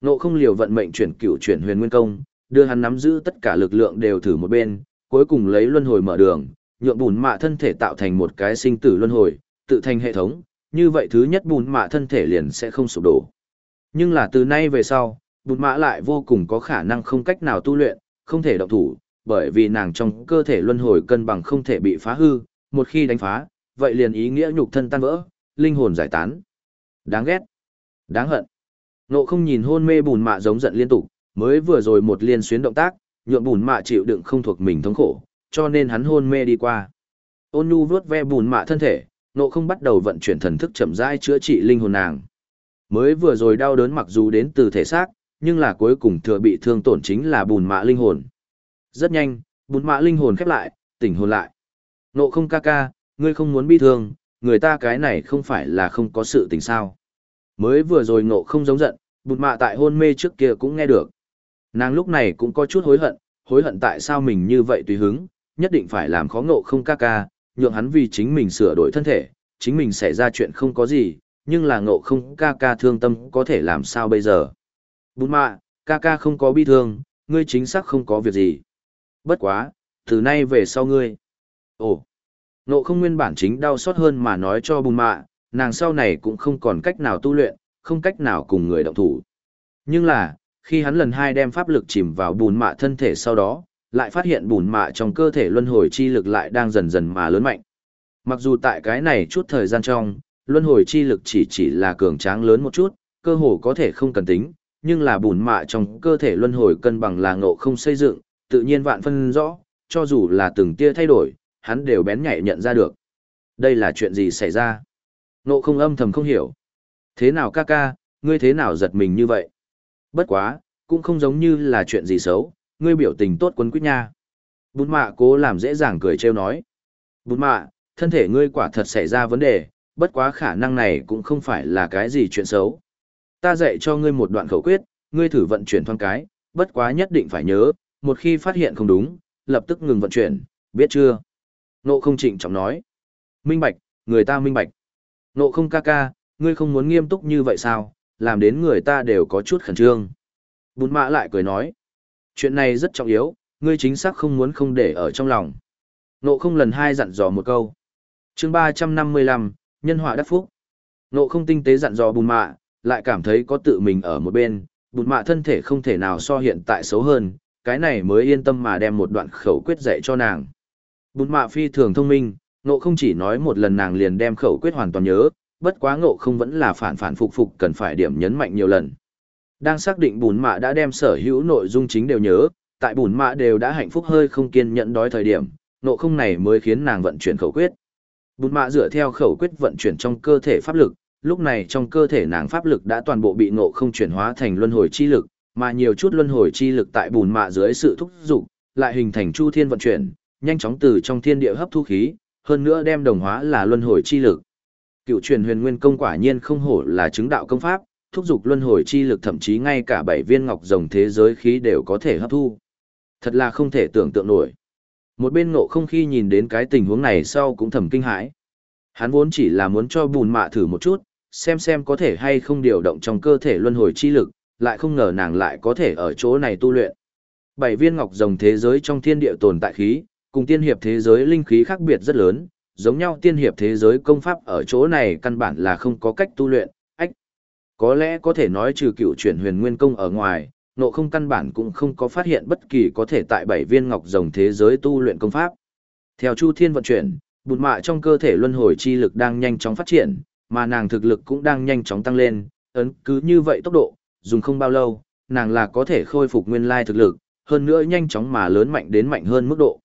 Ngộ không liều vận mệnh chuyển cửu chuyển huyền nguyên công, đưa hắn nắm giữ tất cả lực lượng đều thử một bên, cuối cùng lấy luân hồi mở đường, nhượng bùn mạ thân thể tạo thành một cái sinh tử luân hồi, tự thành hệ thống, như vậy thứ nhất bùn mạ thân thể liền sẽ không sụp đổ. Nhưng là từ nay về sau, bùn mạ lại vô cùng có khả năng không cách nào tu luyện, không thể động thủ, bởi vì nàng trong cơ thể luân hồi cân bằng không thể bị phá hư, một khi đánh phá, vậy liền ý nghĩa nhục thân tan vỡ, linh hồn giải tán. Đáng ghét, đáng hận. Nộ không nhìn hôn mê bùn mạ giống giận liên tục, mới vừa rồi một liên xuyến động tác, nhượng bùn mạ chịu đựng không thuộc mình thống khổ, cho nên hắn hôn mê đi qua. Ôn nhu vuốt ve bùn mạ thân thể, nộ không bắt đầu vận chuyển thần thức chậm rãi chữa trị linh hồn nàng. Mới vừa rồi đau đớn mặc dù đến từ thể xác, nhưng là cuối cùng thừa bị thương tổn chính là bùn mạ linh hồn. Rất nhanh, bùn mạ linh hồn khép lại, tỉnh hồn lại. Nộ không ca ca, ngươi không muốn bi thương, người ta cái này không phải là không có sự tình sao. Mới vừa rồi nộ không giống giận, bùn mạ tại hôn mê trước kia cũng nghe được. Nàng lúc này cũng có chút hối hận, hối hận tại sao mình như vậy tùy hứng, nhất định phải làm khó ngộ không ca ca, nhượng hắn vì chính mình sửa đổi thân thể, chính mình xảy ra chuyện không có gì, nhưng là ngộ không ca ca thương tâm có thể làm sao bây giờ. Bún mạ, ca ca không có bi thương, ngươi chính xác không có việc gì. Bất quá, từ nay về sau ngươi. Ồ, nộ không nguyên bản chính đau xót hơn mà nói cho bùn mạ, nàng sau này cũng không còn cách nào tu luyện, không cách nào cùng người động thủ. Nhưng là, khi hắn lần hai đem pháp lực chìm vào bùn mạ thân thể sau đó, lại phát hiện bùn mạ trong cơ thể luân hồi chi lực lại đang dần dần mà lớn mạnh. Mặc dù tại cái này chút thời gian trong, luân hồi chi lực chỉ chỉ là cường tráng lớn một chút, cơ hồ có thể không cần tính, nhưng là bùn mạ trong cơ thể luân hồi cân bằng là ngộ không xây dựng, tự nhiên vạn phân rõ, cho dù là từng tia thay đổi, hắn đều bén nhạy nhận ra được. Đây là chuyện gì xảy ra? Nộ không âm thầm không hiểu. Thế nào ca ca, ngươi thế nào giật mình như vậy? Bất quá, cũng không giống như là chuyện gì xấu, ngươi biểu tình tốt quấn quýt nha. Bụt mạ cố làm dễ dàng cười trêu nói. Bụt mạ, thân thể ngươi quả thật xảy ra vấn đề, bất quá khả năng này cũng không phải là cái gì chuyện xấu. Ta dạy cho ngươi một đoạn khẩu quyết, ngươi thử vận chuyển thoáng cái, bất quá nhất định phải nhớ, một khi phát hiện không đúng, lập tức ngừng vận chuyển, biết chưa? Nộ không trịnh trọng nói. Minh bạch, người ta minh bạch. Nộ không ca ca, ngươi không muốn nghiêm túc như vậy sao, làm đến người ta đều có chút khẩn trương. Bún mạ lại cười nói. Chuyện này rất trọng yếu, ngươi chính xác không muốn không để ở trong lòng. Nộ không lần hai dặn dò một câu. chương ba trăm năm mươi lăm nhân họa đắc phúc. Nộ không tinh tế dặn dò bùn mạ, lại cảm thấy có tự mình ở một bên, bùn mạ thân thể không thể nào so hiện tại xấu hơn, cái này mới yên tâm mà đem một đoạn khẩu quyết dạy cho nàng. Bùn mạ phi thường thông minh, nộ không chỉ nói một lần nàng liền đem khẩu quyết hoàn toàn nhớ, bất quá ngộ không vẫn là phản phản phục phục cần phải điểm nhấn mạnh nhiều lần. Đang xác định bùn mạ đã đem sở hữu nội dung chính đều nhớ, tại bùn mạ đều đã hạnh phúc hơi không kiên nhẫn đói thời điểm, nộ không này mới khiến nàng vận chuyển khẩu quyết. Bùn mạ dựa theo khẩu quyết vận chuyển trong cơ thể pháp lực, lúc này trong cơ thể nàng pháp lực đã toàn bộ bị nộ không chuyển hóa thành luân hồi chi lực, mà nhiều chút luân hồi chi lực tại bùn mạ dưới sự thúc giục, lại hình thành chu thiên vận chuyển, nhanh chóng từ trong thiên địa hấp thu khí, hơn nữa đem đồng hóa là luân hồi chi lực. Cựu truyền huyền nguyên công quả nhiên không hổ là chứng đạo công pháp, thúc giục luân hồi chi lực thậm chí ngay cả bảy viên ngọc rồng thế giới khí đều có thể hấp thu. Thật là không thể tưởng tượng nổi. Một bên ngộ không khi nhìn đến cái tình huống này sau cũng thầm kinh hãi. Hắn vốn chỉ là muốn cho bùn mạ thử một chút, xem xem có thể hay không điều động trong cơ thể luân hồi chi lực, lại không ngờ nàng lại có thể ở chỗ này tu luyện. Bảy viên ngọc rồng thế giới trong thiên địa tồn tại khí, cùng tiên hiệp thế giới linh khí khác biệt rất lớn, giống nhau tiên hiệp thế giới công pháp ở chỗ này căn bản là không có cách tu luyện, ách. Có lẽ có thể nói trừ cựu chuyển huyền nguyên công ở ngoài, nộ không căn bản cũng không có phát hiện bất kỳ có thể tại bảy viên ngọc rồng thế giới tu luyện công pháp. Theo Chu Thiên vận chuyển, bụt mạ trong cơ thể luân hồi chi lực đang nhanh chóng phát triển, mà nàng thực lực cũng đang nhanh chóng tăng lên, ấn cứ như vậy tốc độ, dùng không bao lâu, nàng là có thể khôi phục nguyên lai thực lực, hơn nữa nhanh chóng mà lớn mạnh đến mạnh hơn mức độ.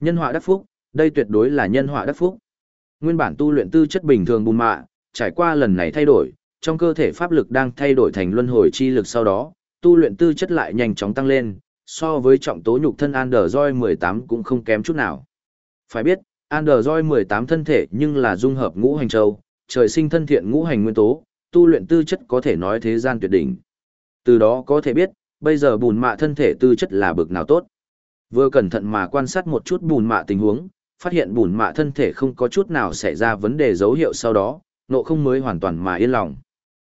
Nhân họa đắc phúc, đây tuyệt đối là nhân họa đắc phúc. Nguyên bản tu luyện tư chất bình thường bùn mạ, trải qua lần này thay đổi, trong cơ thể pháp lực đang thay đổi thành luân hồi chi lực sau đó, tu luyện tư chất lại nhanh chóng tăng lên, so với trọng tố nhục thân Anderjoy 18 cũng không kém chút nào. Phải biết, Anderjoy 18 thân thể nhưng là dung hợp ngũ hành châu, trời sinh thân thiện ngũ hành nguyên tố, tu luyện tư chất có thể nói thế gian tuyệt đỉnh. Từ đó có thể biết, bây giờ bùn mạ thân thể tư chất là bực nào tốt. Vừa cẩn thận mà quan sát một chút bùn mạ tình huống, phát hiện bùn mạ thân thể không có chút nào xảy ra vấn đề dấu hiệu sau đó, nộ không mới hoàn toàn mà yên lòng.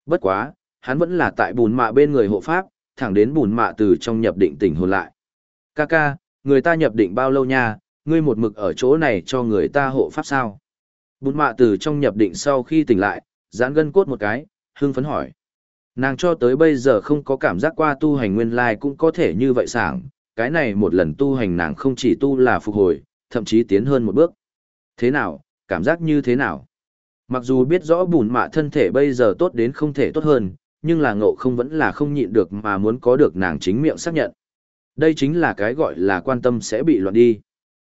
Bất quá, hắn vẫn là tại bùn mạ bên người hộ pháp, thẳng đến bùn mạ từ trong nhập định tỉnh hồn lại. Ca ca, người ta nhập định bao lâu nha, ngươi một mực ở chỗ này cho người ta hộ pháp sao? Bùn mạ từ trong nhập định sau khi tỉnh lại, giãn gân cốt một cái, hương phấn hỏi. Nàng cho tới bây giờ không có cảm giác qua tu hành nguyên lai cũng có thể như vậy sảng, cái này một lần tu hành nàng không chỉ tu là phục hồi, thậm chí tiến hơn một bước. Thế nào, cảm giác như thế nào? Mặc dù biết rõ bùn mạ thân thể bây giờ tốt đến không thể tốt hơn, nhưng là ngộ không vẫn là không nhịn được mà muốn có được nàng chính miệng xác nhận. Đây chính là cái gọi là quan tâm sẽ bị loạn đi.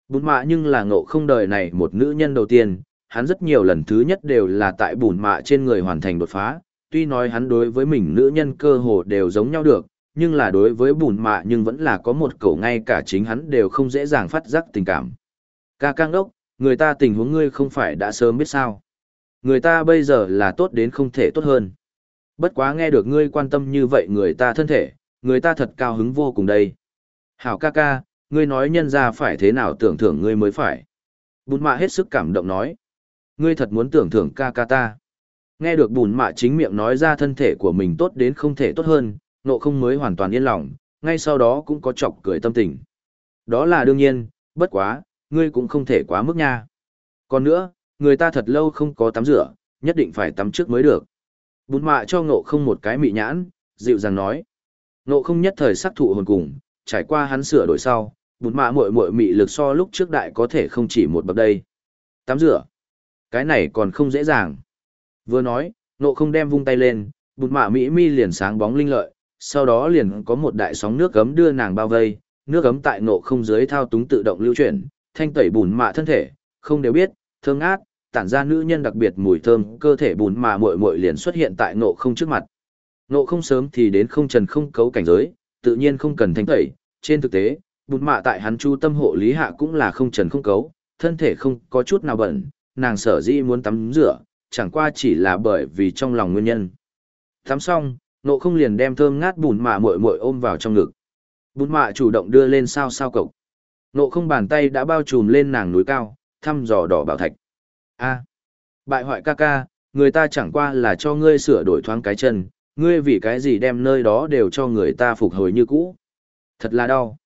Bùn mạ nhưng là ngộ không đời này một nữ nhân đầu tiên, hắn rất nhiều lần thứ nhất đều là tại bùn mạ trên người hoàn thành đột phá, tuy nói hắn đối với mình nữ nhân cơ hồ đều giống nhau được, nhưng là đối với bùn mạ nhưng vẫn là có một cậu ngay cả chính hắn đều không dễ dàng phát giác tình cảm. Ca căng đốc, người ta tình huống ngươi không phải đã sớm biết sao. Người ta bây giờ là tốt đến không thể tốt hơn. Bất quá nghe được ngươi quan tâm như vậy người ta thân thể, người ta thật cao hứng vô cùng đây. Hảo ca ca, ngươi nói nhân ra phải thế nào tưởng thưởng ngươi mới phải. Bùn mạ hết sức cảm động nói. Ngươi thật muốn tưởng thưởng ca ca ta. Nghe được bùn mạ chính miệng nói ra thân thể của mình tốt đến không thể tốt hơn, nộ không mới hoàn toàn yên lòng, ngay sau đó cũng có chọc cười tâm tình. Đó là đương nhiên, bất quá, ngươi cũng không thể quá mức nha. Còn nữa, người ta thật lâu không có tắm rửa, nhất định phải tắm trước mới được. Bùn mạ cho nộ không một cái mị nhãn, dịu dàng nói. nộ không nhất thời sắc thụ hồn cùng, trải qua hắn sửa đổi sau, bùn mạ muội muội mị lực so lúc trước đại có thể không chỉ một bậc đây. Tắm rửa. Cái này còn không dễ dàng. Vừa nói, nộ không đem vung tay lên, bùn mạ mỹ mi liền sáng bóng linh lợi, sau đó liền có một đại sóng nước gấm đưa nàng bao vây, nước gấm tại nộ không dưới thao túng tự động lưu chuyển, thanh tẩy bùn mạ thân thể, không đều biết, thơm ngát, tản ra nữ nhân đặc biệt mùi thơm, cơ thể bùn mạ muội muội liền xuất hiện tại nộ không trước mặt. nộ không sớm thì đến không trần không cấu cảnh giới, tự nhiên không cần thanh tẩy, trên thực tế, bùn mạ tại hắn chu tâm hộ lý hạ cũng là không trần không cấu, thân thể không có chút nào bẩn, nàng sở dĩ muốn tắm rửa, chẳng qua chỉ là bởi vì trong lòng nguyên nhân. Tắm xong, nộ không liền đem thơm ngát bùn mạ muội muội ôm vào trong ngực. Bùn mạ chủ động đưa lên sao sao cộc. Nộ không bàn tay đã bao trùm lên nàng núi cao, thăm dò đỏ bảo thạch. A, bại hoại ca ca, người ta chẳng qua là cho ngươi sửa đổi thoáng cái chân, ngươi vì cái gì đem nơi đó đều cho người ta phục hồi như cũ. Thật là đau.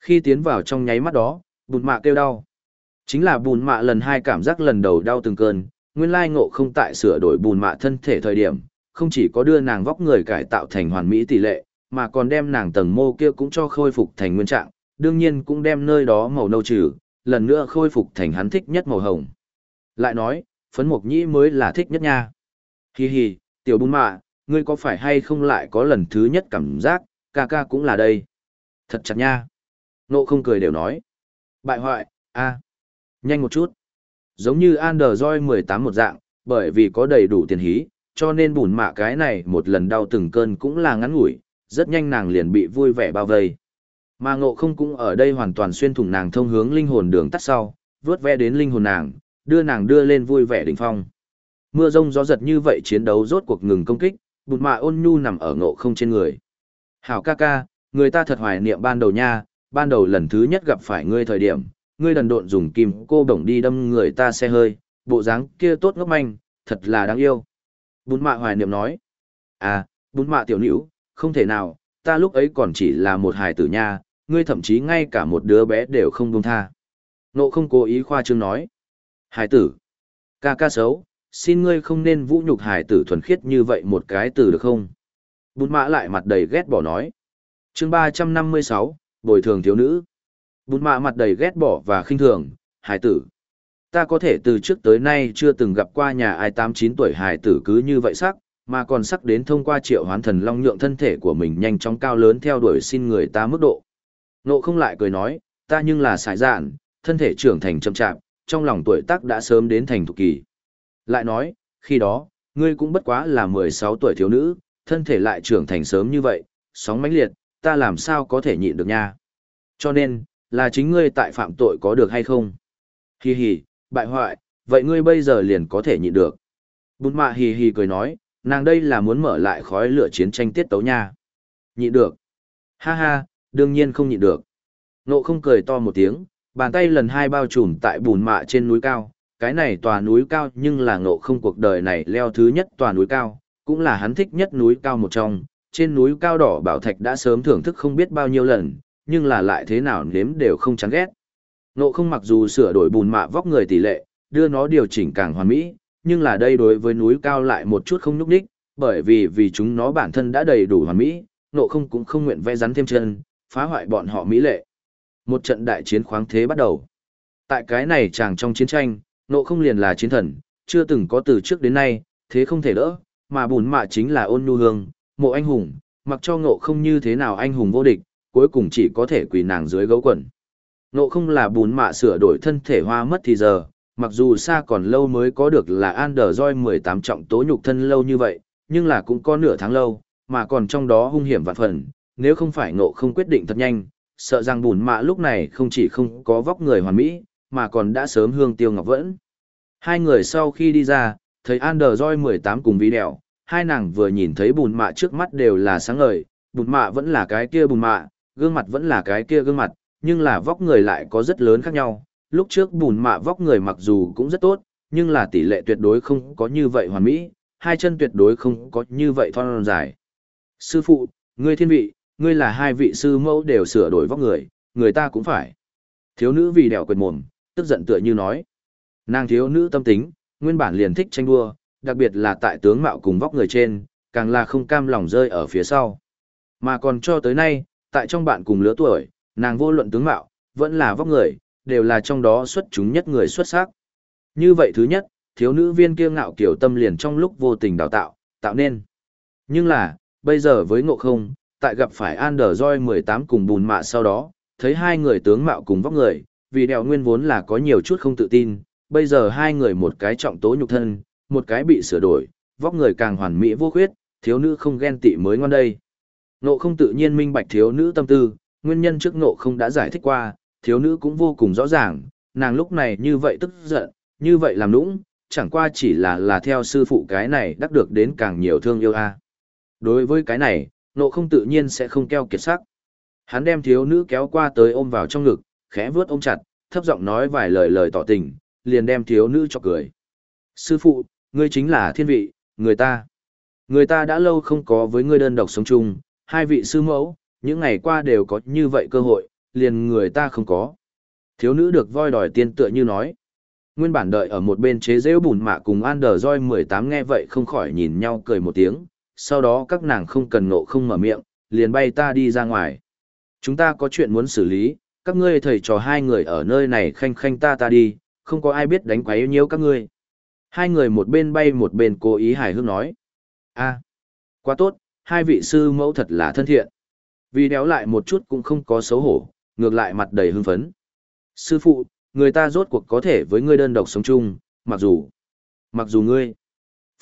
Khi tiến vào trong nháy mắt đó, bùn mạ kêu đau. Chính là bùn mạ lần hai cảm giác lần đầu đau từng cơn, nguyên lai ngộ không tại sửa đổi bùn mạ thân thể thời điểm, không chỉ có đưa nàng vóc người cải tạo thành hoàn mỹ tỷ lệ, mà còn đem nàng tầng mô kia cũng cho khôi phục thành nguyên trạng, đương nhiên cũng đem nơi đó màu nâu trừ, lần nữa khôi phục thành hắn thích nhất màu hồng. Lại nói, phấn mộc nhĩ mới là thích nhất nha. Hi hi, tiểu bùn mạ, ngươi có phải hay không lại có lần thứ nhất cảm giác, ca ca cũng là đây. Thật chặt nha. Nộ không cười đều nói. Bại hoại, a Nhanh một chút. Giống như Android 18 một dạng, bởi vì có đầy đủ tiền hí, cho nên bùn mạ cái này một lần đau từng cơn cũng là ngắn ngủi, rất nhanh nàng liền bị vui vẻ bao vây. Mà ngộ không cũng ở đây hoàn toàn xuyên thủng nàng thông hướng linh hồn đường tắt sau, vướt ve đến linh hồn nàng, đưa nàng đưa lên vui vẻ đỉnh phong. Mưa rông gió giật như vậy chiến đấu rốt cuộc ngừng công kích, bụt mạ ôn nhu nằm ở ngộ không trên người. Hảo ca ca, người ta thật hoài niệm ban đầu nha, ban đầu lần thứ nhất gặp phải ngươi thời điểm, ngươi đần độn dùng kim cô bổng đi đâm người ta xe hơi, bộ dáng kia tốt ngốc manh, thật là đáng yêu. Bún mạ hoài niệm nói, à, bún mạ tiểu nữ, không thể nào, ta lúc ấy còn chỉ là một hài tử nha, ngươi thậm chí ngay cả một đứa bé đều không buông tha. Nộ không cố ý khoa trương nói, hài tử, ca ca xấu, xin ngươi không nên vũ nhục hài tử thuần khiết như vậy một cái từ được không? Bún mạ lại mặt đầy ghét bỏ nói. chương ba trăm năm mươi sáu bồi thường thiếu nữ. Bùn mạ mặt đầy ghét bỏ và khinh thường, hài tử. Ta có thể từ trước tới nay chưa từng gặp qua nhà ai tám chín tuổi hài tử cứ như vậy sắc, mà còn sắc đến thông qua triệu hoán thần long nhượng thân thể của mình nhanh chóng cao lớn theo đuổi xin người ta mức độ. Nộ không lại cười nói, ta nhưng là sải dạn, thân thể trưởng thành chậm chạp, trong lòng tuổi tác đã sớm đến thành thục kỳ. Lại nói, khi đó, ngươi cũng bất quá là 16 tuổi thiếu nữ, thân thể lại trưởng thành sớm như vậy, sóng mãnh liệt, ta làm sao có thể nhịn được nha. Cho nên, là chính ngươi tại phạm tội có được hay không? Hi hi, bại hoại, vậy ngươi bây giờ liền có thể nhịn được. Bụt mạ hi hi cười nói, nàng đây là muốn mở lại khói lửa chiến tranh tiết tấu nha. Nhịn được. Ha ha, đương nhiên không nhịn được. Nộ không cười to một tiếng, bàn tay lần hai bao trùm tại bùn mạ trên núi cao. Cái này tòa núi cao nhưng là ngộ không cuộc đời này leo thứ nhất tòa núi cao, cũng là hắn thích nhất núi cao một trong. Trên núi cao đỏ bảo thạch đã sớm thưởng thức không biết bao nhiêu lần, nhưng là lại thế nào nếm đều không chán ghét. Nộ không mặc dù sửa đổi bùn mạ vóc người tỷ lệ, đưa nó điều chỉnh càng hoàn mỹ, nhưng là đây đối với núi cao lại một chút không nhúc đích, bởi vì vì chúng nó bản thân đã đầy đủ hoàn mỹ, nộ không cũng không nguyện vẽ rắn thêm chân, phá hoại bọn họ mỹ lệ. Một trận đại chiến khoáng thế bắt đầu. Tại cái này chàng trong chiến tranh, nộ không liền là chiến thần, chưa từng có từ trước đến nay, thế không thể đỡ, mà bùn mạ chính là ôn nhu hương, mộ anh hùng, mặc cho ngộ không như thế nào anh hùng vô địch, cuối cùng chỉ có thể quỳ nàng dưới gấu quần. nộ không là bùn mạ sửa đổi thân thể hoa mất thì giờ, mặc dù xa còn lâu mới có được là Anderjoy 18 trọng tố nhục thân lâu như vậy, nhưng là cũng có nửa tháng lâu, mà còn trong đó hung hiểm vạn phần, nếu không phải ngộ không quyết định thật nhanh, sợ rằng bùn mạ lúc này không chỉ không có vóc người hoàn mỹ, mà còn đã sớm hương tiêu ngọc vẫn. Hai người sau khi đi ra, thấy Anderjoy 18 cùng ví đèo, hai nàng vừa nhìn thấy bùn mạ trước mắt đều là sáng ngời, bùn mạ vẫn là cái kia bùn mạ, gương mặt vẫn là cái kia gương mặt, nhưng là vóc người lại có rất lớn khác nhau. Lúc trước bùn mạ vóc người mặc dù cũng rất tốt, nhưng là tỷ lệ tuyệt đối không có như vậy hoàn mỹ, hai chân tuyệt đối không có như vậy thon dài. Sư phụ, ngươi thiên vị, ngươi là hai vị sư mẫu đều sửa đổi vóc người, người ta cũng phải. Thiếu nữ vì đèo quệt mồm, tức giận tựa như nói. Nàng thiếu nữ tâm tính, nguyên bản liền thích tranh đua, đặc biệt là tại tướng mạo cùng vóc người trên, càng là không cam lòng rơi ở phía sau. Mà còn cho tới nay, tại trong bạn cùng lứa tuổi, nàng vô luận tướng mạo, vẫn là vóc người, đều là trong đó xuất chúng nhất người xuất sắc. Như vậy thứ nhất, thiếu nữ viên kia ngạo kiểu tâm liền trong lúc vô tình đào tạo, tạo nên. Nhưng là, bây giờ với ngộ không, tại gặp phải Anderjoy 18 cùng bùn mạ sau đó, thấy hai người tướng mạo cùng vóc người, vì đèo nguyên vốn là có nhiều chút không tự tin, bây giờ hai người một cái trọng tố nhục thân, một cái bị sửa đổi, vóc người càng hoàn mỹ vô khuyết, thiếu nữ không ghen tị mới ngon đây. Nộ không tự nhiên minh bạch thiếu nữ tâm tư, nguyên nhân trước nộ không đã giải thích qua, thiếu nữ cũng vô cùng rõ ràng, nàng lúc này như vậy tức giận, như vậy làm nũng, chẳng qua chỉ là là theo sư phụ cái này đắc được đến càng nhiều thương yêu a. Đối với cái này, nộ không tự nhiên sẽ không keo kiệt sắc. Hắn đem thiếu nữ kéo qua tới ôm vào trong ngực, khẽ vướt ôm chặt, thấp giọng nói vài lời lời tỏ tình, liền đem thiếu nữ cho cười. Sư phụ, ngươi chính là thiên vị, người ta. Người ta đã lâu không có với ngươi đơn độc sống chung, hai vị sư mẫu, những ngày qua đều có như vậy cơ hội, liền người ta không có. Thiếu nữ được voi đòi tiên tựa như nói. Nguyên bản đợi ở một bên chế rêu bùn mạ cùng Anderjoy 18 nghe vậy không khỏi nhìn nhau cười một tiếng, sau đó các nàng không cần nộ không mở miệng, liền bay ta đi ra ngoài. Chúng ta có chuyện muốn xử lý, các ngươi thầy trò hai người ở nơi này khanh khanh ta ta đi, không có ai biết đánh quấy nhiễu các ngươi. Hai người một bên bay một bên cố ý hài hước nói. a quá tốt, hai vị sư mẫu thật là thân thiện. Vì đéo lại một chút cũng không có xấu hổ, ngược lại mặt đầy hưng phấn. Sư phụ, người ta rốt cuộc có thể với ngươi đơn độc sống chung, mặc dù, mặc dù ngươi,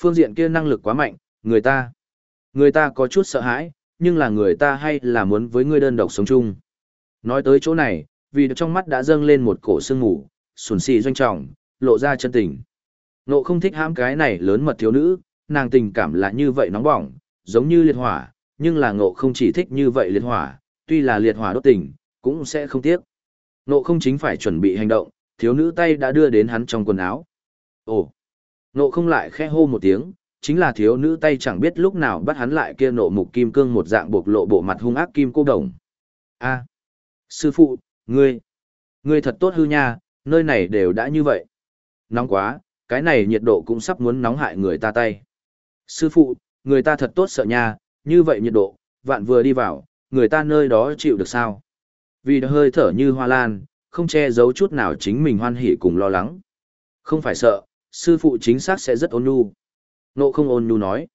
phương diện kia năng lực quá mạnh, người ta, người ta có chút sợ hãi, nhưng là người ta hay là muốn với ngươi đơn độc sống chung. Nói tới chỗ này, vì trong mắt đã dâng lên một cổ sương ngủ, sùn xì doanh trọng, lộ ra chân tình. Nộ không thích hãm cái này lớn mật thiếu nữ, nàng tình cảm là như vậy nóng bỏng, giống như liệt hỏa, nhưng là ngộ không chỉ thích như vậy liệt hỏa, tuy là liệt hỏa đốt tình, cũng sẽ không tiếc. Nộ không chính phải chuẩn bị hành động, thiếu nữ tay đã đưa đến hắn trong quần áo. Ồ! Nộ không lại khẽ hô một tiếng, chính là thiếu nữ tay chẳng biết lúc nào bắt hắn lại kia nộ mục kim cương một dạng bộc lộ bộ mặt hung ác kim cô đồng. A, sư phụ, ngươi, ngươi thật tốt hư nha, nơi này đều đã như vậy. Nóng quá, cái này nhiệt độ cũng sắp muốn nóng hại người ta tay. Sư phụ, người ta thật tốt sợ nha, như vậy nhiệt độ, vạn vừa đi vào, người ta nơi đó chịu được sao? Vì hơi thở như hoa lan, không che giấu chút nào chính mình hoan hỉ cùng lo lắng. Không phải sợ, sư phụ chính xác sẽ rất ôn nhu. Nộ không ôn nhu nói.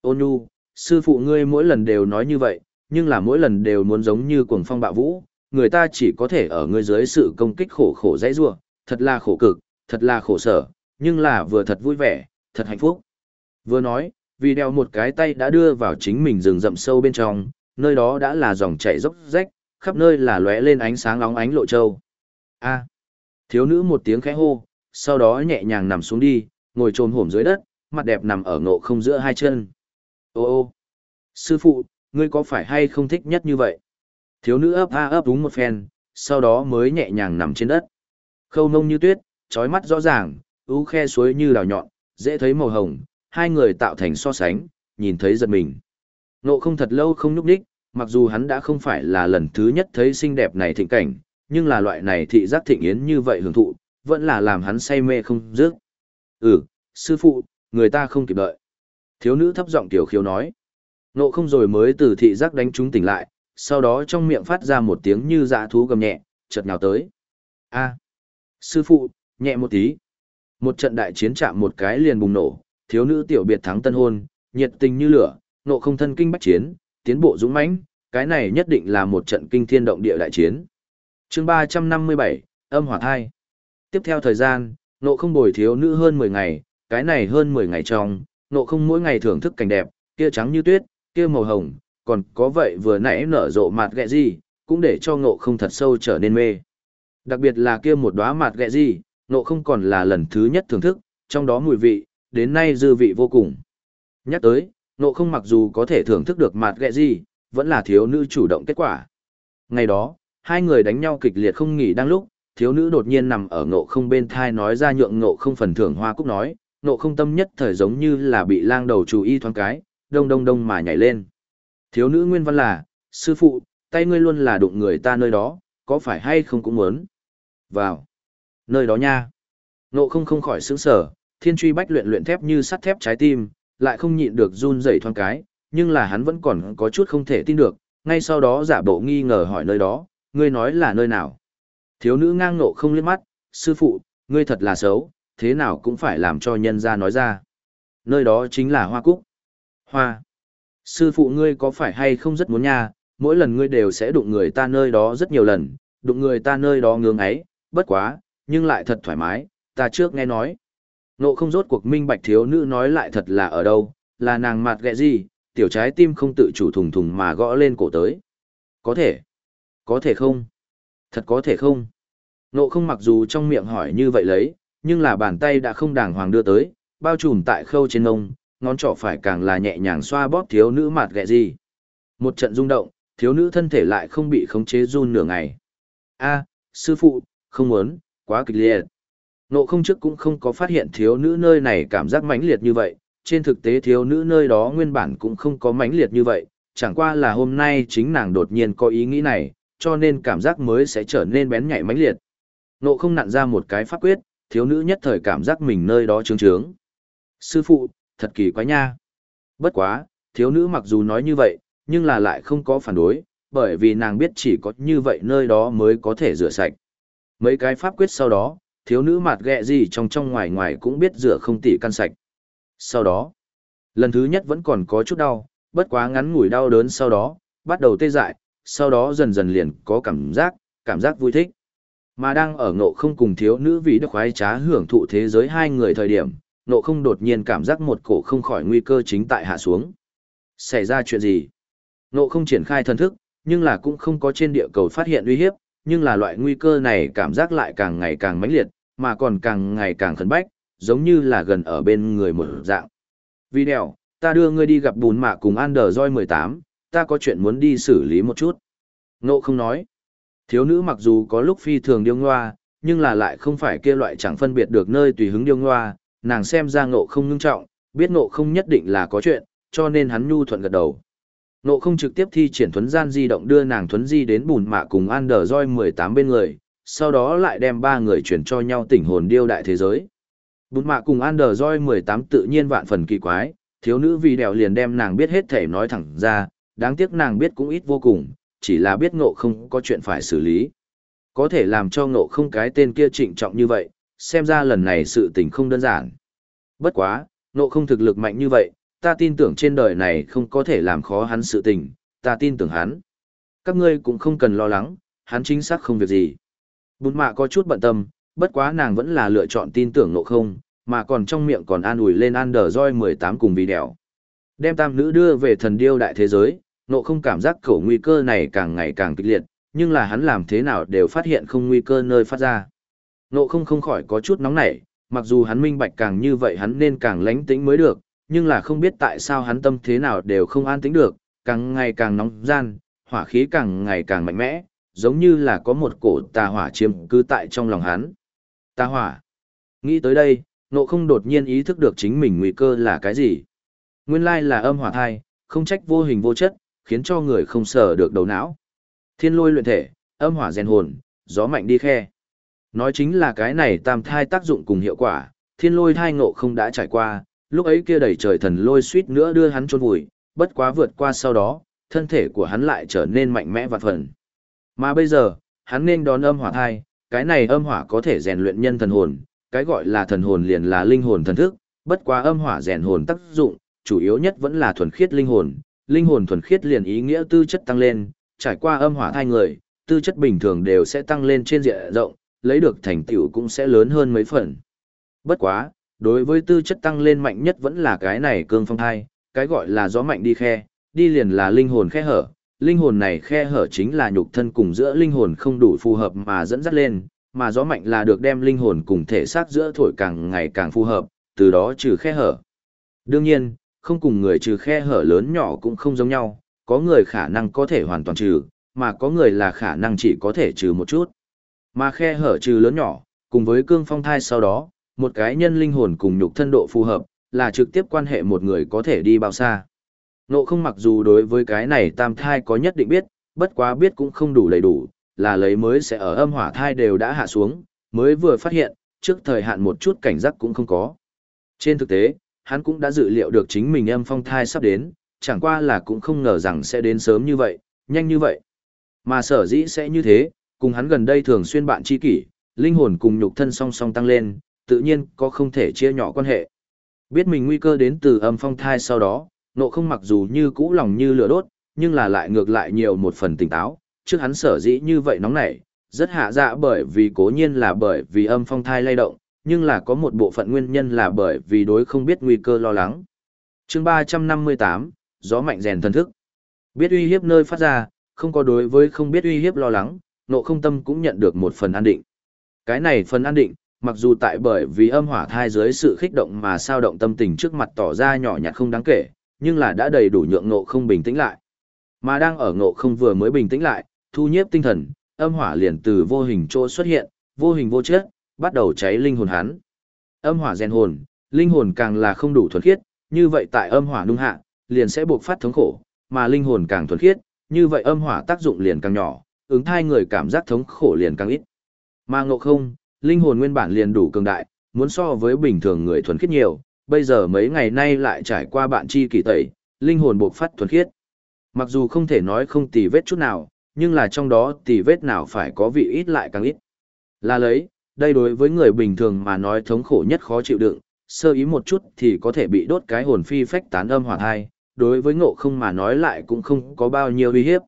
Ôn nhu, sư phụ ngươi mỗi lần đều nói như vậy, nhưng là mỗi lần đều muốn giống như cuồng phong bạo vũ, người ta chỉ có thể ở ngươi dưới sự công kích khổ khổ dãy rua, thật là khổ cực, thật là khổ sở, nhưng là vừa thật vui vẻ, thật hạnh phúc. Vừa nói, vì đeo một cái tay đã đưa vào chính mình rừng rậm sâu bên trong, nơi đó đã là dòng chảy dốc rách, khắp nơi là lóe lên ánh sáng óng ánh lộ châu. A. thiếu nữ một tiếng khẽ hô, sau đó nhẹ nhàng nằm xuống đi, ngồi trồm hổm dưới đất, mặt đẹp nằm ở ngộ không giữa hai chân. Ô ô, sư phụ, ngươi có phải hay không thích nhất như vậy? Thiếu nữ ấp a ấp đúng một phen, sau đó mới nhẹ nhàng nằm trên đất. Khâu nông như tuyết, trói mắt rõ ràng, ú khe suối như đào nhọn, dễ thấy màu hồng, hai người tạo thành so sánh, nhìn thấy giật mình. Nộ không thật lâu không nhúc đích, mặc dù hắn đã không phải là lần thứ nhất thấy xinh đẹp này thịnh cảnh, nhưng là loại này thị giác thịnh yến như vậy hưởng thụ, vẫn là làm hắn say mê không dứt. Ừ, sư phụ, người ta không kịp đợi. Thiếu nữ thấp giọng tiểu khiếu nói. Nộ không rồi mới từ thị giác đánh chúng tỉnh lại, sau đó trong miệng phát ra một tiếng như dạ thú gầm nhẹ, chợt nhào tới. A, sư phụ, nhẹ một tí. Một trận đại chiến chạm một cái liền bùng nổ, thiếu nữ tiểu biệt thắng tân hôn, nhiệt tình như lửa, nộ không thân kinh bách chiến, tiến bộ dũng mãnh, cái này nhất định là một trận kinh thiên động địa đại chiến. Chương 357, âm hỏa thai. Tiếp theo thời gian, nộ không bồi thiếu nữ hơn 10 ngày, cái này hơn 10 ngày trong, nộ không mỗi ngày thưởng thức cảnh đẹp, kia trắng như tuyết, kia màu hồng, còn có vậy vừa nãy nở rộ mặt ghẹ gì, cũng để cho nộ không thật sâu trở nên mê. Đặc biệt là kia một đóa mặt ghẹ gì, nộ không còn là lần thứ nhất thưởng thức, trong đó mùi vị, đến nay dư vị vô cùng. Nhắc tới, nộ không mặc dù có thể thưởng thức được mặt ghẹ gì, vẫn là thiếu nữ chủ động kết quả. Ngày đó, hai người đánh nhau kịch liệt không nghỉ đang lúc, thiếu nữ đột nhiên nằm ở nộ không bên thai nói ra nhượng nộ không phần thưởng hoa cúc nói, nộ không tâm nhất thời giống như là bị lang đầu chủ y thoáng cái, đông đông đông mà nhảy lên. Thiếu nữ nguyên văn là, sư phụ, tay ngươi luôn là đụng người ta nơi đó, có phải hay không cũng muốn. Vào. Nơi đó nha. nộ không không khỏi sướng sở, thiên truy bách luyện luyện thép như sắt thép trái tim, lại không nhịn được run rẩy thoáng cái, nhưng là hắn vẫn còn có chút không thể tin được, ngay sau đó giả bộ nghi ngờ hỏi nơi đó, ngươi nói là nơi nào. Thiếu nữ ngang ngộ không liếc mắt, sư phụ, ngươi thật là xấu, thế nào cũng phải làm cho nhân ra nói ra. Nơi đó chính là hoa cúc. Hoa. Sư phụ ngươi có phải hay không rất muốn nha, mỗi lần ngươi đều sẽ đụng người ta nơi đó rất nhiều lần, đụng người ta nơi đó ngưỡng ấy, bất quá, nhưng lại thật thoải mái, ta trước nghe nói. Nộ không rốt cuộc minh bạch thiếu nữ nói lại thật là ở đâu, là nàng mặt ghẹ gì, tiểu trái tim không tự chủ thùng thùng mà gõ lên cổ tới. Có thể. Có thể không? Thật có thể không? Nộ không mặc dù trong miệng hỏi như vậy lấy, nhưng là bàn tay đã không đàng hoàng đưa tới, bao trùm tại khâu trên ông, ngón trỏ phải càng là nhẹ nhàng xoa bóp thiếu nữ mặt ghẹ gì. Một trận rung động, thiếu nữ thân thể lại không bị khống chế run nửa ngày. a sư phụ, không muốn, quá kịch liệt. Nộ không trước cũng không có phát hiện thiếu nữ nơi này cảm giác mãnh liệt như vậy, trên thực tế thiếu nữ nơi đó nguyên bản cũng không có mãnh liệt như vậy, chẳng qua là hôm nay chính nàng đột nhiên có ý nghĩ này, cho nên cảm giác mới sẽ trở nên bén nhạy mãnh liệt. Nộ không nặn ra một cái pháp quyết, thiếu nữ nhất thời cảm giác mình nơi đó trướng trướng. Sư phụ, thật kỳ quái nha. Bất quá, thiếu nữ mặc dù nói như vậy, nhưng là lại không có phản đối, bởi vì nàng biết chỉ có như vậy nơi đó mới có thể rửa sạch. Mấy cái pháp quyết sau đó, thiếu nữ mặt ghẹ gì trong trong ngoài ngoài cũng biết rửa không tỉ căn sạch. Sau đó, lần thứ nhất vẫn còn có chút đau, bất quá ngắn ngủi đau đớn sau đó, bắt đầu tê dại, sau đó dần dần liền có cảm giác, cảm giác vui thích. Mà đang ở ngộ không cùng thiếu nữ vì được khoái trá hưởng thụ thế giới hai người thời điểm, ngộ không đột nhiên cảm giác một cổ không khỏi nguy cơ chính tại hạ xuống. Xảy ra chuyện gì? Ngộ không triển khai thân thức, nhưng là cũng không có trên địa cầu phát hiện uy hiếp, nhưng là loại nguy cơ này cảm giác lại càng ngày càng mãnh liệt, mà còn càng ngày càng khẩn bách, giống như là gần ở bên người một dạng. Video, ta đưa ngươi đi gặp bùn mạ cùng Android 18, ta có chuyện muốn đi xử lý một chút. Ngộ không nói. Thiếu nữ mặc dù có lúc phi thường điêu ngoa, nhưng là lại không phải kia loại chẳng phân biệt được nơi tùy hứng điêu ngoa, nàng xem ra ngộ không ngưng trọng, biết ngộ không nhất định là có chuyện, cho nên hắn nhu thuận gật đầu. Ngộ không trực tiếp thi triển thuấn gian di động đưa nàng thuấn di đến bùn mạ cùng Ander 18 bên người, sau đó lại đem ba người chuyển cho nhau tỉnh hồn điêu đại thế giới. Bụt mạ cùng Ander 18 tự nhiên vạn phần kỳ quái, thiếu nữ vì đèo liền đem nàng biết hết thể nói thẳng ra, đáng tiếc nàng biết cũng ít vô cùng, chỉ là biết ngộ không có chuyện phải xử lý. Có thể làm cho ngộ không cái tên kia trịnh trọng như vậy, xem ra lần này sự tình không đơn giản. Bất quá, ngộ không thực lực mạnh như vậy, ta tin tưởng trên đời này không có thể làm khó hắn sự tình, ta tin tưởng hắn. Các ngươi cũng không cần lo lắng, hắn chính xác không việc gì. Bùn mạ có chút bận tâm, bất quá nàng vẫn là lựa chọn tin tưởng ngộ không, mà còn trong miệng còn an ủi lên ăn đờ roi 18 cùng vì đèo. Đem tam nữ đưa về thần điêu đại thế giới, nộ không cảm giác khẩu nguy cơ này càng ngày càng kịch liệt, nhưng là hắn làm thế nào đều phát hiện không nguy cơ nơi phát ra. Nộ không không khỏi có chút nóng nảy, mặc dù hắn minh bạch càng như vậy hắn nên càng lánh tĩnh mới được, nhưng là không biết tại sao hắn tâm thế nào đều không an tĩnh được, càng ngày càng nóng gian, hỏa khí càng ngày càng mạnh mẽ, giống như là có một cổ tà hỏa chiếm cư tại trong lòng hắn. Tà hỏa. Nghĩ tới đây, nộ không đột nhiên ý thức được chính mình nguy cơ là cái gì. Nguyên lai là âm hỏa thai, không trách vô hình vô chất, khiến cho người không sở được đầu não. Thiên lôi luyện thể, âm hỏa rèn hồn, gió mạnh đi khe. Nói chính là cái này tam thai tác dụng cùng hiệu quả, thiên lôi thai ngộ không đã trải qua, lúc ấy kia đẩy trời thần lôi suýt nữa đưa hắn chôn vùi, bất quá vượt qua sau đó, thân thể của hắn lại trở nên mạnh mẽ và phần. Mà bây giờ, hắn nên đón âm hỏa thai, cái này âm hỏa có thể rèn luyện nhân thần hồn, cái gọi là thần hồn liền là linh hồn thần thức, bất quá âm hỏa rèn hồn tác dụng, chủ yếu nhất vẫn là thuần khiết linh hồn, linh hồn thuần khiết liền ý nghĩa tư chất tăng lên, trải qua âm hỏa thai người, tư chất bình thường đều sẽ tăng lên trên diện rộng, lấy được thành tựu cũng sẽ lớn hơn mấy phần. Bất quá, đối với tư chất tăng lên mạnh nhất vẫn là cái này cương phong thai, cái gọi là gió mạnh đi khe, đi liền là linh hồn khe hở, linh hồn này khe hở chính là nhục thân cùng giữa linh hồn không đủ phù hợp mà dẫn dắt lên, mà gió mạnh là được đem linh hồn cùng thể xác giữa thổi càng ngày càng phù hợp, từ đó trừ khe hở. Đương nhiên, không cùng người trừ khe hở lớn nhỏ cũng không giống nhau, có người khả năng có thể hoàn toàn trừ, mà có người là khả năng chỉ có thể trừ một chút. Mà khe hở trừ lớn nhỏ, cùng với cương phong thai sau đó, một cái nhân linh hồn cùng nhục thân độ phù hợp, là trực tiếp quan hệ một người có thể đi bao xa. Nộ không mặc dù đối với cái này tam thai có nhất định biết, bất quá biết cũng không đủ đầy đủ, là lấy mới sẽ ở âm hỏa thai đều đã hạ xuống, mới vừa phát hiện, trước thời hạn một chút cảnh giác cũng không có. Trên thực tế, hắn cũng đã dự liệu được chính mình âm phong thai sắp đến, chẳng qua là cũng không ngờ rằng sẽ đến sớm như vậy, nhanh như vậy. Mà sở dĩ sẽ như thế, cùng hắn gần đây thường xuyên bạn tri kỷ, linh hồn cùng nhục thân song song tăng lên, tự nhiên có không thể chia nhỏ quan hệ. Biết mình nguy cơ đến từ âm phong thai sau đó, nộ không mặc dù như cũ lòng như lửa đốt, nhưng là lại ngược lại nhiều một phần tỉnh táo, trước hắn sở dĩ như vậy nóng nảy, rất hạ dạ bởi vì cố nhiên là bởi vì âm phong thai lay động, nhưng là có một bộ phận nguyên nhân là bởi vì đối không biết nguy cơ lo lắng. chương 358, gió mạnh rèn thần thức. Biết uy hiếp nơi phát ra, không có đối với không biết uy hiếp lo lắng, nộ không tâm cũng nhận được một phần an định. Cái này phần an định, mặc dù tại bởi vì âm hỏa thai dưới sự khích động mà sao động tâm tình trước mặt tỏ ra nhỏ nhặt không đáng kể, nhưng là đã đầy đủ nhượng nộ không bình tĩnh lại. Mà đang ở ngộ không vừa mới bình tĩnh lại, thu nhiếp tinh thần, âm hỏa liền từ vô hình chỗ xuất hiện, vô hình vô chất, bắt đầu cháy linh hồn hắn. Âm hỏa rèn hồn, linh hồn càng là không đủ thuần khiết, như vậy tại âm hỏa nung hạ, liền sẽ buộc phát thống khổ, mà linh hồn càng thuần khiết, như vậy âm hỏa tác dụng liền càng nhỏ, ứng thai người cảm giác thống khổ liền càng ít. Mà ngộ không, linh hồn nguyên bản liền đủ cường đại, muốn so với bình thường người thuần khiết nhiều, bây giờ mấy ngày nay lại trải qua bạn chi kỳ tẩy, linh hồn buộc phát thuần khiết. Mặc dù không thể nói không tì vết chút nào, nhưng là trong đó tì vết nào phải có vị ít lại càng ít. Là lấy, đây đối với người bình thường mà nói thống khổ nhất khó chịu đựng, sơ ý một chút thì có thể bị đốt cái hồn phi phách tán âm hỏa thai, đối với ngộ không mà nói lại cũng không có bao nhiêu uy hiếp.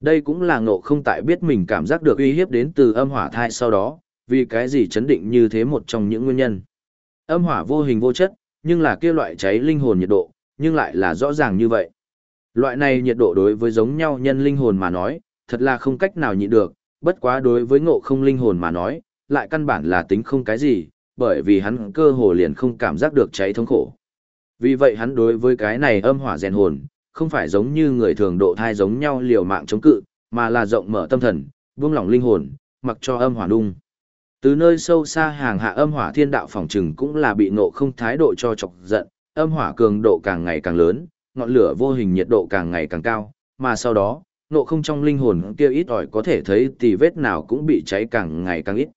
Đây cũng là ngộ không tại biết mình cảm giác được uy hiếp đến từ âm hỏa thai sau đó, vì cái gì chấn định như thế một trong những nguyên nhân. Âm hỏa vô hình vô chất, nhưng là kia loại cháy linh hồn nhiệt độ, nhưng lại là rõ ràng như vậy. Loại này nhiệt độ đối với giống nhau nhân linh hồn mà nói, thật là không cách nào nhịn được, bất quá đối với ngộ không linh hồn mà nói, lại căn bản là tính không cái gì, bởi vì hắn cơ hồ liền không cảm giác được cháy thống khổ. Vì vậy hắn đối với cái này âm hỏa rèn hồn, không phải giống như người thường độ thai giống nhau liều mạng chống cự, mà là rộng mở tâm thần, buông lỏng linh hồn, mặc cho âm hỏa đung. Từ nơi sâu xa hàng hạ âm hỏa thiên đạo phòng trừng cũng là bị nộ không thái độ cho chọc giận, âm hỏa cường độ càng ngày càng lớn, ngọn lửa vô hình nhiệt độ càng ngày càng cao, mà sau đó, nộ không trong linh hồn kia ít ỏi có thể thấy tì vết nào cũng bị cháy càng ngày càng ít.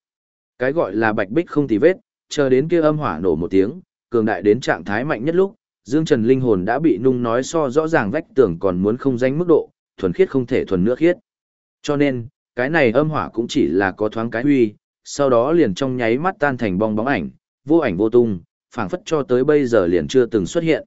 Cái gọi là bạch bích không tì vết, chờ đến kia âm hỏa nổ một tiếng, cường đại đến trạng thái mạnh nhất lúc, Dương Trần linh hồn đã bị nung nói so rõ ràng vách tưởng còn muốn không danh mức độ, thuần khiết không thể thuần nữa khiết. Cho nên, cái này âm hỏa cũng chỉ là có thoáng cái huy, sau đó liền trong nháy mắt tan thành bong bóng ảnh, vô ảnh vô tung, phảng phất cho tới bây giờ liền chưa từng xuất hiện.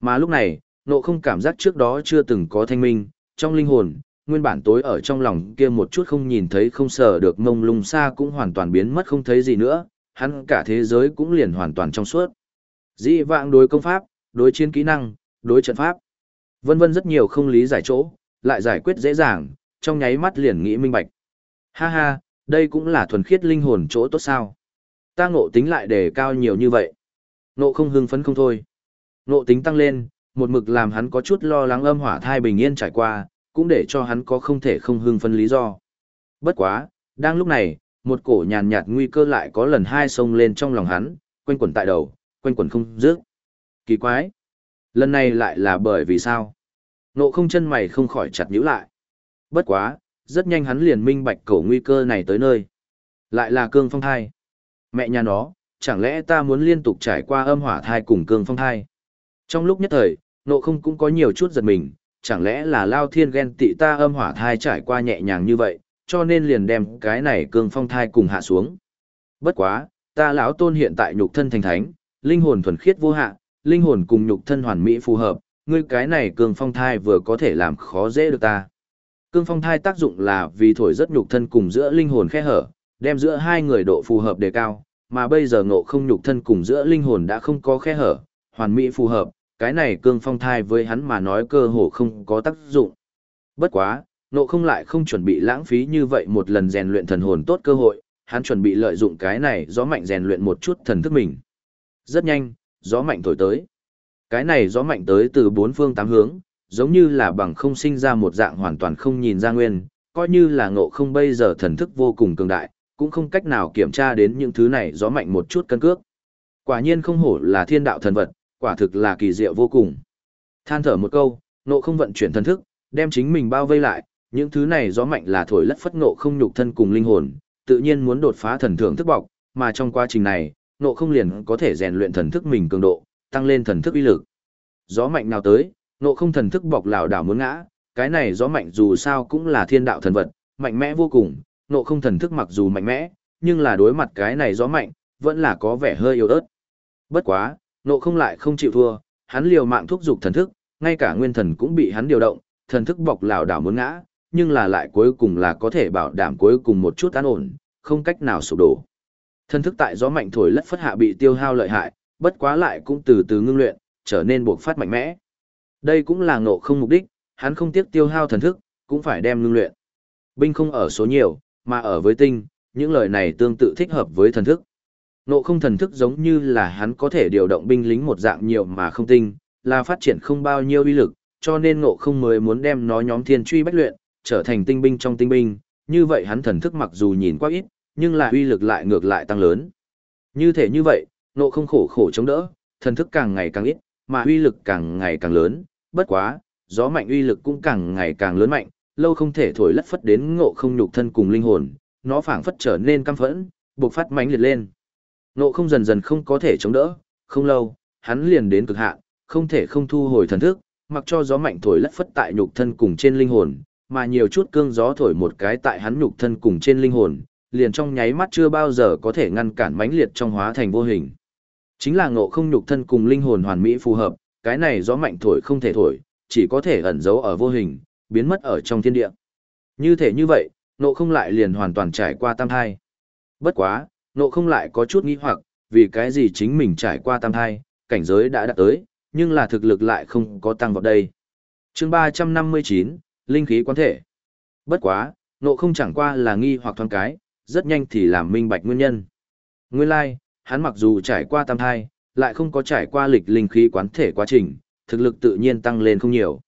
Mà lúc này, nộ không cảm giác trước đó chưa từng có thanh minh, trong linh hồn, nguyên bản tối ở trong lòng kia một chút không nhìn thấy không sờ được mông lung xa cũng hoàn toàn biến mất không thấy gì nữa, hắn cả thế giới cũng liền hoàn toàn trong suốt. Dị vạng đối công pháp, đối chiến kỹ năng, đối trận pháp, vân vân rất nhiều không lý giải chỗ, lại giải quyết dễ dàng, trong nháy mắt liền nghĩ minh bạch. Ha ha, đây cũng là thuần khiết linh hồn chỗ tốt sao. Ta ngộ tính lại đề cao nhiều như vậy. Ngộ không hưng phấn không thôi. Ngộ tính tăng lên, một mực làm hắn có chút lo lắng âm hỏa thai bình yên trải qua, cũng để cho hắn có không thể không hưng phấn lý do. Bất quá, đang lúc này, một cổ nhàn nhạt nguy cơ lại có lần hai sông lên trong lòng hắn, quanh quẩn tại đầu, quanh quẩn không dứt. Kỳ quái. Lần này lại là bởi vì sao? Nộ không chân mày không khỏi chặt nhíu lại. Bất quá, rất nhanh hắn liền minh bạch cổ nguy cơ này tới nơi. Lại là cương phong thai. Mẹ nhà nó, chẳng lẽ ta muốn liên tục trải qua âm hỏa thai cùng cương phong thai? Trong lúc nhất thời, nộ không cũng có nhiều chút giật mình, chẳng lẽ là lao thiên ghen tị ta âm hỏa thai trải qua nhẹ nhàng như vậy, cho nên liền đem cái này cương phong thai cùng hạ xuống. Bất quá, ta lão tôn hiện tại nhục thân thành thánh, linh hồn thuần khiết vô hạ, linh hồn cùng nhục thân hoàn mỹ phù hợp, ngươi cái này cương phong thai vừa có thể làm khó dễ được ta. Cương phong thai tác dụng là vì thổi rất nhục thân cùng giữa linh hồn khe hở, đem giữa hai người độ phù hợp đề cao, mà bây giờ ngộ không nhục thân cùng giữa linh hồn đã không có khe hở, hoàn mỹ phù hợp, cái này cương phong thai với hắn mà nói cơ hồ không có tác dụng. Bất quá, ngộ không lại không chuẩn bị lãng phí như vậy một lần rèn luyện thần hồn tốt cơ hội, hắn chuẩn bị lợi dụng cái này gió mạnh rèn luyện một chút thần thức mình. Rất nhanh, gió mạnh thổi tới. Cái này gió mạnh tới từ bốn phương tám hướng, giống như là bằng không sinh ra một dạng hoàn toàn không nhìn ra nguyên, coi như là ngộ không bây giờ thần thức vô cùng cường đại, cũng không cách nào kiểm tra đến những thứ này gió mạnh một chút cân cước. Quả nhiên không hổ là thiên đạo thần vật, quả thực là kỳ diệu vô cùng. Than thở một câu, ngộ không vận chuyển thần thức, đem chính mình bao vây lại, những thứ này gió mạnh là thổi lất phất ngộ không nhục thân cùng linh hồn, tự nhiên muốn đột phá thần thượng thức bọc, mà trong quá trình này, ngộ không liền có thể rèn luyện thần thức mình cường độ, tăng lên thần thức uy lực. Gió mạnh nào tới, nộ không thần thức bọc lảo đảo muốn ngã, cái này gió mạnh dù sao cũng là thiên đạo thần vật, mạnh mẽ vô cùng, nộ không thần thức mặc dù mạnh mẽ, nhưng là đối mặt cái này gió mạnh, vẫn là có vẻ hơi yếu ớt. Bất quá, nộ không lại không chịu thua, hắn liều mạng thúc giục thần thức, ngay cả nguyên thần cũng bị hắn điều động, thần thức bọc lảo đảo muốn ngã, nhưng là lại cuối cùng là có thể bảo đảm cuối cùng một chút an ổn, không cách nào sụp đổ. Thần thức tại gió mạnh thổi lất phất hạ bị tiêu hao lợi hại, bất quá lại cũng từ từ ngưng luyện, trở nên buộc phát mạnh mẽ. Đây cũng là ngộ không mục đích, hắn không tiếc tiêu hao thần thức, cũng phải đem ngưng luyện. Binh không ở số nhiều, mà ở với tinh, những lời này tương tự thích hợp với thần thức. Ngộ không thần thức giống như là hắn có thể điều động binh lính một dạng nhiều mà không tinh, là phát triển không bao nhiêu uy lực, cho nên ngộ không mới muốn đem nó nhóm thiên truy bách luyện, trở thành tinh binh trong tinh binh, như vậy hắn thần thức mặc dù nhìn quá ít, nhưng là uy lực lại ngược lại tăng lớn. Như thể như vậy, ngộ không khổ khổ chống đỡ, thần thức càng ngày càng ít, mà uy lực càng ngày càng lớn, bất quá, gió mạnh uy lực cũng càng ngày càng lớn mạnh, lâu không thể thổi lất phất đến ngộ không nhục thân cùng linh hồn, nó phảng phất trở nên căm phẫn, buộc phát mãnh liệt lên. Ngộ không dần dần không có thể chống đỡ, không lâu, hắn liền đến cực hạn, không thể không thu hồi thần thức, mặc cho gió mạnh thổi lất phất tại nhục thân cùng trên linh hồn, mà nhiều chút cương gió thổi một cái tại hắn nhục thân cùng trên linh hồn, liền trong nháy mắt chưa bao giờ có thể ngăn cản mãnh liệt trong hóa thành vô hình. Chính là ngộ không nhục thân cùng linh hồn hoàn mỹ phù hợp, cái này gió mạnh thổi không thể thổi, chỉ có thể ẩn giấu ở vô hình, biến mất ở trong thiên địa. Như thể như vậy, ngộ không lại liền hoàn toàn trải qua tam thai. Bất quá, ngộ không lại có chút nghi hoặc, vì cái gì chính mình trải qua tam thai, cảnh giới đã đạt tới, nhưng là thực lực lại không có tăng vào đây. chương 359, Linh khí quán thể. Bất quá, nộ không chẳng qua là nghi hoặc thoáng cái, rất nhanh thì làm minh bạch nguyên nhân. Nguyên lai, like, hắn mặc dù trải qua tam thai, lại không có trải qua lịch linh khí quán thể quá trình, thực lực tự nhiên tăng lên không nhiều.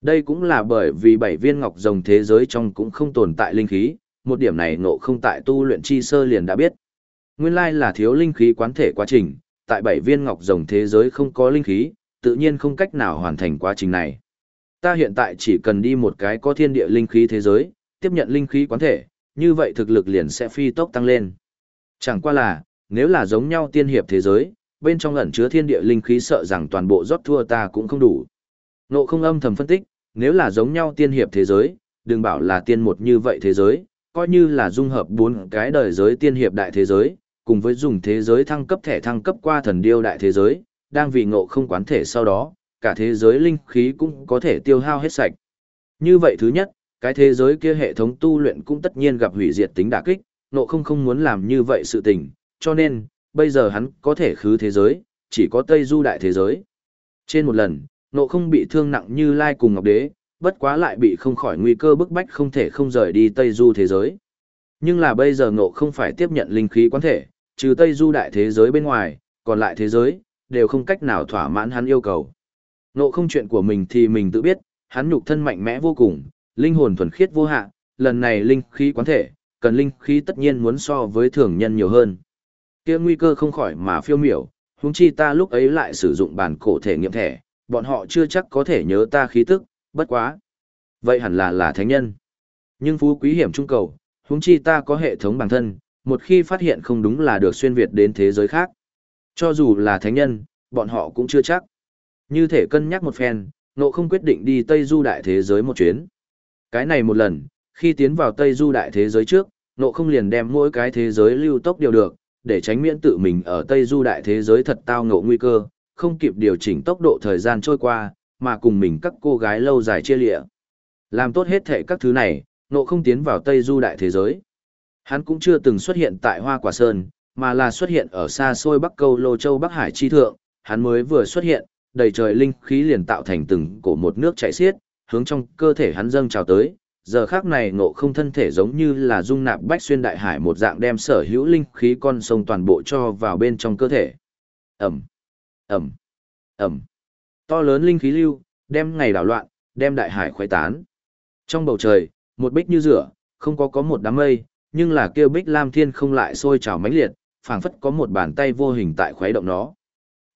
Đây cũng là bởi vì bảy viên ngọc rồng thế giới trong cũng không tồn tại linh khí, một điểm này ngộ không tại tu luyện chi sơ liền đã biết. Nguyên lai là thiếu linh khí quán thể quá trình, tại bảy viên ngọc rồng thế giới không có linh khí, tự nhiên không cách nào hoàn thành quá trình này. Ta hiện tại chỉ cần đi một cái có thiên địa linh khí thế giới, tiếp nhận linh khí quán thể, như vậy thực lực liền sẽ phi tốc tăng lên. Chẳng qua là, nếu là giống nhau tiên hiệp thế giới, bên trong ẩn chứa thiên địa linh khí sợ rằng toàn bộ rót thua ta cũng không đủ. Nộ không âm thầm phân tích, nếu là giống nhau tiên hiệp thế giới, đừng bảo là tiên một như vậy thế giới, coi như là dung hợp bốn cái đời giới tiên hiệp đại thế giới, cùng với dùng thế giới thăng cấp thẻ thăng cấp qua thần điêu đại thế giới, đang vì ngộ không quán thể sau đó, cả thế giới linh khí cũng có thể tiêu hao hết sạch. Như vậy thứ nhất, cái thế giới kia hệ thống tu luyện cũng tất nhiên gặp hủy diệt tính đả kích, ngộ không không muốn làm như vậy sự tình, cho nên, bây giờ hắn có thể khứ thế giới, chỉ có Tây Du đại thế giới. Trên một lần, Nộ không bị thương nặng như Lai cùng Ngọc Đế, bất quá lại bị không khỏi nguy cơ bức bách không thể không rời đi Tây Du thế giới. Nhưng là bây giờ Nộ không phải tiếp nhận linh khí quán thể, trừ Tây Du đại thế giới bên ngoài, còn lại thế giới, đều không cách nào thỏa mãn hắn yêu cầu. Nộ không chuyện của mình thì mình tự biết, hắn nhục thân mạnh mẽ vô cùng, linh hồn thuần khiết vô hạn, lần này linh khí quán thể, cần linh khí tất nhiên muốn so với thường nhân nhiều hơn. Kia nguy cơ không khỏi mà phiêu miểu, huống chi ta lúc ấy lại sử dụng bản cổ thể nghiệm thẻ, bọn họ chưa chắc có thể nhớ ta khí tức, bất quá. Vậy hẳn là là thánh nhân. Nhưng phú quý hiểm trung cầu, huống chi ta có hệ thống bản thân, một khi phát hiện không đúng là được xuyên việt đến thế giới khác. Cho dù là thánh nhân, bọn họ cũng chưa chắc. Như thể cân nhắc một phen, nộ không quyết định đi Tây Du đại thế giới một chuyến. Cái này một lần, khi tiến vào Tây Du đại thế giới trước, nộ không liền đem mỗi cái thế giới lưu tốc điều được, để tránh miễn tự mình ở Tây Du đại thế giới thật tao ngộ nguy cơ, không kịp điều chỉnh tốc độ thời gian trôi qua, mà cùng mình các cô gái lâu dài chia lịa. Làm tốt hết thể các thứ này, nộ không tiến vào Tây Du đại thế giới. Hắn cũng chưa từng xuất hiện tại Hoa Quả Sơn, mà là xuất hiện ở xa xôi Bắc Câu Lô Châu Bắc Hải chi thượng, hắn mới vừa xuất hiện, đầy trời linh khí liền tạo thành từng cổ một nước chảy xiết, hướng trong cơ thể hắn dâng trào tới. Giờ khác này ngộ không thân thể giống như là dung nạp bách xuyên đại hải một dạng đem sở hữu linh khí con sông toàn bộ cho vào bên trong cơ thể. Ẩm, Ẩm, Ẩm. To lớn linh khí lưu, đem ngày đảo loạn, đem đại hải khoái tán. Trong bầu trời, một bích như rửa, không có có một đám mây, nhưng là kêu bích lam thiên không lại sôi trào mãnh liệt, phảng phất có một bàn tay vô hình tại khuấy động nó.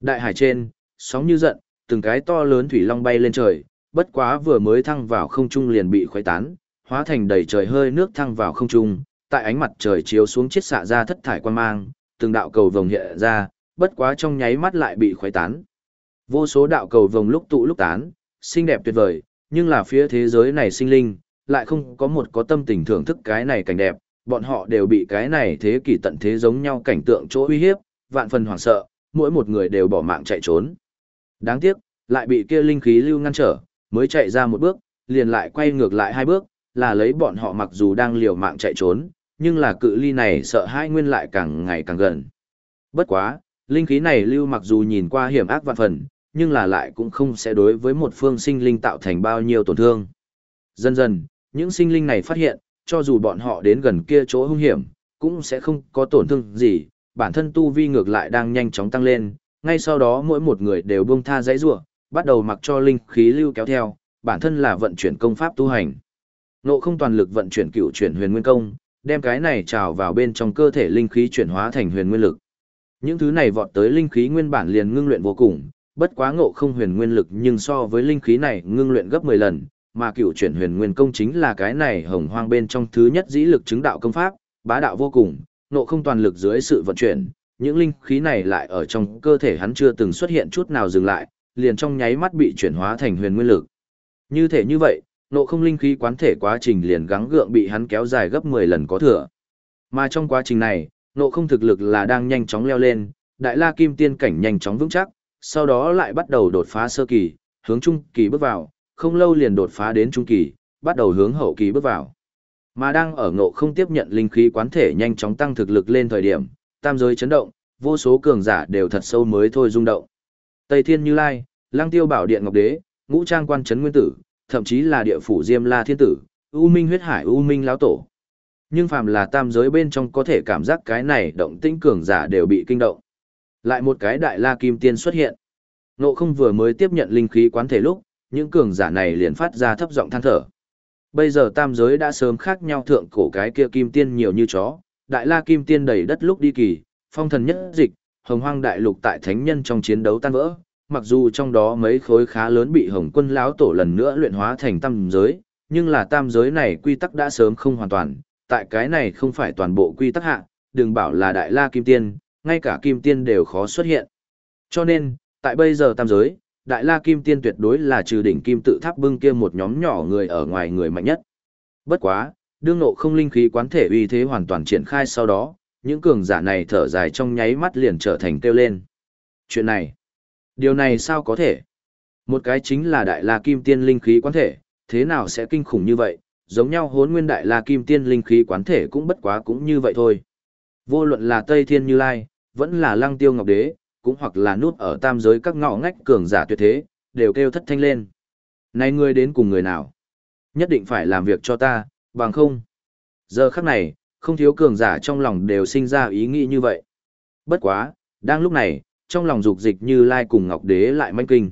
Đại hải trên, sóng như giận, từng cái to lớn thủy long bay lên trời, bất quá vừa mới thăng vào không trung liền bị khuấy tán, hóa thành đầy trời hơi nước thăng vào không trung, tại ánh mặt trời chiếu xuống chiết xạ ra thất thải quan mang, từng đạo cầu vồng hiện ra, bất quá trong nháy mắt lại bị khuấy tán. Vô số đạo cầu vồng lúc tụ lúc tán, xinh đẹp tuyệt vời, nhưng là phía thế giới này sinh linh, lại không có một có tâm tình thưởng thức cái này cảnh đẹp, bọn họ đều bị cái này thế kỷ tận thế giống nhau cảnh tượng chỗ uy hiếp, vạn phần hoảng sợ, mỗi một người đều bỏ mạng chạy trốn. Đáng tiếc, lại bị kia linh khí lưu ngăn trở, mới chạy ra một bước, liền lại quay ngược lại hai bước, là lấy bọn họ mặc dù đang liều mạng chạy trốn, nhưng là cự ly này sợ hai nguyên lại càng ngày càng gần. Bất quá, linh khí này lưu mặc dù nhìn qua hiểm ác vạn phần, nhưng là lại cũng không sẽ đối với một phương sinh linh tạo thành bao nhiêu tổn thương. Dần dần, những sinh linh này phát hiện, cho dù bọn họ đến gần kia chỗ hung hiểm, cũng sẽ không có tổn thương gì, bản thân tu vi ngược lại đang nhanh chóng tăng lên, ngay sau đó mỗi một người đều buông tha dãy rủa, bắt đầu mặc cho linh khí lưu kéo theo, bản thân là vận chuyển công pháp tu hành. Nộ không toàn lực vận chuyển cựu chuyển huyền nguyên công, đem cái này trào vào bên trong cơ thể linh khí chuyển hóa thành huyền nguyên lực. Những thứ này vọt tới linh khí nguyên bản liền ngưng luyện vô cùng, bất quá ngộ không huyền nguyên lực nhưng so với linh khí này ngưng luyện gấp 10 lần, mà cựu chuyển huyền nguyên công chính là cái này hồng hoang bên trong thứ nhất dĩ lực chứng đạo công pháp, bá đạo vô cùng, ngộ không toàn lực dưới sự vận chuyển, những linh khí này lại ở trong cơ thể hắn chưa từng xuất hiện chút nào dừng lại, liền trong nháy mắt bị chuyển hóa thành huyền nguyên lực. Như thể như vậy, nộ không linh khí quán thể quá trình liền gắng gượng bị hắn kéo dài gấp 10 lần có thừa. Mà trong quá trình này, nộ không thực lực là đang nhanh chóng leo lên, đại la kim tiên cảnh nhanh chóng vững chắc, sau đó lại bắt đầu đột phá sơ kỳ, hướng trung kỳ bước vào, không lâu liền đột phá đến trung kỳ, bắt đầu hướng hậu kỳ bước vào. Mà đang ở ngộ không tiếp nhận linh khí quán thể nhanh chóng tăng thực lực lên thời điểm, tam giới chấn động, vô số cường giả đều thật sâu mới thôi rung động. Tây Thiên Như Lai, Lang Tiêu Bảo Điện Ngọc Đế, Ngũ Trang Quan Trấn Nguyên Tử, thậm chí là địa phủ Diêm La Thiên Tử, U Minh Huyết Hải U Minh lão tổ. Nhưng phàm là tam giới bên trong có thể cảm giác cái này động tĩnh cường giả đều bị kinh động. Lại một cái đại la kim tiên xuất hiện. Nộ không vừa mới tiếp nhận linh khí quán thể lúc, những cường giả này liền phát ra thấp giọng than thở. Bây giờ tam giới đã sớm khác nhau thượng cổ cái kia kim tiên nhiều như chó, đại la kim tiên đầy đất lúc đi kỳ, phong thần nhất dịch, hồng hoang đại lục tại thánh nhân trong chiến đấu tan vỡ, mặc dù trong đó mấy khối khá lớn bị hồng quân lão tổ lần nữa luyện hóa thành tam giới, nhưng là tam giới này quy tắc đã sớm không hoàn toàn, tại cái này không phải toàn bộ quy tắc hạ, đừng bảo là đại la kim tiên, ngay cả kim tiên đều khó xuất hiện. Cho nên, tại bây giờ tam giới, đại la kim tiên tuyệt đối là trừ đỉnh kim tự tháp bưng kia một nhóm nhỏ người ở ngoài người mạnh nhất. Bất quá, đương nộ không linh khí quán thể uy thế hoàn toàn triển khai sau đó, những cường giả này thở dài trong nháy mắt liền trở thành kêu lên. Chuyện này, điều này sao có thể? Một cái chính là đại la kim tiên linh khí quán thể, thế nào sẽ kinh khủng như vậy, giống nhau hốn nguyên đại la kim tiên linh khí quán thể cũng bất quá cũng như vậy thôi. Vô luận là Tây Thiên Như Lai, vẫn là Lăng Tiêu Ngọc Đế, cũng hoặc là nút ở tam giới các ngõ ngách cường giả tuyệt thế, đều kêu thất thanh lên. Này ngươi đến cùng người nào? Nhất định phải làm việc cho ta, bằng không. Giờ khắc này, không thiếu cường giả trong lòng đều sinh ra ý nghĩ như vậy. Bất quá, đang lúc này, trong lòng dục dịch như lai cùng ngọc đế lại manh kinh.